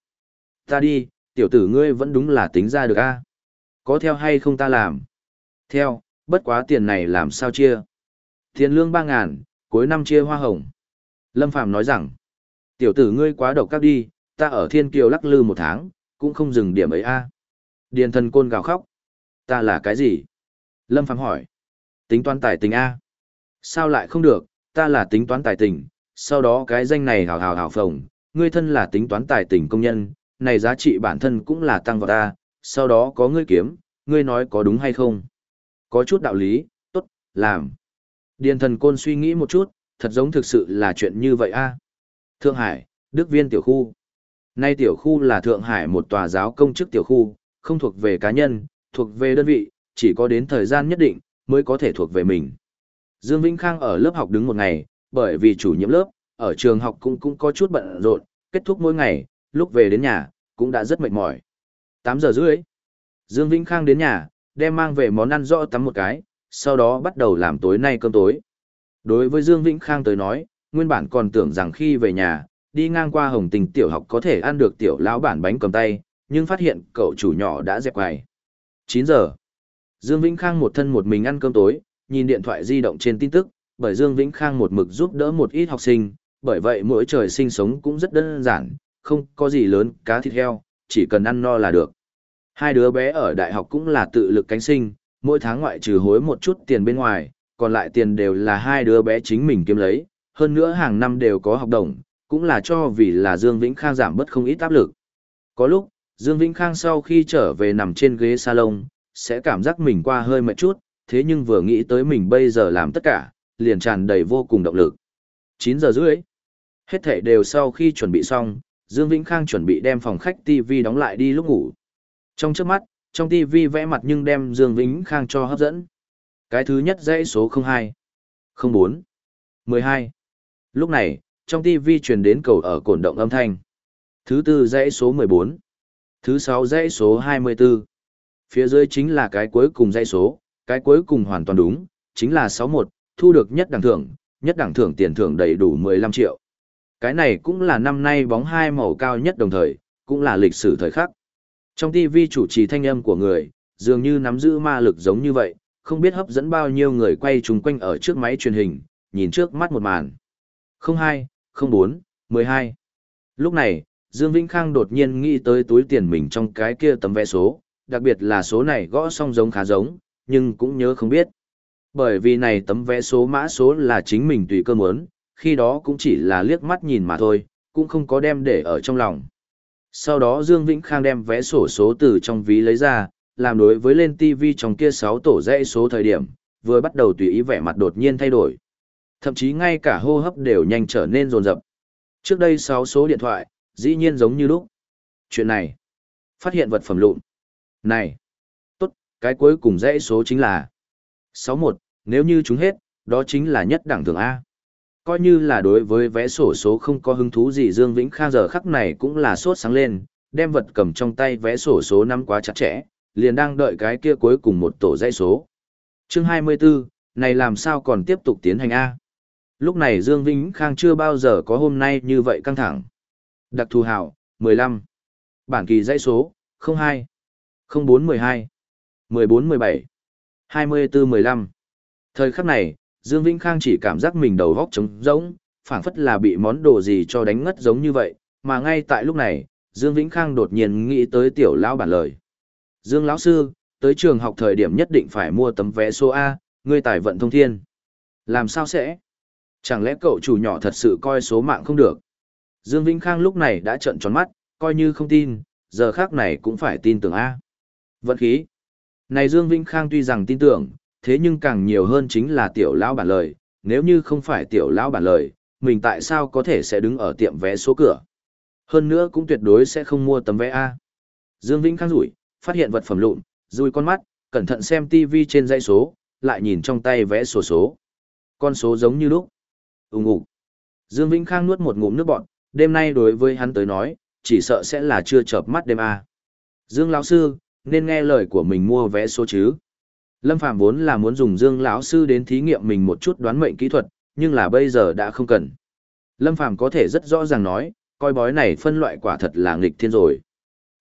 Ta đi, tiểu tử ngươi vẫn đúng là tính ra được a. Có theo hay không ta làm? Theo, bất quá tiền này làm sao chia? Tiền lương ba ngàn, cuối năm chia hoa hồng. Lâm Phàm nói rằng, tiểu tử ngươi quá độc các đi, ta ở Thiên Kiều lắc lư một tháng, cũng không dừng điểm ấy a. Điền thần côn gào khóc. Ta là cái gì? Lâm Phàm hỏi. Tính toán tài tình a. Sao lại không được, ta là tính toán tài tình, sau đó cái danh này hào hào hào phồng, ngươi thân là tính toán tài tình công nhân, này giá trị bản thân cũng là tăng vào ta, sau đó có ngươi kiếm, ngươi nói có đúng hay không? Có chút đạo lý, tốt, làm. Điền thần côn suy nghĩ một chút, thật giống thực sự là chuyện như vậy a. Thượng Hải, Đức Viên tiểu khu. Nay tiểu khu là Thượng Hải một tòa giáo công chức tiểu khu, không thuộc về cá nhân, thuộc về đơn vị, chỉ có đến thời gian nhất định, mới có thể thuộc về mình. Dương Vĩnh Khang ở lớp học đứng một ngày, bởi vì chủ nhiệm lớp, ở trường học cũng cũng có chút bận rộn, kết thúc mỗi ngày, lúc về đến nhà, cũng đã rất mệt mỏi. 8 giờ rưỡi, Dương Vĩnh Khang đến nhà, đem mang về món ăn rõ tắm một cái, sau đó bắt đầu làm tối nay cơm tối. Đối với Dương Vĩnh Khang tới nói, nguyên bản còn tưởng rằng khi về nhà, đi ngang qua hồng tình tiểu học có thể ăn được tiểu lão bản bánh cầm tay, nhưng phát hiện cậu chủ nhỏ đã dẹp quài. 9 giờ. Dương Vĩnh Khang một thân một mình ăn cơm tối, nhìn điện thoại di động trên tin tức, bởi Dương Vĩnh Khang một mực giúp đỡ một ít học sinh, bởi vậy mỗi trời sinh sống cũng rất đơn giản, không có gì lớn, cá thịt heo, chỉ cần ăn no là được. Hai đứa bé ở đại học cũng là tự lực cánh sinh, mỗi tháng ngoại trừ hối một chút tiền bên ngoài, còn lại tiền đều là hai đứa bé chính mình kiếm lấy, hơn nữa hàng năm đều có học đồng, cũng là cho vì là Dương Vĩnh Khang giảm bớt không ít áp lực. Có lúc, Dương Vĩnh Khang sau khi trở về nằm trên ghế salon, sẽ cảm giác mình qua hơi mệt chút, thế nhưng vừa nghĩ tới mình bây giờ làm tất cả, liền tràn đầy vô cùng động lực. 9 giờ rưỡi, hết thảy đều sau khi chuẩn bị xong, Dương Vĩnh Khang chuẩn bị đem phòng khách TV đóng lại đi lúc ngủ. Trong trước mắt, trong TV vẽ mặt nhưng đem Dương Vĩnh Khang cho hấp dẫn. Cái thứ nhất dãy số 02, 04, 12. Lúc này, trong TV truyền đến cầu ở cổn động âm thanh. Thứ tư dãy số 14. Thứ sáu dãy số 24. Phía dưới chính là cái cuối cùng dãy số, cái cuối cùng hoàn toàn đúng, chính là 61, thu được nhất đẳng thưởng, nhất đẳng thưởng tiền thưởng đầy đủ 15 triệu. Cái này cũng là năm nay bóng hai màu cao nhất đồng thời, cũng là lịch sử thời khắc. Trong TV chủ trì thanh âm của người, dường như nắm giữ ma lực giống như vậy, không biết hấp dẫn bao nhiêu người quay chung quanh ở trước máy truyền hình, nhìn trước mắt một màn. 02, 04, 12. Lúc này, Dương Vĩnh Khang đột nhiên nghĩ tới túi tiền mình trong cái kia tấm vé số, đặc biệt là số này gõ xong giống khá giống, nhưng cũng nhớ không biết. Bởi vì này tấm vé số mã số là chính mình tùy cơ muốn, khi đó cũng chỉ là liếc mắt nhìn mà thôi, cũng không có đem để ở trong lòng. Sau đó Dương Vĩnh Khang đem vé sổ số từ trong ví lấy ra, làm đối với lên TV trong kia 6 tổ dãy số thời điểm, vừa bắt đầu tùy ý vẻ mặt đột nhiên thay đổi. Thậm chí ngay cả hô hấp đều nhanh trở nên rồn rập. Trước đây 6 số điện thoại, dĩ nhiên giống như lúc. Chuyện này, phát hiện vật phẩm lụn. Này, tốt, cái cuối cùng dãy số chính là 61, nếu như chúng hết, đó chính là nhất đẳng thường A. Coi như là đối với vé sổ số không có hứng thú gì Dương Vĩnh Khang giờ khắc này cũng là sốt sáng lên, đem vật cầm trong tay vé sổ số năm quá chặt chẽ, liền đang đợi cái kia cuối cùng một tổ dãy số. Chương 24, này làm sao còn tiếp tục tiến hành A? Lúc này Dương Vĩnh Khang chưa bao giờ có hôm nay như vậy căng thẳng. Đặc thù hảo, 15. Bản kỳ dãy số, 02, 0412, 1417, 2415. Thời khắc này, Dương Vĩnh Khang chỉ cảm giác mình đầu góc trống rỗng, phảng phất là bị món đồ gì cho đánh ngất giống như vậy, mà ngay tại lúc này, Dương Vĩnh Khang đột nhiên nghĩ tới tiểu lão bản lời. Dương lão sư, tới trường học thời điểm nhất định phải mua tấm vé số A, ngươi tài vận thông thiên. Làm sao sẽ? Chẳng lẽ cậu chủ nhỏ thật sự coi số mạng không được? Dương Vĩnh Khang lúc này đã trợn tròn mắt, coi như không tin, giờ khác này cũng phải tin tưởng A. Vận khí. Này Dương Vĩnh Khang tuy rằng tin tưởng, thế nhưng càng nhiều hơn chính là tiểu lão bản lời, nếu như không phải tiểu lão bản lời, mình tại sao có thể sẽ đứng ở tiệm vé số cửa. Hơn nữa cũng tuyệt đối sẽ không mua tấm vé A. Dương Vĩnh Khang rủi, phát hiện vật phẩm lụn, rùi con mắt, cẩn thận xem TV trên dãy số, lại nhìn trong tay vẽ sổ số. Con số giống như lúc. Úng ục Dương Vĩnh Khang nuốt một ngụm nước bọt, đêm nay đối với hắn tới nói, chỉ sợ sẽ là chưa chợp mắt đêm a. Dương lão sư, nên nghe lời của mình mua vé số chứ. Lâm Phạm vốn là muốn dùng Dương lão sư đến thí nghiệm mình một chút đoán mệnh kỹ thuật, nhưng là bây giờ đã không cần. Lâm Phạm có thể rất rõ ràng nói, coi bói này phân loại quả thật là nghịch thiên rồi.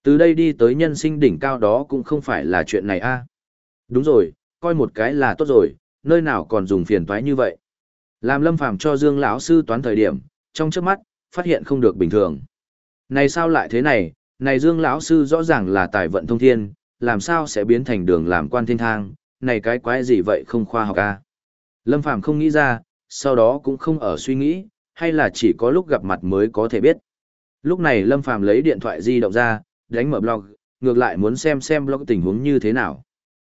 Từ đây đi tới nhân sinh đỉnh cao đó cũng không phải là chuyện này a. Đúng rồi, coi một cái là tốt rồi, nơi nào còn dùng phiền thoái như vậy. Làm Lâm Phàm cho Dương lão sư toán thời điểm, trong chớp mắt, phát hiện không được bình thường. Này sao lại thế này, này Dương lão sư rõ ràng là tài vận thông thiên, làm sao sẽ biến thành đường làm quan thiên thang, này cái quái gì vậy không khoa học a. Lâm Phàm không nghĩ ra, sau đó cũng không ở suy nghĩ, hay là chỉ có lúc gặp mặt mới có thể biết. Lúc này Lâm Phàm lấy điện thoại di động ra, đánh mở blog, ngược lại muốn xem xem blog tình huống như thế nào.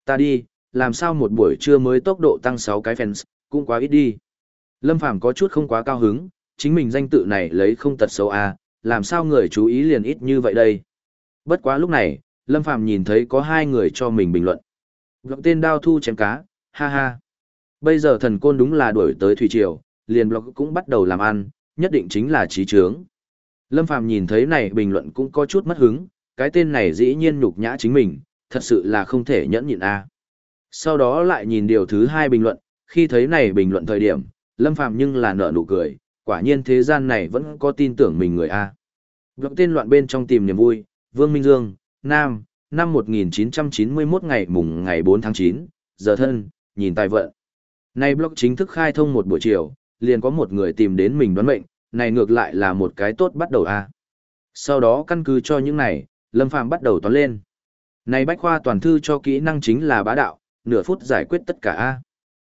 Ta đi, làm sao một buổi trưa mới tốc độ tăng 6 cái fans, cũng quá ít đi. Lâm Phàm có chút không quá cao hứng, chính mình danh tự này lấy không tật xấu a, à, làm sao người chú ý liền ít như vậy đây. Bất quá lúc này, Lâm Phàm nhìn thấy có hai người cho mình bình luận. Blog tên đao thu chém cá, ha ha. Bây giờ thần côn đúng là đuổi tới Thủy Triều, liền blog cũng bắt đầu làm ăn, nhất định chính là trí trướng. Lâm Phàm nhìn thấy này bình luận cũng có chút mất hứng, cái tên này dĩ nhiên nhục nhã chính mình, thật sự là không thể nhẫn nhịn a. Sau đó lại nhìn điều thứ hai bình luận, khi thấy này bình luận thời điểm, Lâm Phàm nhưng là nở nụ cười, quả nhiên thế gian này vẫn có tin tưởng mình người a. Gặp tên loạn bên trong tìm niềm vui, Vương Minh Dương, Nam, năm 1991 ngày mùng ngày 4 tháng 9, giờ thân, nhìn tài vận. nay blog chính thức khai thông một buổi chiều, liền có một người tìm đến mình đoán mệnh, này ngược lại là một cái tốt bắt đầu a. Sau đó căn cứ cho những này, Lâm Phàm bắt đầu toán lên. Này bách khoa toàn thư cho kỹ năng chính là bá đạo, nửa phút giải quyết tất cả a.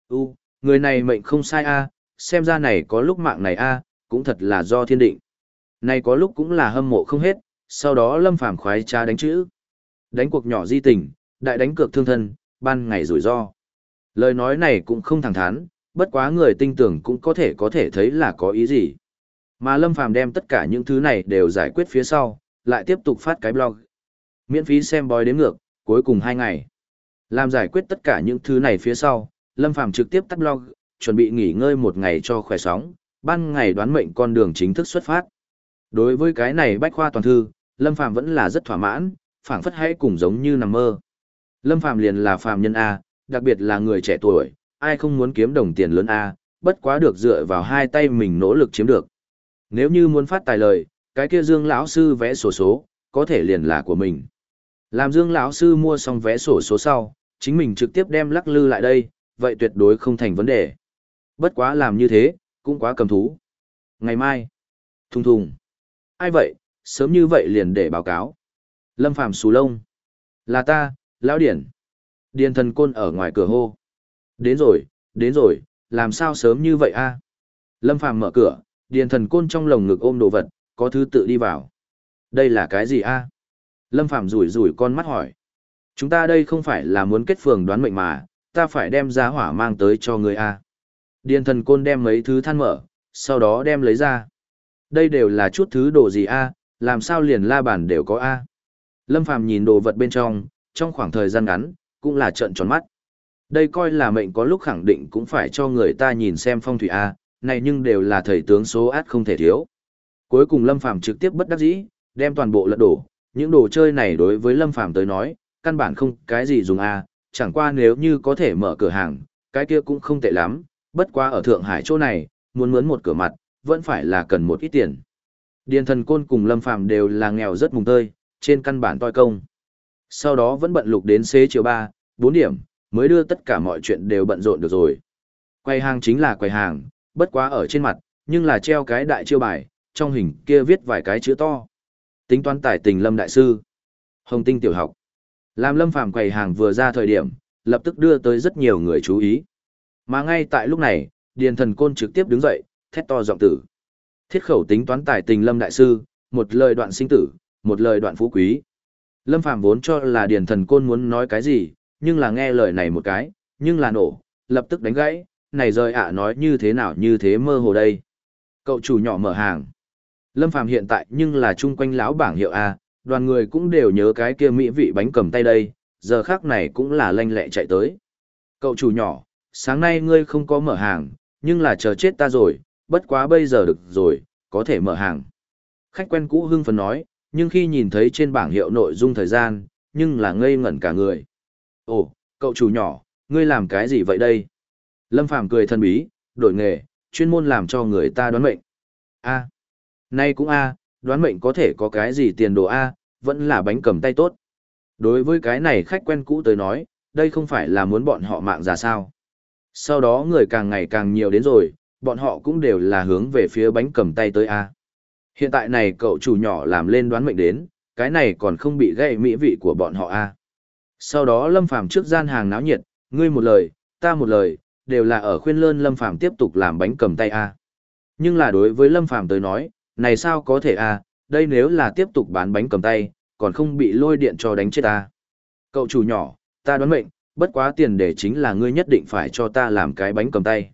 U, người này mệnh không sai a, xem ra này có lúc mạng này a, cũng thật là do thiên định. Này có lúc cũng là hâm mộ không hết, sau đó Lâm Phàm khoái trá đánh chữ. Đánh cuộc nhỏ di tình, đại đánh cược thương thân, ban ngày rủi ro. Lời nói này cũng không thẳng thắn, bất quá người tinh tưởng cũng có thể có thể thấy là có ý gì. Mà Lâm Phàm đem tất cả những thứ này đều giải quyết phía sau, lại tiếp tục phát cái blog. Miễn phí xem bói đếm ngược, cuối cùng hai ngày. Làm giải quyết tất cả những thứ này phía sau, Lâm Phàm trực tiếp tắt blog, chuẩn bị nghỉ ngơi một ngày cho khỏe sóng, ban ngày đoán mệnh con đường chính thức xuất phát. Đối với cái này bách khoa toàn thư, Lâm Phàm vẫn là rất thỏa mãn, phảng phất hãy cùng giống như nằm mơ. Lâm Phàm liền là phàm nhân A, đặc biệt là người trẻ tuổi, ai không muốn kiếm đồng tiền lớn A, bất quá được dựa vào hai tay mình nỗ lực chiếm được. Nếu như muốn phát tài lời, cái kia Dương lão sư vẽ sổ số, có thể liền là của mình. Làm Dương lão sư mua xong vé sổ số sau, chính mình trực tiếp đem lắc lư lại đây, vậy tuyệt đối không thành vấn đề. Bất quá làm như thế, cũng quá cầm thú. Ngày mai, thùng thùng. Ai vậy, sớm như vậy liền để báo cáo. Lâm Phàm xù lông. Là ta, lão điển. Điền thần côn ở ngoài cửa hô. Đến rồi, đến rồi, làm sao sớm như vậy a? Lâm Phàm mở cửa, điền thần côn trong lồng ngực ôm đồ vật, có thứ tự đi vào. Đây là cái gì a? Lâm Phàm rủi rủi con mắt hỏi. Chúng ta đây không phải là muốn kết phường đoán mệnh mà, ta phải đem giá hỏa mang tới cho người a. Điền thần côn đem mấy thứ than mở, sau đó đem lấy ra. Đây đều là chút thứ đồ gì a, làm sao liền la bàn đều có a. Lâm Phàm nhìn đồ vật bên trong, trong khoảng thời gian ngắn, cũng là trợn tròn mắt. Đây coi là mệnh có lúc khẳng định cũng phải cho người ta nhìn xem phong thủy a, này nhưng đều là thầy tướng số át không thể thiếu. Cuối cùng Lâm Phàm trực tiếp bất đắc dĩ, đem toàn bộ lật đổ, những đồ chơi này đối với Lâm Phàm tới nói, căn bản không cái gì dùng a, chẳng qua nếu như có thể mở cửa hàng, cái kia cũng không tệ lắm, bất quá ở Thượng Hải chỗ này, muốn mướn một cửa mặt, vẫn phải là cần một ít tiền. Điền thần côn cùng Lâm Phàm đều là nghèo rất mùng tơi, trên căn bản toi công. Sau đó vẫn bận lục đến xế chiều 3, 4 điểm, mới đưa tất cả mọi chuyện đều bận rộn được rồi. Quay hàng chính là quầy hàng, bất quá ở trên mặt, nhưng là treo cái đại chiêu bài, trong hình kia viết vài cái chữ to. Tính toán tài tình Lâm Đại Sư. Hồng Tinh Tiểu Học. Làm Lâm Phàm quầy hàng vừa ra thời điểm, lập tức đưa tới rất nhiều người chú ý. Mà ngay tại lúc này, Điền Thần Côn trực tiếp đứng dậy, thét to giọng tử. Thiết khẩu tính toán tài tình Lâm Đại Sư, một lời đoạn sinh tử, một lời đoạn phú quý. Lâm Phàm vốn cho là Điền Thần Côn muốn nói cái gì, nhưng là nghe lời này một cái, nhưng là nổ, lập tức đánh gãy, này rời ạ nói như thế nào như thế mơ hồ đây. Cậu chủ nhỏ mở hàng. Lâm Phàm hiện tại nhưng là chung quanh lão bảng hiệu A, đoàn người cũng đều nhớ cái kia mỹ vị bánh cầm tay đây, giờ khác này cũng là lanh lẹ chạy tới. Cậu chủ nhỏ, sáng nay ngươi không có mở hàng, nhưng là chờ chết ta rồi, bất quá bây giờ được rồi, có thể mở hàng. Khách quen cũ hưng phấn nói, nhưng khi nhìn thấy trên bảng hiệu nội dung thời gian, nhưng là ngây ngẩn cả người. Ồ, cậu chủ nhỏ, ngươi làm cái gì vậy đây? Lâm Phàm cười thân bí, đổi nghề, chuyên môn làm cho người ta đoán mệnh. A, nay cũng a, đoán mệnh có thể có cái gì tiền đồ a, vẫn là bánh cầm tay tốt. Đối với cái này khách quen cũ tới nói, đây không phải là muốn bọn họ mạng ra sao. Sau đó người càng ngày càng nhiều đến rồi, bọn họ cũng đều là hướng về phía bánh cầm tay tới A. Hiện tại này cậu chủ nhỏ làm lên đoán mệnh đến, cái này còn không bị gây mỹ vị của bọn họ A. Sau đó Lâm Phàm trước gian hàng náo nhiệt, ngươi một lời, ta một lời, đều là ở khuyên lơn Lâm Phàm tiếp tục làm bánh cầm tay A. Nhưng là đối với Lâm Phàm tới nói, này sao có thể A, đây nếu là tiếp tục bán bánh cầm tay, còn không bị lôi điện cho đánh chết ta. Cậu chủ nhỏ, ta đoán mệnh, bất quá tiền để chính là ngươi nhất định phải cho ta làm cái bánh cầm tay.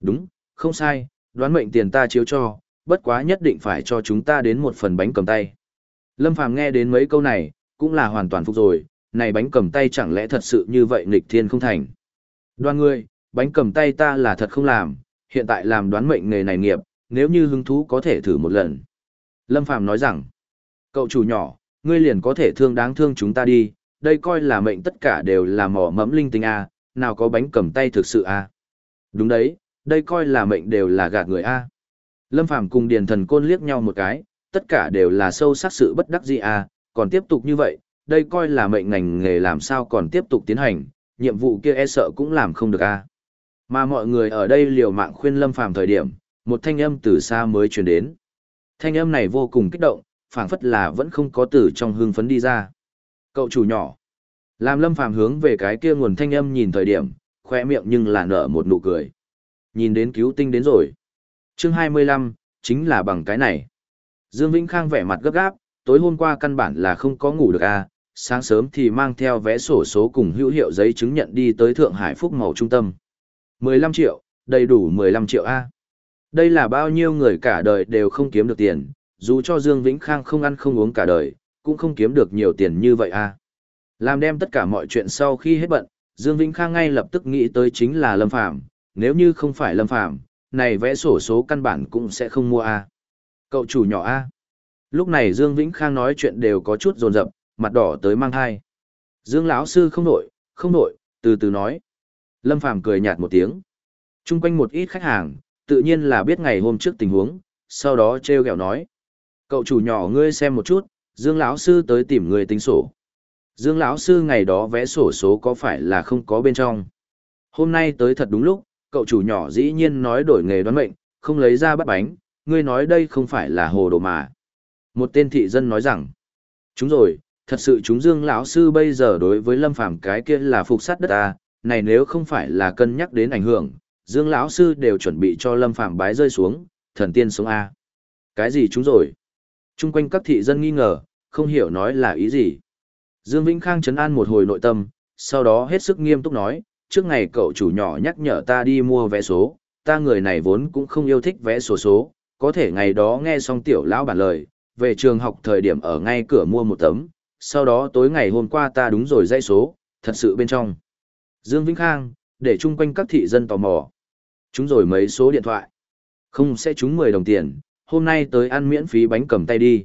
Đúng, không sai, đoán mệnh tiền ta chiếu cho, bất quá nhất định phải cho chúng ta đến một phần bánh cầm tay. Lâm Phàm nghe đến mấy câu này, cũng là hoàn toàn phục rồi, này bánh cầm tay chẳng lẽ thật sự như vậy nghịch thiên không thành. Đoan ngươi, bánh cầm tay ta là thật không làm, hiện tại làm đoán mệnh nghề này nghiệp, nếu như hứng thú có thể thử một lần. Lâm Phàm nói rằng, cậu chủ nhỏ, ngươi liền có thể thương đáng thương chúng ta đi, đây coi là mệnh tất cả đều là mỏ mẫm linh tinh a, nào có bánh cầm tay thực sự a. Đúng đấy, đây coi là mệnh đều là gạt người a. Lâm Phàm cùng Điền Thần Côn liếc nhau một cái, tất cả đều là sâu sắc sự bất đắc dĩ a, còn tiếp tục như vậy, đây coi là mệnh ngành nghề làm sao còn tiếp tục tiến hành, nhiệm vụ kia e sợ cũng làm không được a. Mà mọi người ở đây liều mạng khuyên Lâm Phàm thời điểm, một thanh âm từ xa mới truyền đến. Thanh âm này vô cùng kích động, phảng phất là vẫn không có từ trong hương phấn đi ra. Cậu chủ nhỏ. Làm lâm phàm hướng về cái kia nguồn thanh âm nhìn thời điểm, khoe miệng nhưng là nở một nụ cười. Nhìn đến cứu tinh đến rồi. Chương 25, chính là bằng cái này. Dương Vĩnh Khang vẻ mặt gấp gáp, tối hôm qua căn bản là không có ngủ được à, sáng sớm thì mang theo vé sổ số cùng hữu hiệu giấy chứng nhận đi tới Thượng Hải Phúc Màu Trung tâm. 15 triệu, đầy đủ 15 triệu A. Đây là bao nhiêu người cả đời đều không kiếm được tiền, dù cho Dương Vĩnh Khang không ăn không uống cả đời, cũng không kiếm được nhiều tiền như vậy à. Làm đem tất cả mọi chuyện sau khi hết bận, Dương Vĩnh Khang ngay lập tức nghĩ tới chính là Lâm Phàm nếu như không phải Lâm Phàm này vẽ sổ số căn bản cũng sẽ không mua à. Cậu chủ nhỏ a Lúc này Dương Vĩnh Khang nói chuyện đều có chút rồn rập, mặt đỏ tới mang thai Dương lão sư không nổi, không nổi, từ từ nói. Lâm Phàm cười nhạt một tiếng. Trung quanh một ít khách hàng, tự nhiên là biết ngày hôm trước tình huống, sau đó treo ghẹo nói. Cậu chủ nhỏ ngươi xem một chút, Dương lão sư tới tìm người tính sổ. Dương lão sư ngày đó vẽ sổ số có phải là không có bên trong. Hôm nay tới thật đúng lúc, cậu chủ nhỏ dĩ nhiên nói đổi nghề đoán mệnh, không lấy ra bắt bánh, ngươi nói đây không phải là hồ đồ mà. Một tên thị dân nói rằng, chúng rồi, thật sự chúng Dương lão sư bây giờ đối với Lâm Phàm cái kia là phục sát đất ta, này nếu không phải là cân nhắc đến ảnh hưởng, Dương lão sư đều chuẩn bị cho Lâm Phàm bái rơi xuống, thần tiên sống a. Cái gì chúng rồi? Trung quanh các thị dân nghi ngờ, không hiểu nói là ý gì. Dương Vĩnh Khang chấn an một hồi nội tâm, sau đó hết sức nghiêm túc nói, trước ngày cậu chủ nhỏ nhắc nhở ta đi mua vé số, ta người này vốn cũng không yêu thích vé số số, có thể ngày đó nghe xong tiểu lão bản lời, về trường học thời điểm ở ngay cửa mua một tấm, sau đó tối ngày hôm qua ta đúng rồi dây số, thật sự bên trong. Dương Vĩnh Khang, để chung quanh các thị dân tò mò. Chúng rồi mấy số điện thoại. Không sẽ chúng 10 đồng tiền, hôm nay tới ăn miễn phí bánh cầm tay đi.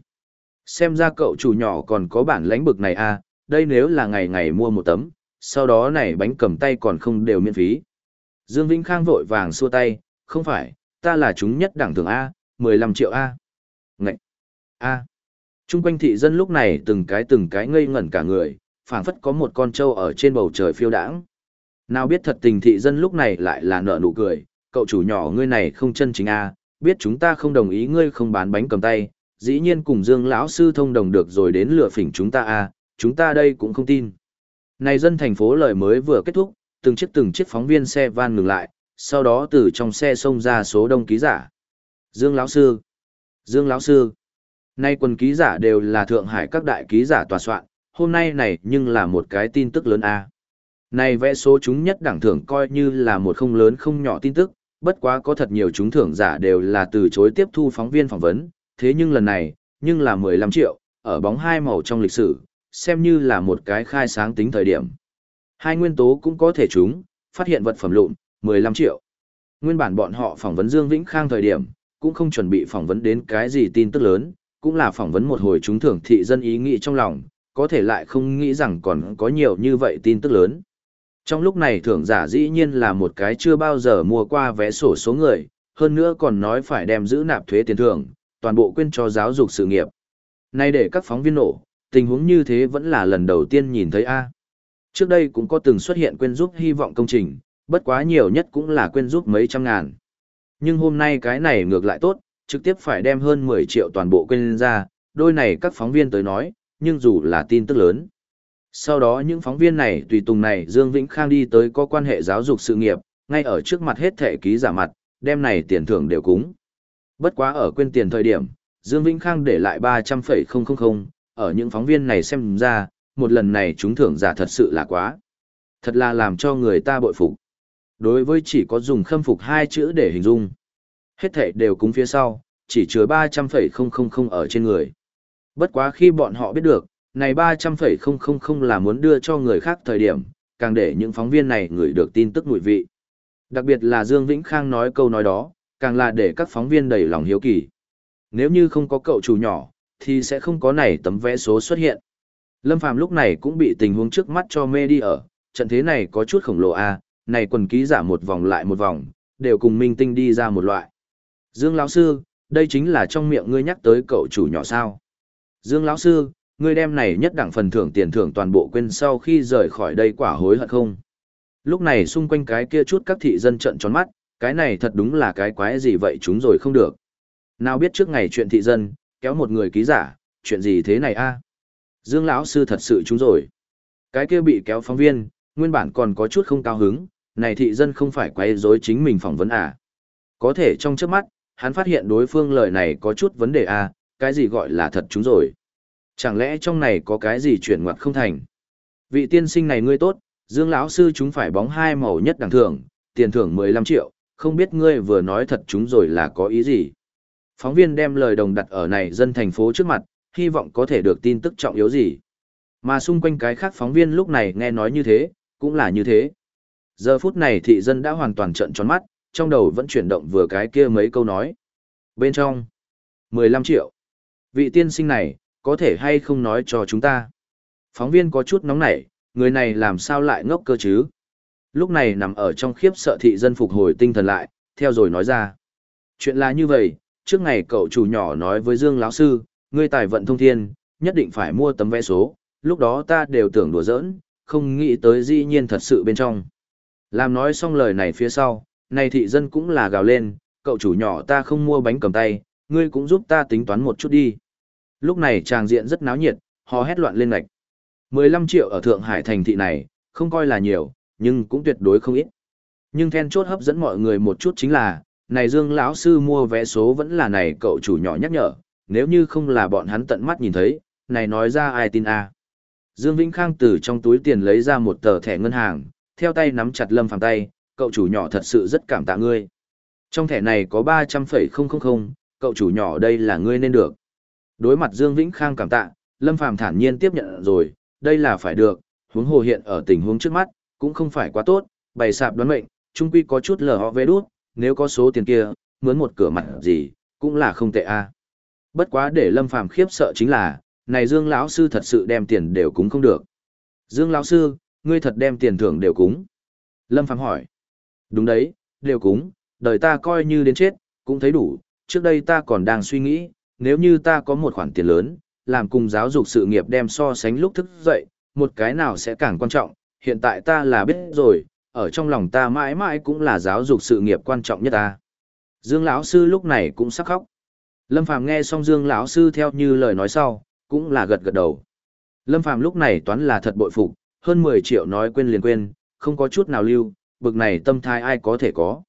Xem ra cậu chủ nhỏ còn có bản lãnh bực này à, đây nếu là ngày ngày mua một tấm, sau đó này bánh cầm tay còn không đều miễn phí. Dương Vĩnh Khang vội vàng xua tay, không phải, ta là chúng nhất đẳng thường A, 15 triệu A. Ngậy! A. Trung quanh thị dân lúc này từng cái từng cái ngây ngẩn cả người, phảng phất có một con trâu ở trên bầu trời phiêu đãng. Nào biết thật tình thị dân lúc này lại là nở nụ cười, cậu chủ nhỏ ngươi này không chân chính A, biết chúng ta không đồng ý ngươi không bán bánh cầm tay, dĩ nhiên cùng Dương lão sư thông đồng được rồi đến lừa phỉnh chúng ta à, chúng ta đây cũng không tin. Này dân thành phố lời mới vừa kết thúc, từng chiếc từng chiếc phóng viên xe van ngừng lại, sau đó từ trong xe xông ra số đông ký giả. Dương lão sư, Dương lão sư. Nay quần ký giả đều là Thượng Hải các đại ký giả tòa soạn, hôm nay này nhưng là một cái tin tức lớn a. À. Này vẽ số chúng nhất đẳng thưởng coi như là một không lớn không nhỏ tin tức, bất quá có thật nhiều chúng thưởng giả đều là từ chối tiếp thu phóng viên phỏng vấn, thế nhưng lần này, nhưng là 15 triệu, ở bóng hai màu trong lịch sử, xem như là một cái khai sáng tính thời điểm. Hai nguyên tố cũng có thể chúng phát hiện vật phẩm lụn, 15 triệu. Nguyên bản bọn họ phỏng vấn Dương Vĩnh Khang thời điểm, cũng không chuẩn bị phỏng vấn đến cái gì tin tức lớn, cũng là phỏng vấn một hồi chúng thưởng thị dân ý nghĩ trong lòng, có thể lại không nghĩ rằng còn có nhiều như vậy tin tức lớn. Trong lúc này thưởng giả dĩ nhiên là một cái chưa bao giờ mua qua vé sổ số người, hơn nữa còn nói phải đem giữ nạp thuế tiền thưởng, toàn bộ quyên cho giáo dục sự nghiệp. Nay để các phóng viên nổ, tình huống như thế vẫn là lần đầu tiên nhìn thấy A. Trước đây cũng có từng xuất hiện quyên giúp hy vọng công trình, bất quá nhiều nhất cũng là quyên giúp mấy trăm ngàn. Nhưng hôm nay cái này ngược lại tốt, trực tiếp phải đem hơn 10 triệu toàn bộ quyên ra, đôi này các phóng viên tới nói, nhưng dù là tin tức lớn. Sau đó những phóng viên này tùy tùng này Dương Vĩnh Khang đi tới có quan hệ giáo dục sự nghiệp, ngay ở trước mặt hết thể ký giả mặt, đem này tiền thưởng đều cúng. Bất quá ở quên tiền thời điểm, Dương Vĩnh Khang để lại 300,000, ở những phóng viên này xem ra, một lần này chúng thưởng giả thật sự là quá. Thật là làm cho người ta bội phục. Đối với chỉ có dùng khâm phục hai chữ để hình dung. Hết thảy đều cúng phía sau, chỉ chứa 300,000 ở trên người. Bất quá khi bọn họ biết được, này 300,000 là muốn đưa cho người khác thời điểm, càng để những phóng viên này ngửi được tin tức mùi vị. Đặc biệt là Dương Vĩnh Khang nói câu nói đó, càng là để các phóng viên đầy lòng hiếu kỳ. Nếu như không có cậu chủ nhỏ, thì sẽ không có này tấm vé số xuất hiện. Lâm Phàm lúc này cũng bị tình huống trước mắt cho mê đi ở, trận thế này có chút khổng lồ a, à, này quần ký giả một vòng lại một vòng, đều cùng minh tinh đi ra một loại. Dương lão sư, đây chính là trong miệng ngươi nhắc tới cậu chủ nhỏ sao? Dương lão sư, ngươi đem này nhất đẳng phần thưởng tiền thưởng toàn bộ quên sau khi rời khỏi đây quả hối hận không? Lúc này xung quanh cái kia chút các thị dân trận tròn mắt, cái này thật đúng là cái quái gì vậy chúng rồi không được. Nào biết trước ngày chuyện thị dân, kéo một người ký giả, chuyện gì thế này a? À? Dương lão sư thật sự chúng rồi. Cái kia bị kéo phóng viên, nguyên bản còn có chút không cao hứng, này thị dân không phải quay rối chính mình phỏng vấn à. Có thể trong trước mắt, hắn phát hiện đối phương lời này có chút vấn đề à, cái gì gọi là thật chúng rồi. Chẳng lẽ trong này có cái gì chuyển ngoặt không thành? Vị tiên sinh này ngươi tốt, Dương lão sư chúng phải bóng hai màu nhất đẳng thưởng, tiền thưởng 15 triệu, không biết ngươi vừa nói thật chúng rồi là có ý gì. Phóng viên đem lời đồng đặt ở này dân thành phố trước mặt, hy vọng có thể được tin tức trọng yếu gì. Mà xung quanh cái khác phóng viên lúc này nghe nói như thế, cũng là như thế. Giờ phút này thị dân đã hoàn toàn trận tròn mắt, trong đầu vẫn chuyển động vừa cái kia mấy câu nói. Bên trong, 15 triệu. Vị tiên sinh này, có thể hay không nói cho chúng ta. Phóng viên có chút nóng nảy, người này làm sao lại ngốc cơ chứ? Lúc này nằm ở trong khiếp sợ thị dân phục hồi tinh thần lại, theo rồi nói ra. Chuyện là như vậy, trước ngày cậu chủ nhỏ nói với Dương lão sư, ngươi tài vận thông thiên, nhất định phải mua tấm vé số, lúc đó ta đều tưởng đùa giỡn, không nghĩ tới dĩ nhiên thật sự bên trong. Làm nói xong lời này phía sau, này thị dân cũng là gào lên, cậu chủ nhỏ ta không mua bánh cầm tay, ngươi cũng giúp ta tính toán một chút đi. Lúc này tràng diện rất náo nhiệt, hò hét loạn lên ngạch. 15 triệu ở Thượng Hải thành thị này, không coi là nhiều, nhưng cũng tuyệt đối không ít. Nhưng then chốt hấp dẫn mọi người một chút chính là, này Dương lão sư mua vé số vẫn là này cậu chủ nhỏ nhắc nhở, nếu như không là bọn hắn tận mắt nhìn thấy, này nói ra ai tin a. Dương Vĩnh Khang từ trong túi tiền lấy ra một tờ thẻ ngân hàng, theo tay nắm chặt Lâm Phàm tay, cậu chủ nhỏ thật sự rất cảm tạ ngươi. Trong thẻ này có 300,000, cậu chủ nhỏ đây là ngươi nên được. Đối mặt Dương Vĩnh Khang cảm tạ, Lâm Phàm thản nhiên tiếp nhận rồi, đây là phải được, huống hồ hiện ở tình huống trước mắt, cũng không phải quá tốt, bày sạp đoán mệnh, trung quy có chút lờ họ về đút, nếu có số tiền kia, mướn một cửa mặt gì, cũng là không tệ a. Bất quá để Lâm Phàm khiếp sợ chính là, này Dương lão sư thật sự đem tiền đều cúng không được. Dương lão sư, ngươi thật đem tiền thưởng đều cúng. Lâm Phàm hỏi. Đúng đấy, đều cúng, đời ta coi như đến chết, cũng thấy đủ, trước đây ta còn đang suy nghĩ, nếu như ta có một khoản tiền lớn, làm cùng giáo dục sự nghiệp đem so sánh lúc thức dậy, một cái nào sẽ càng quan trọng, hiện tại ta là biết rồi, ở trong lòng ta mãi mãi cũng là giáo dục sự nghiệp quan trọng nhất ta. Dương lão sư lúc này cũng sắc khóc. Lâm Phàm nghe xong Dương lão sư theo như lời nói sau, cũng là gật gật đầu. Lâm Phàm lúc này toán là thật bội phục, hơn 10 triệu nói quên liền quên, không có chút nào lưu, bực này tâm thái ai có thể có.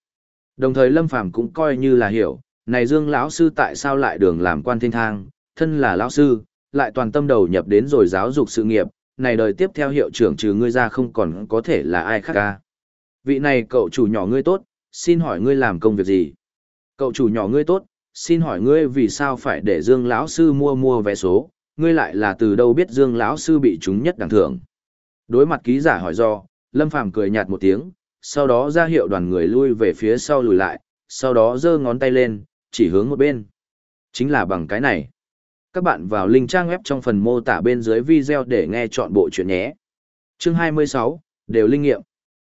Đồng thời Lâm Phàm cũng coi như là hiểu, này Dương lão sư tại sao lại đường làm quan thiên thang, thân là lão sư, lại toàn tâm đầu nhập đến rồi giáo dục sự nghiệp, này đời tiếp theo hiệu trưởng trừ ngươi ra không còn có thể là ai khác ca. Vị này cậu chủ nhỏ ngươi tốt, xin hỏi ngươi làm công việc gì? Cậu chủ nhỏ ngươi tốt, xin hỏi ngươi vì sao phải để Dương lão sư mua mua vé số, ngươi lại là từ đâu biết Dương lão sư bị chúng nhất đẳng thưởng. Đối mặt ký giả hỏi do, Lâm Phàm cười nhạt một tiếng, sau đó ra hiệu đoàn người lui về phía sau lùi lại, sau đó giơ ngón tay lên, chỉ hướng một bên. Chính là bằng cái này. Các bạn vào link trang web trong phần mô tả bên dưới video để nghe chọn bộ chuyện nhé. Chương 26, đều linh nghiệm.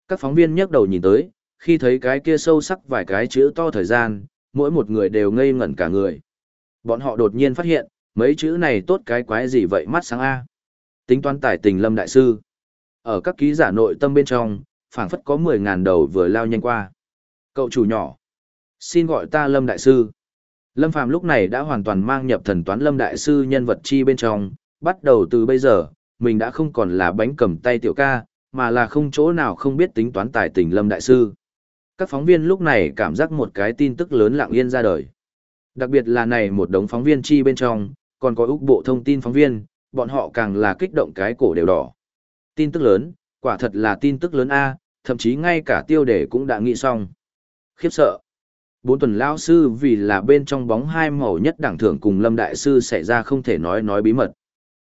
Các phóng viên nhấc đầu nhìn tới, khi thấy cái kia sâu sắc vài cái chữ to thời gian, mỗi một người đều ngây ngẩn cả người. Bọn họ đột nhiên phát hiện, mấy chữ này tốt cái quái gì vậy mắt sáng A. Tính toán tài tình lâm đại sư. Ở các ký giả nội tâm bên trong, phảng phất có 10.000 đầu vừa lao nhanh qua. Cậu chủ nhỏ. Xin gọi ta lâm đại sư. Lâm Phàm lúc này đã hoàn toàn mang nhập thần toán lâm đại sư nhân vật chi bên trong, bắt đầu từ bây giờ, mình đã không còn là bánh cầm tay tiểu ca, mà là không chỗ nào không biết tính toán tài tình lâm đại sư. Các phóng viên lúc này cảm giác một cái tin tức lớn lặng yên ra đời. Đặc biệt là này một đống phóng viên chi bên trong, còn có úc bộ thông tin phóng viên, bọn họ càng là kích động cái cổ đều đỏ. Tin tức lớn, quả thật là tin tức lớn A, thậm chí ngay cả tiêu đề cũng đã nghĩ xong. Khiếp sợ. Bốn tuần lao sư vì là bên trong bóng hai màu nhất đẳng thưởng cùng Lâm Đại Sư xảy ra không thể nói nói bí mật.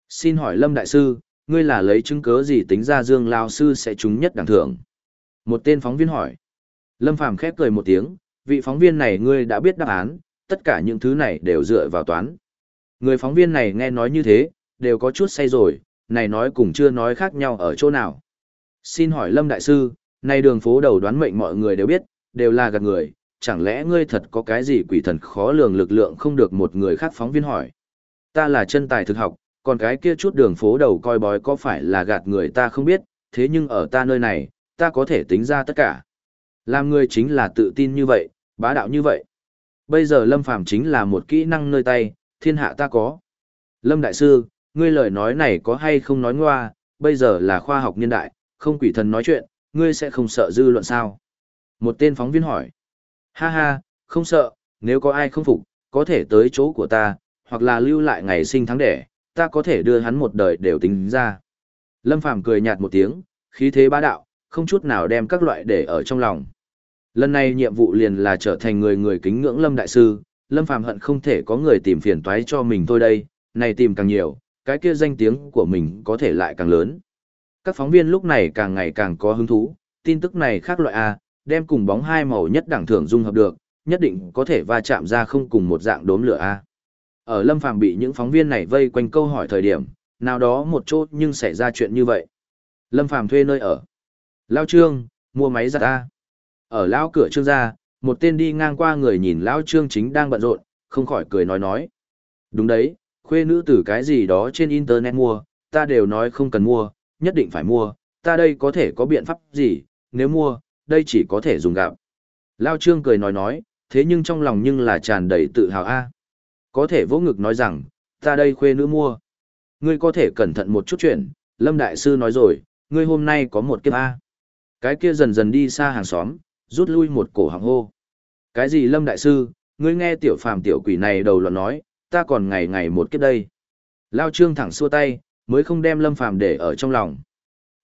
Xin hỏi Lâm Đại Sư, ngươi là lấy chứng cớ gì tính ra Dương Lao Sư sẽ trúng nhất đẳng thưởng? Một tên phóng viên hỏi. Lâm Phàm khép cười một tiếng, vị phóng viên này ngươi đã biết đáp án, tất cả những thứ này đều dựa vào toán. Người phóng viên này nghe nói như thế, đều có chút say rồi, này nói cùng chưa nói khác nhau ở chỗ nào. Xin hỏi Lâm Đại Sư, nay đường phố đầu đoán mệnh mọi người đều biết, đều là gạt người, chẳng lẽ ngươi thật có cái gì quỷ thần khó lường lực lượng không được một người khác phóng viên hỏi. Ta là chân tài thực học, còn cái kia chút đường phố đầu coi bói có phải là gạt người ta không biết, thế nhưng ở ta nơi này, ta có thể tính ra tất cả. Làm người chính là tự tin như vậy, bá đạo như vậy. Bây giờ Lâm Phàm chính là một kỹ năng nơi tay, thiên hạ ta có. Lâm Đại Sư, ngươi lời nói này có hay không nói ngoa, bây giờ là khoa học niên đại, không quỷ thần nói chuyện, ngươi sẽ không sợ dư luận sao? Một tên phóng viên hỏi. Ha ha, không sợ, nếu có ai không phục, có thể tới chỗ của ta, hoặc là lưu lại ngày sinh tháng đẻ, ta có thể đưa hắn một đời đều tính ra. Lâm Phàm cười nhạt một tiếng, khí thế bá đạo, không chút nào đem các loại để ở trong lòng. Lần này nhiệm vụ liền là trở thành người người kính ngưỡng Lâm Đại Sư, Lâm Phàm hận không thể có người tìm phiền toái cho mình thôi đây, này tìm càng nhiều, cái kia danh tiếng của mình có thể lại càng lớn. Các phóng viên lúc này càng ngày càng có hứng thú, tin tức này khác loại A, đem cùng bóng hai màu nhất đẳng thưởng dung hợp được, nhất định có thể va chạm ra không cùng một dạng đốm lửa A. Ở Lâm Phàm bị những phóng viên này vây quanh câu hỏi thời điểm, nào đó một chỗ nhưng xảy ra chuyện như vậy. Lâm Phàm thuê nơi ở. Lao Trương, mua máy giặt A. Ở lão cửa trương gia, một tên đi ngang qua người nhìn lão trương chính đang bận rộn, không khỏi cười nói nói. Đúng đấy, khuê nữ tử cái gì đó trên internet mua, ta đều nói không cần mua, nhất định phải mua, ta đây có thể có biện pháp gì, nếu mua, đây chỉ có thể dùng gạo. Lao trương cười nói nói, thế nhưng trong lòng nhưng là tràn đầy tự hào a. Có thể vỗ ngực nói rằng, ta đây khuê nữ mua. Ngươi có thể cẩn thận một chút chuyện, Lâm Đại Sư nói rồi, ngươi hôm nay có một kiếp A. Cái kia dần dần đi xa hàng xóm, rút lui một cổ hàng hô. Cái gì Lâm Đại Sư, ngươi nghe tiểu phàm tiểu quỷ này đầu loạn nói, ta còn ngày ngày một kiếp đây. Lao Trương thẳng xua tay, mới không đem Lâm Phàm để ở trong lòng.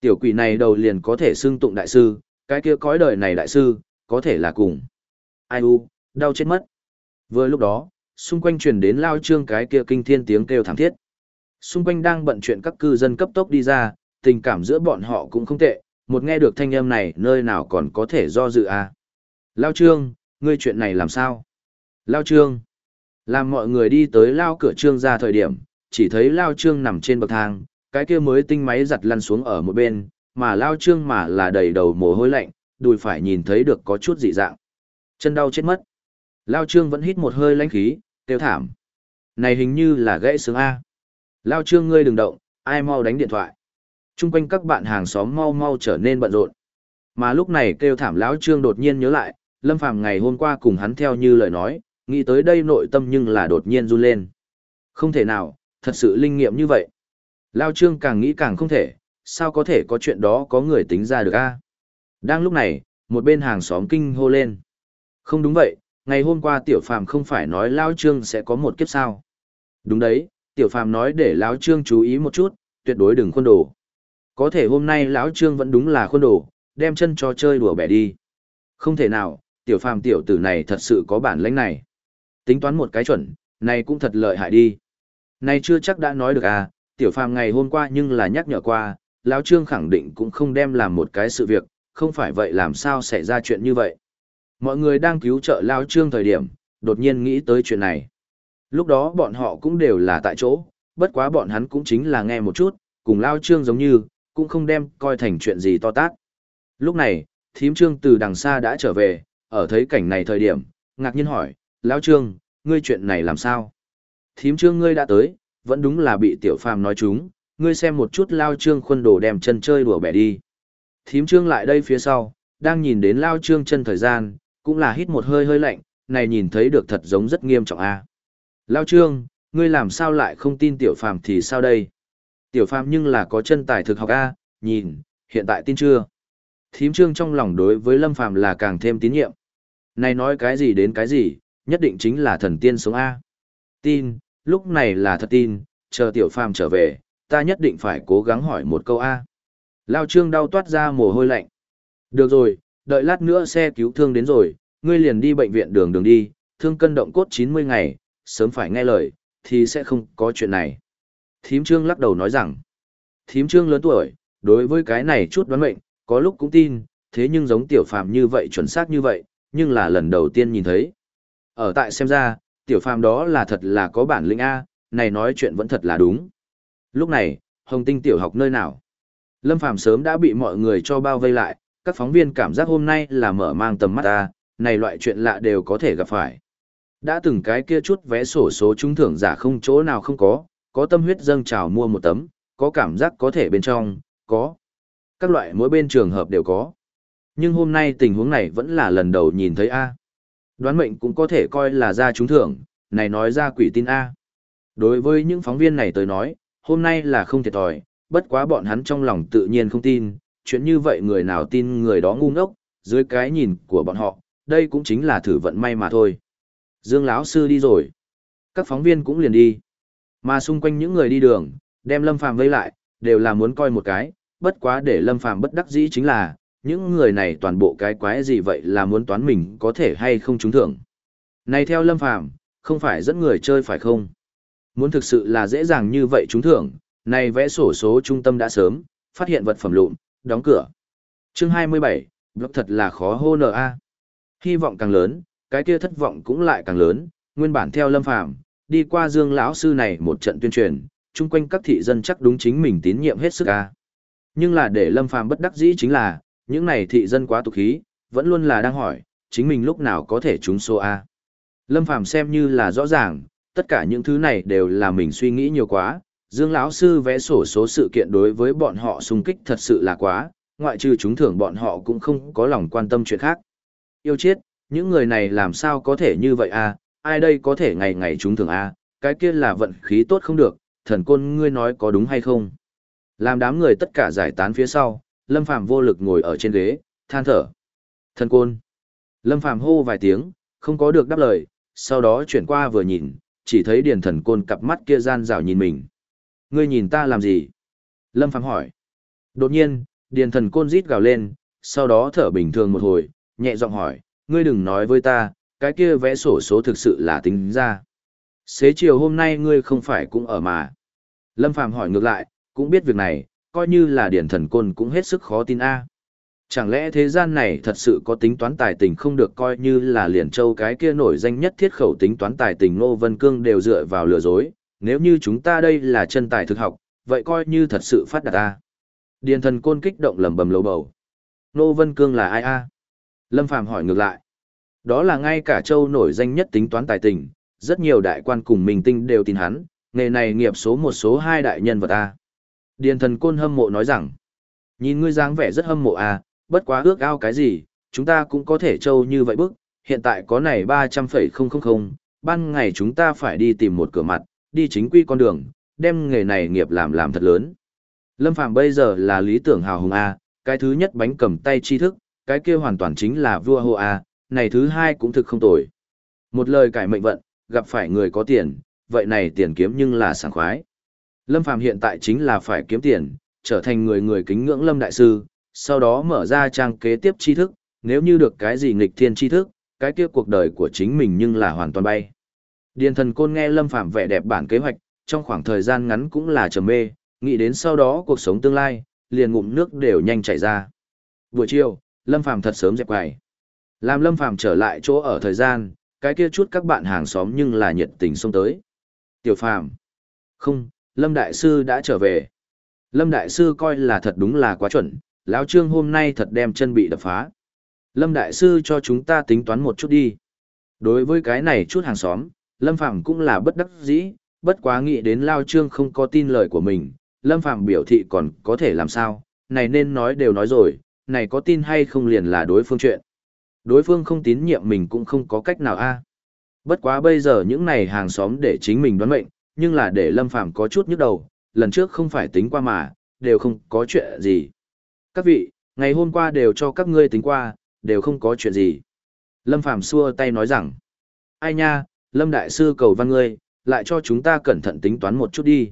Tiểu quỷ này đầu liền có thể xưng tụng đại sư, cái kia cõi đời này đại sư, có thể là cùng. Ai u, đau chết mất. Vừa lúc đó, xung quanh truyền đến Lao Trương cái kia kinh thiên tiếng kêu thảm thiết. Xung quanh đang bận chuyện các cư dân cấp tốc đi ra, tình cảm giữa bọn họ cũng không tệ, một nghe được thanh âm này nơi nào còn có thể do dự à. Lao Trương, ngươi chuyện này làm sao? Lao Trương. Làm mọi người đi tới Lao cửa Trương ra thời điểm, chỉ thấy Lao Trương nằm trên bậc thang, cái kia mới tinh máy giặt lăn xuống ở một bên, mà Lao Trương mà là đầy đầu mồ hôi lạnh, đùi phải nhìn thấy được có chút dị dạng. Chân đau chết mất. Lao Trương vẫn hít một hơi lãnh khí, tiêu thảm. Này hình như là gãy xương A. Lao Trương ngươi đừng động, ai mau đánh điện thoại. Trung quanh các bạn hàng xóm mau mau trở nên bận rộn. Mà lúc này kêu thảm lão Trương đột nhiên nhớ lại, Lâm Phàm ngày hôm qua cùng hắn theo như lời nói, nghĩ tới đây nội tâm nhưng là đột nhiên run lên. Không thể nào, thật sự linh nghiệm như vậy. Lao Trương càng nghĩ càng không thể, sao có thể có chuyện đó có người tính ra được a? Đang lúc này, một bên hàng xóm kinh hô lên. Không đúng vậy, ngày hôm qua Tiểu Phàm không phải nói Lao Trương sẽ có một kiếp sao. Đúng đấy, Tiểu Phàm nói để Lao Trương chú ý một chút, tuyệt đối đừng khuôn đồ. Có thể hôm nay lão Trương vẫn đúng là khuôn đồ, đem chân cho chơi đùa bẻ đi. Không thể nào, tiểu phàm tiểu tử này thật sự có bản lĩnh này. Tính toán một cái chuẩn, này cũng thật lợi hại đi. Này chưa chắc đã nói được à, tiểu phàm ngày hôm qua nhưng là nhắc nhở qua, lão trương khẳng định cũng không đem làm một cái sự việc, không phải vậy làm sao xảy ra chuyện như vậy. Mọi người đang cứu trợ lão trương thời điểm, đột nhiên nghĩ tới chuyện này. Lúc đó bọn họ cũng đều là tại chỗ, bất quá bọn hắn cũng chính là nghe một chút, cùng lão trương giống như, cũng không đem coi thành chuyện gì to tát. Lúc này, thím trương từ đằng xa đã trở về, ở thấy cảnh này thời điểm, ngạc nhiên hỏi, lão trương, ngươi chuyện này làm sao? Thím trương ngươi đã tới, vẫn đúng là bị tiểu phàm nói chúng, ngươi xem một chút lao trương khuôn đồ đem chân chơi đùa bẻ đi. Thím trương lại đây phía sau, đang nhìn đến lao trương chân thời gian, cũng là hít một hơi hơi lạnh, này nhìn thấy được thật giống rất nghiêm trọng a. À. Lao trương, ngươi làm sao lại không tin tiểu phàm thì sao đây? Tiểu phàm nhưng là có chân tài thực học a, nhìn, hiện tại tin chưa? Thím trương trong lòng đối với lâm phàm là càng thêm tín nhiệm. Này nói cái gì đến cái gì, nhất định chính là thần tiên sống a. Tin, lúc này là thật tin, chờ tiểu phàm trở về, ta nhất định phải cố gắng hỏi một câu A. Lao trương đau toát ra mồ hôi lạnh. Được rồi, đợi lát nữa xe cứu thương đến rồi, ngươi liền đi bệnh viện đường đường đi, thương cân động cốt 90 ngày, sớm phải nghe lời, thì sẽ không có chuyện này. Thím trương lắc đầu nói rằng, thím trương lớn tuổi, đối với cái này chút đoán mệnh, có lúc cũng tin, thế nhưng giống tiểu phàm như vậy chuẩn xác như vậy, nhưng là lần đầu tiên nhìn thấy. Ở tại xem ra, tiểu phàm đó là thật là có bản lĩnh A, này nói chuyện vẫn thật là đúng. Lúc này, Hồng Tinh tiểu học nơi nào? Lâm Phàm sớm đã bị mọi người cho bao vây lại, các phóng viên cảm giác hôm nay là mở mang tầm mắt ta, này loại chuyện lạ đều có thể gặp phải. Đã từng cái kia chút vé sổ số trúng thưởng giả không chỗ nào không có, có tâm huyết dâng trào mua một tấm, có cảm giác có thể bên trong, có. Các loại mỗi bên trường hợp đều có. Nhưng hôm nay tình huống này vẫn là lần đầu nhìn thấy A. Đoán mệnh cũng có thể coi là ra trúng thưởng, này nói ra quỷ tin A. Đối với những phóng viên này tới nói, hôm nay là không thiệt thòi, bất quá bọn hắn trong lòng tự nhiên không tin, chuyện như vậy người nào tin người đó ngu ngốc, dưới cái nhìn của bọn họ, đây cũng chính là thử vận may mà thôi. Dương lão sư đi rồi, các phóng viên cũng liền đi. Mà xung quanh những người đi đường, đem Lâm Phàm vây lại, đều là muốn coi một cái, bất quá để Lâm Phàm bất đắc dĩ chính là, những người này toàn bộ cái quái gì vậy là muốn toán mình có thể hay không trúng thưởng. Này theo Lâm Phàm, không phải dẫn người chơi phải không? Muốn thực sự là dễ dàng như vậy trúng thưởng, này vẽ sổ số trung tâm đã sớm, phát hiện vật phẩm lụn, đóng cửa. Chương 27, blog thật là khó hô nợ a. Hy vọng càng lớn, cái kia thất vọng cũng lại càng lớn, nguyên bản theo Lâm Phàm, đi qua Dương lão sư này một trận tuyên truyền, chung quanh các thị dân chắc đúng chính mình tín nhiệm hết sức a. Nhưng là để Lâm Phàm bất đắc dĩ chính là, những này thị dân quá tục khí, vẫn luôn là đang hỏi, chính mình lúc nào có thể trúng số A. Lâm Phàm xem như là rõ ràng, tất cả những thứ này đều là mình suy nghĩ nhiều quá, Dương lão sư vẽ sổ số sự kiện đối với bọn họ xung kích thật sự là quá, ngoại trừ chúng thưởng bọn họ cũng không có lòng quan tâm chuyện khác. Yêu Chiết, những người này làm sao có thể như vậy a? ai đây có thể ngày ngày chúng thưởng a? cái kia là vận khí tốt không được, thần côn ngươi nói có đúng hay không? Làm đám người tất cả giải tán phía sau, Lâm Phàm vô lực ngồi ở trên ghế, than thở. Thần côn. Lâm Phàm hô vài tiếng, không có được đáp lời, sau đó chuyển qua vừa nhìn, chỉ thấy điền thần côn cặp mắt kia gian rào nhìn mình. Ngươi nhìn ta làm gì? Lâm Phàm hỏi. Đột nhiên, điền thần côn rít gào lên, sau đó thở bình thường một hồi, nhẹ giọng hỏi, ngươi đừng nói với ta, cái kia vẽ sổ số thực sự là tính ra. Xế chiều hôm nay ngươi không phải cũng ở mà. Lâm Phàm hỏi ngược lại, cũng biết việc này, coi như là điển thần côn cũng hết sức khó tin a. Chẳng lẽ thế gian này thật sự có tính toán tài tình không được coi như là liền châu cái kia nổi danh nhất thiết khẩu tính toán tài tình Ngô Vân Cương đều dựa vào lừa dối, nếu như chúng ta đây là chân tài thực học, vậy coi như thật sự phát đạt ta. Điền thần côn kích động lầm bầm lầu bầu. Ngô Vân Cương là ai a? Lâm Phàm hỏi ngược lại. Đó là ngay cả châu nổi danh nhất tính toán tài tình, rất nhiều đại quan cùng mình tinh đều tin hắn, nghề này nghiệp số một số hai đại nhân vật a. Điền thần côn hâm mộ nói rằng, nhìn ngươi dáng vẻ rất hâm mộ à, bất quá ước ao cái gì, chúng ta cũng có thể trâu như vậy bức, hiện tại có này 300,000, ban ngày chúng ta phải đi tìm một cửa mặt, đi chính quy con đường, đem nghề này nghiệp làm làm thật lớn. Lâm Phàm bây giờ là lý tưởng hào hùng A, cái thứ nhất bánh cầm tay tri thức, cái kia hoàn toàn chính là vua hô A, này thứ hai cũng thực không tồi. Một lời cải mệnh vận, gặp phải người có tiền, vậy này tiền kiếm nhưng là sảng khoái. Lâm Phàm hiện tại chính là phải kiếm tiền, trở thành người người kính ngưỡng Lâm Đại Sư, sau đó mở ra trang kế tiếp tri thức, nếu như được cái gì nghịch thiên tri thức, cái kia cuộc đời của chính mình nhưng là hoàn toàn bay. Điền thần côn nghe Lâm Phàm vẻ đẹp bản kế hoạch, trong khoảng thời gian ngắn cũng là trầm mê, nghĩ đến sau đó cuộc sống tương lai, liền ngụm nước đều nhanh chảy ra. Buổi chiều, Lâm Phàm thật sớm dẹp quầy. Làm Lâm Phàm trở lại chỗ ở thời gian, cái kia chút các bạn hàng xóm nhưng là nhiệt tình xông tới. Tiểu Phàm. Không, Lâm Đại Sư đã trở về. Lâm Đại Sư coi là thật đúng là quá chuẩn, lão Trương hôm nay thật đem chân bị đập phá. Lâm Đại Sư cho chúng ta tính toán một chút đi. Đối với cái này chút hàng xóm, Lâm Phàm cũng là bất đắc dĩ, bất quá nghĩ đến Lao Trương không có tin lời của mình, Lâm Phàm biểu thị còn có thể làm sao, này nên nói đều nói rồi, này có tin hay không liền là đối phương chuyện. Đối phương không tín nhiệm mình cũng không có cách nào a. Bất quá bây giờ những này hàng xóm để chính mình đoán mệnh, nhưng là để Lâm Phàm có chút nhức đầu, lần trước không phải tính qua mà, đều không có chuyện gì. Các vị, ngày hôm qua đều cho các ngươi tính qua, đều không có chuyện gì. Lâm Phàm xua tay nói rằng, ai nha, Lâm Đại Sư cầu văn ngươi, lại cho chúng ta cẩn thận tính toán một chút đi.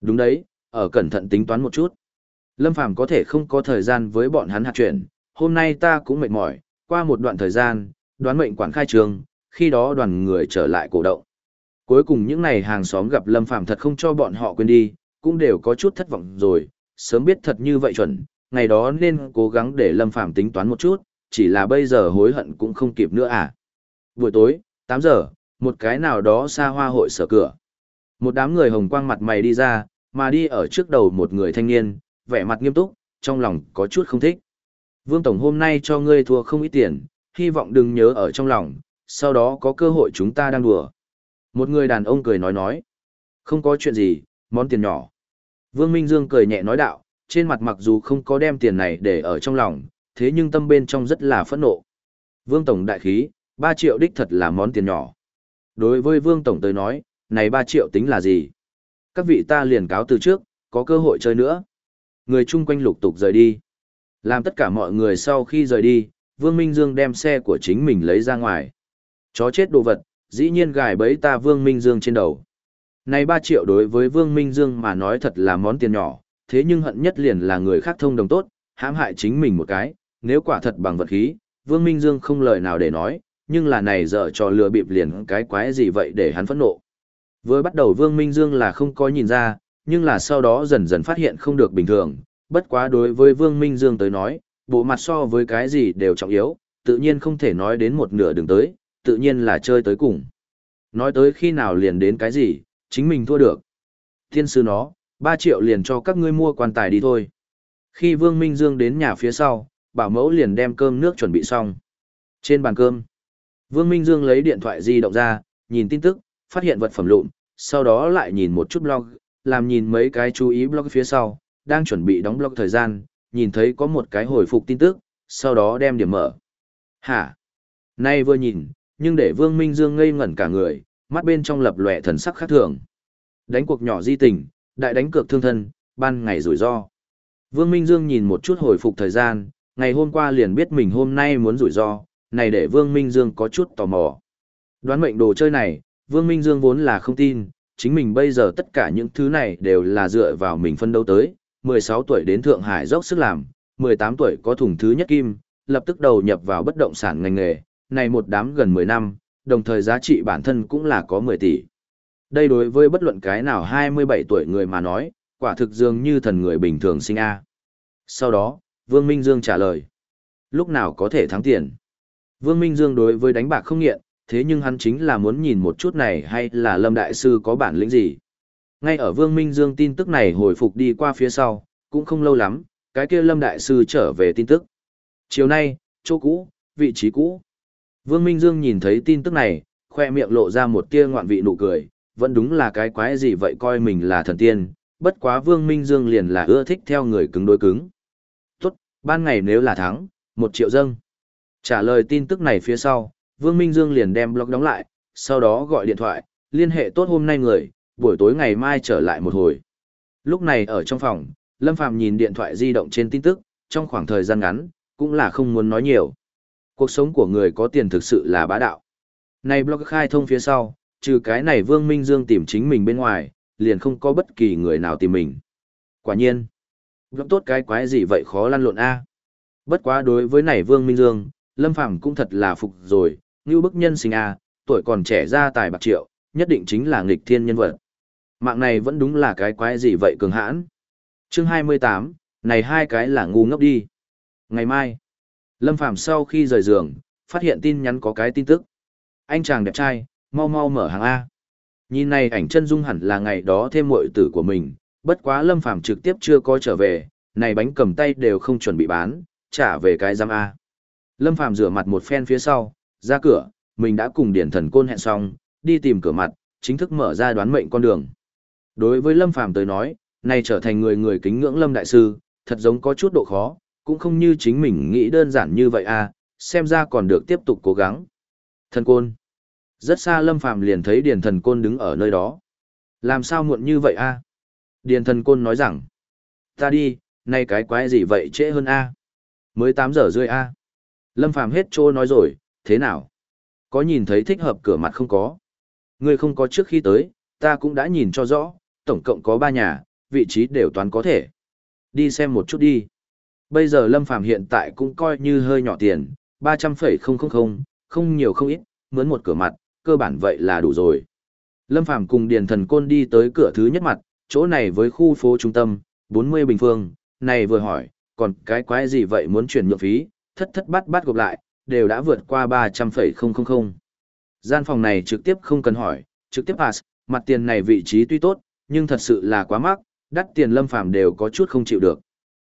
Đúng đấy, ở cẩn thận tính toán một chút. Lâm Phàm có thể không có thời gian với bọn hắn hạt chuyển hôm nay ta cũng mệt mỏi, qua một đoạn thời gian, đoán mệnh quản khai trường, khi đó đoàn người trở lại cổ động. Cuối cùng những ngày hàng xóm gặp Lâm Phàm thật không cho bọn họ quên đi, cũng đều có chút thất vọng rồi, sớm biết thật như vậy chuẩn, ngày đó nên cố gắng để Lâm Phàm tính toán một chút, chỉ là bây giờ hối hận cũng không kịp nữa à. Buổi tối, 8 giờ, một cái nào đó xa hoa hội sở cửa. Một đám người hồng quang mặt mày đi ra, mà đi ở trước đầu một người thanh niên, vẻ mặt nghiêm túc, trong lòng có chút không thích. Vương Tổng hôm nay cho ngươi thua không ít tiền, hy vọng đừng nhớ ở trong lòng, sau đó có cơ hội chúng ta đang đùa. Một người đàn ông cười nói nói, không có chuyện gì, món tiền nhỏ. Vương Minh Dương cười nhẹ nói đạo, trên mặt mặc dù không có đem tiền này để ở trong lòng, thế nhưng tâm bên trong rất là phẫn nộ. Vương Tổng đại khí, 3 triệu đích thật là món tiền nhỏ. Đối với Vương Tổng tới nói, này 3 triệu tính là gì? Các vị ta liền cáo từ trước, có cơ hội chơi nữa. Người chung quanh lục tục rời đi. Làm tất cả mọi người sau khi rời đi, Vương Minh Dương đem xe của chính mình lấy ra ngoài. Chó chết đồ vật, dĩ nhiên gài bẫy ta Vương Minh Dương trên đầu. Này 3 triệu đối với Vương Minh Dương mà nói thật là món tiền nhỏ, thế nhưng hận nhất liền là người khác thông đồng tốt, hãm hại chính mình một cái, nếu quả thật bằng vật khí, Vương Minh Dương không lời nào để nói, nhưng là này dở trò lừa bịp liền cái quái gì vậy để hắn phẫn nộ. Với bắt đầu Vương Minh Dương là không có nhìn ra, nhưng là sau đó dần dần phát hiện không được bình thường, bất quá đối với Vương Minh Dương tới nói, bộ mặt so với cái gì đều trọng yếu, tự nhiên không thể nói đến một nửa đường tới, tự nhiên là chơi tới cùng. Nói tới khi nào liền đến cái gì, chính mình thua được. Thiên sư nó, 3 triệu liền cho các ngươi mua quan tài đi thôi. Khi Vương Minh Dương đến nhà phía sau, bảo mẫu liền đem cơm nước chuẩn bị xong. Trên bàn cơm, Vương Minh Dương lấy điện thoại di động ra, nhìn tin tức, phát hiện vật phẩm lụn, sau đó lại nhìn một chút blog, làm nhìn mấy cái chú ý blog phía sau, đang chuẩn bị đóng blog thời gian, nhìn thấy có một cái hồi phục tin tức, sau đó đem điểm mở. Hả? Nay vừa nhìn, nhưng để Vương Minh Dương ngây ngẩn cả người, mắt bên trong lập lòe thần sắc khác thường. Đánh cuộc nhỏ di tình, đại đánh cược thương thân, ban ngày rủi ro. Vương Minh Dương nhìn một chút hồi phục thời gian, ngày hôm qua liền biết mình hôm nay muốn rủi ro, này để Vương Minh Dương có chút tò mò. Đoán mệnh đồ chơi này, Vương Minh Dương vốn là không tin, chính mình bây giờ tất cả những thứ này đều là dựa vào mình phân đấu tới, 16 tuổi đến Thượng Hải dốc sức làm, 18 tuổi có thùng thứ nhất kim, lập tức đầu nhập vào bất động sản ngành nghề, này một đám gần 10 năm, đồng thời giá trị bản thân cũng là có 10 tỷ. Đây đối với bất luận cái nào 27 tuổi người mà nói, quả thực dường như thần người bình thường sinh A. Sau đó, Vương Minh Dương trả lời. Lúc nào có thể thắng tiền? Vương Minh Dương đối với đánh bạc không nghiện, thế nhưng hắn chính là muốn nhìn một chút này hay là Lâm Đại Sư có bản lĩnh gì. Ngay ở Vương Minh Dương tin tức này hồi phục đi qua phía sau, cũng không lâu lắm, cái kia Lâm Đại Sư trở về tin tức. Chiều nay, chỗ cũ, vị trí cũ. Vương Minh Dương nhìn thấy tin tức này, khoe miệng lộ ra một tia ngoạn vị nụ cười, vẫn đúng là cái quái gì vậy coi mình là thần tiên, bất quá Vương Minh Dương liền là ưa thích theo người cứng đối cứng. Tốt, ban ngày nếu là thắng, một triệu dâng. Trả lời tin tức này phía sau, Vương Minh Dương liền đem blog đóng lại, sau đó gọi điện thoại, liên hệ tốt hôm nay người, buổi tối ngày mai trở lại một hồi. Lúc này ở trong phòng, Lâm Phàm nhìn điện thoại di động trên tin tức, trong khoảng thời gian ngắn, cũng là không muốn nói nhiều. Cuộc sống của người có tiền thực sự là bá đạo. Này blog khai thông phía sau, trừ cái này Vương Minh Dương tìm chính mình bên ngoài, liền không có bất kỳ người nào tìm mình. Quả nhiên, blog tốt cái quái gì vậy khó lăn lộn a. Bất quá đối với này Vương Minh Dương, Lâm Phàm cũng thật là phục rồi, như bức nhân sinh a, tuổi còn trẻ ra tài bạc triệu, nhất định chính là nghịch thiên nhân vật. Mạng này vẫn đúng là cái quái gì vậy cường hãn. Chương 28, này hai cái là ngu ngốc đi. Ngày mai, Lâm Phàm sau khi rời giường, phát hiện tin nhắn có cái tin tức. Anh chàng đẹp trai, mau mau mở hàng A. Nhìn này ảnh chân dung hẳn là ngày đó thêm muội tử của mình, bất quá Lâm Phàm trực tiếp chưa có trở về, này bánh cầm tay đều không chuẩn bị bán, trả về cái giam A. Lâm Phàm rửa mặt một phen phía sau, ra cửa, mình đã cùng Điển Thần Côn hẹn xong, đi tìm cửa mặt, chính thức mở ra đoán mệnh con đường. Đối với Lâm Phàm tới nói, này trở thành người người kính ngưỡng Lâm Đại Sư, thật giống có chút độ khó, cũng không như chính mình nghĩ đơn giản như vậy à, xem ra còn được tiếp tục cố gắng. Thần Côn. Rất xa Lâm Phàm liền thấy Điền Thần Côn đứng ở nơi đó. Làm sao muộn như vậy a? Điền Thần Côn nói rằng. Ta đi, nay cái quái gì vậy trễ hơn a? Mới 8 giờ rưỡi a. Lâm Phàm hết trô nói rồi, thế nào? Có nhìn thấy thích hợp cửa mặt không có? Ngươi không có trước khi tới, ta cũng đã nhìn cho rõ, tổng cộng có ba nhà, vị trí đều toán có thể. Đi xem một chút đi. Bây giờ Lâm Phàm hiện tại cũng coi như hơi nhỏ tiền, 300,000, không nhiều không ít, mướn một cửa mặt, cơ bản vậy là đủ rồi. Lâm Phàm cùng Điền Thần Côn đi tới cửa thứ nhất mặt, chỗ này với khu phố trung tâm, 40 bình phương, này vừa hỏi, còn cái quái gì vậy muốn chuyển nhượng phí, thất thất bát bát gộp lại, đều đã vượt qua 300,000. Gian phòng này trực tiếp không cần hỏi, trực tiếp pass, mặt tiền này vị trí tuy tốt, nhưng thật sự là quá mắc, đắt tiền Lâm Phàm đều có chút không chịu được.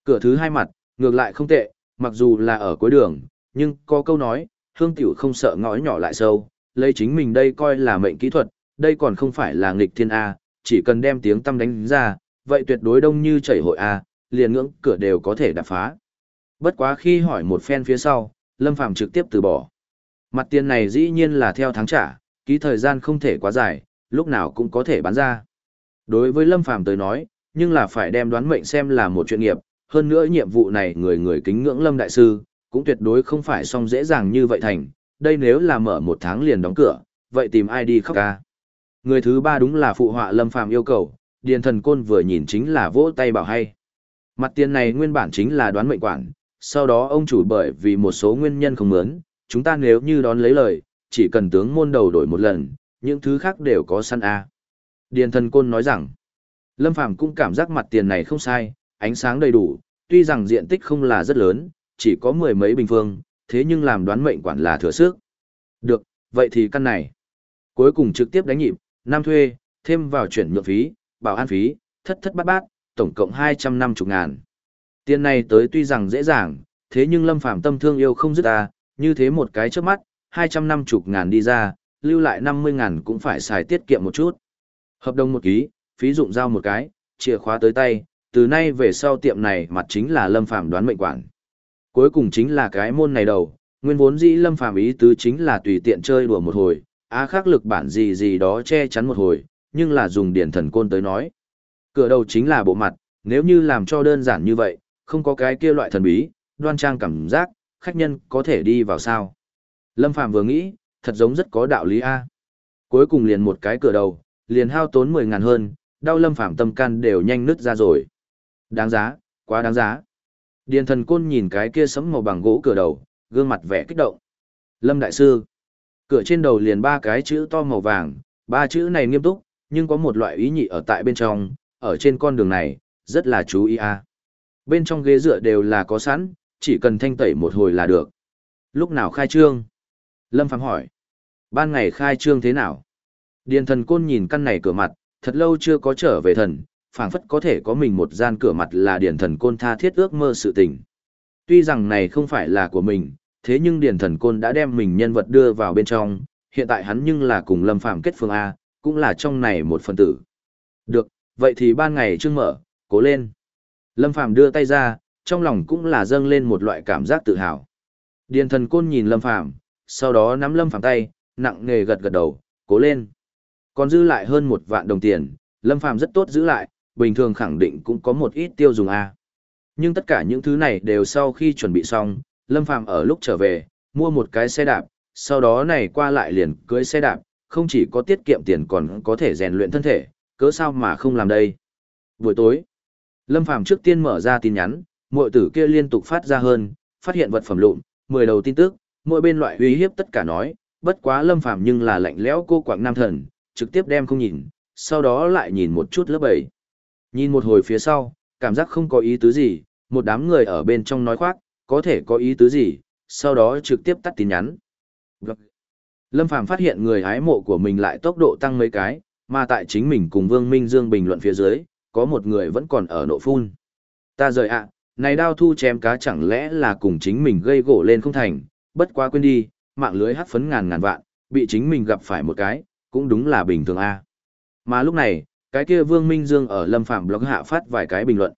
Cửa thứ hai mặt, ngược lại không tệ, mặc dù là ở cuối đường, nhưng có câu nói, hương tiểu không sợ ngõ nhỏ lại sâu, lấy chính mình đây coi là mệnh kỹ thuật, đây còn không phải là nghịch thiên A, chỉ cần đem tiếng tâm đánh ra, vậy tuyệt đối đông như chảy hội A, liền ngưỡng cửa đều có thể đạp phá. Bất quá khi hỏi một phen phía sau, Lâm Phàm trực tiếp từ bỏ. Mặt tiền này dĩ nhiên là theo tháng trả, ký thời gian không thể quá dài, lúc nào cũng có thể bán ra. Đối với Lâm Phàm tới nói, nhưng là phải đem đoán mệnh xem là một chuyện nghiệp, hơn nữa nhiệm vụ này người người kính ngưỡng Lâm Đại Sư, cũng tuyệt đối không phải xong dễ dàng như vậy thành, đây nếu là mở một tháng liền đóng cửa, vậy tìm ai đi khóc ca. Người thứ ba đúng là phụ họa Lâm Phàm yêu cầu, Điền Thần Côn vừa nhìn chính là vỗ tay bảo hay. Mặt tiền này nguyên bản chính là đoán mệnh quản, sau đó ông chủ bởi vì một số nguyên nhân không mướn, chúng ta nếu như đón lấy lời, chỉ cần tướng môn đầu đổi một lần, những thứ khác đều có săn A. Điền Thần Côn nói rằng, Lâm Phàm cũng cảm giác mặt tiền này không sai, ánh sáng đầy đủ, tuy rằng diện tích không là rất lớn, chỉ có mười mấy bình phương, thế nhưng làm đoán mệnh quản là thừa sức. Được, vậy thì căn này. Cuối cùng trực tiếp đánh nhịp, năm thuê, thêm vào chuyển nhượng phí, bảo an phí, thất thất bát bát, tổng cộng 250 ngàn. Tiền này tới tuy rằng dễ dàng, thế nhưng Lâm Phàm tâm thương yêu không dứt ta, như thế một cái trước mắt, 250 ngàn đi ra, lưu lại 50 ngàn cũng phải xài tiết kiệm một chút. Hợp đồng một ký, phí dụng giao một cái, chìa khóa tới tay, từ nay về sau tiệm này mặt chính là Lâm Phàm đoán mệnh quản. Cuối cùng chính là cái môn này đầu, nguyên vốn dĩ lâm phàm ý tứ chính là tùy tiện chơi đùa một hồi, á khắc lực bản gì gì đó che chắn một hồi, nhưng là dùng điển thần côn tới nói. Cửa đầu chính là bộ mặt, nếu như làm cho đơn giản như vậy, không có cái kia loại thần bí, đoan trang cảm giác, khách nhân có thể đi vào sao. Lâm Phàm vừa nghĩ, thật giống rất có đạo lý A. Cuối cùng liền một cái cửa đầu, liền hao tốn 10 ngàn hơn, đau Lâm Phàm tâm can đều nhanh nứt ra rồi. Đáng giá, quá đáng giá. Điền thần côn nhìn cái kia sấm màu bằng gỗ cửa đầu, gương mặt vẻ kích động. Lâm Đại Sư. Cửa trên đầu liền ba cái chữ to màu vàng, ba chữ này nghiêm túc, nhưng có một loại ý nhị ở tại bên trong, ở trên con đường này, rất là chú ý a. Bên trong ghế dựa đều là có sẵn, chỉ cần thanh tẩy một hồi là được. Lúc nào khai trương? Lâm Phạm hỏi. Ban ngày khai trương thế nào? Điền thần côn nhìn căn này cửa mặt, thật lâu chưa có trở về thần, phảng phất có thể có mình một gian cửa mặt là điển thần côn tha thiết ước mơ sự tình. Tuy rằng này không phải là của mình, thế nhưng điển thần côn đã đem mình nhân vật đưa vào bên trong, hiện tại hắn nhưng là cùng lâm phạm kết phương A, cũng là trong này một phần tử. Được, vậy thì ban ngày trương mở, cố lên. Lâm phạm đưa tay ra, trong lòng cũng là dâng lên một loại cảm giác tự hào. Điền thần côn nhìn lâm phạm, sau đó nắm lâm phạm tay, nặng nề gật gật đầu, cố lên. Còn dư lại hơn một vạn đồng tiền, lâm phạm rất tốt giữ lại, bình thường khẳng định cũng có một ít tiêu dùng A. Nhưng tất cả những thứ này đều sau khi chuẩn bị xong, Lâm Phàm ở lúc trở về, mua một cái xe đạp, sau đó này qua lại liền cưới xe đạp, không chỉ có tiết kiệm tiền còn có thể rèn luyện thân thể, cớ sao mà không làm đây. Buổi tối, Lâm Phàm trước tiên mở ra tin nhắn, muội tử kia liên tục phát ra hơn, phát hiện vật phẩm lụn, 10 đầu tin tức, mỗi bên loại uy hiếp tất cả nói, bất quá Lâm Phàm nhưng là lạnh lẽo cô quạng nam thần, trực tiếp đem không nhìn, sau đó lại nhìn một chút lớp 7. Nhìn một hồi phía sau, cảm giác không có ý tứ gì, một đám người ở bên trong nói khoác, có thể có ý tứ gì, sau đó trực tiếp tắt tin nhắn. Lâm Phàm phát hiện người hái mộ của mình lại tốc độ tăng mấy cái, mà tại chính mình cùng Vương Minh Dương bình luận phía dưới, có một người vẫn còn ở nộ phun. Ta rời ạ, này đao thu chém cá chẳng lẽ là cùng chính mình gây gỗ lên không thành, bất quá quên đi, mạng lưới hắc phấn ngàn ngàn vạn, bị chính mình gặp phải một cái, cũng đúng là bình thường a. Mà lúc này, cái kia Vương Minh Dương ở Lâm Phạm blog hạ phát vài cái bình luận.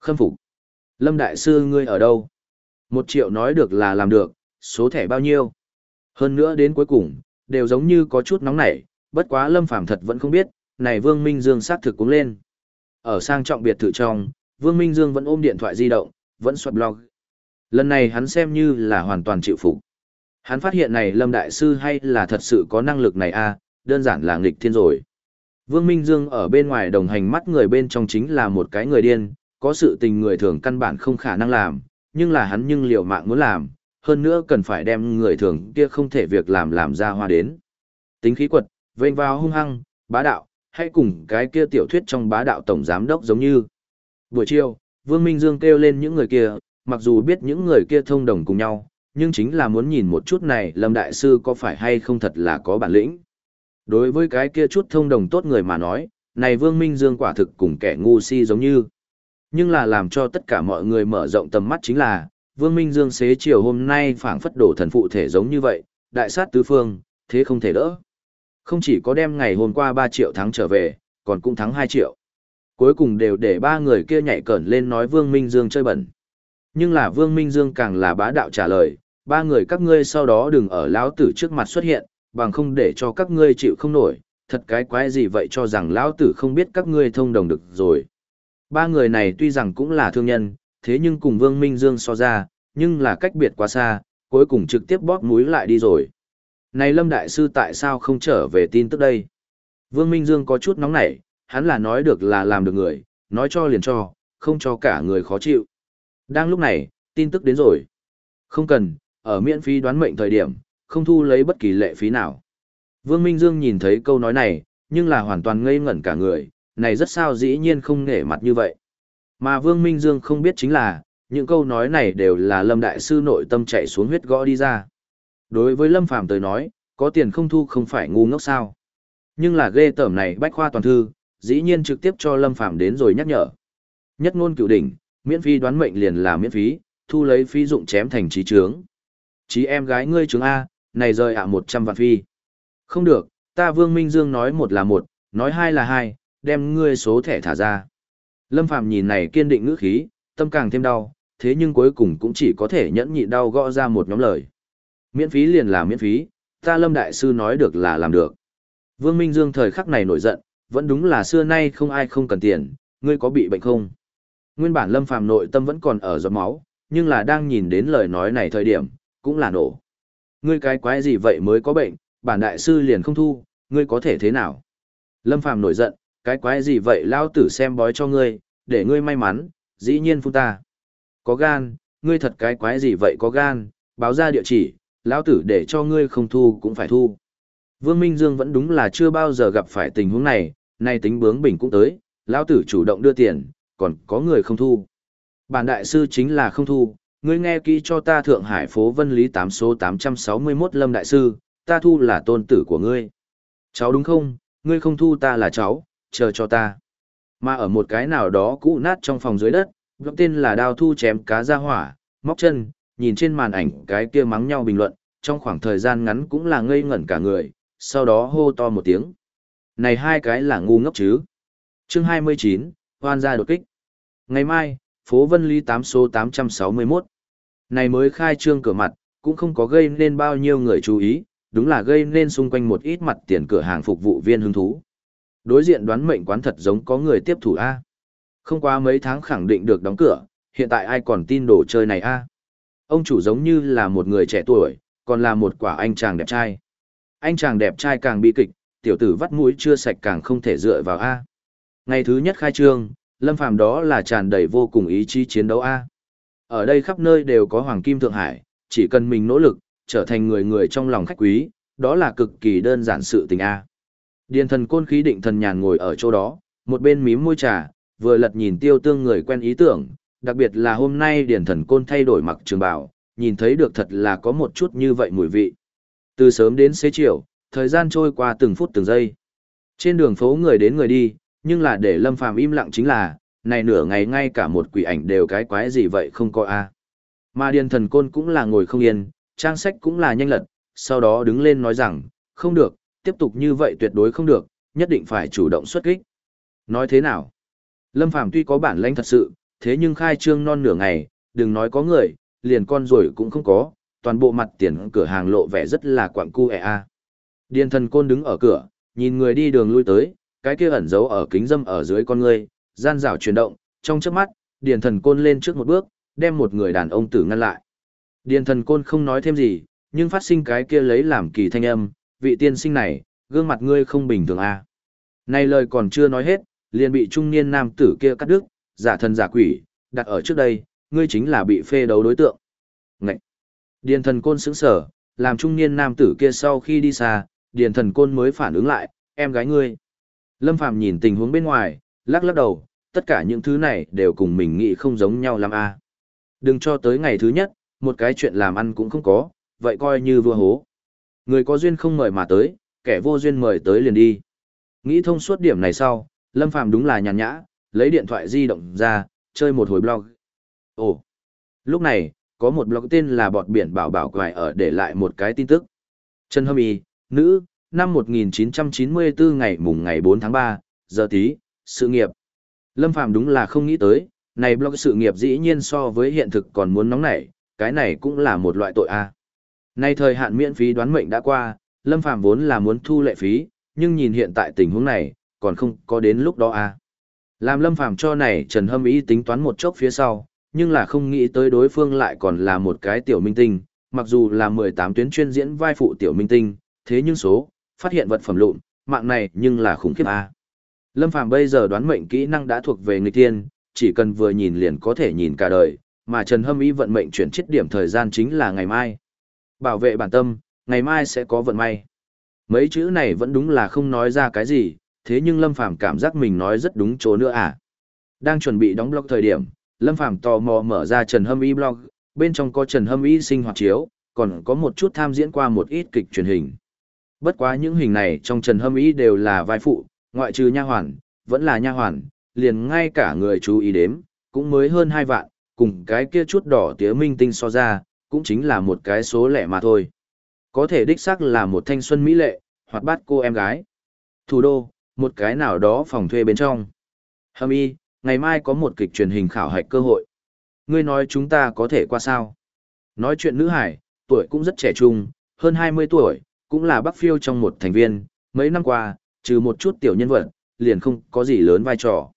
Khâm phục. Lâm Đại Sư ngươi ở đâu? Một triệu nói được là làm được, số thẻ bao nhiêu? Hơn nữa đến cuối cùng, đều giống như có chút nóng nảy, bất quá Lâm Phàm thật vẫn không biết, này Vương Minh Dương xác thực cũng lên. Ở sang trọng biệt thự trong, Vương Minh Dương vẫn ôm điện thoại di động, vẫn soạt blog. Lần này hắn xem như là hoàn toàn chịu phục. Hắn phát hiện này Lâm Đại Sư hay là thật sự có năng lực này a à, đơn giản là nghịch thiên rồi. Vương Minh Dương ở bên ngoài đồng hành mắt người bên trong chính là một cái người điên, có sự tình người thường căn bản không khả năng làm, nhưng là hắn nhưng liều mạng muốn làm, hơn nữa cần phải đem người thường kia không thể việc làm làm ra hoa đến. Tính khí quật, vênh vào hung hăng, bá đạo, hay cùng cái kia tiểu thuyết trong bá đạo tổng giám đốc giống như. Buổi chiều, Vương Minh Dương kêu lên những người kia, mặc dù biết những người kia thông đồng cùng nhau, nhưng chính là muốn nhìn một chút này Lâm Đại Sư có phải hay không thật là có bản lĩnh. Đối với cái kia chút thông đồng tốt người mà nói, này Vương Minh Dương quả thực cùng kẻ ngu si giống như. Nhưng là làm cho tất cả mọi người mở rộng tầm mắt chính là, Vương Minh Dương xế chiều hôm nay phảng phất đổ thần phụ thể giống như vậy, đại sát tứ phương, thế không thể đỡ. Không chỉ có đem ngày hôm qua 3 triệu thắng trở về, còn cũng thắng 2 triệu. Cuối cùng đều để ba người kia nhảy cẩn lên nói Vương Minh Dương chơi bẩn. Nhưng là Vương Minh Dương càng là bá đạo trả lời, ba người các ngươi sau đó đừng ở lão tử trước mặt xuất hiện, bằng không để cho các ngươi chịu không nổi, thật cái quái gì vậy cho rằng lão tử không biết các ngươi thông đồng được rồi. Ba người này tuy rằng cũng là thương nhân, thế nhưng cùng Vương Minh Dương so ra, nhưng là cách biệt quá xa, cuối cùng trực tiếp bóp mũi lại đi rồi. Này Lâm Đại Sư tại sao không trở về tin tức đây? Vương Minh Dương có chút nóng nảy, hắn là nói được là làm được người, nói cho liền cho, không cho cả người khó chịu. Đang lúc này, tin tức đến rồi. Không cần, ở miễn phí đoán mệnh thời điểm, không thu lấy bất kỳ lệ phí nào. Vương Minh Dương nhìn thấy câu nói này, nhưng là hoàn toàn ngây ngẩn cả người, này rất sao dĩ nhiên không nể mặt như vậy. Mà Vương Minh Dương không biết chính là, những câu nói này đều là Lâm Đại Sư nội tâm chạy xuống huyết gõ đi ra. Đối với Lâm Phàm tới nói, có tiền không thu không phải ngu ngốc sao. Nhưng là ghê tởm này bách khoa toàn thư, dĩ nhiên trực tiếp cho Lâm Phàm đến rồi nhắc nhở. Nhất ngôn cửu đỉnh, miễn phí đoán mệnh liền là miễn phí, thu lấy phí dụng chém thành trí trướng. Chí em gái ngươi trướng A, này rời ạ một trăm vạn phi. Không được, ta Vương Minh Dương nói một là một, nói hai là hai, đem ngươi số thẻ thả ra. Lâm Phàm nhìn này kiên định ngữ khí, tâm càng thêm đau, thế nhưng cuối cùng cũng chỉ có thể nhẫn nhịn đau gõ ra một nhóm lời. Miễn phí liền là miễn phí, ta Lâm Đại Sư nói được là làm được. Vương Minh Dương thời khắc này nổi giận, vẫn đúng là xưa nay không ai không cần tiền, ngươi có bị bệnh không? Nguyên bản Lâm Phàm nội tâm vẫn còn ở giọt máu, nhưng là đang nhìn đến lời nói này thời điểm, cũng là nổ. Ngươi cái quái gì vậy mới có bệnh, bản đại sư liền không thu, ngươi có thể thế nào? Lâm Phàm nổi giận, cái quái gì vậy lao tử xem bói cho ngươi, để ngươi may mắn, dĩ nhiên phun ta. Có gan, ngươi thật cái quái gì vậy có gan, báo ra địa chỉ, lão tử để cho ngươi không thu cũng phải thu. Vương Minh Dương vẫn đúng là chưa bao giờ gặp phải tình huống này, nay tính bướng bỉnh cũng tới, lão tử chủ động đưa tiền, còn có người không thu. Bản đại sư chính là không thu, ngươi nghe kỹ cho ta Thượng Hải phố Vân Lý 8 số 861 Lâm đại sư, ta thu là tôn tử của ngươi. Cháu đúng không, ngươi không thu ta là cháu, chờ cho ta. Mà ở một cái nào đó cũ nát trong phòng dưới đất, blog tên là đao thu chém cá ra hỏa, móc chân, nhìn trên màn ảnh cái kia mắng nhau bình luận, trong khoảng thời gian ngắn cũng là ngây ngẩn cả người, sau đó hô to một tiếng. Này hai cái là ngu ngốc chứ. Chương 29, hoan gia đột kích. Ngày mai, phố Vân Lý 8 số 861. Này mới khai trương cửa mặt, cũng không có gây nên bao nhiêu người chú ý, đúng là gây nên xung quanh một ít mặt tiền cửa hàng phục vụ viên hứng thú. Đối diện đoán mệnh quán thật giống có người tiếp thủ A. Không qua mấy tháng khẳng định được đóng cửa, hiện tại ai còn tin đồ chơi này A. Ông chủ giống như là một người trẻ tuổi, còn là một quả anh chàng đẹp trai. Anh chàng đẹp trai càng bi kịch, tiểu tử vắt mũi chưa sạch càng không thể dựa vào A. Ngày thứ nhất khai trương, Lâm Phàm đó là tràn đầy vô cùng ý chí chiến đấu A. Ở đây khắp nơi đều có Hoàng Kim Thượng Hải, chỉ cần mình nỗ lực, trở thành người người trong lòng khách quý, đó là cực kỳ đơn giản sự tình A. Điền thần côn khí định thần nhàn ngồi ở chỗ đó, một bên mím môi trà, vừa lật nhìn tiêu tương người quen ý tưởng, đặc biệt là hôm nay điền thần côn thay đổi mặc trường bào, nhìn thấy được thật là có một chút như vậy mùi vị. Từ sớm đến xế chiều, thời gian trôi qua từng phút từng giây. Trên đường phố người đến người đi, nhưng là để Lâm Phàm im lặng chính là, này nửa ngày ngay cả một quỷ ảnh đều cái quái gì vậy không có a. Mà điền thần côn cũng là ngồi không yên, trang sách cũng là nhanh lật, sau đó đứng lên nói rằng, không được, tiếp tục như vậy tuyệt đối không được, nhất định phải chủ động xuất kích. Nói thế nào? Lâm Phàm tuy có bản lãnh thật sự, thế nhưng khai trương non nửa ngày, đừng nói có người, liền con rồi cũng không có, toàn bộ mặt tiền cửa hàng lộ vẻ rất là quặng cu e a. Điền thần côn đứng ở cửa, nhìn người đi đường lui tới, cái kia ẩn giấu ở kính dâm ở dưới con ngươi, gian rảo chuyển động, trong chớp mắt, điền thần côn lên trước một bước, đem một người đàn ông tử ngăn lại. Điền thần côn không nói thêm gì, nhưng phát sinh cái kia lấy làm kỳ thanh âm, vị tiên sinh này, gương mặt ngươi không bình thường à. Này lời còn chưa nói hết, liền bị trung niên nam tử kia cắt đứt, giả thần giả quỷ, đặt ở trước đây, ngươi chính là bị phê đấu đối tượng. Ngậy! Điền thần côn sững sở, làm trung niên nam tử kia sau khi đi xa, điền thần côn mới phản ứng lại, em gái ngươi. Lâm Phàm nhìn tình huống bên ngoài, lắc lắc đầu, tất cả những thứ này đều cùng mình nghĩ không giống nhau lắm a. À. Đừng cho tới ngày thứ nhất, một cái chuyện làm ăn cũng không có, vậy coi như vua hố. Người có duyên không mời mà tới, kẻ vô duyên mời tới liền đi. Nghĩ thông suốt điểm này sau, Lâm Phàm đúng là nhàn nhã, lấy điện thoại di động ra, chơi một hồi blog. Ồ, lúc này, có một blog tên là Bọt Biển Bảo Bảo Quài ở để lại một cái tin tức. Trần Hâm Y, nữ, năm 1994 ngày mùng ngày 4 tháng 3, giờ tí, sự nghiệp. Lâm Phàm đúng là không nghĩ tới, này blog sự nghiệp dĩ nhiên so với hiện thực còn muốn nóng nảy, cái này cũng là một loại tội a. Nay thời hạn miễn phí đoán mệnh đã qua, Lâm Phàm vốn là muốn thu lệ phí, nhưng nhìn hiện tại tình huống này, còn không có đến lúc đó a. Làm Lâm Phàm cho này Trần Hâm ý tính toán một chốc phía sau, nhưng là không nghĩ tới đối phương lại còn là một cái tiểu minh tinh, mặc dù là 18 tuyến chuyên diễn vai phụ tiểu minh tinh, thế nhưng số, phát hiện vật phẩm lụn, mạng này nhưng là khủng khiếp a. Lâm Phàm bây giờ đoán mệnh kỹ năng đã thuộc về người tiên, chỉ cần vừa nhìn liền có thể nhìn cả đời, mà Trần Hâm ý vận mệnh chuyển chết điểm thời gian chính là ngày mai. Bảo vệ bản tâm, ngày mai sẽ có vận may. Mấy chữ này vẫn đúng là không nói ra cái gì, thế nhưng Lâm Phàm cảm giác mình nói rất đúng chỗ nữa à. Đang chuẩn bị đóng blog thời điểm, Lâm Phàm tò mò mở ra Trần Hâm Y blog, bên trong có Trần Hâm Y sinh hoạt chiếu, còn có một chút tham diễn qua một ít kịch truyền hình. Bất quá những hình này trong Trần Hâm Y đều là vai phụ, ngoại trừ nha hoàn, vẫn là nha hoàn, liền ngay cả người chú ý đếm, cũng mới hơn hai vạn, cùng cái kia chút đỏ tía minh tinh so ra, cũng chính là một cái số lẻ mà thôi. Có thể đích xác là một thanh xuân mỹ lệ, hoặc bát cô em gái. Thủ đô, một cái nào đó phòng thuê bên trong. Hâm y, ngày mai có một kịch truyền hình khảo hạch cơ hội. Ngươi nói chúng ta có thể qua sao? Nói chuyện nữ hải, tuổi cũng rất trẻ trung, hơn 20 tuổi, cũng là bắc phiêu trong một thành viên, mấy năm qua, trừ một chút tiểu nhân vật, liền không có gì lớn vai trò.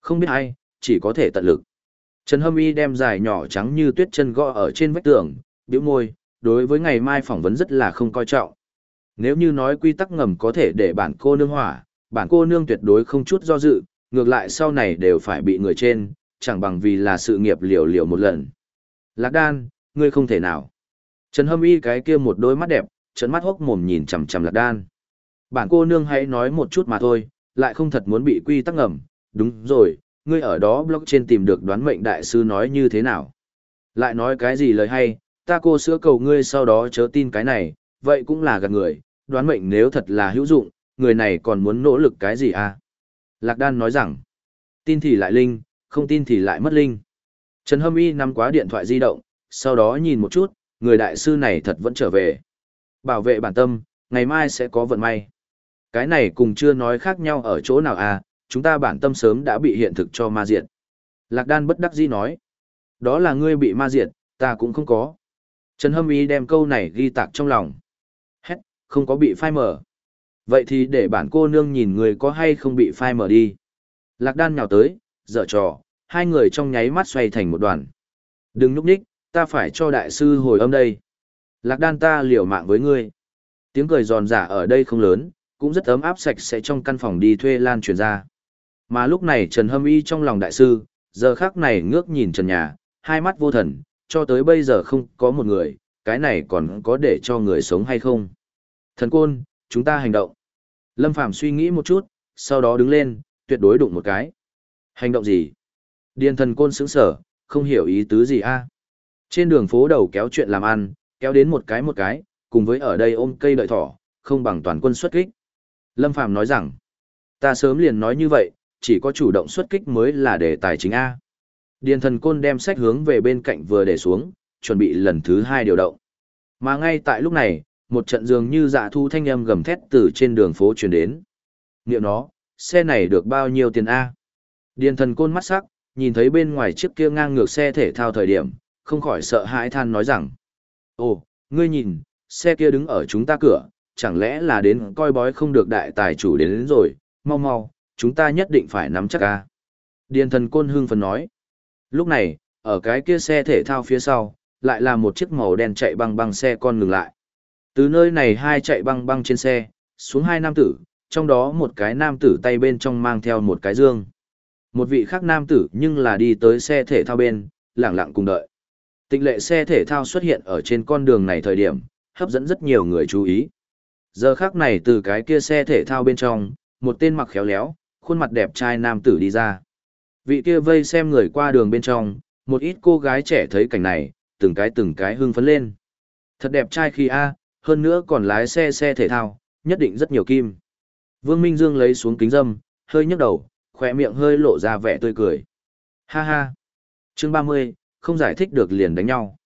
Không biết ai, chỉ có thể tận lực. Trần Hâm Y đem dài nhỏ trắng như tuyết chân gõ ở trên vách tường, bĩu môi, đối với ngày mai phỏng vấn rất là không coi trọng. Nếu như nói quy tắc ngầm có thể để bản cô nương hỏa, bản cô nương tuyệt đối không chút do dự, ngược lại sau này đều phải bị người trên, chẳng bằng vì là sự nghiệp liều liều một lần. Lạc đan, ngươi không thể nào. Trần Hâm Y cái kia một đôi mắt đẹp, trận mắt hốc mồm nhìn chằm chằm lạc đan. Bản cô nương hãy nói một chút mà thôi, lại không thật muốn bị quy tắc ngầm, đúng rồi, ngươi ở đó blog trên tìm được đoán mệnh đại sư nói như thế nào. Lại nói cái gì lời hay, ta cô sữa cầu ngươi sau đó chớ tin cái này, vậy cũng là gạt người, đoán mệnh nếu thật là hữu dụng, người này còn muốn nỗ lực cái gì à? Lạc Đan nói rằng, tin thì lại linh, không tin thì lại mất linh. Trần Hâm Y nắm quá điện thoại di động, sau đó nhìn một chút, người đại sư này thật vẫn trở về. Bảo vệ bản tâm, ngày mai sẽ có vận may. Cái này cùng chưa nói khác nhau ở chỗ nào à, chúng ta bản tâm sớm đã bị hiện thực cho ma diệt. Lạc Đan bất đắc dĩ nói, đó là ngươi bị ma diệt, ta cũng không có. Trần Hâm Y đem câu này ghi tạc trong lòng. Hét, không có bị phai mở. Vậy thì để bản cô nương nhìn người có hay không bị phai mở đi. Lạc đan nhào tới, dở trò, hai người trong nháy mắt xoay thành một đoàn. Đừng núp ních, ta phải cho đại sư hồi âm đây. Lạc đan ta liều mạng với ngươi. Tiếng cười giòn giả ở đây không lớn, cũng rất ấm áp sạch sẽ trong căn phòng đi thuê lan truyền ra. Mà lúc này Trần Hâm Y trong lòng đại sư, giờ khác này ngước nhìn Trần Nhà, hai mắt vô thần, cho tới bây giờ không có một người, cái này còn có để cho người sống hay không. Thần côn, chúng ta hành động. Lâm Phàm suy nghĩ một chút, sau đó đứng lên, tuyệt đối đụng một cái. Hành động gì? Điền thần côn sững sở, không hiểu ý tứ gì a. Trên đường phố đầu kéo chuyện làm ăn, kéo đến một cái một cái, cùng với ở đây ôm cây đợi thỏ, không bằng toàn quân xuất kích. Lâm Phàm nói rằng, ta sớm liền nói như vậy, chỉ có chủ động xuất kích mới là đề tài chính A. Điền thần côn đem sách hướng về bên cạnh vừa để xuống, chuẩn bị lần thứ hai điều động. Mà ngay tại lúc này, một trận dường như dạ thu thanh âm gầm thét từ trên đường phố truyền đến. Niệm nó, xe này được bao nhiêu tiền A? Điền thần côn mắt sắc, nhìn thấy bên ngoài chiếc kia ngang ngược xe thể thao thời điểm, không khỏi sợ hãi than nói rằng. Ồ, ngươi nhìn, xe kia đứng ở chúng ta cửa, chẳng lẽ là đến coi bói không được đại tài chủ đến, đến rồi, mau mau, chúng ta nhất định phải nắm chắc ca. Điền thần côn hương phần nói. Lúc này, ở cái kia xe thể thao phía sau, lại là một chiếc màu đen chạy băng băng xe con ngừng lại. Từ nơi này hai chạy băng băng trên xe, xuống hai nam tử, trong đó một cái nam tử tay bên trong mang theo một cái dương. Một vị khác nam tử nhưng là đi tới xe thể thao bên, lặng lặng cùng đợi. Tịnh lệ xe thể thao xuất hiện ở trên con đường này thời điểm, hấp dẫn rất nhiều người chú ý. Giờ khác này từ cái kia xe thể thao bên trong, một tên mặc khéo léo, khuôn mặt đẹp trai nam tử đi ra. Vị kia vây xem người qua đường bên trong, một ít cô gái trẻ thấy cảnh này, từng cái từng cái hưng phấn lên. Thật đẹp trai khi A, hơn nữa còn lái xe xe thể thao, nhất định rất nhiều kim. Vương Minh Dương lấy xuống kính dâm, hơi nhấc đầu, khỏe miệng hơi lộ ra vẻ tươi cười. Ha ha. Chương 30, không giải thích được liền đánh nhau.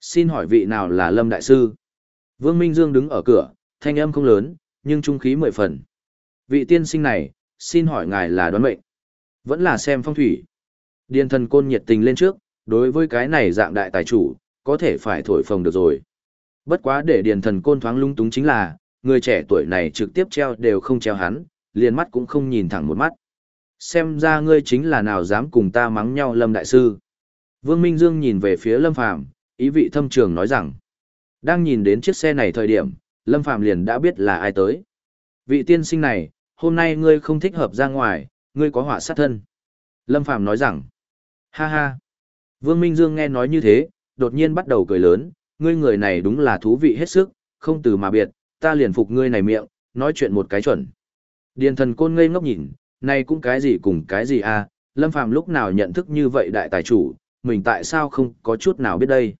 Xin hỏi vị nào là Lâm Đại Sư? Vương Minh Dương đứng ở cửa, thanh âm không lớn, nhưng trung khí mười phần. Vị tiên sinh này, xin hỏi ngài là đoán mệnh. Vẫn là xem phong thủy. Điền thần côn nhiệt tình lên trước, đối với cái này dạng đại tài chủ, có thể phải thổi phồng được rồi. Bất quá để điền thần côn thoáng lung túng chính là, người trẻ tuổi này trực tiếp treo đều không treo hắn, liền mắt cũng không nhìn thẳng một mắt. Xem ra ngươi chính là nào dám cùng ta mắng nhau Lâm Đại Sư. Vương Minh Dương nhìn về phía Lâm Phàm ý vị thâm trường nói rằng, đang nhìn đến chiếc xe này thời điểm, Lâm Phàm liền đã biết là ai tới. Vị tiên sinh này, hôm nay ngươi không thích hợp ra ngoài, ngươi có họa sát thân. Lâm Phàm nói rằng, ha ha. Vương Minh Dương nghe nói như thế, đột nhiên bắt đầu cười lớn, ngươi người này đúng là thú vị hết sức, không từ mà biệt, ta liền phục ngươi này miệng, nói chuyện một cái chuẩn. Điền thần côn ngây ngốc nhìn, này cũng cái gì cùng cái gì à, Lâm Phàm lúc nào nhận thức như vậy đại tài chủ, mình tại sao không có chút nào biết đây.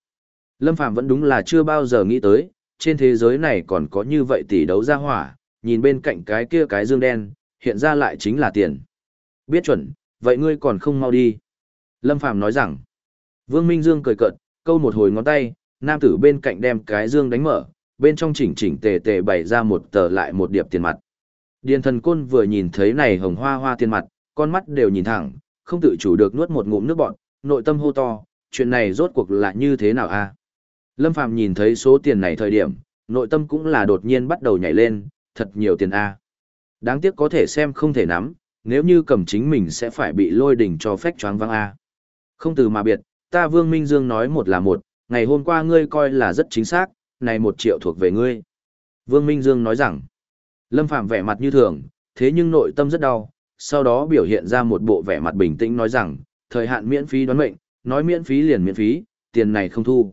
Lâm Phàm vẫn đúng là chưa bao giờ nghĩ tới, trên thế giới này còn có như vậy tỷ đấu ra hỏa, nhìn bên cạnh cái kia cái dương đen, hiện ra lại chính là tiền. Biết chuẩn, vậy ngươi còn không mau đi. Lâm Phàm nói rằng, Vương Minh Dương cười cợt, câu một hồi ngón tay, nam tử bên cạnh đem cái dương đánh mở, bên trong chỉnh chỉnh tề tề bày ra một tờ lại một điệp tiền mặt. Điền thần côn vừa nhìn thấy này hồng hoa hoa tiền mặt, con mắt đều nhìn thẳng, không tự chủ được nuốt một ngụm nước bọt, nội tâm hô to, chuyện này rốt cuộc là như thế nào a? Lâm Phàm nhìn thấy số tiền này thời điểm, nội tâm cũng là đột nhiên bắt đầu nhảy lên, thật nhiều tiền a. Đáng tiếc có thể xem không thể nắm, nếu như cầm chính mình sẽ phải bị lôi đỉnh cho phách choáng văng a. Không từ mà biệt, ta Vương Minh Dương nói một là một, ngày hôm qua ngươi coi là rất chính xác, này một triệu thuộc về ngươi. Vương Minh Dương nói rằng, Lâm Phạm vẻ mặt như thường, thế nhưng nội tâm rất đau, sau đó biểu hiện ra một bộ vẻ mặt bình tĩnh nói rằng, thời hạn miễn phí đoán mệnh, nói miễn phí liền miễn phí, tiền này không thu.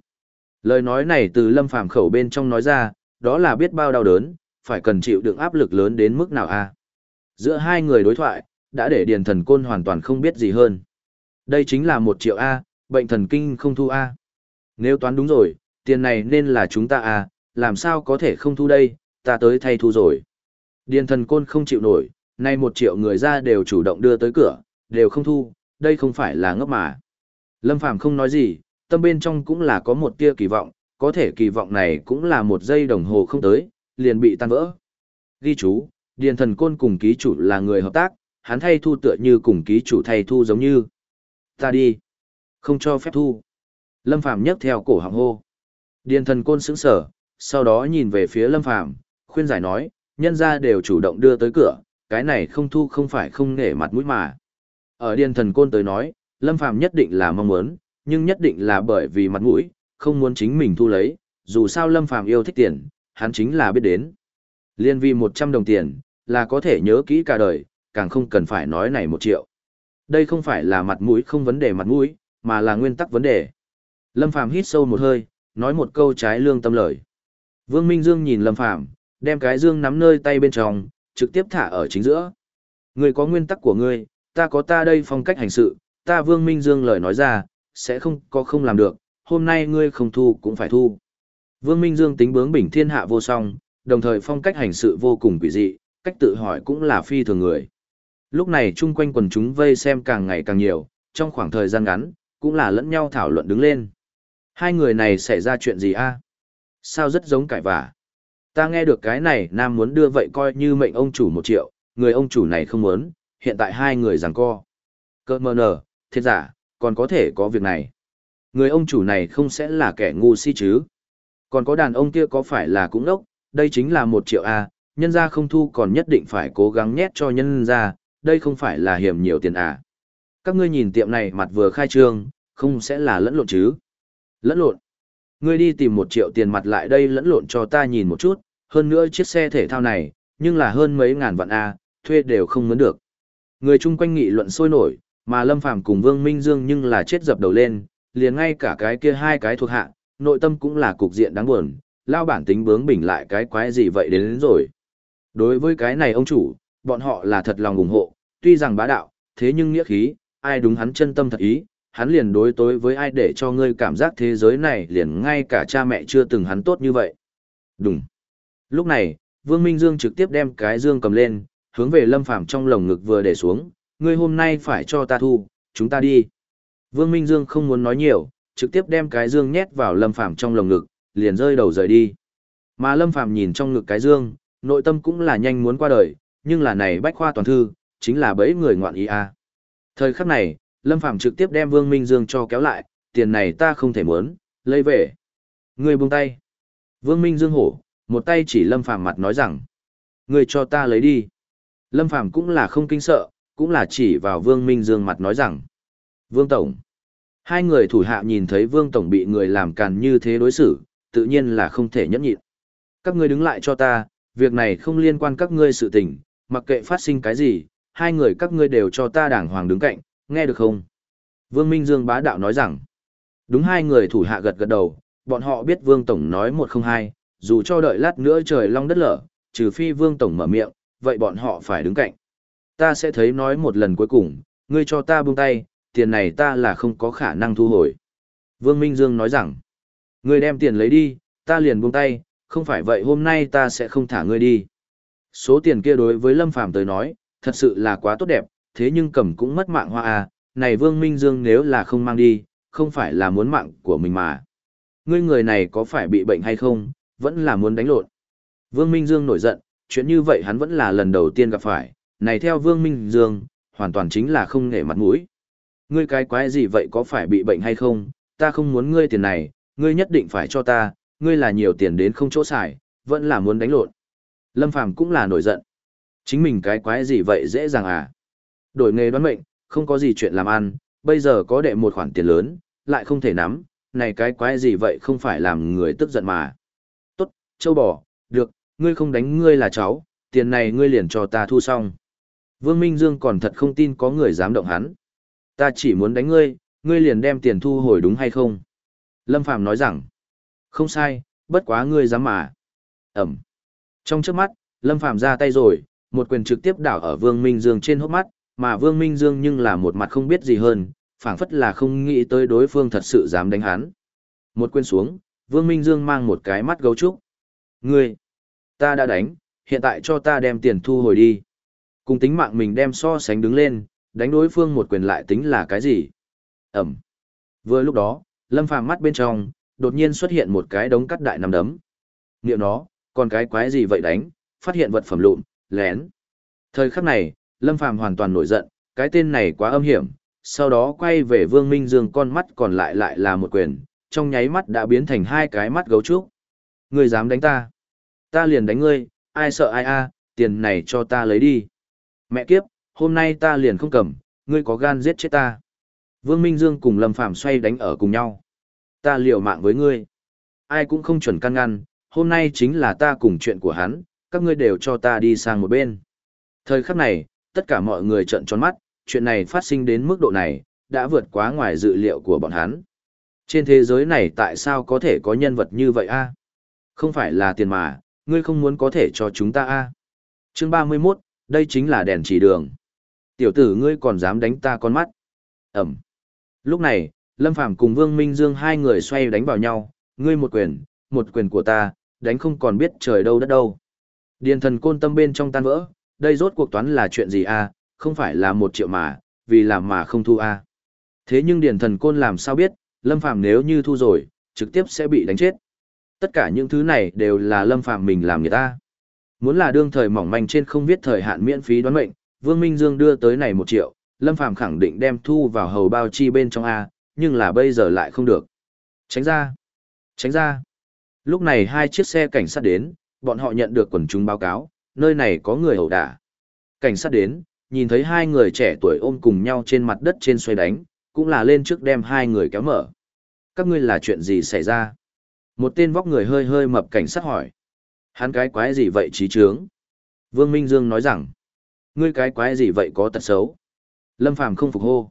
Lời nói này từ Lâm Phàm khẩu bên trong nói ra, đó là biết bao đau đớn, phải cần chịu đựng áp lực lớn đến mức nào a. Giữa hai người đối thoại, đã để Điền Thần Côn hoàn toàn không biết gì hơn. Đây chính là một triệu a, bệnh thần kinh không thu a. Nếu toán đúng rồi, tiền này nên là chúng ta a, làm sao có thể không thu đây, ta tới thay thu rồi. Điền Thần Côn không chịu nổi, nay một triệu người ra đều chủ động đưa tới cửa, đều không thu, đây không phải là ngốc mà. Lâm Phàm không nói gì, tâm bên trong cũng là có một tia kỳ vọng, có thể kỳ vọng này cũng là một giây đồng hồ không tới, liền bị tan vỡ. Ghi chú, Điền Thần Côn cùng ký chủ là người hợp tác, hắn thay thu tựa như cùng ký chủ thay thu giống như. Ta đi. Không cho phép thu. Lâm Phàm nhấc theo cổ họng hô. Điền Thần Côn sững sờ, sau đó nhìn về phía Lâm Phàm, khuyên giải nói, nhân gia đều chủ động đưa tới cửa, cái này không thu không phải không nể mặt mũi mà. Ở Điền Thần Côn tới nói, Lâm Phàm nhất định là mong muốn, nhưng nhất định là bởi vì mặt mũi, không muốn chính mình thu lấy, dù sao Lâm Phàm yêu thích tiền, hắn chính là biết đến. Liên vi 100 đồng tiền, là có thể nhớ kỹ cả đời, càng không cần phải nói này một triệu. Đây không phải là mặt mũi không vấn đề mặt mũi, mà là nguyên tắc vấn đề. Lâm Phàm hít sâu một hơi, nói một câu trái lương tâm lời. Vương Minh Dương nhìn Lâm Phàm, đem cái dương nắm nơi tay bên trong, trực tiếp thả ở chính giữa. người có nguyên tắc của ngươi, ta có ta đây phong cách hành sự, ta Vương Minh Dương lời nói ra, sẽ không có không làm được, hôm nay ngươi không thu cũng phải thu. Vương Minh Dương tính bướng bình thiên hạ vô song, đồng thời phong cách hành sự vô cùng quỷ dị, cách tự hỏi cũng là phi thường người. Lúc này chung quanh quần chúng vây xem càng ngày càng nhiều, trong khoảng thời gian ngắn, cũng là lẫn nhau thảo luận đứng lên. Hai người này xảy ra chuyện gì a? Sao rất giống cãi vả? Ta nghe được cái này nam muốn đưa vậy coi như mệnh ông chủ một triệu, người ông chủ này không muốn, hiện tại hai người giằng co. Cơ mờ nở, thiệt giả, còn có thể có việc này. Người ông chủ này không sẽ là kẻ ngu si chứ. Còn có đàn ông kia có phải là cũng đốc, đây chính là một triệu A, nhân ra không thu còn nhất định phải cố gắng nhét cho nhân ra, đây không phải là hiểm nhiều tiền à. Các ngươi nhìn tiệm này mặt vừa khai trương, không sẽ là lẫn lộn chứ. Lẫn lộn. Ngươi đi tìm một triệu tiền mặt lại đây lẫn lộn cho ta nhìn một chút, hơn nữa chiếc xe thể thao này, nhưng là hơn mấy ngàn vạn A, thuê đều không mướn được. Người chung quanh nghị luận sôi nổi, mà Lâm Phàm cùng Vương Minh Dương nhưng là chết dập đầu lên, liền ngay cả cái kia hai cái thuộc hạ, nội tâm cũng là cục diện đáng buồn, lao bản tính bướng bỉnh lại cái quái gì vậy đến, đến rồi. Đối với cái này ông chủ, bọn họ là thật lòng ủng hộ, tuy rằng bá đạo, thế nhưng nghĩa khí, ai đúng hắn chân tâm thật ý, hắn liền đối tối với ai để cho ngươi cảm giác thế giới này liền ngay cả cha mẹ chưa từng hắn tốt như vậy. Đúng. Lúc này, Vương Minh Dương trực tiếp đem cái dương cầm lên, hướng về Lâm Phàm trong lồng ngực vừa để xuống, ngươi hôm nay phải cho ta thu, chúng ta đi. Vương Minh Dương không muốn nói nhiều, trực tiếp đem cái dương nhét vào Lâm Phàm trong lồng ngực, liền rơi đầu rời đi. Mà Lâm Phàm nhìn trong ngực cái dương, nội tâm cũng là nhanh muốn qua đời, nhưng là này bách khoa toàn thư, chính là bẫy người ngoạn ý a. Thời khắc này, Lâm Phàm trực tiếp đem Vương Minh Dương cho kéo lại, tiền này ta không thể muốn, lấy về. Ngươi buông tay. Vương Minh Dương hổ, một tay chỉ Lâm Phàm mặt nói rằng, ngươi cho ta lấy đi. Lâm Phàm cũng là không kinh sợ, cũng là chỉ vào Vương Minh Dương mặt nói rằng, Vương Tổng. Hai người thủ hạ nhìn thấy Vương Tổng bị người làm càn như thế đối xử, tự nhiên là không thể nhẫn nhịn. Các ngươi đứng lại cho ta, việc này không liên quan các ngươi sự tình, mặc kệ phát sinh cái gì, hai người các ngươi đều cho ta đàng hoàng đứng cạnh, nghe được không? Vương Minh Dương bá đạo nói rằng, đúng hai người thủ hạ gật gật đầu, bọn họ biết Vương Tổng nói một không hai, dù cho đợi lát nữa trời long đất lở, trừ phi Vương Tổng mở miệng, vậy bọn họ phải đứng cạnh. Ta sẽ thấy nói một lần cuối cùng, ngươi cho ta buông tay, tiền này ta là không có khả năng thu hồi. Vương Minh Dương nói rằng, ngươi đem tiền lấy đi, ta liền buông tay, không phải vậy hôm nay ta sẽ không thả ngươi đi. Số tiền kia đối với Lâm Phàm tới nói, thật sự là quá tốt đẹp, thế nhưng cầm cũng mất mạng hoa à, này Vương Minh Dương nếu là không mang đi, không phải là muốn mạng của mình mà. Ngươi người này có phải bị bệnh hay không, vẫn là muốn đánh lộn. Vương Minh Dương nổi giận, chuyện như vậy hắn vẫn là lần đầu tiên gặp phải, này theo Vương Minh Dương, hoàn toàn chính là không nể mặt mũi. Ngươi cái quái gì vậy có phải bị bệnh hay không, ta không muốn ngươi tiền này, ngươi nhất định phải cho ta, ngươi là nhiều tiền đến không chỗ xài, vẫn là muốn đánh lộn. Lâm Phàm cũng là nổi giận. Chính mình cái quái gì vậy dễ dàng à? Đổi nghề đoán mệnh, không có gì chuyện làm ăn, bây giờ có đệ một khoản tiền lớn, lại không thể nắm, này cái quái gì vậy không phải làm người tức giận mà. Tốt, châu bò, được, ngươi không đánh ngươi là cháu, tiền này ngươi liền cho ta thu xong. Vương Minh Dương còn thật không tin có người dám động hắn. Ta chỉ muốn đánh ngươi, ngươi liền đem tiền thu hồi đúng hay không? Lâm Phàm nói rằng, không sai, bất quá ngươi dám mà. Ẩm. Trong trước mắt, Lâm Phàm ra tay rồi, một quyền trực tiếp đảo ở Vương Minh Dương trên hốc mắt, mà Vương Minh Dương nhưng là một mặt không biết gì hơn, phảng phất là không nghĩ tới đối phương thật sự dám đánh hắn. Một quyền xuống, Vương Minh Dương mang một cái mắt gấu trúc. Ngươi, ta đã đánh, hiện tại cho ta đem tiền thu hồi đi. Cùng tính mạng mình đem so sánh đứng lên, đánh đối phương một quyền lại tính là cái gì? Ẩm. Vừa lúc đó, Lâm Phàm mắt bên trong, đột nhiên xuất hiện một cái đống cắt đại nằm đấm. Niệm nó, còn cái quái gì vậy đánh, phát hiện vật phẩm lụn, lén. Thời khắc này, Lâm Phàm hoàn toàn nổi giận, cái tên này quá âm hiểm, sau đó quay về Vương Minh Dương con mắt còn lại lại là một quyền, trong nháy mắt đã biến thành hai cái mắt gấu trúc. Người dám đánh ta? Ta liền đánh ngươi, ai sợ ai a, tiền này cho ta lấy đi. Mẹ kiếp, hôm nay ta liền không cầm, ngươi có gan giết chết ta. Vương Minh Dương cùng Lâm Phàm xoay đánh ở cùng nhau. Ta liều mạng với ngươi. Ai cũng không chuẩn căn ngăn, hôm nay chính là ta cùng chuyện của hắn, các ngươi đều cho ta đi sang một bên. Thời khắc này, tất cả mọi người trợn tròn mắt, chuyện này phát sinh đến mức độ này, đã vượt quá ngoài dự liệu của bọn hắn. Trên thế giới này tại sao có thể có nhân vật như vậy a? Không phải là tiền mà, ngươi không muốn có thể cho chúng ta a? Chương 31, đây chính là đèn chỉ đường. Tiểu tử ngươi còn dám đánh ta con mắt. Ẩm. Lúc này, Lâm Phàm cùng Vương Minh Dương hai người xoay đánh vào nhau, ngươi một quyền, một quyền của ta, đánh không còn biết trời đâu đất đâu. Điền thần côn tâm bên trong tan vỡ, đây rốt cuộc toán là chuyện gì a? À? không phải là một triệu mà, vì làm mà không thu a. À? Thế nhưng điền thần côn làm sao biết, Lâm Phàm nếu như thu rồi, trực tiếp sẽ bị đánh chết. Tất cả những thứ này đều là Lâm Phàm mình làm người ta. Muốn là đương thời mỏng manh trên không viết thời hạn miễn phí đoán mệnh, Vương Minh Dương đưa tới này một triệu, Lâm Phàm khẳng định đem thu vào hầu bao chi bên trong A, nhưng là bây giờ lại không được. Tránh ra! Tránh ra! Lúc này hai chiếc xe cảnh sát đến, bọn họ nhận được quần chúng báo cáo, nơi này có người ẩu đả. Cảnh sát đến, nhìn thấy hai người trẻ tuổi ôm cùng nhau trên mặt đất trên xoay đánh, cũng là lên trước đem hai người kéo mở. Các ngươi là chuyện gì xảy ra? Một tên vóc người hơi hơi mập cảnh sát hỏi. Hắn cái quái gì vậy trí trướng? Vương Minh Dương nói rằng, ngươi cái quái gì vậy có tật xấu? Lâm Phàm không phục hô.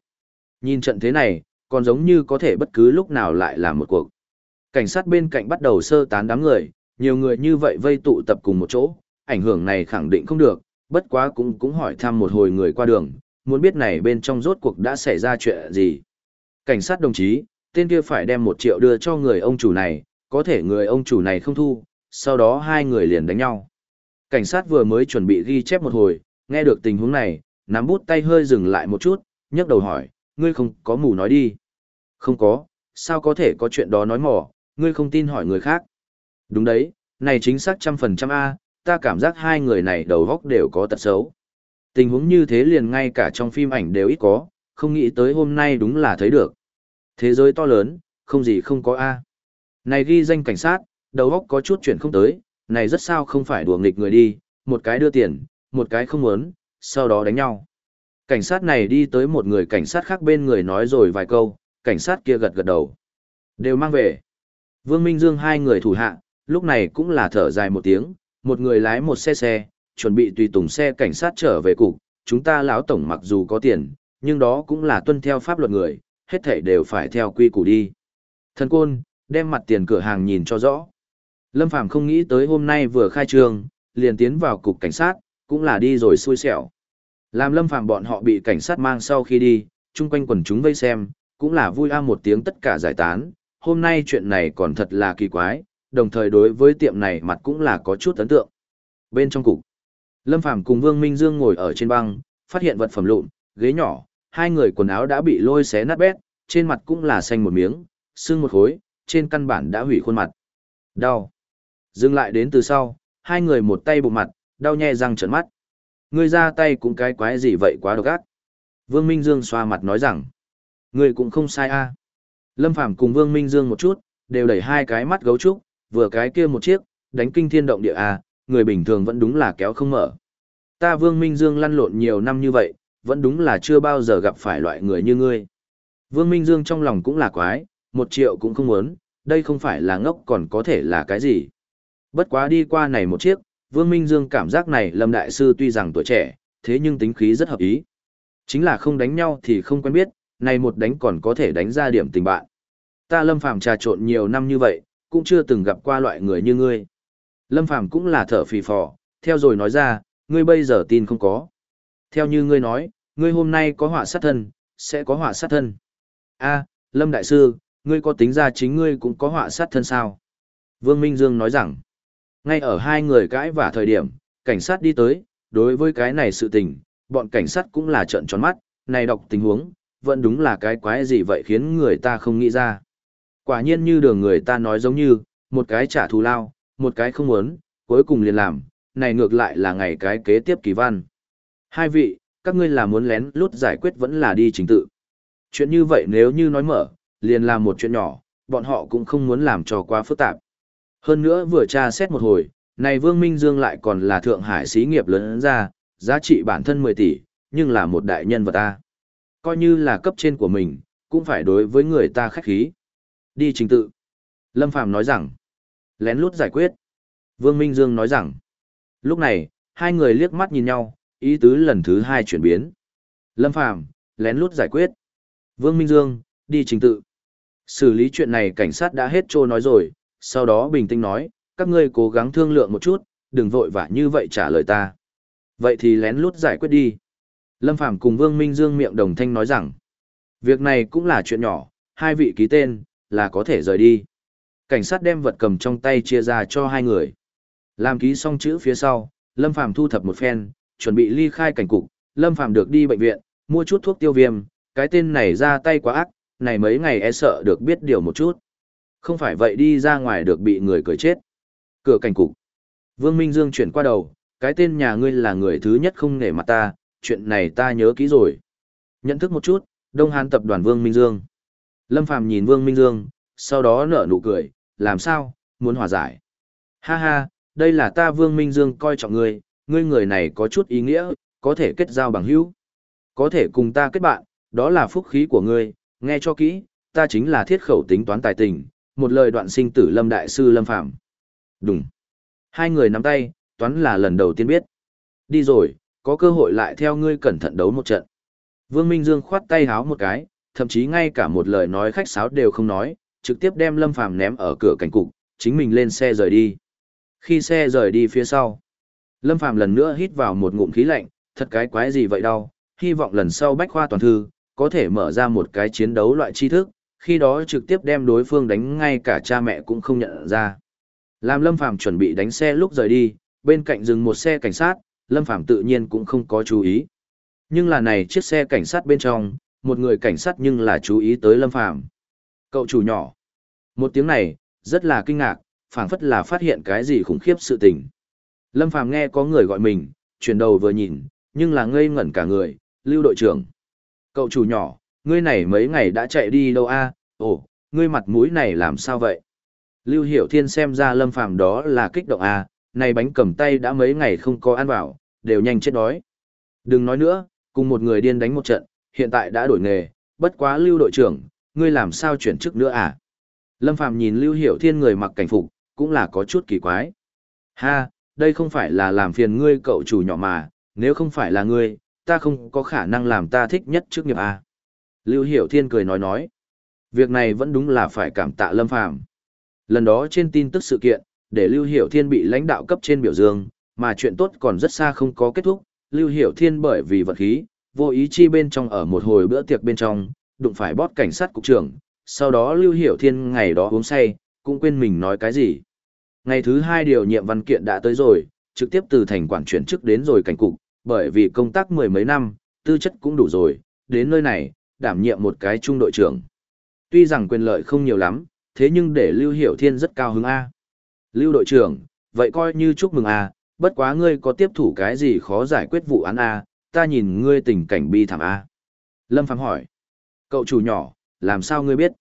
Nhìn trận thế này, còn giống như có thể bất cứ lúc nào lại là một cuộc. Cảnh sát bên cạnh bắt đầu sơ tán đám người, nhiều người như vậy vây tụ tập cùng một chỗ, ảnh hưởng này khẳng định không được, bất quá cũng cũng hỏi thăm một hồi người qua đường, muốn biết này bên trong rốt cuộc đã xảy ra chuyện gì. Cảnh sát đồng chí, tên kia phải đem một triệu đưa cho người ông chủ này, có thể người ông chủ này không thu, sau đó hai người liền đánh nhau. Cảnh sát vừa mới chuẩn bị ghi chép một hồi, nghe được tình huống này, nắm bút tay hơi dừng lại một chút, nhấc đầu hỏi, ngươi không có mù nói đi. Không có, sao có thể có chuyện đó nói mỏ, ngươi không tin hỏi người khác. Đúng đấy, này chính xác trăm phần trăm A, ta cảm giác hai người này đầu góc đều có tật xấu. Tình huống như thế liền ngay cả trong phim ảnh đều ít có, không nghĩ tới hôm nay đúng là thấy được. Thế giới to lớn, không gì không có A. Này ghi danh cảnh sát, đầu óc có chút chuyển không tới, này rất sao không phải đùa nghịch người đi, một cái đưa tiền, một cái không muốn, sau đó đánh nhau. Cảnh sát này đi tới một người cảnh sát khác bên người nói rồi vài câu, cảnh sát kia gật gật đầu. Đều mang về. Vương Minh Dương hai người thủ hạ, lúc này cũng là thở dài một tiếng, một người lái một xe xe, chuẩn bị tùy tùng xe cảnh sát trở về cục, chúng ta lão tổng mặc dù có tiền, nhưng đó cũng là tuân theo pháp luật người, hết thảy đều phải theo quy củ đi. Thần côn, đem mặt tiền cửa hàng nhìn cho rõ. Lâm Phàm không nghĩ tới hôm nay vừa khai trương, liền tiến vào cục cảnh sát, cũng là đi rồi xui xẻo. Làm Lâm Phàm bọn họ bị cảnh sát mang sau khi đi, chung quanh quần chúng vây xem, cũng là vui a một tiếng tất cả giải tán. Hôm nay chuyện này còn thật là kỳ quái, đồng thời đối với tiệm này mặt cũng là có chút ấn tượng. Bên trong cục, Lâm Phàm cùng Vương Minh Dương ngồi ở trên băng, phát hiện vật phẩm lụn, ghế nhỏ, hai người quần áo đã bị lôi xé nát bét, trên mặt cũng là xanh một miếng, sưng một khối, trên căn bản đã hủy khuôn mặt. Đau. Dừng lại đến từ sau, hai người một tay bụng mặt, đau nhè răng trợn mắt. Ngươi ra tay cũng cái quái gì vậy quá độc ác. Vương Minh Dương xoa mặt nói rằng, ngươi cũng không sai a. Lâm Phàm cùng Vương Minh Dương một chút, đều đẩy hai cái mắt gấu trúc, vừa cái kia một chiếc, đánh kinh thiên động địa a, người bình thường vẫn đúng là kéo không mở. Ta Vương Minh Dương lăn lộn nhiều năm như vậy, vẫn đúng là chưa bao giờ gặp phải loại người như ngươi. Vương Minh Dương trong lòng cũng là quái, một triệu cũng không muốn, đây không phải là ngốc còn có thể là cái gì. Bất quá đi qua này một chiếc, Vương Minh Dương cảm giác này Lâm Đại Sư tuy rằng tuổi trẻ, thế nhưng tính khí rất hợp ý. Chính là không đánh nhau thì không quen biết, này một đánh còn có thể đánh ra điểm tình bạn. Ta Lâm Phàm trà trộn nhiều năm như vậy, cũng chưa từng gặp qua loại người như ngươi. Lâm Phàm cũng là thở phì phò, theo rồi nói ra, ngươi bây giờ tin không có. Theo như ngươi nói, ngươi hôm nay có họa sát thân, sẽ có họa sát thân. A, Lâm Đại Sư, ngươi có tính ra chính ngươi cũng có họa sát thân sao? Vương Minh Dương nói rằng, ngay ở hai người cãi vả thời điểm, cảnh sát đi tới, đối với cái này sự tình, bọn cảnh sát cũng là trợn tròn mắt, này đọc tình huống, vẫn đúng là cái quái gì vậy khiến người ta không nghĩ ra. Quả nhiên như đường người ta nói giống như, một cái trả thù lao, một cái không muốn, cuối cùng liền làm, này ngược lại là ngày cái kế tiếp kỳ văn. Hai vị, các ngươi là muốn lén lút giải quyết vẫn là đi chính tự. Chuyện như vậy nếu như nói mở, liền làm một chuyện nhỏ, bọn họ cũng không muốn làm cho quá phức tạp. Hơn nữa vừa tra xét một hồi, này Vương Minh Dương lại còn là Thượng Hải xí nghiệp lớn ra, giá trị bản thân 10 tỷ, nhưng là một đại nhân vật ta. Coi như là cấp trên của mình, cũng phải đối với người ta khách khí. Đi trình tự. Lâm Phàm nói rằng, lén lút giải quyết. Vương Minh Dương nói rằng, lúc này, hai người liếc mắt nhìn nhau, ý tứ lần thứ hai chuyển biến. Lâm Phàm lén lút giải quyết. Vương Minh Dương, đi trình tự. Xử lý chuyện này cảnh sát đã hết trô nói rồi, sau đó bình tĩnh nói, các ngươi cố gắng thương lượng một chút, đừng vội vã như vậy trả lời ta. Vậy thì lén lút giải quyết đi. Lâm Phàm cùng Vương Minh Dương miệng đồng thanh nói rằng, việc này cũng là chuyện nhỏ, hai vị ký tên, là có thể rời đi. Cảnh sát đem vật cầm trong tay chia ra cho hai người. Làm ký xong chữ phía sau, Lâm Phàm thu thập một phen, chuẩn bị ly khai cảnh cục, Lâm Phàm được đi bệnh viện, mua chút thuốc tiêu viêm, cái tên này ra tay quá ác, này mấy ngày e sợ được biết điều một chút. Không phải vậy đi ra ngoài được bị người cười chết. Cửa cảnh cục. Vương Minh Dương chuyển qua đầu, cái tên nhà ngươi là người thứ nhất không nể mặt ta, chuyện này ta nhớ kỹ rồi. Nhận thức một chút, Đông Hán tập đoàn Vương Minh Dương. Lâm Phàm nhìn Vương Minh Dương, sau đó nở nụ cười, làm sao, muốn hòa giải. Ha ha, đây là ta Vương Minh Dương coi trọng ngươi, ngươi người này có chút ý nghĩa, có thể kết giao bằng hữu. Có thể cùng ta kết bạn, đó là phúc khí của ngươi, nghe cho kỹ, ta chính là thiết khẩu tính toán tài tình, một lời đoạn sinh tử Lâm Đại Sư Lâm Phạm. Đúng. Hai người nắm tay, toán là lần đầu tiên biết. Đi rồi, có cơ hội lại theo ngươi cẩn thận đấu một trận. Vương Minh Dương khoát tay háo một cái, thậm chí ngay cả một lời nói khách sáo đều không nói, trực tiếp đem Lâm Phàm ném ở cửa cảnh cục, chính mình lên xe rời đi. Khi xe rời đi phía sau, Lâm Phàm lần nữa hít vào một ngụm khí lạnh, thật cái quái gì vậy đâu? hy vọng lần sau bách khoa toàn thư, có thể mở ra một cái chiến đấu loại tri thức, khi đó trực tiếp đem đối phương đánh ngay cả cha mẹ cũng không nhận ra. Làm Lâm Phàm chuẩn bị đánh xe lúc rời đi, bên cạnh dừng một xe cảnh sát, Lâm Phàm tự nhiên cũng không có chú ý. Nhưng là này chiếc xe cảnh sát bên trong, một người cảnh sát nhưng là chú ý tới Lâm Phàm. Cậu chủ nhỏ. Một tiếng này, rất là kinh ngạc, phảng phất là phát hiện cái gì khủng khiếp sự tình. Lâm Phàm nghe có người gọi mình, chuyển đầu vừa nhìn, nhưng là ngây ngẩn cả người, lưu đội trưởng. Cậu chủ nhỏ, ngươi này mấy ngày đã chạy đi đâu a? ồ, ngươi mặt mũi này làm sao vậy? Lưu Hiểu Thiên xem ra Lâm Phàm đó là kích động a, này bánh cầm tay đã mấy ngày không có ăn vào, đều nhanh chết đói. Đừng nói nữa, cùng một người điên đánh một trận, hiện tại đã đổi nghề, bất quá Lưu đội trưởng, ngươi làm sao chuyển chức nữa à? Lâm Phàm nhìn Lưu Hiểu Thiên người mặc cảnh phục, cũng là có chút kỳ quái. Ha, đây không phải là làm phiền ngươi cậu chủ nhỏ mà, nếu không phải là ngươi, ta không có khả năng làm ta thích nhất trước nghiệp à. Lưu Hiểu Thiên cười nói nói. Việc này vẫn đúng là phải cảm tạ Lâm Phàm Lần đó trên tin tức sự kiện, để Lưu Hiểu Thiên bị lãnh đạo cấp trên biểu dương, mà chuyện tốt còn rất xa không có kết thúc, Lưu Hiểu Thiên bởi vì vật khí, vô ý chi bên trong ở một hồi bữa tiệc bên trong, đụng phải bót cảnh sát cục trưởng, sau đó Lưu Hiểu Thiên ngày đó uống say, cũng quên mình nói cái gì. Ngày thứ hai điều nhiệm văn kiện đã tới rồi, trực tiếp từ thành quản chuyển chức đến rồi cảnh cục, bởi vì công tác mười mấy năm, tư chất cũng đủ rồi, đến nơi này, đảm nhiệm một cái trung đội trưởng. Tuy rằng quyền lợi không nhiều lắm, thế nhưng để Lưu Hiểu Thiên rất cao hứng A. Lưu đội trưởng, vậy coi như chúc mừng A, bất quá ngươi có tiếp thủ cái gì khó giải quyết vụ án A, ta nhìn ngươi tình cảnh bi thảm A. Lâm Phạm hỏi, cậu chủ nhỏ, làm sao ngươi biết?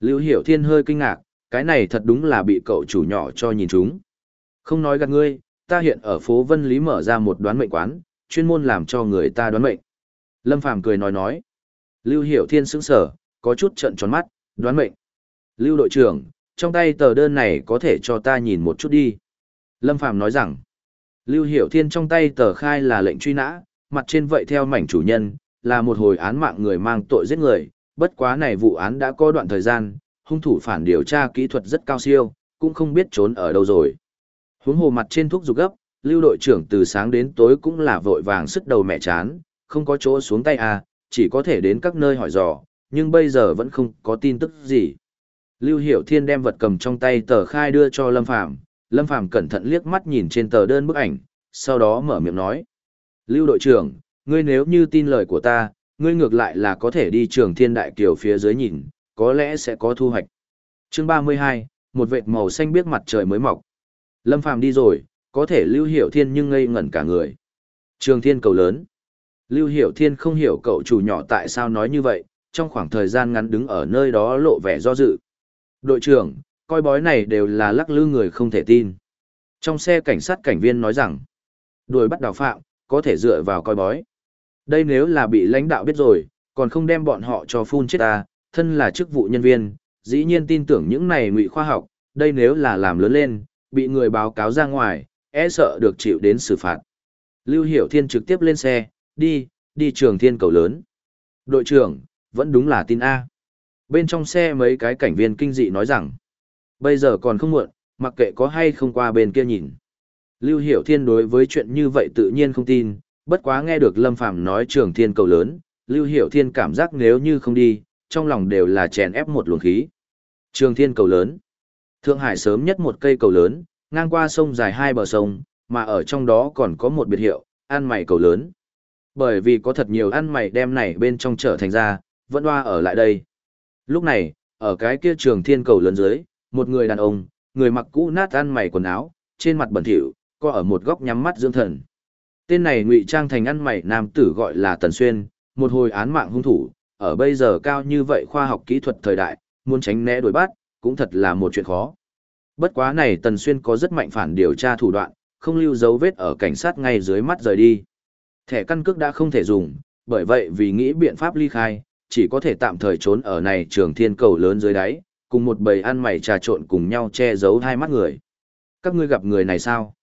Lưu Hiểu Thiên hơi kinh ngạc, cái này thật đúng là bị cậu chủ nhỏ cho nhìn chúng. Không nói gạt ngươi, ta hiện ở phố Vân Lý mở ra một đoán mệnh quán, chuyên môn làm cho người ta đoán mệnh. Lâm Phàm cười nói nói. Lưu Hiểu Thiên sững sở, có chút trận tròn mắt, đoán mệnh. Lưu đội trưởng, trong tay tờ đơn này có thể cho ta nhìn một chút đi. Lâm Phàm nói rằng, Lưu Hiểu Thiên trong tay tờ khai là lệnh truy nã, mặt trên vậy theo mảnh chủ nhân, là một hồi án mạng người mang tội giết người, bất quá này vụ án đã có đoạn thời gian, hung thủ phản điều tra kỹ thuật rất cao siêu, cũng không biết trốn ở đâu rồi. Huống hồ mặt trên thuốc dục gấp, lưu đội trưởng từ sáng đến tối cũng là vội vàng sức đầu mẹ chán, không có chỗ xuống tay à, chỉ có thể đến các nơi hỏi dò, nhưng bây giờ vẫn không có tin tức gì. Lưu Hiểu Thiên đem vật cầm trong tay tờ khai đưa cho Lâm Phàm Lâm Phàm cẩn thận liếc mắt nhìn trên tờ đơn bức ảnh, sau đó mở miệng nói. Lưu đội trưởng, ngươi nếu như tin lời của ta, ngươi ngược lại là có thể đi trường thiên đại kiều phía dưới nhìn, có lẽ sẽ có thu hoạch. Chương 32, một vệt màu xanh biết mặt trời mới mọc. Lâm Phàm đi rồi, có thể Lưu Hiểu Thiên nhưng ngây ngẩn cả người. Trường thiên cầu lớn. Lưu Hiểu Thiên không hiểu cậu chủ nhỏ tại sao nói như vậy, trong khoảng thời gian ngắn đứng ở nơi đó lộ vẻ do dự. Đội trưởng, coi bói này đều là lắc lư người không thể tin. Trong xe cảnh sát cảnh viên nói rằng, đuổi bắt đào phạm, có thể dựa vào coi bói. Đây nếu là bị lãnh đạo biết rồi, còn không đem bọn họ cho phun chết ta, thân là chức vụ nhân viên, dĩ nhiên tin tưởng những này ngụy khoa học, đây nếu là làm lớn lên, bị người báo cáo ra ngoài, e sợ được chịu đến xử phạt. Lưu Hiểu Thiên trực tiếp lên xe, đi, đi trường thiên cầu lớn. Đội trưởng, vẫn đúng là tin A. Bên trong xe mấy cái cảnh viên kinh dị nói rằng, bây giờ còn không muộn, mặc kệ có hay không qua bên kia nhìn. Lưu Hiểu Thiên đối với chuyện như vậy tự nhiên không tin, bất quá nghe được Lâm Phàm nói trường thiên cầu lớn, Lưu Hiểu Thiên cảm giác nếu như không đi, trong lòng đều là chèn ép một luồng khí. Trường thiên cầu lớn. Thượng Hải sớm nhất một cây cầu lớn, ngang qua sông dài hai bờ sông, mà ở trong đó còn có một biệt hiệu, ăn mày cầu lớn. Bởi vì có thật nhiều ăn mày đem này bên trong trở thành ra, vẫn hoa ở lại đây. Lúc này, ở cái kia trường thiên cầu lớn dưới, một người đàn ông, người mặc cũ nát ăn mày quần áo, trên mặt bẩn thỉu, có ở một góc nhắm mắt dưỡng thần. Tên này ngụy trang thành ăn mày nam tử gọi là Tần Xuyên, một hồi án mạng hung thủ, ở bây giờ cao như vậy khoa học kỹ thuật thời đại, muốn tránh né đuổi bắt, cũng thật là một chuyện khó. Bất quá này Tần Xuyên có rất mạnh phản điều tra thủ đoạn, không lưu dấu vết ở cảnh sát ngay dưới mắt rời đi. Thẻ căn cước đã không thể dùng, bởi vậy vì nghĩ biện pháp ly khai, chỉ có thể tạm thời trốn ở này trường thiên cầu lớn dưới đáy, cùng một bầy ăn mày trà trộn cùng nhau che giấu hai mắt người. Các ngươi gặp người này sao?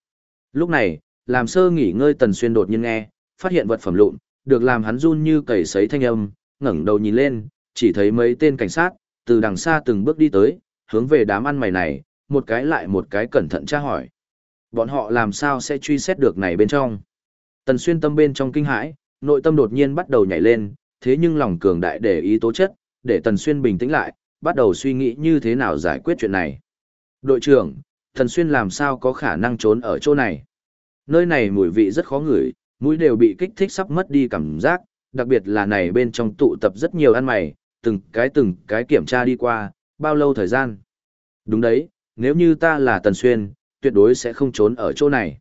Lúc này, làm sơ nghỉ ngơi Tần Xuyên đột nhiên nghe, phát hiện vật phẩm lụn, được làm hắn run như cầy sấy thanh âm, ngẩng đầu nhìn lên, chỉ thấy mấy tên cảnh sát, từ đằng xa từng bước đi tới, hướng về đám ăn mày này, một cái lại một cái cẩn thận tra hỏi. Bọn họ làm sao sẽ truy xét được này bên trong? Tần Xuyên tâm bên trong kinh hãi, nội tâm đột nhiên bắt đầu nhảy lên, thế nhưng lòng cường đại để ý tố chất, để Tần Xuyên bình tĩnh lại, bắt đầu suy nghĩ như thế nào giải quyết chuyện này. Đội trưởng, Tần Xuyên làm sao có khả năng trốn ở chỗ này? Nơi này mùi vị rất khó ngửi, mũi đều bị kích thích sắp mất đi cảm giác, đặc biệt là này bên trong tụ tập rất nhiều ăn mày, từng cái từng cái kiểm tra đi qua, bao lâu thời gian. Đúng đấy, nếu như ta là Tần Xuyên, tuyệt đối sẽ không trốn ở chỗ này.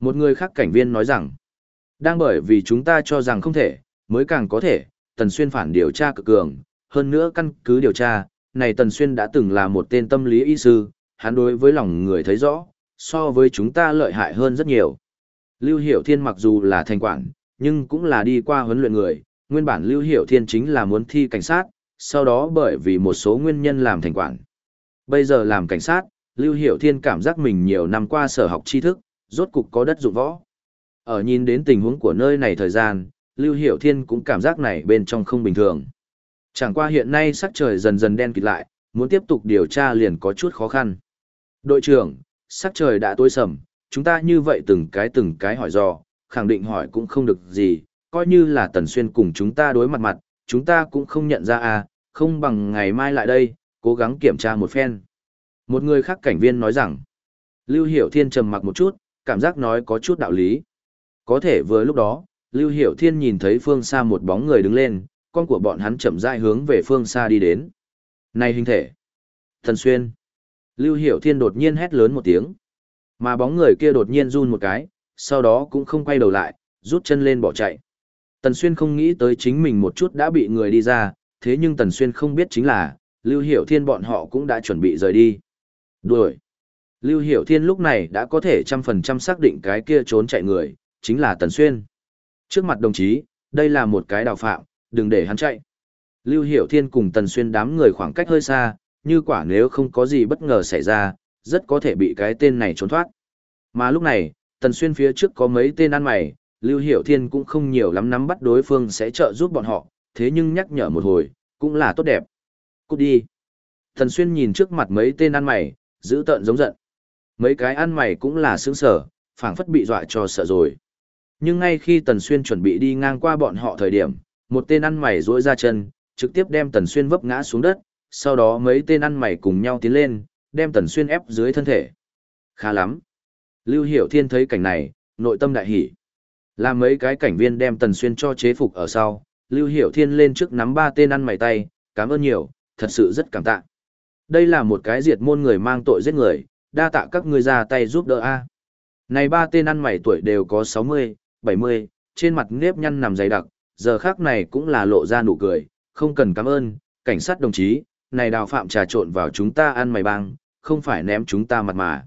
Một người khác cảnh viên nói rằng, đang bởi vì chúng ta cho rằng không thể, mới càng có thể, Tần Xuyên phản điều tra cực cường, hơn nữa căn cứ điều tra, này Tần Xuyên đã từng là một tên tâm lý y sư, hắn đối với lòng người thấy rõ, so với chúng ta lợi hại hơn rất nhiều. Lưu Hiểu Thiên mặc dù là thành quản, nhưng cũng là đi qua huấn luyện người, nguyên bản Lưu Hiểu Thiên chính là muốn thi cảnh sát, sau đó bởi vì một số nguyên nhân làm thành quản. Bây giờ làm cảnh sát, Lưu Hiểu Thiên cảm giác mình nhiều năm qua sở học tri thức, rốt cục có đất dụng võ. Ở nhìn đến tình huống của nơi này thời gian, Lưu Hiểu Thiên cũng cảm giác này bên trong không bình thường. Chẳng qua hiện nay sắc trời dần dần đen kịt lại, muốn tiếp tục điều tra liền có chút khó khăn. Đội trưởng, sắc trời đã tối sầm, chúng ta như vậy từng cái từng cái hỏi dò, khẳng định hỏi cũng không được gì, coi như là Tần Xuyên cùng chúng ta đối mặt mặt, chúng ta cũng không nhận ra à, không bằng ngày mai lại đây, cố gắng kiểm tra một phen. Một người khác cảnh viên nói rằng, Lưu Hiểu Thiên trầm mặc một chút, cảm giác nói có chút đạo lý. Có thể vừa lúc đó, Lưu Hiểu Thiên nhìn thấy phương xa một bóng người đứng lên, con của bọn hắn chậm rãi hướng về phương xa đi đến. Này hình thể! Thần Xuyên! Lưu Hiểu Thiên đột nhiên hét lớn một tiếng. Mà bóng người kia đột nhiên run một cái, sau đó cũng không quay đầu lại, rút chân lên bỏ chạy. Tần Xuyên không nghĩ tới chính mình một chút đã bị người đi ra, thế nhưng Tần Xuyên không biết chính là, Lưu Hiểu Thiên bọn họ cũng đã chuẩn bị rời đi. Đuổi! Lưu Hiểu Thiên lúc này đã có thể trăm phần trăm xác định cái kia trốn chạy người, chính là Tần Xuyên. Trước mặt đồng chí, đây là một cái đào phạm, đừng để hắn chạy. Lưu Hiểu Thiên cùng Tần Xuyên đám người khoảng cách hơi xa, như quả nếu không có gì bất ngờ xảy ra, rất có thể bị cái tên này trốn thoát. Mà lúc này, Tần Xuyên phía trước có mấy tên ăn mày, Lưu Hiểu Thiên cũng không nhiều lắm nắm bắt đối phương sẽ trợ giúp bọn họ, thế nhưng nhắc nhở một hồi, cũng là tốt đẹp. Cút đi. Thần Xuyên nhìn trước mặt mấy tên ăn mày, giữ tợn giống giận. Mấy cái ăn mày cũng là sướng sở, phảng phất bị dọa cho sợ rồi. Nhưng ngay khi Tần Xuyên chuẩn bị đi ngang qua bọn họ thời điểm, một tên ăn mày rỗi ra chân, trực tiếp đem Tần Xuyên vấp ngã xuống đất, sau đó mấy tên ăn mày cùng nhau tiến lên, đem Tần Xuyên ép dưới thân thể. Khá lắm. Lưu Hiểu Thiên thấy cảnh này, nội tâm đại hỉ. Làm mấy cái cảnh viên đem Tần Xuyên cho chế phục ở sau, Lưu Hiểu Thiên lên trước nắm ba tên ăn mày tay, cảm ơn nhiều, thật sự rất cảm tạ. Đây là một cái diệt môn người mang tội giết người, đa tạ các ngươi ra tay giúp đỡ a. Này ba tên ăn mày tuổi đều có 60, 70, trên mặt nếp nhăn nằm dày đặc, giờ khác này cũng là lộ ra nụ cười, không cần cảm ơn, cảnh sát đồng chí, này đào phạm trà trộn vào chúng ta ăn mày băng, không phải ném chúng ta mặt mà.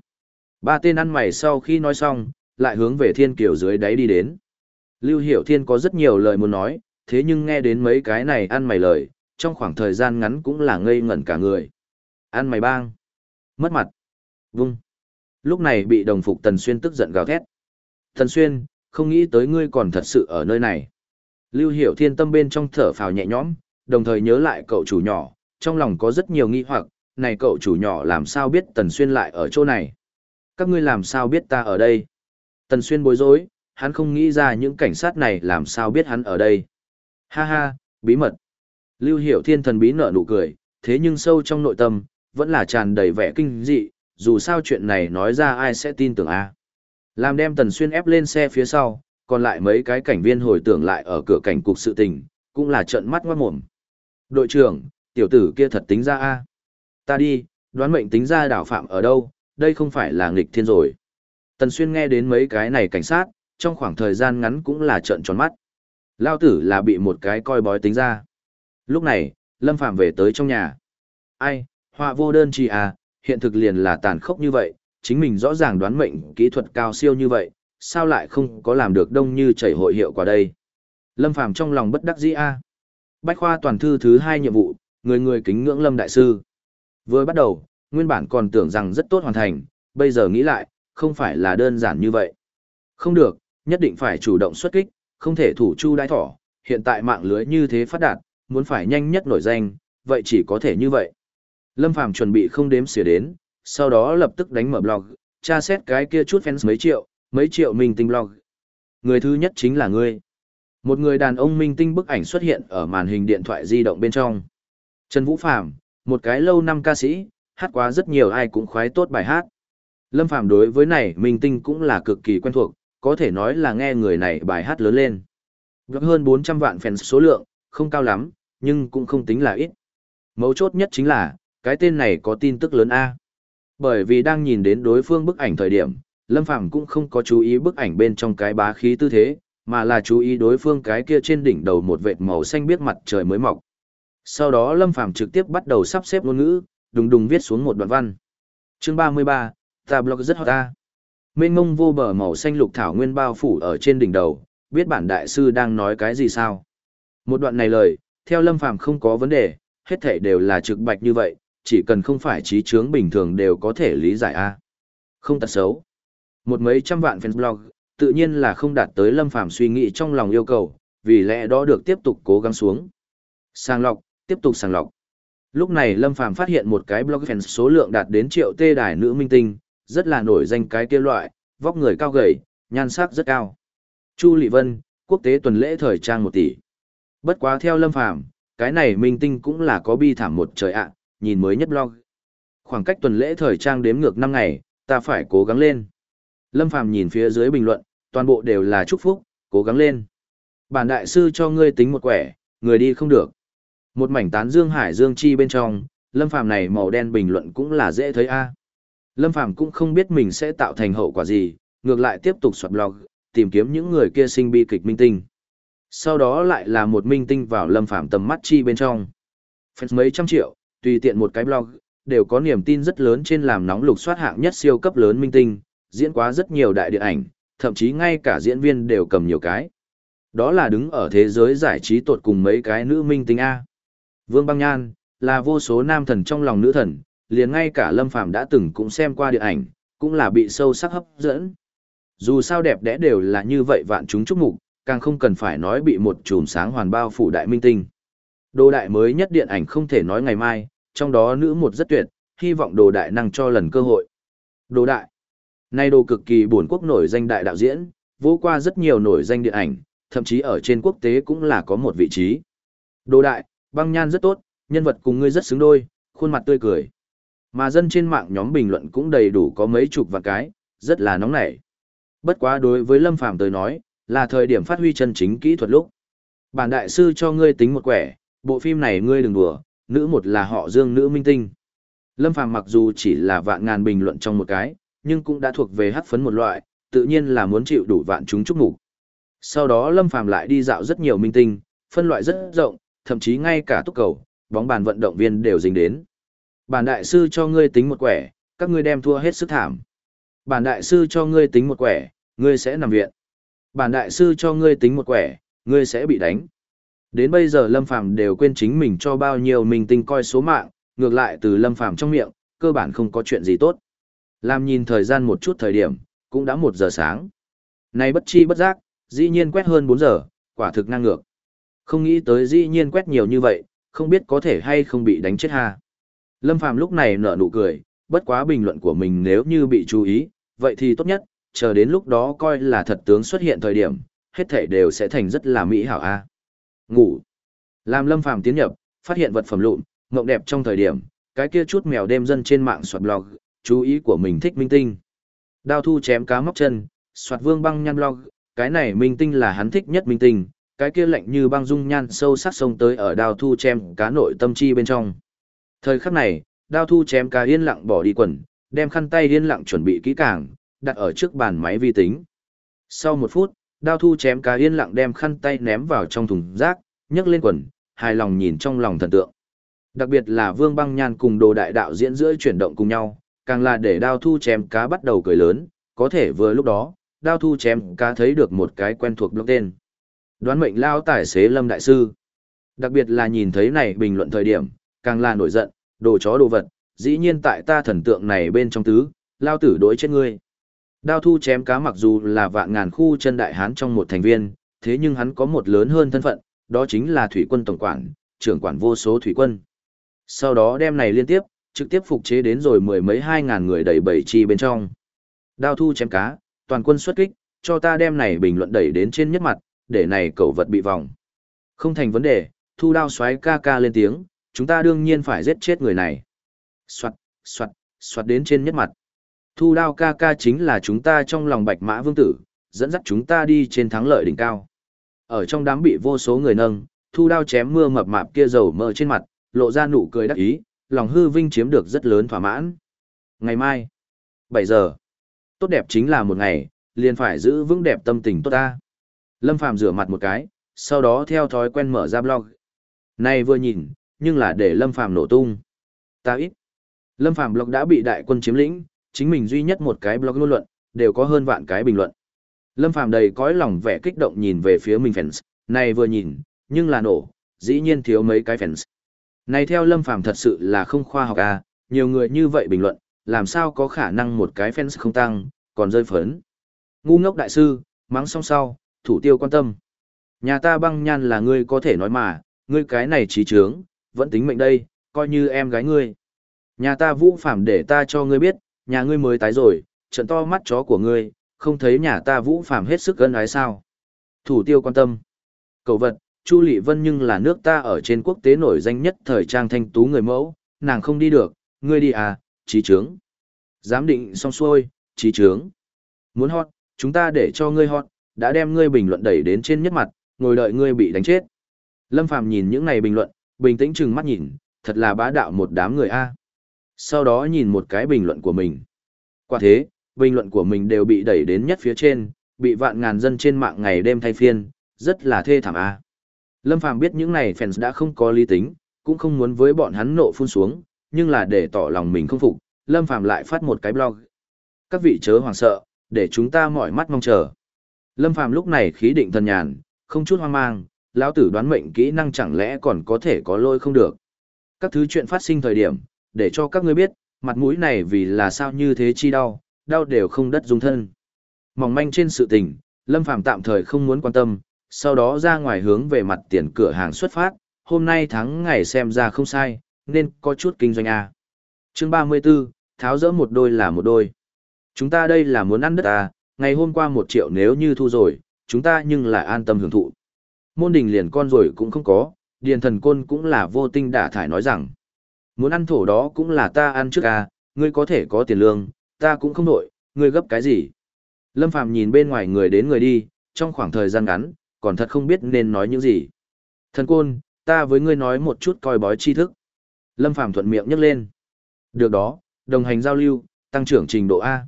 Ba tên ăn mày sau khi nói xong, lại hướng về thiên kiều dưới đáy đi đến. Lưu Hiểu Thiên có rất nhiều lời muốn nói, thế nhưng nghe đến mấy cái này ăn mày lời, trong khoảng thời gian ngắn cũng là ngây ngẩn cả người. Ăn mày bang. Mất mặt. Vung. Lúc này bị đồng phục Tần Xuyên tức giận gào thét. Tần Xuyên, không nghĩ tới ngươi còn thật sự ở nơi này. Lưu Hiểu Thiên tâm bên trong thở phào nhẹ nhõm, đồng thời nhớ lại cậu chủ nhỏ, trong lòng có rất nhiều nghi hoặc, này cậu chủ nhỏ làm sao biết Tần Xuyên lại ở chỗ này? Các ngươi làm sao biết ta ở đây? Tần Xuyên bối rối, hắn không nghĩ ra những cảnh sát này làm sao biết hắn ở đây. Ha ha, bí mật. Lưu Hiểu Thiên thần bí nở nụ cười, thế nhưng sâu trong nội tâm, vẫn là tràn đầy vẻ kinh dị, dù sao chuyện này nói ra ai sẽ tin tưởng a. Làm đem Tần Xuyên ép lên xe phía sau, còn lại mấy cái cảnh viên hồi tưởng lại ở cửa cảnh cục sự tình, cũng là trợn mắt ngoát mồm. Đội trưởng, tiểu tử kia thật tính ra a. Ta đi, đoán mệnh tính ra đảo phạm ở đâu, đây không phải là nghịch thiên rồi. Tần Xuyên nghe đến mấy cái này cảnh sát, trong khoảng thời gian ngắn cũng là trợn tròn mắt. Lao tử là bị một cái coi bói tính ra. Lúc này, Lâm Phạm về tới trong nhà. Ai, họa vô đơn chi à, hiện thực liền là tàn khốc như vậy, chính mình rõ ràng đoán mệnh kỹ thuật cao siêu như vậy, sao lại không có làm được đông như chảy hội hiệu quả đây. Lâm Phàm trong lòng bất đắc dĩ a. Bách khoa toàn thư thứ hai nhiệm vụ, người người kính ngưỡng Lâm đại sư. Vừa bắt đầu, nguyên bản còn tưởng rằng rất tốt hoàn thành, bây giờ nghĩ lại, không phải là đơn giản như vậy. Không được, nhất định phải chủ động xuất kích, không thể thủ chu đai thỏ, hiện tại mạng lưới như thế phát đạt, muốn phải nhanh nhất nổi danh, vậy chỉ có thể như vậy. Lâm Phàm chuẩn bị không đếm xỉa đến, sau đó lập tức đánh mở blog, tra xét cái kia chút fans mấy triệu, mấy triệu minh tinh blog. Người thứ nhất chính là ngươi. Một người đàn ông minh tinh bức ảnh xuất hiện ở màn hình điện thoại di động bên trong. Trần Vũ Phàm, một cái lâu năm ca sĩ, hát quá rất nhiều ai cũng khoái tốt bài hát. Lâm Phàm đối với này minh tinh cũng là cực kỳ quen thuộc, có thể nói là nghe người này bài hát lớn lên. gấp hơn 400 vạn fans số lượng, không cao lắm, nhưng cũng không tính là ít. Mấu chốt nhất chính là, cái tên này có tin tức lớn A. Bởi vì đang nhìn đến đối phương bức ảnh thời điểm, Lâm Phàm cũng không có chú ý bức ảnh bên trong cái bá khí tư thế, mà là chú ý đối phương cái kia trên đỉnh đầu một vệt màu xanh biết mặt trời mới mọc. Sau đó Lâm Phàm trực tiếp bắt đầu sắp xếp ngôn ngữ, đùng đùng viết xuống một đoạn văn. Chương 33, ta blog rất hot ta. Mênh mông vô bờ màu xanh lục thảo nguyên bao phủ ở trên đỉnh đầu, biết bản đại sư đang nói cái gì sao? Một đoạn này lời, theo Lâm Phàm không có vấn đề, hết thảy đều là trực bạch như vậy, chỉ cần không phải trí chướng bình thường đều có thể lý giải a. Không tật xấu. Một mấy trăm vạn fan blog, tự nhiên là không đạt tới Lâm Phàm suy nghĩ trong lòng yêu cầu, vì lẽ đó được tiếp tục cố gắng xuống. Sàng lọc, tiếp tục sàng lọc. Lúc này Lâm Phàm phát hiện một cái blog fan số lượng đạt đến triệu tê đài nữ minh tinh, rất là nổi danh cái kia loại, vóc người cao gầy, nhan sắc rất cao. Chu Lệ Vân, quốc tế tuần lễ thời trang một tỷ. Bất quá theo Lâm Phàm, cái này minh tinh cũng là có bi thảm một trời ạ, nhìn mới nhất blog. Khoảng cách tuần lễ thời trang đếm ngược 5 ngày, ta phải cố gắng lên. Lâm Phàm nhìn phía dưới bình luận, toàn bộ đều là chúc phúc, cố gắng lên. Bản đại sư cho ngươi tính một quẻ, người đi không được. Một mảnh tán dương hải dương chi bên trong, Lâm Phàm này màu đen bình luận cũng là dễ thấy a. Lâm Phàm cũng không biết mình sẽ tạo thành hậu quả gì, ngược lại tiếp tục soạt blog, tìm kiếm những người kia sinh bi kịch minh tinh. Sau đó lại là một minh tinh vào Lâm Phàm tầm mắt chi bên trong. Fans mấy trăm triệu, tùy tiện một cái blog, đều có niềm tin rất lớn trên làm nóng lục soát hạng nhất siêu cấp lớn minh tinh, diễn quá rất nhiều đại điện ảnh, thậm chí ngay cả diễn viên đều cầm nhiều cái. Đó là đứng ở thế giới giải trí tột cùng mấy cái nữ minh tinh A. Vương Băng Nhan, là vô số nam thần trong lòng nữ thần, liền ngay cả Lâm Phàm đã từng cũng xem qua điện ảnh, cũng là bị sâu sắc hấp dẫn. Dù sao đẹp đẽ đều là như vậy vạn chúng chúc mục, càng không cần phải nói bị một chùm sáng hoàn bao phủ đại minh tinh. Đồ đại mới nhất điện ảnh không thể nói ngày mai, trong đó nữ một rất tuyệt, hy vọng đồ đại năng cho lần cơ hội. Đồ đại. Nay đồ cực kỳ buồn quốc nổi danh đại đạo diễn, vô qua rất nhiều nổi danh điện ảnh, thậm chí ở trên quốc tế cũng là có một vị trí. Đồ đại, băng nhan rất tốt, nhân vật cùng ngươi rất xứng đôi, khuôn mặt tươi cười. Mà dân trên mạng nhóm bình luận cũng đầy đủ có mấy chục và cái, rất là nóng nảy. Bất quá đối với Lâm Phàm tới nói, là thời điểm phát huy chân chính kỹ thuật lúc. Bản đại sư cho ngươi tính một quẻ, bộ phim này ngươi đừng đùa, nữ một là họ Dương nữ minh tinh. Lâm Phàm mặc dù chỉ là vạn ngàn bình luận trong một cái, nhưng cũng đã thuộc về hắc phấn một loại, tự nhiên là muốn chịu đủ vạn chúng chúc mục. Sau đó Lâm Phàm lại đi dạo rất nhiều minh tinh, phân loại rất rộng, thậm chí ngay cả túc cầu, bóng bàn vận động viên đều dính đến. Bản đại sư cho ngươi tính một quẻ, các ngươi đem thua hết sức thảm. Bản đại sư cho ngươi tính một quẻ, ngươi sẽ nằm viện. Bản đại sư cho ngươi tính một quẻ, ngươi sẽ bị đánh. Đến bây giờ Lâm Phàm đều quên chính mình cho bao nhiêu mình tinh coi số mạng, ngược lại từ Lâm Phàm trong miệng, cơ bản không có chuyện gì tốt. Làm nhìn thời gian một chút thời điểm, cũng đã một giờ sáng. Này bất chi bất giác, dĩ nhiên quét hơn 4 giờ, quả thực năng ngược. Không nghĩ tới dĩ nhiên quét nhiều như vậy, không biết có thể hay không bị đánh chết ha. Lâm Phàm lúc này nở nụ cười, bất quá bình luận của mình nếu như bị chú ý, vậy thì tốt nhất, chờ đến lúc đó coi là thật tướng xuất hiện thời điểm, hết thảy đều sẽ thành rất là mỹ hảo a. Ngủ. Làm Lâm Phàm tiến nhập, phát hiện vật phẩm lụn, mộng đẹp trong thời điểm, cái kia chút mèo đêm dân trên mạng soạt blog, chú ý của mình thích minh tinh. Đao thu chém cá móc chân, soạt vương băng nhăn blog, cái này minh tinh là hắn thích nhất minh tinh, cái kia lạnh như băng dung nhan sâu sắc sông tới ở đao thu chém cá nội tâm chi bên trong. Thời khắc này, đao thu chém cá yên lặng bỏ đi quần, đem khăn tay yên lặng chuẩn bị kỹ càng, đặt ở trước bàn máy vi tính. Sau một phút, đao thu chém cá yên lặng đem khăn tay ném vào trong thùng rác, nhấc lên quần, hài lòng nhìn trong lòng thần tượng. Đặc biệt là Vương Băng Nhan cùng đồ đại đạo diễn giữa chuyển động cùng nhau, càng là để đao thu chém cá bắt đầu cười lớn, có thể vừa lúc đó, đao thu chém cá thấy được một cái quen thuộc blog tên. Đoán mệnh lao tài xế Lâm Đại Sư. Đặc biệt là nhìn thấy này bình luận thời điểm, càng là nổi giận, đồ chó đồ vật, dĩ nhiên tại ta thần tượng này bên trong tứ, lao tử đối chết ngươi. Đao thu chém cá mặc dù là vạn ngàn khu chân đại hán trong một thành viên, thế nhưng hắn có một lớn hơn thân phận, đó chính là thủy quân tổng quản, trưởng quản vô số thủy quân. Sau đó đem này liên tiếp, trực tiếp phục chế đến rồi mười mấy hai ngàn người đẩy bảy chi bên trong. Đao thu chém cá, toàn quân xuất kích, cho ta đem này bình luận đẩy đến trên nhất mặt, để này cẩu vật bị vòng. Không thành vấn đề, thu đao xoáy ca ca lên tiếng, chúng ta đương nhiên phải giết chết người này. Xoạt, xoạt, xoạt đến trên nhất mặt. Thu đao ca ca chính là chúng ta trong lòng bạch mã vương tử, dẫn dắt chúng ta đi trên thắng lợi đỉnh cao. Ở trong đám bị vô số người nâng, thu đao chém mưa mập mạp kia dầu mỡ trên mặt, lộ ra nụ cười đắc ý, lòng hư vinh chiếm được rất lớn thỏa mãn. Ngày mai, 7 giờ, tốt đẹp chính là một ngày, liền phải giữ vững đẹp tâm tình tốt ta. Lâm Phàm rửa mặt một cái, sau đó theo thói quen mở ra blog. Này vừa nhìn, nhưng là để Lâm Phàm nổ tung. Ta ít. Lâm Phàm blog đã bị đại quân chiếm lĩnh, chính mình duy nhất một cái blog ngôn luận, đều có hơn vạn cái bình luận. Lâm Phàm đầy cõi lòng vẻ kích động nhìn về phía mình fans, này vừa nhìn, nhưng là nổ, dĩ nhiên thiếu mấy cái fans. Này theo Lâm Phàm thật sự là không khoa học à, nhiều người như vậy bình luận, làm sao có khả năng một cái fans không tăng, còn rơi phấn. Ngu ngốc đại sư, mắng xong sau, thủ tiêu quan tâm. Nhà ta băng nhan là ngươi có thể nói mà, ngươi cái này trí trướng, vẫn tính mệnh đây, coi như em gái ngươi. Nhà ta vũ phạm để ta cho ngươi biết, nhà ngươi mới tái rồi, trận to mắt chó của ngươi, không thấy nhà ta vũ phạm hết sức gân ái sao. Thủ tiêu quan tâm. Cầu vật, Chu Lị Vân nhưng là nước ta ở trên quốc tế nổi danh nhất thời trang thanh tú người mẫu, nàng không đi được, ngươi đi à, trí trướng. Giám định xong xuôi, trí trướng. Muốn hot, chúng ta để cho ngươi hot, đã đem ngươi bình luận đẩy đến trên nhất mặt, ngồi đợi ngươi bị đánh chết. Lâm Phàm nhìn những này bình luận, bình tĩnh chừng mắt nhìn, thật là bá đạo một đám người a. Sau đó nhìn một cái bình luận của mình. Quả thế, bình luận của mình đều bị đẩy đến nhất phía trên, bị vạn ngàn dân trên mạng ngày đêm thay phiên, rất là thê thảm a. Lâm Phàm biết những này fans đã không có lý tính, cũng không muốn với bọn hắn nộ phun xuống, nhưng là để tỏ lòng mình không phục, Lâm Phàm lại phát một cái blog. Các vị chớ hoảng sợ, để chúng ta mỏi mắt mong chờ. Lâm Phàm lúc này khí định thần nhàn, không chút hoang mang, lão tử đoán mệnh kỹ năng chẳng lẽ còn có thể có lôi không được. Các thứ chuyện phát sinh thời điểm, để cho các ngươi biết, mặt mũi này vì là sao như thế chi đau, đau đều không đất dung thân. Mỏng manh trên sự tình, Lâm Phàm tạm thời không muốn quan tâm, sau đó ra ngoài hướng về mặt tiền cửa hàng xuất phát, hôm nay thắng ngày xem ra không sai, nên có chút kinh doanh à. Chương 34, tháo rỡ một đôi là một đôi. Chúng ta đây là muốn ăn đất à, ngày hôm qua một triệu nếu như thu rồi, chúng ta nhưng lại an tâm hưởng thụ. Môn đình liền con rồi cũng không có, điền thần côn cũng là vô tinh đả thải nói rằng. Muốn ăn thổ đó cũng là ta ăn trước à, ngươi có thể có tiền lương, ta cũng không nổi, ngươi gấp cái gì. Lâm Phàm nhìn bên ngoài người đến người đi, trong khoảng thời gian ngắn, còn thật không biết nên nói những gì. Thần côn, ta với ngươi nói một chút coi bói tri thức. Lâm Phàm thuận miệng nhấc lên. Được đó, đồng hành giao lưu, tăng trưởng trình độ A.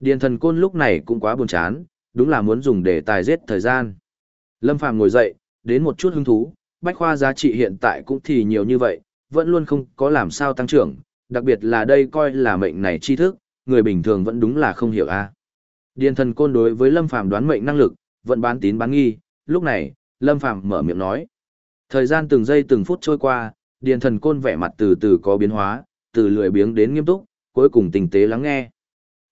Điền thần côn lúc này cũng quá buồn chán, đúng là muốn dùng để tài giết thời gian. Lâm Phàm ngồi dậy, đến một chút hứng thú, bách khoa giá trị hiện tại cũng thì nhiều như vậy, vẫn luôn không có làm sao tăng trưởng, đặc biệt là đây coi là mệnh này tri thức, người bình thường vẫn đúng là không hiểu a. Điền thần côn đối với Lâm Phàm đoán mệnh năng lực, vẫn bán tín bán nghi, lúc này, Lâm Phàm mở miệng nói. Thời gian từng giây từng phút trôi qua, điền thần côn vẻ mặt từ từ có biến hóa, từ lười biếng đến nghiêm túc, cuối cùng tình tế lắng nghe.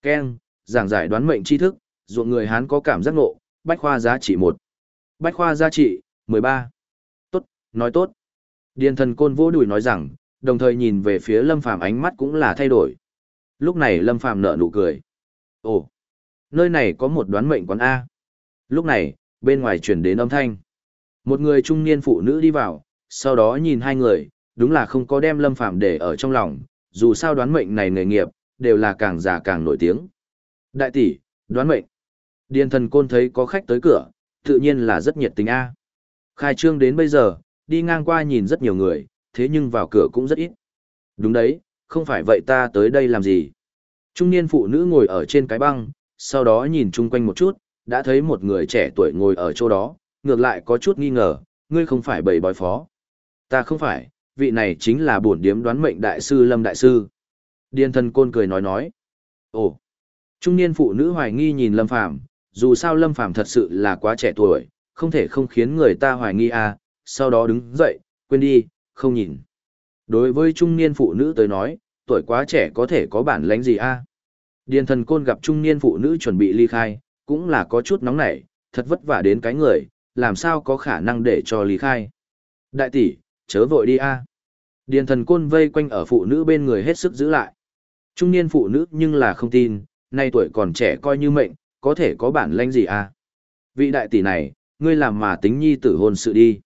Ken, giảng giải đoán mệnh tri thức, ruộng người Hán có cảm giác ngộ, bách khoa giá trị một Bách khoa giá trị, 13. Tốt, nói tốt. Điền thần côn vỗ đùi nói rằng, đồng thời nhìn về phía Lâm Phàm ánh mắt cũng là thay đổi. Lúc này Lâm Phàm nở nụ cười. Ồ, Nơi này có một đoán mệnh quán A. Lúc này, bên ngoài chuyển đến âm thanh. Một người trung niên phụ nữ đi vào, sau đó nhìn hai người, đúng là không có đem Lâm Phàm để ở trong lòng, dù sao đoán mệnh này nghề nghiệp, đều là càng già càng nổi tiếng. Đại tỷ, đoán mệnh. Điền thần côn thấy có khách tới cửa, tự nhiên là rất nhiệt tình A. Khai trương đến bây giờ, đi ngang qua nhìn rất nhiều người, thế nhưng vào cửa cũng rất ít. Đúng đấy, không phải vậy ta tới đây làm gì. Trung niên phụ nữ ngồi ở trên cái băng, sau đó nhìn chung quanh một chút, đã thấy một người trẻ tuổi ngồi ở chỗ đó, ngược lại có chút nghi ngờ, ngươi không phải bầy bói phó. Ta không phải, vị này chính là bổn điếm đoán mệnh đại sư Lâm Đại Sư. Điền thần côn cười nói nói. Ồ, trung niên phụ nữ hoài nghi nhìn Lâm Phàm dù sao Lâm Phàm thật sự là quá trẻ tuổi, không thể không khiến người ta hoài nghi à, sau đó đứng dậy, quên đi, không nhìn. Đối với trung niên phụ nữ tới nói, tuổi quá trẻ có thể có bản lãnh gì a? À? Điền thần côn gặp trung niên phụ nữ chuẩn bị ly khai, cũng là có chút nóng nảy, thật vất vả đến cái người, làm sao có khả năng để cho ly khai. Đại tỷ, chớ vội đi a. Điền thần côn vây quanh ở phụ nữ bên người hết sức giữ lại. Trung niên phụ nữ nhưng là không tin, nay tuổi còn trẻ coi như mệnh, có thể có bản lãnh gì a? Vị đại tỷ này, ngươi làm mà tính nhi tử hôn sự đi.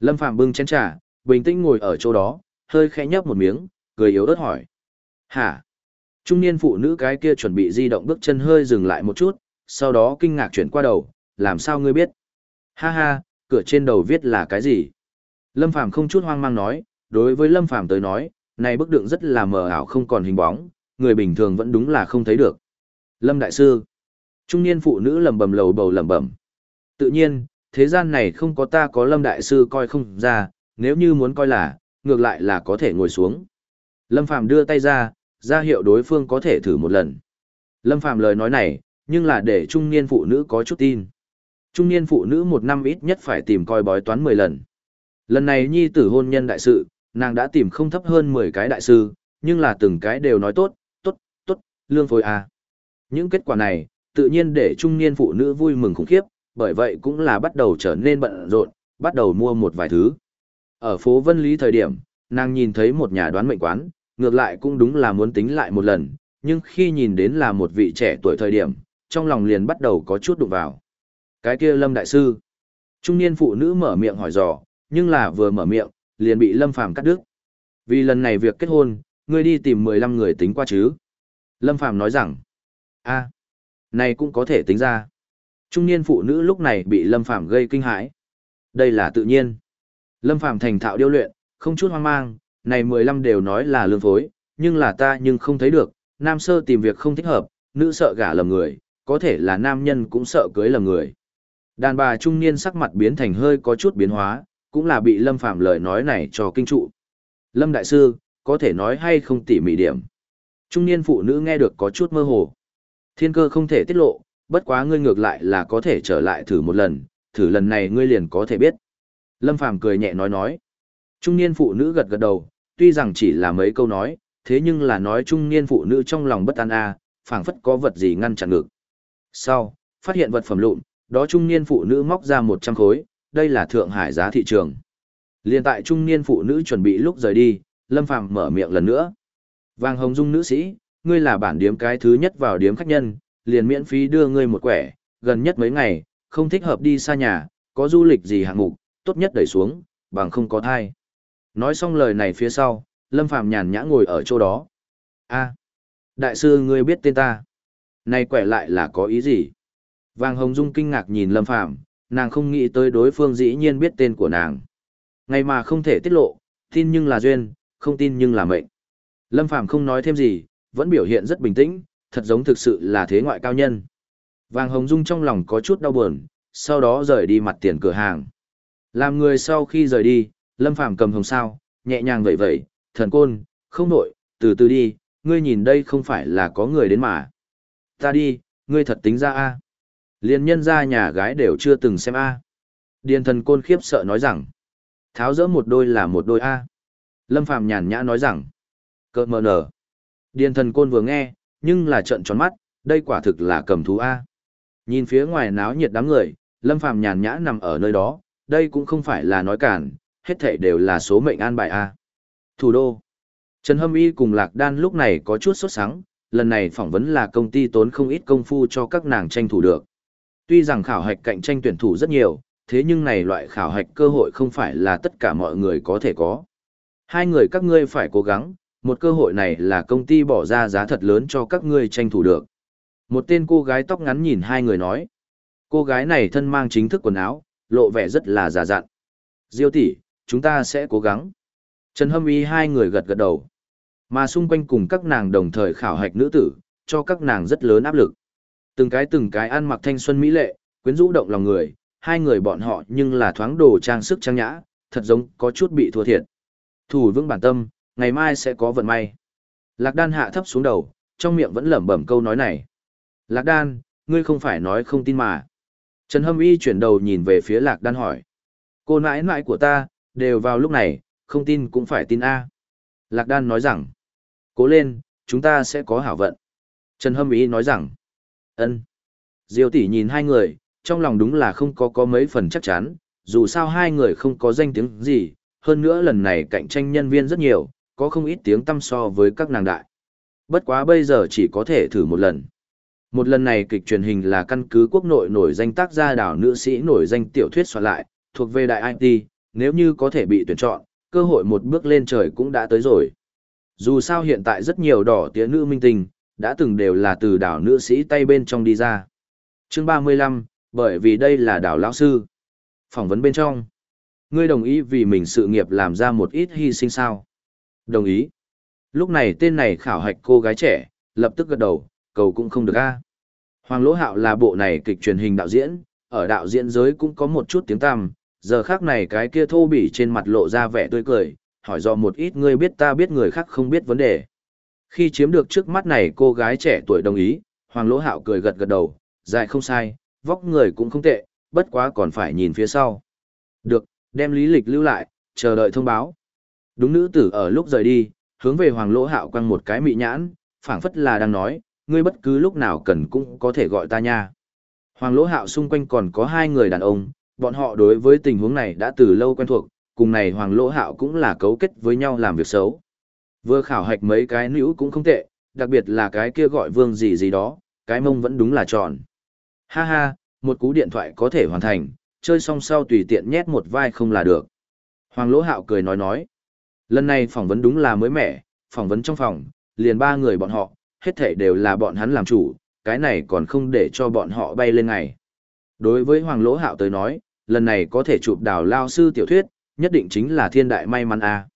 Lâm Phạm bưng chén trà, bình tĩnh ngồi ở chỗ đó, hơi khẽ nhấp một miếng, cười yếu ớt hỏi. Hả? Trung niên phụ nữ cái kia chuẩn bị di động bước chân hơi dừng lại một chút, sau đó kinh ngạc chuyển qua đầu, làm sao ngươi biết? Ha ha, cửa trên đầu viết là cái gì? Lâm Phàm không chút hoang mang nói, đối với Lâm Phàm tới nói, này bức tượng rất là mờ ảo không còn hình bóng, người bình thường vẫn đúng là không thấy được. Lâm Đại Sư Trung niên phụ nữ lầm bầm lầu bầu lầm bầm. Tự nhiên, thế gian này không có ta có Lâm Đại Sư coi không ra, nếu như muốn coi là, ngược lại là có thể ngồi xuống. Lâm Phàm đưa tay ra, ra hiệu đối phương có thể thử một lần. Lâm Phàm lời nói này, nhưng là để trung niên phụ nữ có chút tin. Trung niên phụ nữ một năm ít nhất phải tìm coi bói toán 10 lần. Lần này nhi tử hôn nhân đại sự, nàng đã tìm không thấp hơn 10 cái đại sư, nhưng là từng cái đều nói tốt, tốt, tốt, lương phối à. Những kết quả này, tự nhiên để trung niên phụ nữ vui mừng khủng khiếp, bởi vậy cũng là bắt đầu trở nên bận rộn, bắt đầu mua một vài thứ. Ở phố Vân Lý thời điểm, nàng nhìn thấy một nhà đoán mệnh quán, ngược lại cũng đúng là muốn tính lại một lần, nhưng khi nhìn đến là một vị trẻ tuổi thời điểm, trong lòng liền bắt đầu có chút đụng vào. Cái kia Lâm Đại Sư. Trung niên phụ nữ mở miệng hỏi dò, nhưng là vừa mở miệng, liền bị Lâm Phàm cắt đứt. Vì lần này việc kết hôn, ngươi đi tìm 15 người tính qua chứ. Lâm Phàm nói rằng, a, này cũng có thể tính ra. Trung niên phụ nữ lúc này bị Lâm Phàm gây kinh hãi. Đây là tự nhiên. Lâm Phàm thành thạo điêu luyện, không chút hoang mang, này 15 đều nói là lương phối, nhưng là ta nhưng không thấy được, nam sơ tìm việc không thích hợp, nữ sợ gả lầm người, có thể là nam nhân cũng sợ cưới lầm người. Đàn bà trung niên sắc mặt biến thành hơi có chút biến hóa, cũng là bị Lâm Phàm lời nói này cho kinh trụ. Lâm Đại Sư, có thể nói hay không tỉ mỉ điểm. Trung niên phụ nữ nghe được có chút mơ hồ. Thiên cơ không thể tiết lộ, bất quá ngươi ngược lại là có thể trở lại thử một lần, thử lần này ngươi liền có thể biết. Lâm Phàm cười nhẹ nói nói. Trung niên phụ nữ gật gật đầu, tuy rằng chỉ là mấy câu nói, thế nhưng là nói trung niên phụ nữ trong lòng bất an a, phảng phất có vật gì ngăn chặn ngực. Sau, phát hiện vật phẩm lụn, đó trung niên phụ nữ móc ra 100 khối, đây là Thượng Hải giá thị trường. Liên tại trung niên phụ nữ chuẩn bị lúc rời đi, Lâm Phàm mở miệng lần nữa. Vàng Hồng Dung nữ sĩ, ngươi là bản điếm cái thứ nhất vào điếm khách nhân, liền miễn phí đưa ngươi một quẻ, gần nhất mấy ngày, không thích hợp đi xa nhà, có du lịch gì hạng mục, tốt nhất đẩy xuống, bằng không có thai. Nói xong lời này phía sau, Lâm Phàm nhàn nhã ngồi ở chỗ đó. A, đại sư ngươi biết tên ta. Này quẻ lại là có ý gì? Vàng Hồng Dung kinh ngạc nhìn Lâm Phàm nàng không nghĩ tới đối phương dĩ nhiên biết tên của nàng. Ngày mà không thể tiết lộ, tin nhưng là duyên, không tin nhưng là mệnh. Lâm Phàm không nói thêm gì, vẫn biểu hiện rất bình tĩnh, thật giống thực sự là thế ngoại cao nhân. Vàng Hồng Dung trong lòng có chút đau buồn, sau đó rời đi mặt tiền cửa hàng. Làm người sau khi rời đi, Lâm Phàm cầm hồng sao, nhẹ nhàng vậy vậy, thần côn, không nội, từ từ đi, ngươi nhìn đây không phải là có người đến mà. Ta đi, ngươi thật tính ra a Liên nhân ra nhà gái đều chưa từng xem a Điền thần côn khiếp sợ nói rằng, tháo rỡ một đôi là một đôi a Lâm Phàm nhàn nhã nói rằng, cợt mờ nở. Điền thần côn vừa nghe, nhưng là trận tròn mắt, đây quả thực là cầm thú a Nhìn phía ngoài náo nhiệt đám người, Lâm Phàm nhàn nhã nằm ở nơi đó, đây cũng không phải là nói cản, hết thảy đều là số mệnh an bài a. Thủ đô. Trần Hâm Y cùng Lạc Đan lúc này có chút sốt sắng, lần này phỏng vấn là công ty tốn không ít công phu cho các nàng tranh thủ được. Tuy rằng khảo hạch cạnh tranh tuyển thủ rất nhiều, thế nhưng này loại khảo hạch cơ hội không phải là tất cả mọi người có thể có. Hai người các ngươi phải cố gắng, một cơ hội này là công ty bỏ ra giá thật lớn cho các ngươi tranh thủ được. Một tên cô gái tóc ngắn nhìn hai người nói. Cô gái này thân mang chính thức quần áo, lộ vẻ rất là già dặn. Diêu tỷ, chúng ta sẽ cố gắng. Trần Hâm Y hai người gật gật đầu. Mà xung quanh cùng các nàng đồng thời khảo hạch nữ tử, cho các nàng rất lớn áp lực. Từng cái từng cái ăn mặc thanh xuân mỹ lệ, quyến rũ động lòng người, hai người bọn họ nhưng là thoáng đồ trang sức trang nhã, thật giống có chút bị thua thiệt. Thủ vững bản tâm, ngày mai sẽ có vận may. Lạc đan hạ thấp xuống đầu, trong miệng vẫn lẩm bẩm câu nói này. Lạc đan, ngươi không phải nói không tin mà. Trần Hâm Y chuyển đầu nhìn về phía Lạc đan hỏi. Cô nãi nãi của ta, đều vào lúc này, không tin cũng phải tin A. Lạc đan nói rằng, cố lên, chúng ta sẽ có hảo vận. Trần Hâm Y nói rằng, ân. Diêu tỷ nhìn hai người, trong lòng đúng là không có có mấy phần chắc chắn, dù sao hai người không có danh tiếng gì, hơn nữa lần này cạnh tranh nhân viên rất nhiều, có không ít tiếng tăm so với các nàng đại. Bất quá bây giờ chỉ có thể thử một lần. Một lần này kịch truyền hình là căn cứ quốc nội nổi danh tác gia đảo nữ sĩ nổi danh tiểu thuyết soạn lại, thuộc về đại IT, nếu như có thể bị tuyển chọn, cơ hội một bước lên trời cũng đã tới rồi. Dù sao hiện tại rất nhiều đỏ tía nữ minh tinh, đã từng đều là từ đảo nữ sĩ tay bên trong đi ra. Chương 35, bởi vì đây là đảo lão sư. Phỏng vấn bên trong. Ngươi đồng ý vì mình sự nghiệp làm ra một ít hy sinh sao? Đồng ý. Lúc này tên này khảo hạch cô gái trẻ, lập tức gật đầu, cầu cũng không được a. Hoàng Lỗ Hạo là bộ này kịch truyền hình đạo diễn, ở đạo diễn giới cũng có một chút tiếng tăm, giờ khác này cái kia thô bỉ trên mặt lộ ra vẻ tươi cười, hỏi do một ít người biết ta biết người khác không biết vấn đề. Khi chiếm được trước mắt này cô gái trẻ tuổi đồng ý, Hoàng Lỗ Hạo cười gật gật đầu, dài không sai, vóc người cũng không tệ, bất quá còn phải nhìn phía sau. Được, đem lý lịch lưu lại, chờ đợi thông báo. Đúng nữ tử ở lúc rời đi, hướng về Hoàng Lỗ Hạo quăng một cái mị nhãn, phảng phất là đang nói, ngươi bất cứ lúc nào cần cũng có thể gọi ta nha. Hoàng Lỗ Hạo xung quanh còn có hai người đàn ông, bọn họ đối với tình huống này đã từ lâu quen thuộc, cùng này Hoàng Lỗ Hạo cũng là cấu kết với nhau làm việc xấu. Vừa khảo hạch mấy cái nữ cũng không tệ, đặc biệt là cái kia gọi vương gì gì đó, cái mông vẫn đúng là tròn. Ha ha, một cú điện thoại có thể hoàn thành, chơi xong sau tùy tiện nhét một vai không là được. Hoàng Lỗ Hạo cười nói nói. Lần này phỏng vấn đúng là mới mẻ, phỏng vấn trong phòng, liền ba người bọn họ, hết thảy đều là bọn hắn làm chủ, cái này còn không để cho bọn họ bay lên ngày. Đối với Hoàng Lỗ Hạo tới nói, lần này có thể chụp đào lao sư tiểu thuyết, nhất định chính là thiên đại may mắn a.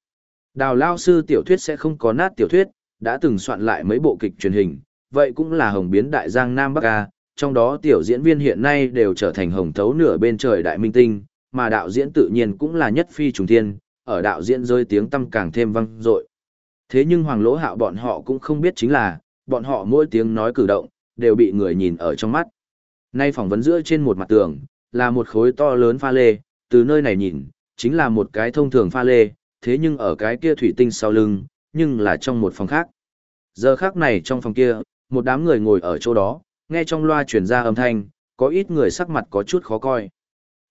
Đào lao sư tiểu thuyết sẽ không có nát tiểu thuyết, đã từng soạn lại mấy bộ kịch truyền hình, vậy cũng là hồng biến đại giang Nam Bắc A, trong đó tiểu diễn viên hiện nay đều trở thành hồng thấu nửa bên trời đại minh tinh, mà đạo diễn tự nhiên cũng là nhất phi trùng thiên, ở đạo diễn rơi tiếng tâm càng thêm vang dội. Thế nhưng Hoàng Lỗ Hạo bọn họ cũng không biết chính là, bọn họ mỗi tiếng nói cử động, đều bị người nhìn ở trong mắt. Nay phỏng vấn giữa trên một mặt tường, là một khối to lớn pha lê, từ nơi này nhìn, chính là một cái thông thường pha lê, thế nhưng ở cái kia thủy tinh sau lưng, nhưng là trong một phòng khác. Giờ khác này trong phòng kia, một đám người ngồi ở chỗ đó, nghe trong loa truyền ra âm thanh, có ít người sắc mặt có chút khó coi.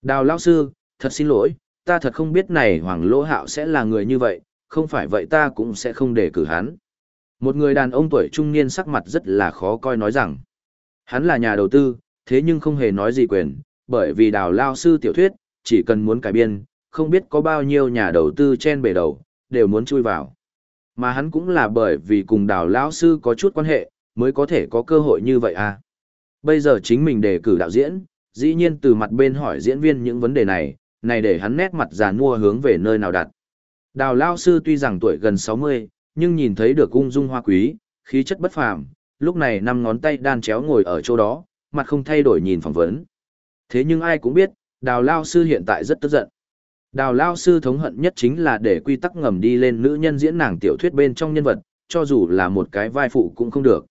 Đào lão sư, thật xin lỗi, ta thật không biết này Hoàng Lỗ Hạo sẽ là người như vậy, không phải vậy ta cũng sẽ không để cử hắn. Một người đàn ông tuổi trung niên sắc mặt rất là khó coi nói rằng, hắn là nhà đầu tư, thế nhưng không hề nói gì quyền, bởi vì đào lao sư tiểu thuyết, chỉ cần muốn cải biên, không biết có bao nhiêu nhà đầu tư trên bề đầu, đều muốn chui vào. Mà hắn cũng là bởi vì cùng đào lao sư có chút quan hệ, mới có thể có cơ hội như vậy à. Bây giờ chính mình đề cử đạo diễn, dĩ nhiên từ mặt bên hỏi diễn viên những vấn đề này, này để hắn nét mặt già mua hướng về nơi nào đặt. Đào lao sư tuy rằng tuổi gần 60, nhưng nhìn thấy được ung dung hoa quý, khí chất bất phàm, lúc này năm ngón tay đan chéo ngồi ở chỗ đó, mặt không thay đổi nhìn phỏng vấn. Thế nhưng ai cũng biết, đào lao sư hiện tại rất tức giận. Đào lao sư thống hận nhất chính là để quy tắc ngầm đi lên nữ nhân diễn nàng tiểu thuyết bên trong nhân vật, cho dù là một cái vai phụ cũng không được.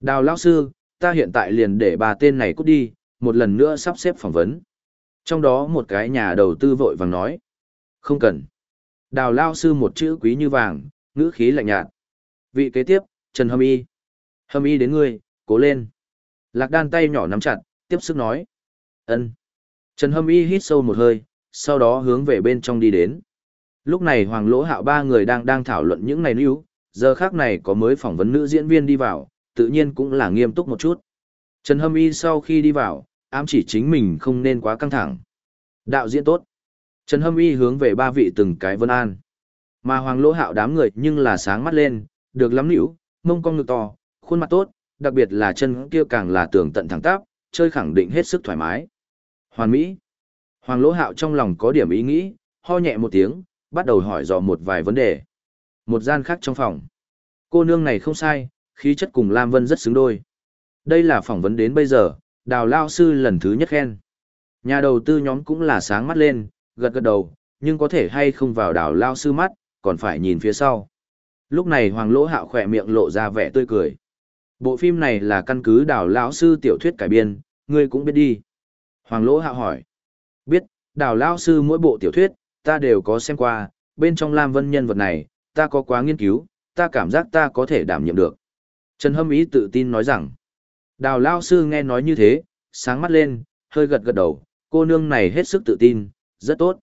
Đào lao sư, ta hiện tại liền để bà tên này cút đi, một lần nữa sắp xếp phỏng vấn. Trong đó một cái nhà đầu tư vội vàng nói. Không cần. Đào lao sư một chữ quý như vàng, ngữ khí lạnh nhạt. Vị kế tiếp, Trần Hâm Y. Hâm Y đến ngươi, cố lên. Lạc đan tay nhỏ nắm chặt, tiếp sức nói. ân. Trần Hâm Y hít sâu một hơi, sau đó hướng về bên trong đi đến. Lúc này Hoàng Lỗ Hạo ba người đang đang thảo luận những này níu, giờ khác này có mới phỏng vấn nữ diễn viên đi vào, tự nhiên cũng là nghiêm túc một chút. Trần Hâm Y sau khi đi vào, ám chỉ chính mình không nên quá căng thẳng. Đạo diễn tốt. Trần Hâm Y hướng về ba vị từng cái vân an. Mà Hoàng Lỗ Hạo đám người nhưng là sáng mắt lên, được lắm nỉu, mông cong ngực to, khuôn mặt tốt, đặc biệt là chân kia càng là tường tận thẳng tắp, chơi khẳng định hết sức thoải mái. Hoàn Mỹ. Hoàng Lỗ Hạo trong lòng có điểm ý nghĩ, ho nhẹ một tiếng, bắt đầu hỏi dò một vài vấn đề. Một gian khác trong phòng. Cô nương này không sai, khí chất cùng Lam Vân rất xứng đôi. Đây là phỏng vấn đến bây giờ, đào lao sư lần thứ nhất khen. Nhà đầu tư nhóm cũng là sáng mắt lên, gật gật đầu, nhưng có thể hay không vào đào lao sư mắt, còn phải nhìn phía sau. Lúc này Hoàng Lỗ Hạo khỏe miệng lộ ra vẻ tươi cười. Bộ phim này là căn cứ đào lão sư tiểu thuyết cải biên, ngươi cũng biết đi. Hoàng Lỗ Hạo hỏi. Biết, đào lão sư mỗi bộ tiểu thuyết, ta đều có xem qua, bên trong Lam Vân nhân vật này, ta có quá nghiên cứu, ta cảm giác ta có thể đảm nhiệm được. Trần Hâm Ý tự tin nói rằng, đào lao sư nghe nói như thế, sáng mắt lên, hơi gật gật đầu, cô nương này hết sức tự tin, rất tốt.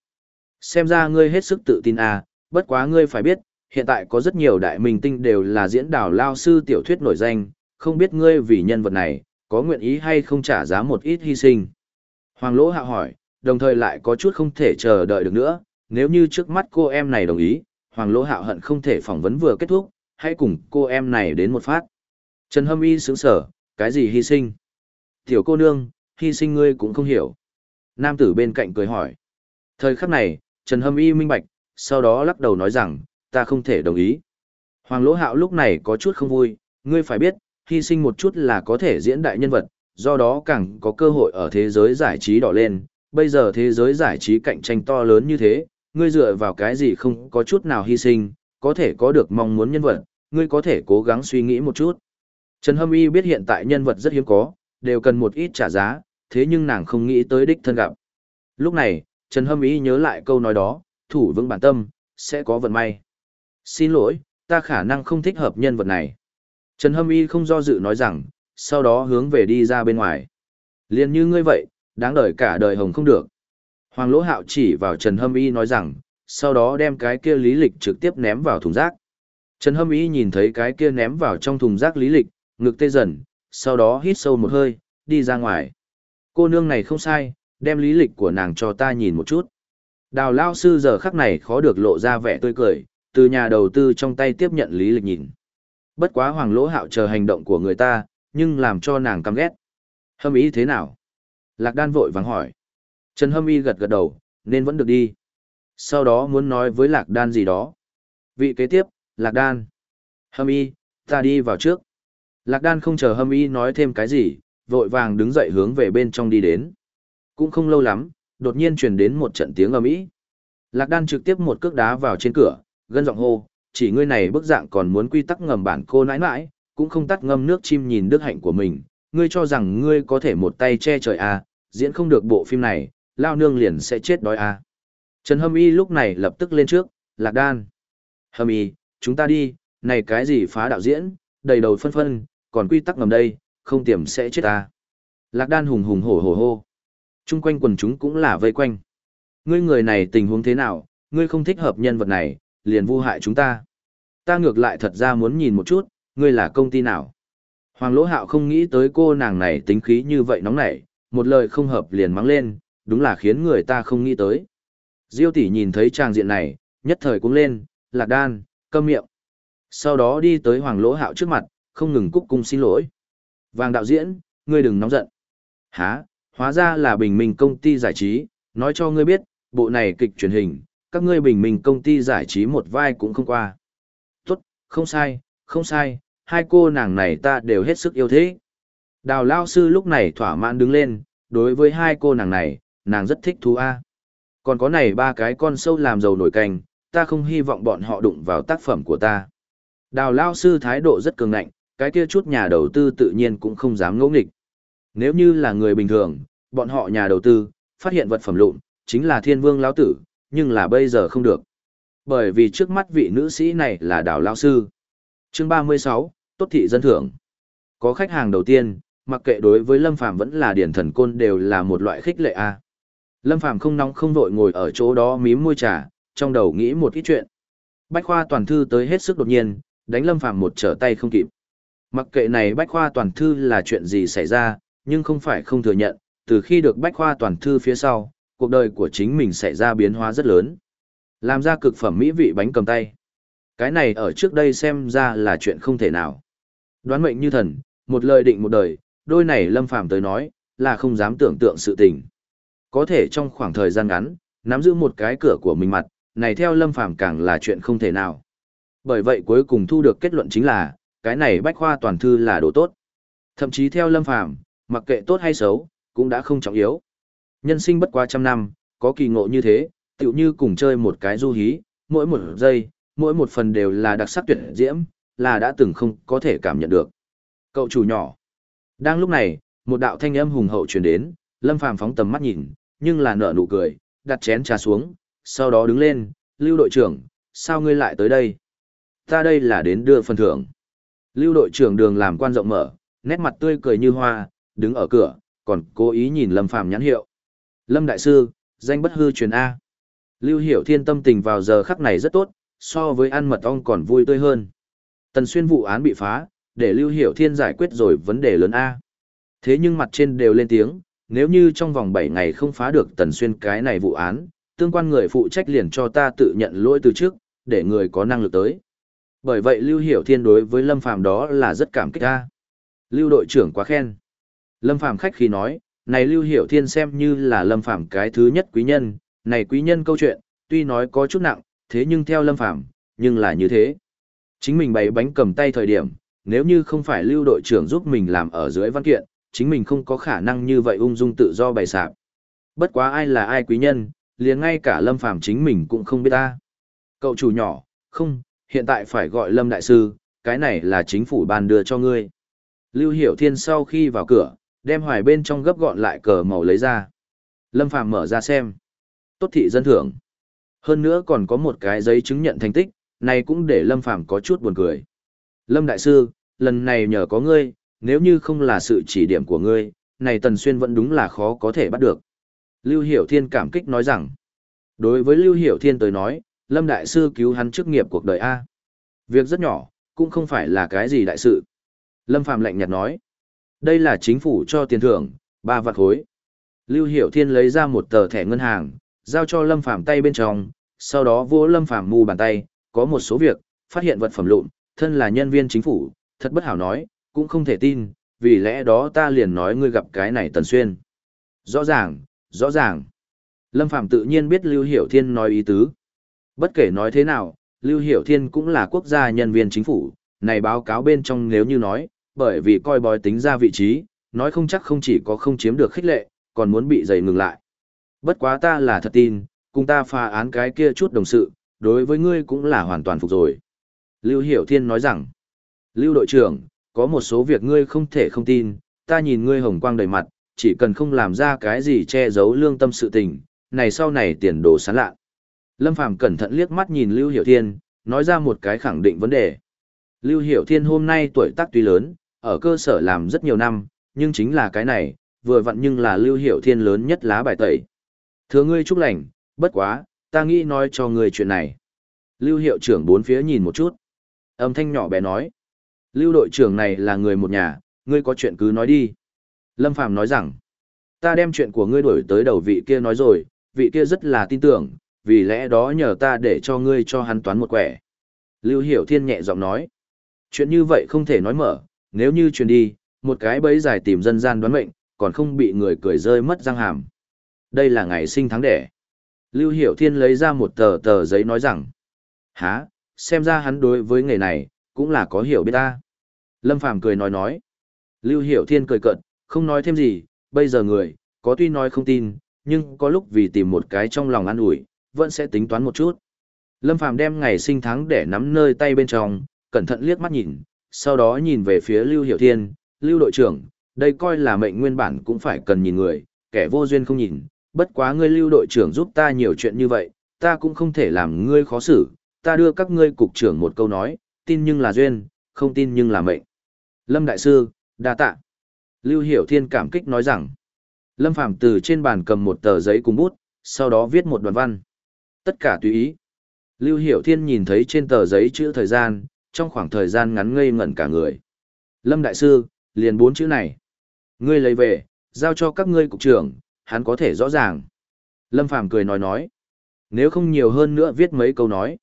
Xem ra ngươi hết sức tự tin à, bất quá ngươi phải biết, hiện tại có rất nhiều đại minh tinh đều là diễn đào lao sư tiểu thuyết nổi danh, không biết ngươi vì nhân vật này, có nguyện ý hay không trả giá một ít hy sinh. Hoàng Lỗ hạ hỏi, đồng thời lại có chút không thể chờ đợi được nữa, nếu như trước mắt cô em này đồng ý, Hoàng Lỗ Hạo hận không thể phỏng vấn vừa kết thúc, hãy cùng cô em này đến một phát. Trần Hâm Y sướng sở, cái gì hy sinh? Tiểu cô nương, hy sinh ngươi cũng không hiểu. Nam tử bên cạnh cười hỏi. Thời khắc này, Trần Hâm Y minh bạch, sau đó lắc đầu nói rằng, ta không thể đồng ý. Hoàng Lỗ Hạo lúc này có chút không vui, ngươi phải biết, hy sinh một chút là có thể diễn đại nhân vật, do đó càng có cơ hội ở thế giới giải trí đỏ lên. Bây giờ thế giới giải trí cạnh tranh to lớn như thế, ngươi dựa vào cái gì không có chút nào hy sinh, có thể có được mong muốn nhân vật, ngươi có thể cố gắng suy nghĩ một chút. Trần Hâm Y biết hiện tại nhân vật rất hiếm có, đều cần một ít trả giá, thế nhưng nàng không nghĩ tới đích thân gặp. Lúc này, Trần Hâm Y nhớ lại câu nói đó, thủ vững bản tâm, sẽ có vận may. Xin lỗi, ta khả năng không thích hợp nhân vật này. Trần Hâm Y không do dự nói rằng, sau đó hướng về đi ra bên ngoài. Liên như ngươi vậy, đáng đời cả đời hồng không được. Hoàng Lỗ Hạo chỉ vào Trần Hâm Y nói rằng, sau đó đem cái kia lý lịch trực tiếp ném vào thùng rác. Trần Hâm Y nhìn thấy cái kia ném vào trong thùng rác lý lịch, ngực tê dần, sau đó hít sâu một hơi, đi ra ngoài. Cô nương này không sai, đem lý lịch của nàng cho ta nhìn một chút. Đào lao sư giờ khắc này khó được lộ ra vẻ tươi cười, từ nhà đầu tư trong tay tiếp nhận lý lịch nhìn. Bất quá hoàng lỗ hạo chờ hành động của người ta, nhưng làm cho nàng căm ghét. Hâm ý thế nào? Lạc đan vội vàng hỏi. Trần Hâm Y gật gật đầu, nên vẫn được đi. Sau đó muốn nói với Lạc Đan gì đó. Vị kế tiếp, Lạc Đan. Hâm Y, ta đi vào trước. Lạc Đan không chờ Hâm Y nói thêm cái gì, vội vàng đứng dậy hướng về bên trong đi đến. Cũng không lâu lắm, đột nhiên truyền đến một trận tiếng ầm ĩ. Lạc Đan trực tiếp một cước đá vào trên cửa, gân giọng hô, chỉ ngươi này bức dạng còn muốn quy tắc ngầm bản cô nãi nãi, cũng không tắt ngâm nước chim nhìn đức hạnh của mình, ngươi cho rằng ngươi có thể một tay che trời à, diễn không được bộ phim này, lao nương liền sẽ chết đói à. Trần Hâm Y lúc này lập tức lên trước, lạc đan. Hâm Y, chúng ta đi, này cái gì phá đạo diễn, đầy đầu phân phân, còn quy tắc ngầm đây, không tiềm sẽ chết ta. Lạc đan hùng hùng hổ hổ hô. Trung quanh quần chúng cũng là vây quanh. Ngươi người này tình huống thế nào, ngươi không thích hợp nhân vật này, liền vu hại chúng ta. Ta ngược lại thật ra muốn nhìn một chút, ngươi là công ty nào. Hoàng Lỗ Hạo không nghĩ tới cô nàng này tính khí như vậy nóng nảy, một lời không hợp liền mắng lên, đúng là khiến người ta không nghĩ tới. Diêu tỷ nhìn thấy trang diện này, nhất thời cũng lên, lạc đan, câm miệng. Sau đó đi tới Hoàng Lỗ Hạo trước mặt, không ngừng cúc cung xin lỗi. Vàng đạo diễn, ngươi đừng nóng giận. Hả, hóa ra là bình minh công ty giải trí, nói cho ngươi biết, bộ này kịch truyền hình, các ngươi bình minh công ty giải trí một vai cũng không qua. Tốt, không sai, không sai, hai cô nàng này ta đều hết sức yêu thế. Đào Lao Sư lúc này thỏa mãn đứng lên, đối với hai cô nàng này, nàng rất thích thú A. Còn có này ba cái con sâu làm dầu nổi canh, ta không hy vọng bọn họ đụng vào tác phẩm của ta. Đào Lao Sư thái độ rất cường ngạnh, cái kia chút nhà đầu tư tự nhiên cũng không dám ngỗ nghịch. Nếu như là người bình thường, bọn họ nhà đầu tư, phát hiện vật phẩm lụn, chính là thiên vương lão tử, nhưng là bây giờ không được. Bởi vì trước mắt vị nữ sĩ này là đào lao sư. Chương 36, Tốt thị dân thưởng. Có khách hàng đầu tiên, mặc kệ đối với Lâm Phàm vẫn là điển thần côn đều là một loại khích lệ a. Lâm Phàm không nóng không vội ngồi ở chỗ đó mím môi trà, trong đầu nghĩ một ít chuyện. Bách khoa toàn thư tới hết sức đột nhiên, đánh Lâm Phàm một trở tay không kịp. Mặc kệ này bách khoa toàn thư là chuyện gì xảy ra, nhưng không phải không thừa nhận, từ khi được bách khoa toàn thư phía sau, cuộc đời của chính mình xảy ra biến hóa rất lớn. Làm ra cực phẩm mỹ vị bánh cầm tay. Cái này ở trước đây xem ra là chuyện không thể nào. Đoán mệnh như thần, một lời định một đời, đôi này Lâm Phàm tới nói, là không dám tưởng tượng sự tình. Có thể trong khoảng thời gian ngắn, nắm giữ một cái cửa của mình mặt, này theo Lâm Phàm càng là chuyện không thể nào. Bởi vậy cuối cùng thu được kết luận chính là, cái này bách khoa toàn thư là đồ tốt. Thậm chí theo Lâm Phàm, mặc kệ tốt hay xấu, cũng đã không trọng yếu. Nhân sinh bất quá trăm năm, có kỳ ngộ như thế, tựu như cùng chơi một cái du hí, mỗi một giây, mỗi một phần đều là đặc sắc tuyệt diễm, là đã từng không có thể cảm nhận được. Cậu chủ nhỏ. Đang lúc này, một đạo thanh âm hùng hậu truyền đến, Lâm Phàm phóng tầm mắt nhìn, nhưng là nở nụ cười, đặt chén trà xuống, sau đó đứng lên, "Lưu đội trưởng, sao ngươi lại tới đây?" "Ta đây là đến đưa phần thưởng." Lưu đội trưởng đường làm quan rộng mở, nét mặt tươi cười như hoa, đứng ở cửa, còn cố ý nhìn Lâm Phàm nhãn hiệu. "Lâm đại sư, danh bất hư truyền a." Lưu Hiểu Thiên tâm tình vào giờ khắc này rất tốt, so với ăn mật ong còn vui tươi hơn. Tần xuyên vụ án bị phá, để Lưu Hiểu Thiên giải quyết rồi vấn đề lớn A. Thế nhưng mặt trên đều lên tiếng, nếu như trong vòng 7 ngày không phá được Tần xuyên cái này vụ án, tương quan người phụ trách liền cho ta tự nhận lỗi từ trước, để người có năng lực tới. Bởi vậy Lưu Hiểu Thiên đối với Lâm Phàm đó là rất cảm kích A. Lưu đội trưởng quá khen. Lâm Phàm khách khi nói, này Lưu Hiểu Thiên xem như là Lâm Phàm cái thứ nhất quý nhân, này quý nhân câu chuyện, tuy nói có chút nặng, thế nhưng theo Lâm Phàm nhưng là như thế. Chính mình bày bánh cầm tay thời điểm, nếu như không phải lưu đội trưởng giúp mình làm ở dưới văn kiện, chính mình không có khả năng như vậy ung dung tự do bày sạp. Bất quá ai là ai quý nhân, liền ngay cả Lâm Phàm chính mình cũng không biết ta. Cậu chủ nhỏ, không, hiện tại phải gọi Lâm Đại Sư, cái này là chính phủ ban đưa cho ngươi. Lưu Hiểu Thiên sau khi vào cửa, đem hoài bên trong gấp gọn lại cờ màu lấy ra. Lâm Phàm mở ra xem. Tốt thị dân thưởng. Hơn nữa còn có một cái giấy chứng nhận thành tích, này cũng để Lâm Phàm có chút buồn cười. Lâm Đại Sư, lần này nhờ có ngươi, nếu như không là sự chỉ điểm của ngươi, này Tần Xuyên vẫn đúng là khó có thể bắt được. Lưu Hiểu Thiên cảm kích nói rằng, đối với Lưu Hiểu Thiên tới nói, Lâm Đại Sư cứu hắn chức nghiệp cuộc đời A. Việc rất nhỏ, cũng không phải là cái gì đại sự. Lâm Phạm lạnh nhạt nói, đây là chính phủ cho tiền thưởng, ba vạn khối. Lưu Hiểu Thiên lấy ra một tờ thẻ ngân hàng, giao cho Lâm Phạm tay bên trong, sau đó vỗ Lâm Phạm mu bàn tay, có một số việc, phát hiện vật phẩm lụn, thân là nhân viên chính phủ, thật bất hảo nói, cũng không thể tin, vì lẽ đó ta liền nói ngươi gặp cái này Tần Xuyên. Rõ ràng, rõ ràng. Lâm Phạm tự nhiên biết Lưu Hiểu Thiên nói ý tứ. Bất kể nói thế nào, Lưu Hiểu Thiên cũng là quốc gia nhân viên chính phủ, này báo cáo bên trong nếu như nói, bởi vì coi bói tính ra vị trí, nói không chắc không chỉ có không chiếm được khích lệ, còn muốn bị giày ngừng lại. Bất quá ta là thật tin, cùng ta phá án cái kia chút đồng sự, đối với ngươi cũng là hoàn toàn phục rồi. Lưu Hiểu Thiên nói rằng, Lưu đội trưởng, có một số việc ngươi không thể không tin, ta nhìn ngươi hồng quang đầy mặt, chỉ cần không làm ra cái gì che giấu lương tâm sự tình, này sau này tiền đồ sán lạ. Lâm Phàm cẩn thận liếc mắt nhìn Lưu Hiểu Thiên, nói ra một cái khẳng định vấn đề. Lưu Hiểu Thiên hôm nay tuổi tác tuy lớn, ở cơ sở làm rất nhiều năm, nhưng chính là cái này, vừa vặn nhưng là Lưu Hiểu Thiên lớn nhất lá bài tẩy. Thưa ngươi chúc lành, bất quá, ta nghĩ nói cho ngươi chuyện này. Lưu hiệu trưởng bốn phía nhìn một chút. Âm thanh nhỏ bé nói. Lưu đội trưởng này là người một nhà, ngươi có chuyện cứ nói đi. Lâm Phàm nói rằng, ta đem chuyện của ngươi đổi tới đầu vị kia nói rồi, vị kia rất là tin tưởng, vì lẽ đó nhờ ta để cho ngươi cho hắn toán một quẻ. Lưu Hiểu Thiên nhẹ giọng nói, chuyện như vậy không thể nói mở, nếu như truyền đi, một cái bẫy dài tìm dân gian đoán mệnh, còn không bị người cười rơi mất răng hàm. Đây là ngày sinh tháng đẻ. Lưu Hiểu Thiên lấy ra một tờ tờ giấy nói rằng, há, xem ra hắn đối với nghề này, cũng là có hiểu biết ta. Lâm Phàm cười nói nói. Lưu Hiểu Thiên cười cận, không nói thêm gì, bây giờ người, có tuy nói không tin, nhưng có lúc vì tìm một cái trong lòng an ủi, vẫn sẽ tính toán một chút. Lâm Phàm đem ngày sinh tháng để nắm nơi tay bên trong, cẩn thận liếc mắt nhìn, sau đó nhìn về phía Lưu Hiểu Thiên, Lưu đội trưởng, đây coi là mệnh nguyên bản cũng phải cần nhìn người, kẻ vô duyên không nhìn, bất quá ngươi Lưu đội trưởng giúp ta nhiều chuyện như vậy, ta cũng không thể làm ngươi khó xử, ta đưa các ngươi cục trưởng một câu nói, tin nhưng là duyên, không tin nhưng là mệnh. Lâm Đại Sư, đa tạ. Lưu Hiểu Thiên cảm kích nói rằng, Lâm Phàm từ trên bàn cầm một tờ giấy cùng bút, sau đó viết một đoạn văn. Tất cả tùy ý. Lưu Hiểu Thiên nhìn thấy trên tờ giấy chữ thời gian, trong khoảng thời gian ngắn ngây ngẩn cả người. Lâm Đại Sư, liền bốn chữ này. Ngươi lấy về, giao cho các ngươi cục trưởng, hắn có thể rõ ràng. Lâm Phàm cười nói nói. Nếu không nhiều hơn nữa viết mấy câu nói.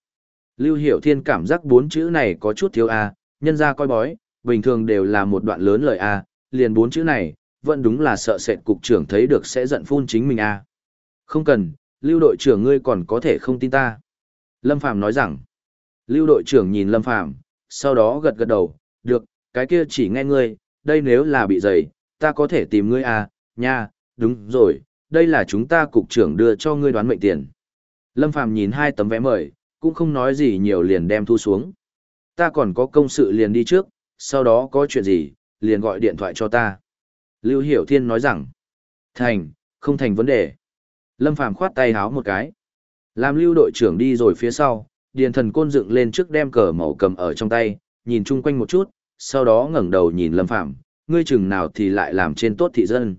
Lưu Hiểu Thiên cảm giác bốn chữ này có chút thiếu a, nhân ra coi bói, bình thường đều là một đoạn lớn lời a, liền bốn chữ này, vẫn đúng là sợ sệt cục trưởng thấy được sẽ giận phun chính mình a. Không cần, Lưu đội trưởng ngươi còn có thể không tin ta. Lâm Phàm nói rằng. Lưu đội trưởng nhìn Lâm Phàm, sau đó gật gật đầu, được, cái kia chỉ nghe ngươi, đây nếu là bị dày, ta có thể tìm ngươi à, nha, đúng rồi, đây là chúng ta cục trưởng đưa cho ngươi đoán mệnh tiền. Lâm Phàm nhìn hai tấm vé mời, cũng không nói gì nhiều liền đem thu xuống. Ta còn có công sự liền đi trước, sau đó có chuyện gì, liền gọi điện thoại cho ta. Lưu Hiểu Thiên nói rằng, thành, không thành vấn đề. Lâm Phàm khoát tay háo một cái. Làm lưu đội trưởng đi rồi phía sau, điền thần côn dựng lên trước đem cờ màu cầm ở trong tay, nhìn chung quanh một chút, sau đó ngẩng đầu nhìn Lâm Phàm ngươi chừng nào thì lại làm trên tốt thị dân.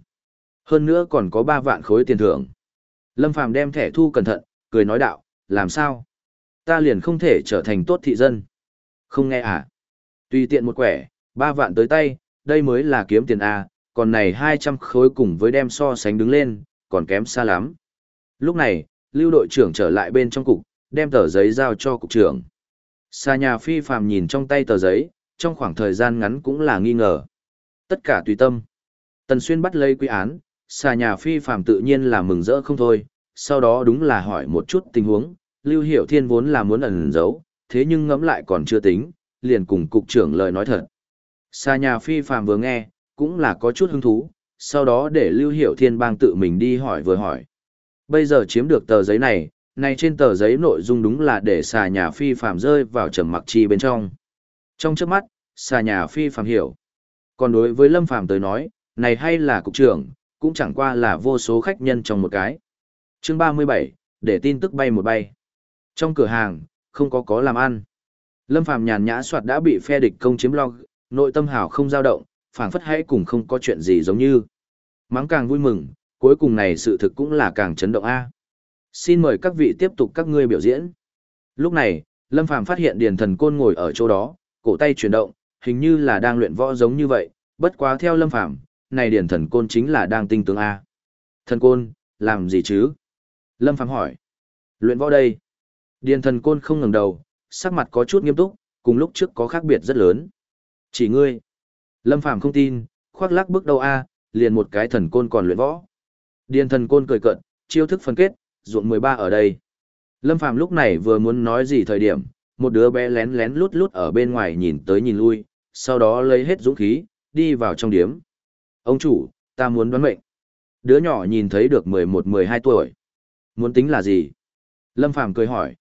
Hơn nữa còn có 3 vạn khối tiền thưởng. Lâm Phàm đem thẻ thu cẩn thận, cười nói đạo, làm sao? Ta liền không thể trở thành tốt thị dân. Không nghe à? Tùy tiện một quẻ, 3 vạn tới tay, đây mới là kiếm tiền A, còn này 200 khối cùng với đem so sánh đứng lên, còn kém xa lắm. Lúc này, lưu đội trưởng trở lại bên trong cục, đem tờ giấy giao cho cục trưởng. Xa nhà phi phàm nhìn trong tay tờ giấy, trong khoảng thời gian ngắn cũng là nghi ngờ. Tất cả tùy tâm. Tần Xuyên bắt lấy quy án, xà nhà phi phàm tự nhiên là mừng rỡ không thôi, sau đó đúng là hỏi một chút tình huống, Lưu Hiểu Thiên vốn là muốn ẩn giấu, thế nhưng ngẫm lại còn chưa tính, liền cùng cục trưởng lời nói thật. Xà nhà phi phàm vừa nghe, cũng là có chút hứng thú, sau đó để Lưu Hiểu Thiên bang tự mình đi hỏi vừa hỏi. Bây giờ chiếm được tờ giấy này, này trên tờ giấy nội dung đúng là để xà nhà phi phàm rơi vào trầm mặc chi bên trong. Trong trước mắt, xà nhà phi phàm hiểu. Còn đối với Lâm Phàm tới nói, này hay là cục trưởng, cũng chẳng qua là vô số khách nhân trong một cái. Chương 37, để tin tức bay một bay. Trong cửa hàng, không có có làm ăn. Lâm Phàm nhàn nhã soạt đã bị phe địch công chiếm log, nội tâm hảo không dao động, phảng phất hãy cùng không có chuyện gì giống như. Mắng càng vui mừng, cuối cùng này sự thực cũng là càng chấn động A. Xin mời các vị tiếp tục các ngươi biểu diễn. Lúc này, Lâm Phàm phát hiện Điền Thần Côn ngồi ở chỗ đó, cổ tay chuyển động, hình như là đang luyện võ giống như vậy, bất quá theo Lâm Phàm, này Điền Thần Côn chính là đang tinh tướng A. Thần Côn, làm gì chứ? Lâm Phàm hỏi. Luyện võ đây. Điền Thần Côn không ngẩng đầu, sắc mặt có chút nghiêm túc, cùng lúc trước có khác biệt rất lớn. Chỉ ngươi. Lâm Phàm không tin, khoác lác bước đầu A, liền một cái thần côn còn luyện võ. Điền thần côn cười cợt, chiêu thức phân kết, ruộng 13 ở đây. Lâm Phàm lúc này vừa muốn nói gì thời điểm, một đứa bé lén lén lút lút ở bên ngoài nhìn tới nhìn lui, sau đó lấy hết dũng khí, đi vào trong điếm. Ông chủ, ta muốn đoán mệnh. Đứa nhỏ nhìn thấy được 11-12 tuổi. Muốn tính là gì? Lâm Phàm cười hỏi.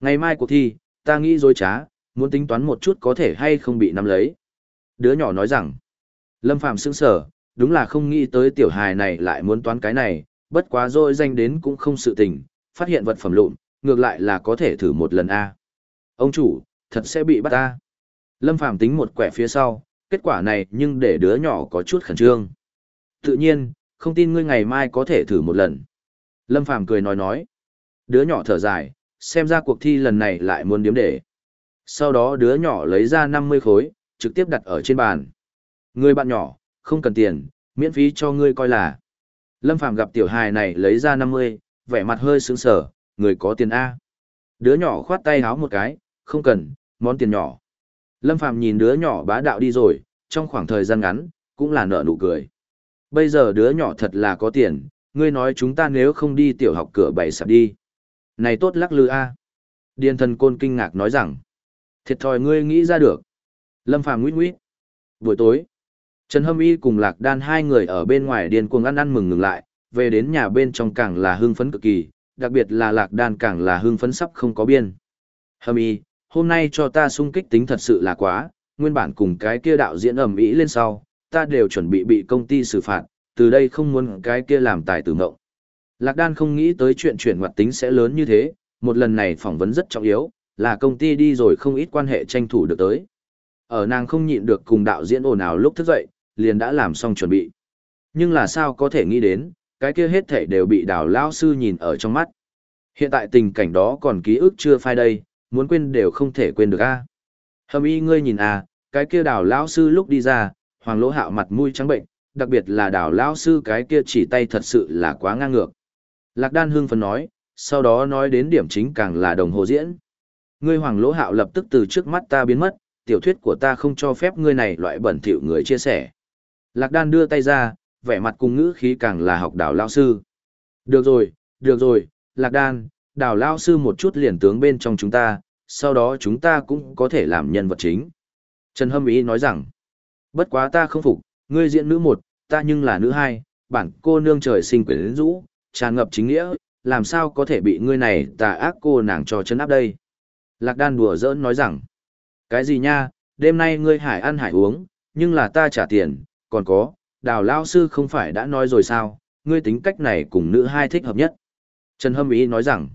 Ngày mai cuộc thi, ta nghĩ dối trá, muốn tính toán một chút có thể hay không bị nắm lấy. Đứa nhỏ nói rằng. Lâm Phàm sững sờ, đúng là không nghĩ tới tiểu hài này lại muốn toán cái này, bất quá rồi danh đến cũng không sự tình, phát hiện vật phẩm lụn, ngược lại là có thể thử một lần a. Ông chủ, thật sẽ bị bắt ta. Lâm Phàm tính một quẻ phía sau, kết quả này nhưng để đứa nhỏ có chút khẩn trương. Tự nhiên, không tin ngươi ngày mai có thể thử một lần. Lâm Phàm cười nói nói. Đứa nhỏ thở dài, xem ra cuộc thi lần này lại muốn điếm để. Sau đó đứa nhỏ lấy ra 50 khối, trực tiếp đặt ở trên bàn. Người bạn nhỏ, không cần tiền, miễn phí cho ngươi coi là. Lâm Phàm gặp tiểu hài này lấy ra 50, vẻ mặt hơi sướng sở, người có tiền A. Đứa nhỏ khoát tay háo một cái, không cần, món tiền nhỏ. Lâm Phàm nhìn đứa nhỏ bá đạo đi rồi, trong khoảng thời gian ngắn, cũng là nợ nụ cười. Bây giờ đứa nhỏ thật là có tiền, ngươi nói chúng ta nếu không đi tiểu học cửa bảy sạp đi. Này tốt lắc lư A. Điền thần côn kinh ngạc nói rằng, thiệt thòi ngươi nghĩ ra được. Lâm Phàm nguyết nguyết. Buổi tối, Trần Hâm Y cùng Lạc Đan hai người ở bên ngoài điên cuồng ăn ăn mừng ngừng lại, về đến nhà bên trong càng là hưng phấn cực kỳ, đặc biệt là Lạc Đan càng là hưng phấn sắp không có biên. Hâm Y, hôm nay cho ta sung kích tính thật sự là quá, nguyên bản cùng cái kia đạo diễn ẩm ý lên sau, ta đều chuẩn bị bị công ty xử phạt, từ đây không muốn cái kia làm tài tử ngộng. Lạc Đan không nghĩ tới chuyện chuyển ngoặt tính sẽ lớn như thế, một lần này phỏng vấn rất trọng yếu, là công ty đi rồi không ít quan hệ tranh thủ được tới. Ở nàng không nhịn được cùng đạo diễn ồn ào lúc thức dậy, liền đã làm xong chuẩn bị. Nhưng là sao có thể nghĩ đến, cái kia hết thể đều bị đào lao sư nhìn ở trong mắt. Hiện tại tình cảnh đó còn ký ức chưa phai đây, muốn quên đều không thể quên được a. Hầm y ngươi nhìn à, cái kia đào lão sư lúc đi ra, hoàng lỗ hạo mặt mũi trắng bệnh, đặc biệt là đào lão sư cái kia chỉ tay thật sự là quá ngang ngược. Lạc đan hương phấn nói, sau đó nói đến điểm chính càng là đồng hồ diễn. Ngươi hoàng lỗ hạo lập tức từ trước mắt ta biến mất, tiểu thuyết của ta không cho phép ngươi này loại bẩn thỉu người chia sẻ. Lạc đan đưa tay ra, vẻ mặt cùng ngữ khí càng là học đảo lao sư. Được rồi, được rồi, lạc đan, đào lao sư một chút liền tướng bên trong chúng ta, sau đó chúng ta cũng có thể làm nhân vật chính. Trần Hâm Ý nói rằng, bất quá ta không phục, ngươi diễn nữ một, ta nhưng là nữ hai, bản cô nương trời sinh quyến rũ, tràn ngập chính nghĩa, làm sao có thể bị ngươi này tà ác cô nàng cho chân áp đây. Lạc đan đùa giỡn nói rằng, cái gì nha, đêm nay ngươi hải ăn hải uống, nhưng là ta trả tiền, còn có, đào lao sư không phải đã nói rồi sao, ngươi tính cách này cùng nữ hai thích hợp nhất. Trần Hâm Ý nói rằng,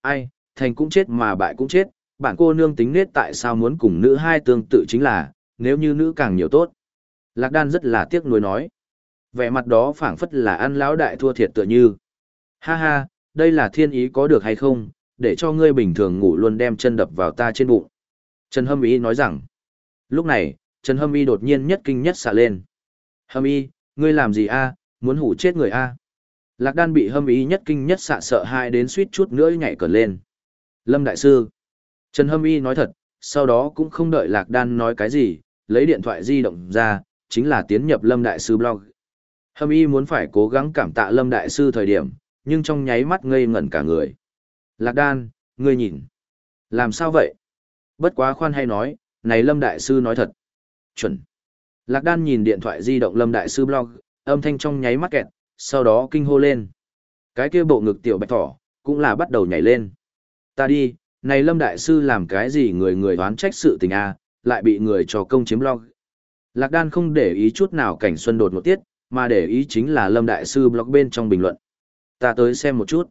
ai, thành cũng chết mà bại cũng chết, bản cô nương tính nết tại sao muốn cùng nữ hai tương tự chính là, nếu như nữ càng nhiều tốt. Lạc đan rất là tiếc nuối nói. Vẻ mặt đó phảng phất là ăn lão đại thua thiệt tựa như. Ha ha, đây là thiên ý có được hay không, để cho ngươi bình thường ngủ luôn đem chân đập vào ta trên bụng. Trần Hâm Ý nói rằng, lúc này, Trần Hâm ý đột nhiên nhất kinh nhất xạ lên. Hâm Y, ngươi làm gì a? muốn hủ chết người a? Lạc đan bị Hâm Y nhất kinh nhất xạ sợ hai đến suýt chút nữa nhảy cẩn lên. Lâm Đại Sư. Trần Hâm Y nói thật, sau đó cũng không đợi Lạc đan nói cái gì, lấy điện thoại di động ra, chính là tiến nhập Lâm Đại Sư blog. Hâm Y muốn phải cố gắng cảm tạ Lâm Đại Sư thời điểm, nhưng trong nháy mắt ngây ngẩn cả người. Lạc đan, ngươi nhìn. Làm sao vậy? Bất quá khoan hay nói, này Lâm Đại Sư nói thật. Chuẩn. Lạc đan nhìn điện thoại di động Lâm Đại Sư blog, âm thanh trong nháy mắt kẹt, sau đó kinh hô lên. Cái kia bộ ngực tiểu bạch thỏ, cũng là bắt đầu nhảy lên. Ta đi, này Lâm Đại Sư làm cái gì người người đoán trách sự tình a lại bị người cho công chiếm blog. Lạc đan không để ý chút nào cảnh xuân đột một tiết, mà để ý chính là Lâm Đại Sư blog bên trong bình luận. Ta tới xem một chút.